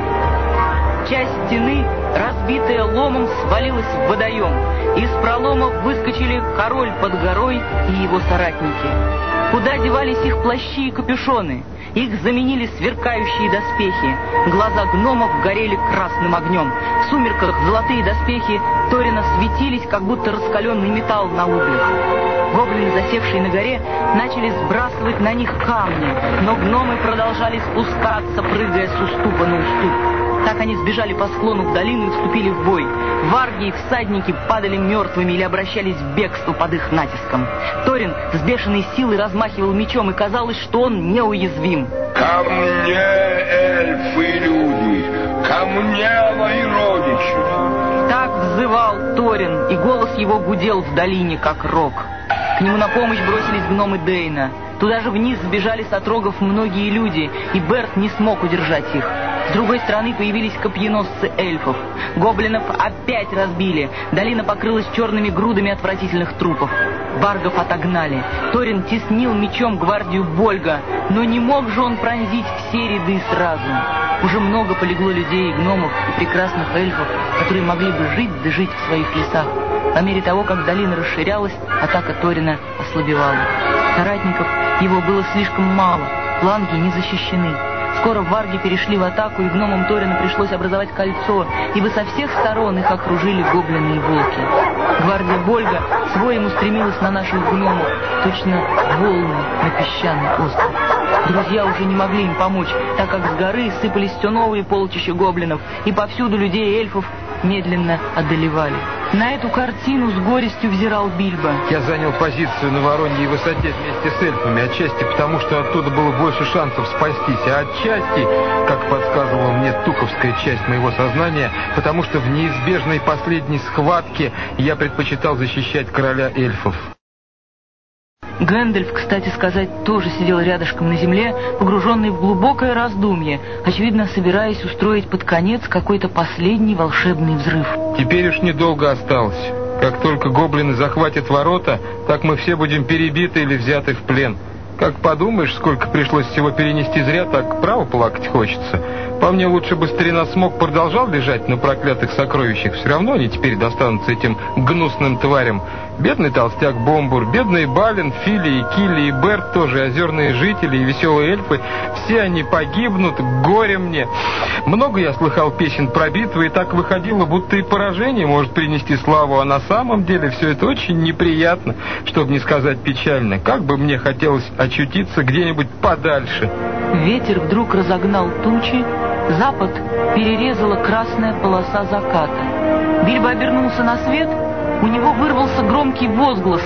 Часть стены, разбитая ломом, свалилась в водоем. Из пролома выскочили король под горой и его соратники. Куда девались их плащи и капюшоны? Их заменили сверкающие доспехи. Глаза гномов горели красным огнем. В сумерках золотые доспехи Торина светились, как будто раскаленный металл на углях. Гоблины, засевшие на горе, начали сбрасывать на них камни, но гномы продолжали спускаться, прыгая с уступа на уступ. Так они сбежали по склону в долину и вступили в бой. Варги и всадники падали мертвыми или обращались в бегство под их натиском. Торин с бешеной силой размахивал мечом, и казалось, что он неуязвим. «Ко мне, эльфы и люди! Ко мне, мои родичи!» Так взывал Торин, и голос его гудел в долине, как рог. К нему на помощь бросились гномы Дейна. Туда же вниз сбежали с отрогов многие люди, и Берт не смог удержать их. С другой стороны появились копьеносцы эльфов. Гоблинов опять разбили. Долина покрылась черными грудами отвратительных трупов. Баргов отогнали. Торин теснил мечом гвардию Больга, но не мог же он пронзить все ряды сразу. Уже много полегло людей гномов и прекрасных эльфов, которые могли бы жить да жить в своих лесах. По мере того, как долина расширялась, атака Торина ослабевала. Соратников его было слишком мало, фланги не защищены. Скоро варги перешли в атаку, и гномам Торина пришлось образовать кольцо, ибо со всех сторон их окружили гоблины и волки. Гвардия Больга своим устремилась на наших гномов, точно волны на песчаный остров. Друзья уже не могли им помочь, так как с горы сыпались все новые полчища гоблинов, и повсюду людей и эльфов медленно одолевали. На эту картину с горестью взирал Бильбо. Я занял позицию на Вороньей высоте вместе с эльфами, отчасти потому, что оттуда было больше шансов спастись, а отчасти, как подсказывала мне туковская часть моего сознания, потому что в неизбежной последней схватке я предпочитал защищать короля эльфов. Гэндальф, кстати сказать, тоже сидел рядышком на земле, погруженный в глубокое раздумье, очевидно, собираясь устроить под конец какой-то последний волшебный взрыв. Теперь уж недолго осталось. Как только гоблины захватят ворота, так мы все будем перебиты или взяты в плен. Как подумаешь, сколько пришлось всего перенести зря, так право плакать хочется. По мне, лучше бы старина Смог продолжал лежать на проклятых сокровищах. Все равно они теперь достанутся этим гнусным тварям. Бедный толстяк Бомбур, бедный Балин, Фили и Килли и Берт тоже, озерные жители и веселые эльфы. Все они погибнут, горе мне. Много я слыхал песен про битвы, и так выходило, будто и поражение может принести славу, а на самом деле все это очень неприятно, чтобы не сказать печально. Как бы мне хотелось очутиться где-нибудь подальше. Ветер вдруг разогнал тучи, запад перерезала красная полоса заката. Бильбо обернулся на свет, у него вырвался громкий возглас,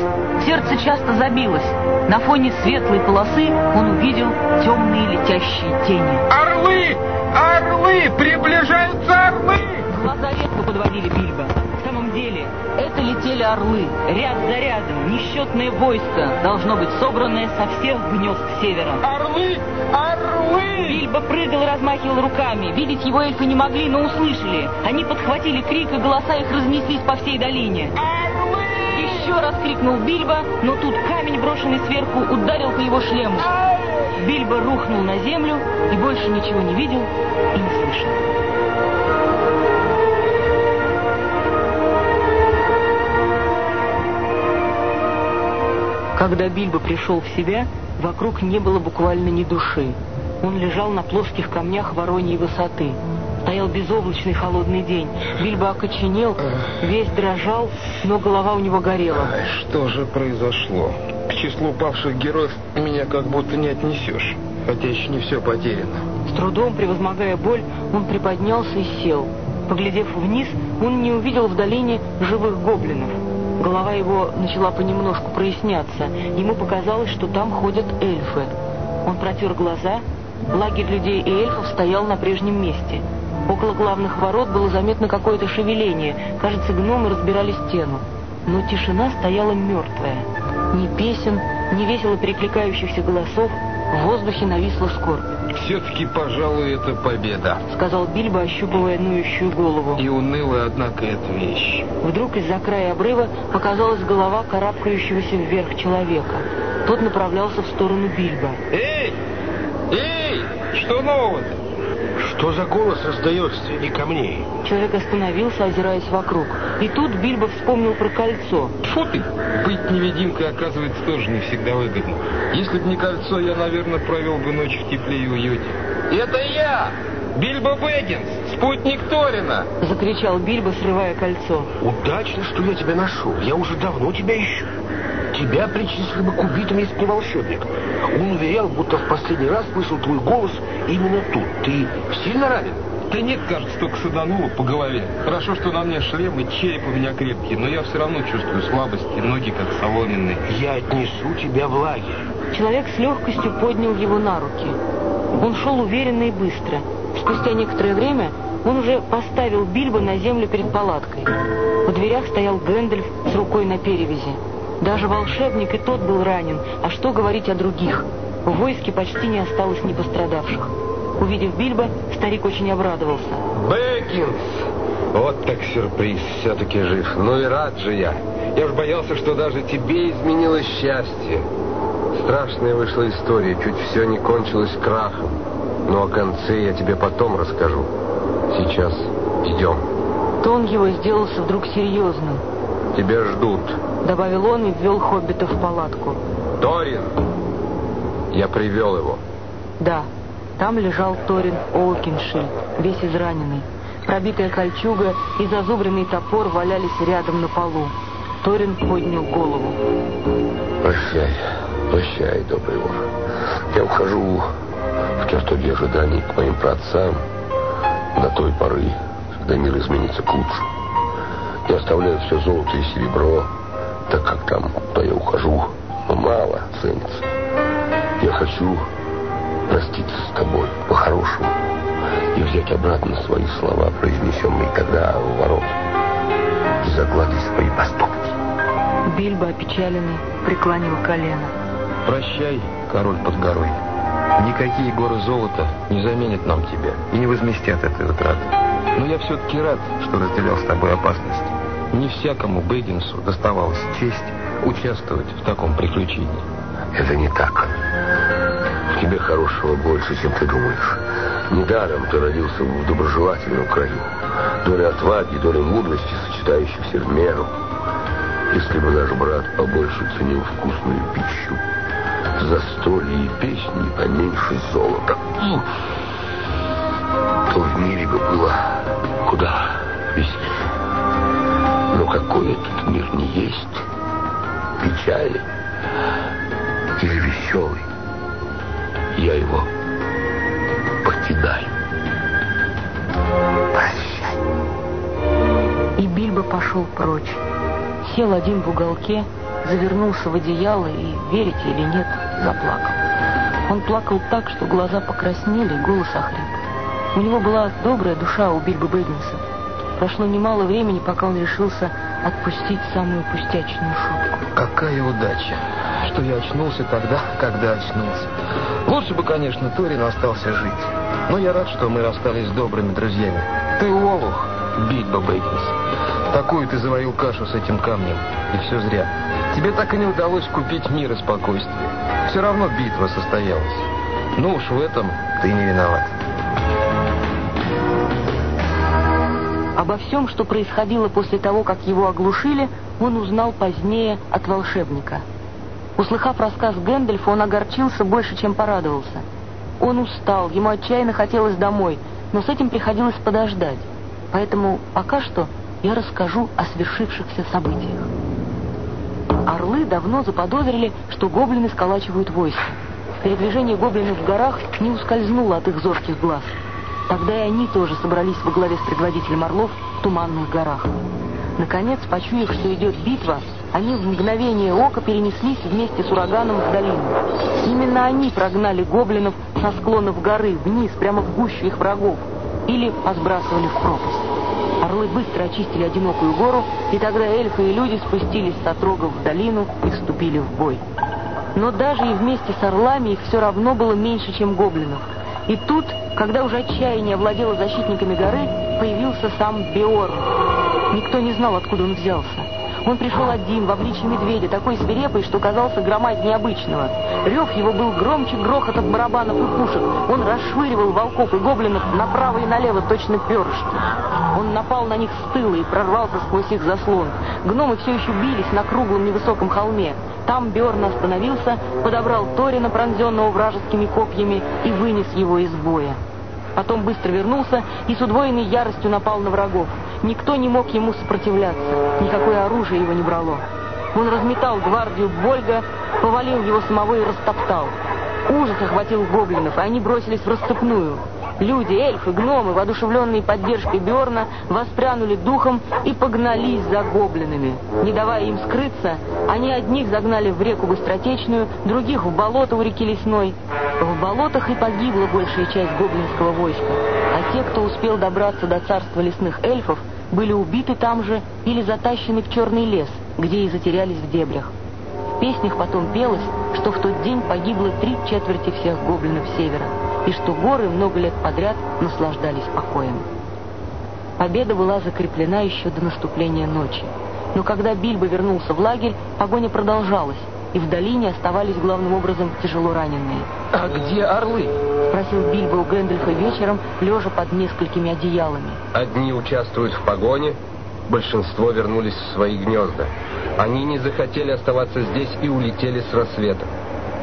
сердце часто забилось. На фоне светлой полосы он увидел темные летящие тени. «Орлы! Орлы! Приближаются орлы!» Глаза редко подводили Бильбо. Самом деле, это летели орлы, ряд за рядом, несчетное войско, должно быть собранное со всех гнезд севера. «Орлы! Орлы!» Бильбо прыгал и размахивал руками. Видеть его эльфы не могли, но услышали. Они подхватили крик, и голоса их разнеслись по всей долине. «Орлы!» Еще раз крикнул Бильбо, но тут камень, брошенный сверху, ударил по его шлему. Бильбо рухнул на землю и больше ничего не видел и не слышал. Когда Бильбо пришел в себя, вокруг не было буквально ни души. Он лежал на плоских камнях вороньей высоты. Стоял безоблачный холодный день. Бильбо окоченел, весь дрожал, но голова у него горела. Что же произошло? К числу павших героев меня как будто не отнесешь. Хотя еще не все потеряно. С трудом, превозмогая боль, он приподнялся и сел. Поглядев вниз, он не увидел в долине живых гоблинов. Голова его начала понемножку проясняться. Ему показалось, что там ходят эльфы. Он протер глаза. Лагерь людей и эльфов стоял на прежнем месте. Около главных ворот было заметно какое-то шевеление. Кажется, гномы разбирали стену. Но тишина стояла мертвая. Ни песен, ни весело перекликающихся голосов. В воздухе нависла скорбь. Все-таки, пожалуй, это победа. Сказал Бильбо, ощупывая ноющую голову. И унылая, однако, эта вещь. Вдруг из-за края обрыва показалась голова карабкающегося вверх человека. Тот направлялся в сторону Бильбо. Эй! Эй! Что нового-то? Что за голос раздается среди камней? Человек остановился, озираясь вокруг. И тут Бильбо вспомнил про кольцо. Фу ты! Быть невидимкой, оказывается, тоже не всегда выгодно. Если бы не кольцо, я, наверное, провел бы ночь в тепле и уюте. Это я! Бильбо Бэггинс, спутник Торина! Закричал Бильбо, срывая кольцо. Удачно, что я тебя нашел. Я уже давно тебя ищу. Тебя причислили бы к убитым, если не волшебник. Он уверял, будто в последний раз слышал твой голос именно тут. Ты сильно ранен? Да нет, кажется, только садануло по голове. Хорошо, что на мне шлем и череп у меня крепкий, но я все равно чувствую слабость и ноги как соломенные. Я отнесу тебя в лагерь. Человек с легкостью поднял его на руки. Он шел уверенно и быстро. Спустя некоторое время он уже поставил Бильбо на землю перед палаткой. У дверях стоял Гэндальф с рукой на перевязи. Даже волшебник и тот был ранен, а что говорить о других? В войске почти не осталось ни пострадавших. Увидев Бильбо, старик очень обрадовался. Бэкинс! Вот так сюрприз, все-таки жив. Ну и рад же я. Я уж боялся, что даже тебе изменилось счастье. Страшная вышла история, чуть все не кончилось крахом. Но о конце я тебе потом расскажу. Сейчас идем. Тон его сделался вдруг серьезным. Тебя ждут. Добавил он и ввел хоббита в палатку. Торин! Я привел его. Да, там лежал Торин Оукиншиль, весь израненный. Пробитая кольчуга и зазубренный топор валялись рядом на полу. Торин поднял голову. Прощай, прощай, добрый вор. Я ухожу в чертоге ожиданий к моим праотцам до той поры, когда мир изменится к лучшему. Я оставляю все золото и серебро, так как там, куда я ухожу, мало ценится. Я хочу проститься с тобой по-хорошему и взять обратно свои слова, произнесенные тогда у ворот, и загладить свои поступки. Бильбо, опечаленный, преклонил колено. Прощай, король под горой. Никакие горы золота не заменят нам тебя и не возместят этой утраты. Но я все-таки рад, что разделял с тобой опасность. Не всякому Бэггинсу доставалась честь участвовать в таком приключении. Это не так. В тебе хорошего больше, чем ты думаешь. Недаром ты родился в доброжелательном краю. Доля отваги, доля мудрости, сочетающихся в меру. Если бы наш брат побольше ценил вкусную пищу, застолье и песни поменьше золота, то в мире бы было куда веселее. Но какой этот мир не есть, печали или веселый, я его покидаю. Прощай. И Бильбо пошел прочь. Сел один в уголке, завернулся в одеяло и, верите или нет, заплакал. Он плакал так, что глаза покраснели голос охрип. У него была добрая душа у Бильбо Бэггинса. Прошло немало времени, пока он решился отпустить самую пустячную шутку. Какая удача, что я очнулся тогда, <laughs> когда очнулся. Лучше бы, конечно, Торин остался жить. Но я рад, что мы расстались добрыми друзьями. Ты олух, Бильбо Бэггинс. Такую ты заварил кашу с этим камнем. И все зря. Тебе так и не удалось купить мир и спокойствие. Все равно битва состоялась. Ну уж в этом ты не виноват. Обо всем, что происходило после того, как его оглушили, он узнал позднее от волшебника. Услыхав рассказ Гэндальфа, он огорчился больше, чем порадовался. Он устал, ему отчаянно хотелось домой, но с этим приходилось подождать. Поэтому пока что я расскажу о свершившихся событиях. Орлы давно заподозрили, что гоблины сколачивают войско. Передвижение гоблинов в горах не ускользнуло от их зорких глаз. Тогда и они тоже собрались во главе с предводителем орлов в туманных горах. Наконец, почуяв, что идет битва, они в мгновение ока перенеслись вместе с ураганом в долину. Именно они прогнали гоблинов со склонов горы вниз, прямо в гущу их врагов, или посбрасывали в пропасть. Орлы быстро очистили одинокую гору, и тогда эльфы и люди спустились с отрогов в долину и вступили в бой. Но даже и вместе с орлами их все равно было меньше, чем гоблинов. И тут, когда уже отчаяние владело защитниками горы, появился сам Биорн. Никто не знал, откуда он взялся. Он пришел один, в обличье медведя, такой свирепый, что казался громаднее обычного. Рев его был громче грохота барабанов и пушек. Он расшвыривал волков и гоблинов направо и налево, точно перышки. Он напал на них с тыла и прорвался сквозь их заслон. Гномы все еще бились на круглом невысоком холме. Там Бjorn остановился, подобрал Торина, пронзенного вражескими копьями, и вынес его из боя. Потом быстро вернулся и с удвоенной яростью напал на врагов. Никто не мог ему сопротивляться, никакое оружие его не брало. Он разметал гвардию Вольга, повалил его самого и растоптал. Ужас охватил гоблинов, и они бросились в расступную. Люди, эльфы, гномы, воодушевленные поддержкой Бьорна, воспрянули духом и погнались за гоблинами. Не давая им скрыться, они одних загнали в реку Быстротечную, других в болото у реки Лесной. В болотах и погибла большая часть гоблинского войска, а те, кто успел добраться до царства лесных эльфов, были убиты там же или затащены в черный лес, где и затерялись в дебрях. В песнях потом пелось, что в тот день погибло три четверти всех гоблинов севера и что горы много лет подряд наслаждались покоем. Победа была закреплена еще до наступления ночи. Но когда Бильбо вернулся в лагерь, погоня продолжалась, и в долине оставались главным образом тяжело раненые. «А где орлы?» — спросил Бильбо у Гэндальфа вечером, лежа под несколькими одеялами. Одни участвуют в погоне, большинство вернулись в свои гнезда. Они не захотели оставаться здесь и улетели с рассветом.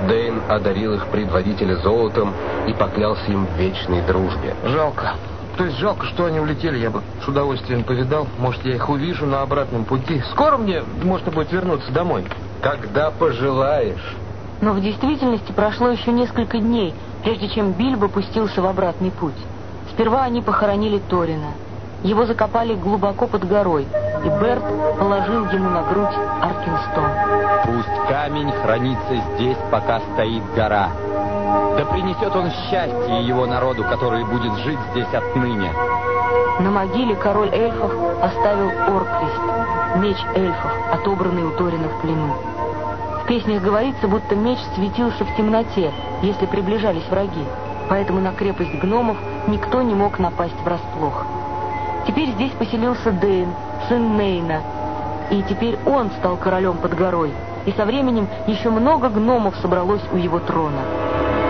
Дейн одарил их предводителя золотом и поклялся им в вечной дружбе. Жалко. То есть жалко, что они улетели, я бы с удовольствием повидал. Может, я их увижу на обратном пути. Скоро мне можно будет вернуться домой? Когда пожелаешь. Но в действительности прошло еще несколько дней, прежде чем Бильбо пустился в обратный путь. Сперва они похоронили Торина. Его закопали глубоко под горой, и Берт положил ему на грудь Аркинстон. Пусть камень хранится здесь, пока стоит гора. Да принесет он счастье его народу, который будет жить здесь отныне. На могиле король эльфов оставил Орквист, меч эльфов, отобранный у Торина в плену. В песнях говорится, будто меч светился в темноте, если приближались враги, поэтому на крепость гномов никто не мог напасть врасплох. Теперь здесь поселился Дейн, сын Нейна, и теперь он стал королем под горой. и со временем еще много гномов собралось у его трона.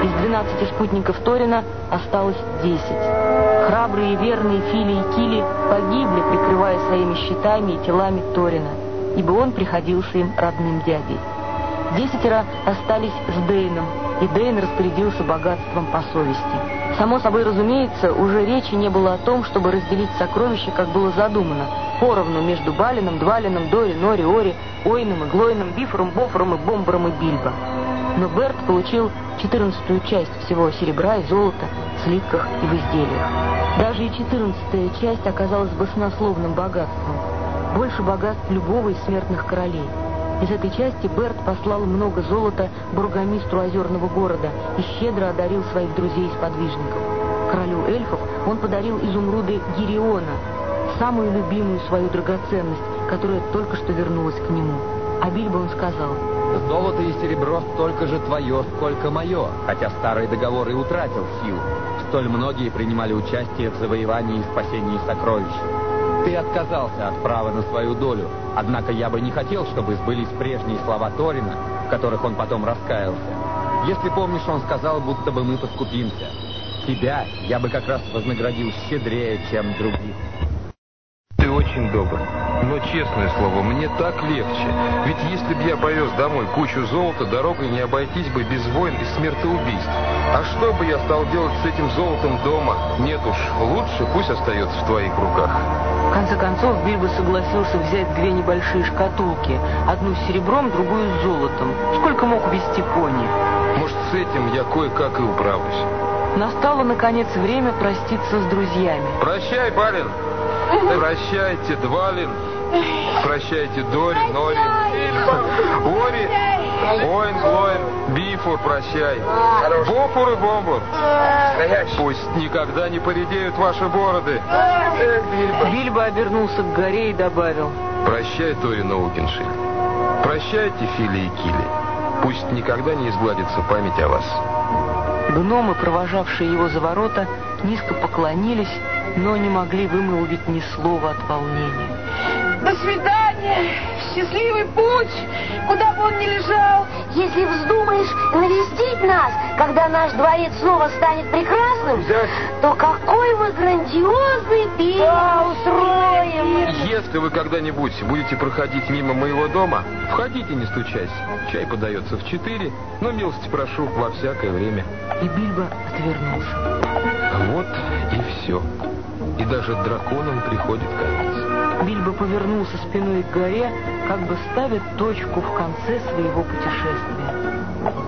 Из двенадцати спутников Торина осталось десять. Храбрые и верные Фили и Кили погибли, прикрывая своими щитами и телами Торина, ибо он приходился им родным дядей. Десятеро остались с Дейном, и Дейн распорядился богатством по совести. Само собой разумеется, уже речи не было о том, чтобы разделить сокровища, как было задумано, поровну между Балином, Двалином, Дори, Нори, Ори, Ойном и Глойном, Бифором, Бофором и Бомбором и Бильбо. Но Берт получил четырнадцатую часть всего серебра и золота, слитках и в изделиях. Даже и четырнадцатая часть оказалась баснословным богатством. Больше богатств любого из смертных королей. Из этой части Берт послал много золота бургомистру озерного города и щедро одарил своих друзей-сподвижников. Королю эльфов он подарил изумруды Гириона, самую любимую свою драгоценность, которая только что вернулась к нему. А Бильбо он сказал, «Золото и серебро столько же твое, сколько мое, хотя старый договор и утратил силу. Столь многие принимали участие в завоевании и спасении сокровищ. Ты отказался от права на свою долю, однако я бы не хотел, чтобы сбылись прежние слова Торина, в которых он потом раскаялся. Если помнишь, он сказал, будто бы мы поскупимся. Тебя я бы как раз вознаградил щедрее, чем других. Ты очень добр. Но, честное слово, мне так легче. Ведь если бы я повез домой кучу золота, дорогой не обойтись бы без войн и смертоубийств. А что бы я стал делать с этим золотом дома? Нет уж, лучше пусть остается в твоих руках. В конце концов, Бильбо согласился взять две небольшие шкатулки. Одну с серебром, другую с золотом. Сколько мог вести пони? Может, с этим я кое-как и управлюсь. Настало, наконец, время проститься с друзьями. Прощай, барин. Прощайте, Двалин. Прощайте, Дори, Нори, Ори, Оин, Глоин, Бифур, прощай. Бофур и Бомбур. Пусть никогда не поредеют ваши бороды. Бильбо обернулся к горе и добавил. Прощай, Тори Ноукиншиль. Прощайте, Фили и Кили. Пусть никогда не изгладится память о вас. Гномы, провожавшие его за ворота, низко поклонились, но не могли вымолвить ни слова от волнения. До свидания! Счастливый путь! Куда бы он ни лежал! Если вздумаешь навестить нас, когда наш дворец снова станет прекрасным, то какой мы грандиозный пир устроим! Если вы когда-нибудь будете проходить мимо моего дома, входите, не стучась. Чай подается в четыре, но милости прошу во всякое время. И Бильбо отвернулся. Вот и все. И даже драконам приходит конец. Бильбо повернулся спиной к горе, как бы ставя точку в конце своего путешествия.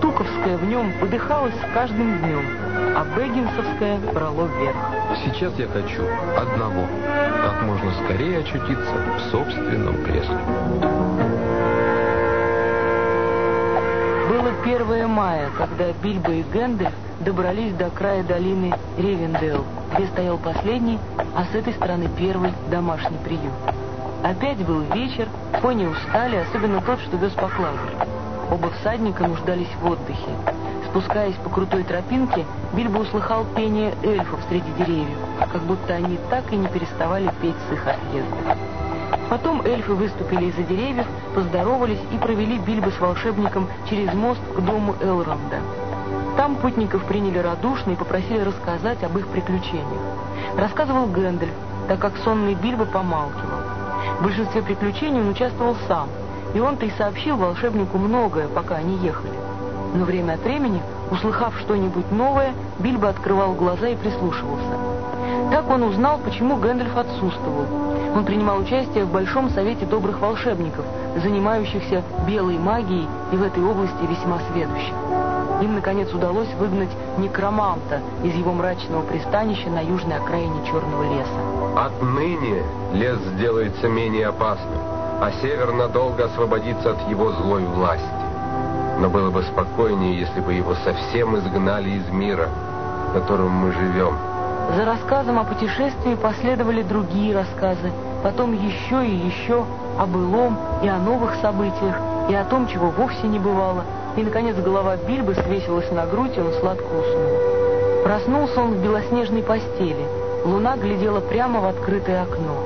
Туковская в нем выдыхалась с каждым днем, а Бэггинсовская брало вверх. Сейчас я хочу одного. Как можно скорее очутиться в собственном кресле. Было 1 мая, когда Бильбо и Гэндальф добрались до края долины Ревендел, где стоял последний, а с этой стороны первый домашний приют. Опять был вечер, пони устали, особенно тот, что вез поклажу. Оба всадника нуждались в отдыхе. Спускаясь по крутой тропинке, Бильбо услыхал пение эльфов среди деревьев, как будто они так и не переставали петь с их отъезда. Потом эльфы выступили из-за деревьев, поздоровались и провели Бильбо с волшебником через мост к дому Элронда. Там путников приняли радушно и попросили рассказать об их приключениях. Рассказывал Гэндальф, так как сонный Бильбо помалкивал. В большинстве приключений он участвовал сам, и он-то и сообщил волшебнику многое, пока они ехали. Но время от времени, услыхав что-нибудь новое, Бильбо открывал глаза и прислушивался. Так он узнал, почему Гэндальф отсутствовал. Он принимал участие в Большом Совете Добрых Волшебников, занимающихся белой магией и в этой области весьма сведущих. Им, наконец, удалось выгнать некроманта из его мрачного пристанища на южной окраине Черного леса. Отныне лес сделается менее опасным, а север надолго освободится от его злой власти. Но было бы спокойнее, если бы его совсем изгнали из мира, в котором мы живем. За рассказом о путешествии последовали другие рассказы, потом еще и еще о былом и о новых событиях, и о том, чего вовсе не бывало. И, наконец, голова Бильбы свесилась на грудь, и он сладко уснул. Проснулся он в белоснежной постели. Луна глядела прямо в открытое окно.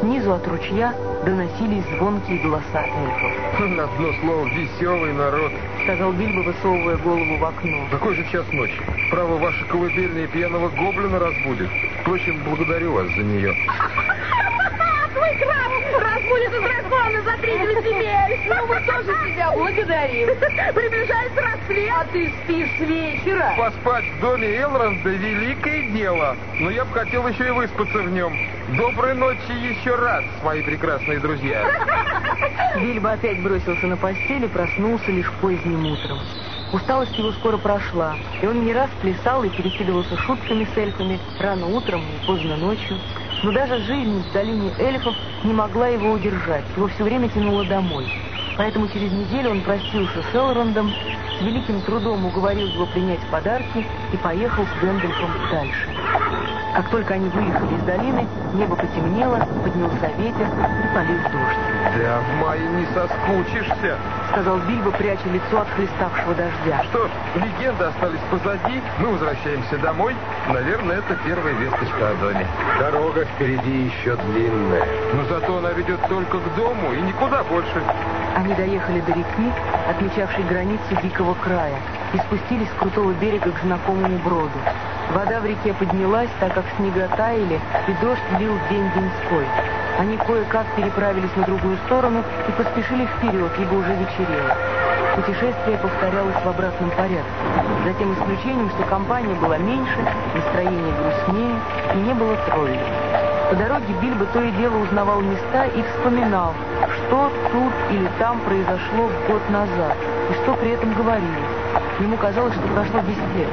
Снизу от ручья доносились звонкие голоса эльфов. На одно слово, веселый народ. Сказал Бильбо, высовывая голову в окно. Какой же час ночи? Право, ваша колыбельная пьяного гоблина разбудит. Впрочем, благодарю вас за нее. <laughs> Твой краб разбудит у дракона за тридцать земель. <laughs> Ну, мы тоже тебя благодарим. Приближается рассвет. А ты спишь с вечера. Поспать в доме Элронда — великое дело. Но я бы хотел еще и выспаться в нем. Доброй ночи еще раз, мои прекрасные друзья. <laughs> Бильбо опять бросился на постель и проснулся лишь поздним утром. Усталость его скоро прошла, и он не раз плясал и перекидывался шутками с эльфами рано утром и поздно ночью. Но даже жизнь в долине эльфов не могла его удержать, его все время тянуло домой. Поэтому через неделю он простился с Элрондом, с великим трудом уговорил его принять подарки и поехал с Гэндальфом дальше. Как только они выехали из долины, небо потемнело, поднялся ветер и полил дождь. Да в мае не соскучишься, сказал Бильбо, пряча лицо от хлеставшего дождя. Что ж, легенды остались позади, мы возвращаемся домой. Наверное, это первая весточка о доме. Дорога впереди еще длинная. Но зато она ведет только к дому и никуда больше. Они доехали до реки, отмечавшей границу дикого края, и спустились с крутого берега к знакомому броду. Вода в реке поднялась, так как снега таяли, и дождь лил день-деньской. Они кое-как переправились на другую сторону и поспешили вперед, ибо уже вечерело. Путешествие повторялось в обратном порядке, за тем исключением, что компания была меньше, настроение грустнее и не было троллей. По дороге Бильбо то и дело узнавал места и вспоминал, что тут или там произошло год назад, и что при этом говорилось. Ему казалось, что прошло 10 лет.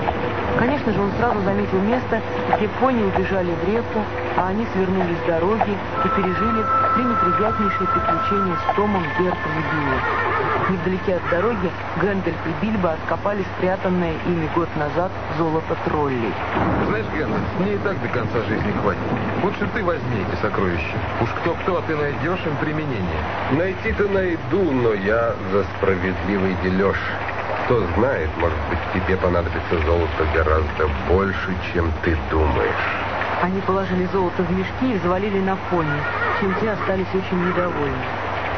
Конечно же, он сразу заметил место, где пони убежали в реку, а они свернули с дороги и пережили пренеприятнейшие приключения с Томом, Бертом и Биллом. Невдалеке от дороги Гэндальф и Бильбо откопали спрятанное ими год назад золото троллей. Знаешь, Гэндальф, мне и так до конца жизни хватит. Лучше ты возьми эти сокровища. Уж кто-кто, а ты найдешь им применение. Найти-то найду, но я за справедливый дележ. Кто знает, может быть, тебе понадобится золото гораздо больше, чем ты думаешь. Они положили золото в мешки и взвалили на пони, чем те остались очень недовольны.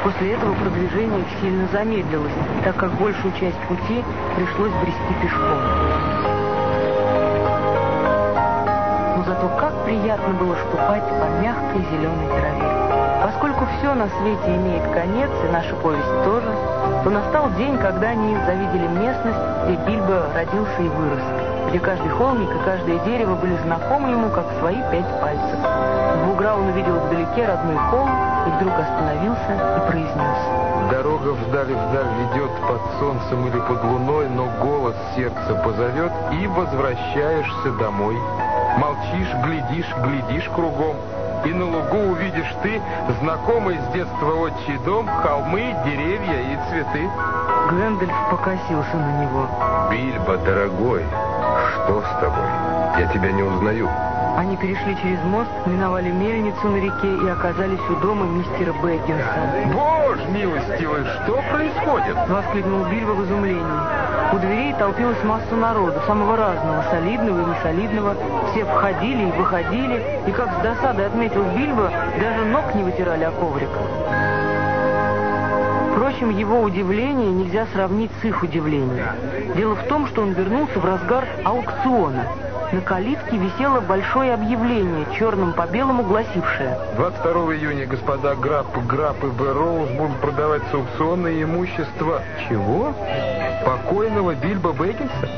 После этого продвижение сильно замедлилось, так как большую часть пути пришлось брести пешком. Но зато как приятно было ступать по мягкой зеленой траве. Поскольку все на свете имеет конец, и наша повесть тоже, то настал день, когда они завидели местность, где Бильбо родился и вырос, где каждый холмик и каждое дерево были знакомы ему, как свои пять пальцев. В бугра он увидел вдалеке родной холм и вдруг остановился и произнес. Дорога вдаль-вдаль ведет под солнцем или под луной, но голос сердца позовет, и возвращаешься домой. Молчишь, глядишь, глядишь кругом, и на лугу увидишь ты знакомый с детства отчий дом, холмы, деревья и цветы. Гэндальф покосился на него. Бильбо, дорогой, что с тобой? Я тебя не узнаю. Они перешли через мост, миновали мельницу на реке и оказались у дома мистера Бэггинса. «Боже милостивый, что происходит?» — воскликнул Бильбо в изумлении. У дверей толпилась масса народу, самого разного, солидного и несолидного. Все входили и выходили, и, как с досадой отметил Бильбо, даже ног не вытирали о коврик. Впрочем, его удивление нельзя сравнить с их удивлением. Дело в том, что он вернулся в разгар аукциона. На калитке висело большое объявление, черным по белому гласившее. 22 июня господа Грапп, Грапп и Бэрроуз будут продавать с аукциона имущество... Чего? Покойного Бильбо Бэггинса?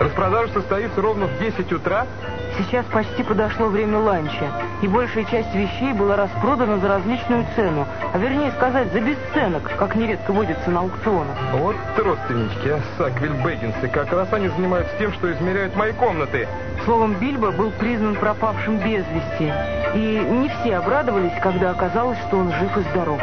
Распродажа состоится ровно в 10 утра? Сейчас почти подошло время ланча, и большая часть вещей была распродана за различную цену, а вернее сказать, за бесценок, как нередко водится на аукционах. Вот родственнички, а Саквиль Бэггинсы, как раз они занимаются тем, что измеряют мои комнаты. Словом, Бильбо был признан пропавшим без вести, и не все обрадовались, когда оказалось, что он жив и здоров.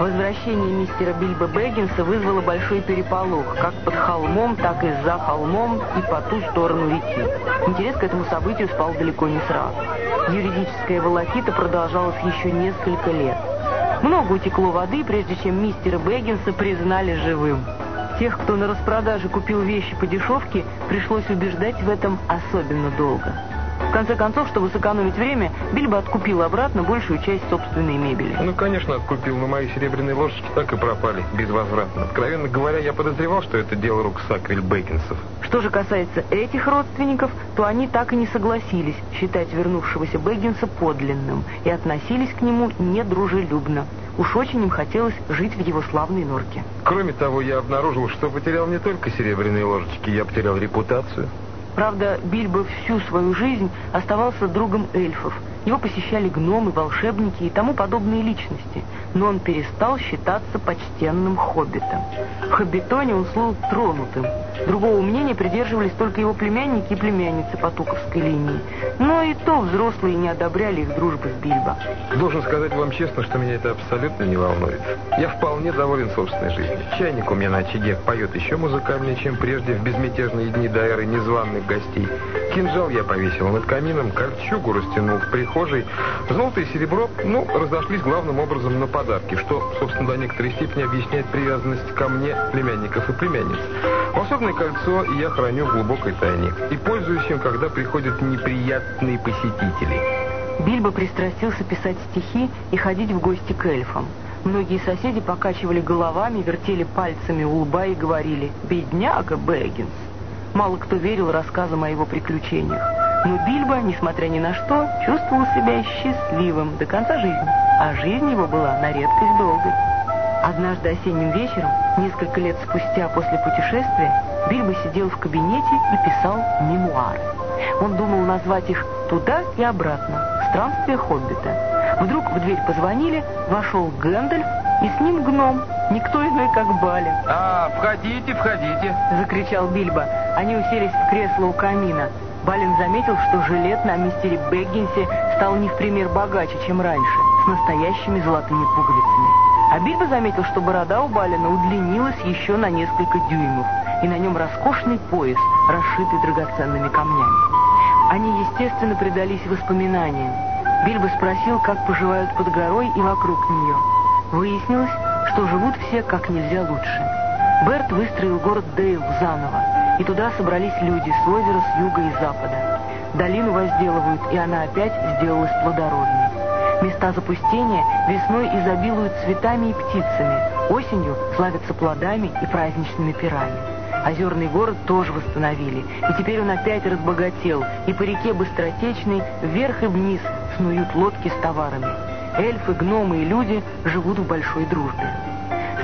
Возвращение мистера Бильбо Бэггинса вызвало большой переполох, как под холмом, так и за холмом и по ту сторону реки. Интерес к этому событию спал далеко не сразу. Юридическая волокита продолжалась еще несколько лет. Много утекло воды, прежде чем мистера Бэггинса признали живым. Тех, кто на распродаже купил вещи по дешевке, пришлось убеждать в этом особенно долго. В конце концов, чтобы сэкономить время, Бильбо откупил обратно большую часть собственной мебели. Ну, конечно, откупил, но мои серебряные ложечки так и пропали безвозвратно. Откровенно говоря, я подозревал, что это дело рук Сакриль Бейкинсов. Что же касается этих родственников, то они так и не согласились считать вернувшегося Бэггинса подлинным и относились к нему недружелюбно. Уж очень им хотелось жить в его славной норке. Кроме того, я обнаружил, что потерял не только серебряные ложечки, я потерял репутацию. Правда, Бильбо всю свою жизнь оставался другом эльфов. Его посещали гномы, волшебники и тому подобные личности. Но он перестал считаться почтенным хоббитом. В хоббитоне он слыл тронутым. Другого мнения придерживались только его племянники и племянницы по Туковской линии. Но и то взрослые не одобряли их дружбы с Бильбо. Должен сказать вам честно, что меня это абсолютно не волнует. Я вполне доволен собственной жизнью. Чайник у меня на очаге поет еще музыкальнее, чем прежде в безмятежные дни до эры незваных гостей. Кинжал я повесил над камином, кольчугу растянул в прихожей. Золото и серебро, ну, разошлись главным образом на подарки, что, собственно, до некоторой степени объясняет привязанность ко мне племянников и племянниц. Волшебное кольцо я храню в глубокой тайне и пользуюсь им, когда приходят неприятные посетители. Бильбо пристрастился писать стихи и ходить в гости к эльфам. Многие соседи покачивали головами, вертели пальцами у лба и говорили «Бедняга Бэггинс». Мало кто верил рассказам о его приключениях. Но Бильбо, несмотря ни на что, чувствовал себя счастливым до конца жизни, а жизнь его была на редкость долгой. Однажды осенним вечером, несколько лет спустя после путешествия, Бильбо сидел в кабинете и писал мемуары. Он думал назвать их «Туда и обратно. Странствие Хоббита». Вдруг в дверь позвонили, вошел Гэндальф и с ним гном, никто иной, как Балин. «А, входите, входите!» — закричал Бильбо. Они уселись в кресло у камина. Балин заметил, что жилет на мистере Бэггинсе стал не в пример богаче, чем раньше, с настоящими золотыми пуговицами. А Бильбо заметил, что борода у Балина удлинилась еще на несколько дюймов, и на нем роскошный пояс, расшитый драгоценными камнями. Они, естественно, предались воспоминаниям. Бильбо спросил, как поживают под горой и вокруг нее. Выяснилось, что живут все как нельзя лучше. Берт выстроил город Дейл заново, и туда собрались люди с озера, с юга и запада. Долину возделывают, и она опять сделалась плодородной. Места запустения весной изобилуют цветами и птицами, осенью славятся плодами и праздничными пирами. Озерный город тоже восстановили, и теперь он опять разбогател, и по реке Быстротечной вверх и вниз снуют лодки с товарами. Эльфы, гномы и люди живут в большой дружбе.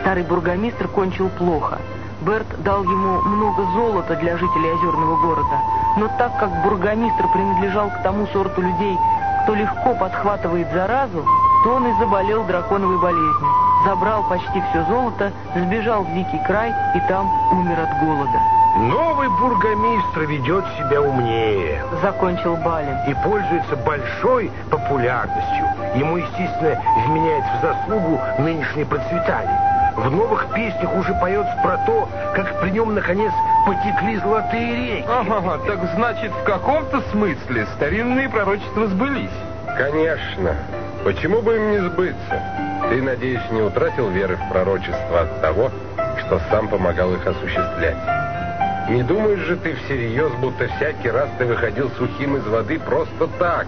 Старый бургомистр кончил плохо. Берт дал ему много золота для жителей озерного города, но так как бургомистр принадлежал к тому сорту людей, кто легко подхватывает заразу, то он и заболел драконовой болезнью, забрал почти все золото, сбежал в дикий край и там умер от голода. Новый бургомистр ведет себя умнее. Закончил Балин. И пользуется большой популярностью. Ему, естественно, вменяет в заслугу нынешнее процветание. В новых песнях уже поется про то, как при нем, наконец, потекли золотые реки. Ага, так значит, в каком-то смысле старинные пророчества сбылись. Конечно. Почему бы им не сбыться? Ты, надеюсь, не утратил веры в пророчества от того, что сам помогал их осуществлять. Не думаешь же ты всерьез, будто всякий раз ты выходил сухим из воды просто так,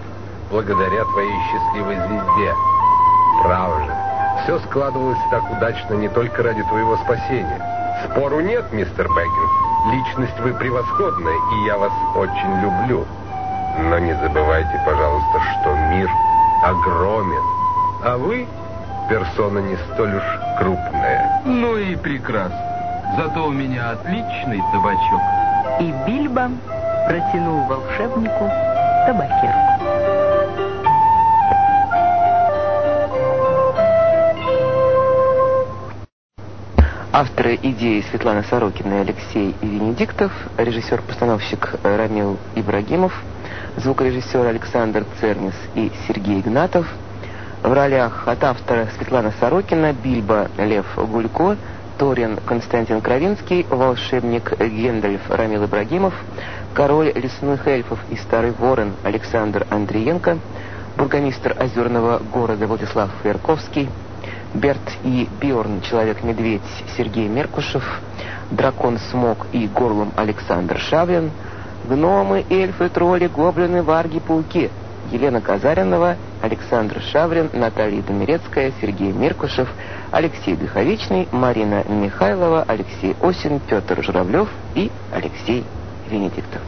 благодаря твоей счастливой звезде? Право же, все складывалось так удачно не только ради твоего спасения. Спору нет, мистер Бэггинс. Личность вы превосходная, и я вас очень люблю. Но не забывайте, пожалуйста, что мир огромен, а вы персона не столь уж крупная. Ну и прекрасно. Зато у меня отличный табачок. И Бильбо протянул волшебнику табакерку. Авторы идеи Светлана Сорокина и Алексей Венедиктов, режиссер-постановщик Рамил Ибрагимов, звукорежиссер Александр Цернис и Сергей Игнатов. В ролях от автора Светлана Сорокина, Бильбо Лев Гулько, Торин Константин Кровинский, волшебник Гендальф Рамил Ибрагимов, король лесных эльфов и старый ворон Александр Андриенко, бургомистр озерного города Владислав Ярковский, Берт и Бьорн, Человек-медведь Сергей Меркушев, Дракон Смок и Горлом Александр Шавлин, Гномы, эльфы, тролли, гоблины, варги, пауки. Елена Казаринова, Александр Шаврин, Наталья Домирецкая, Сергей Миркушев, Алексей Духовичный, Марина Михайлова, Алексей Осин, Петр Журавлев и Алексей Венедиктов.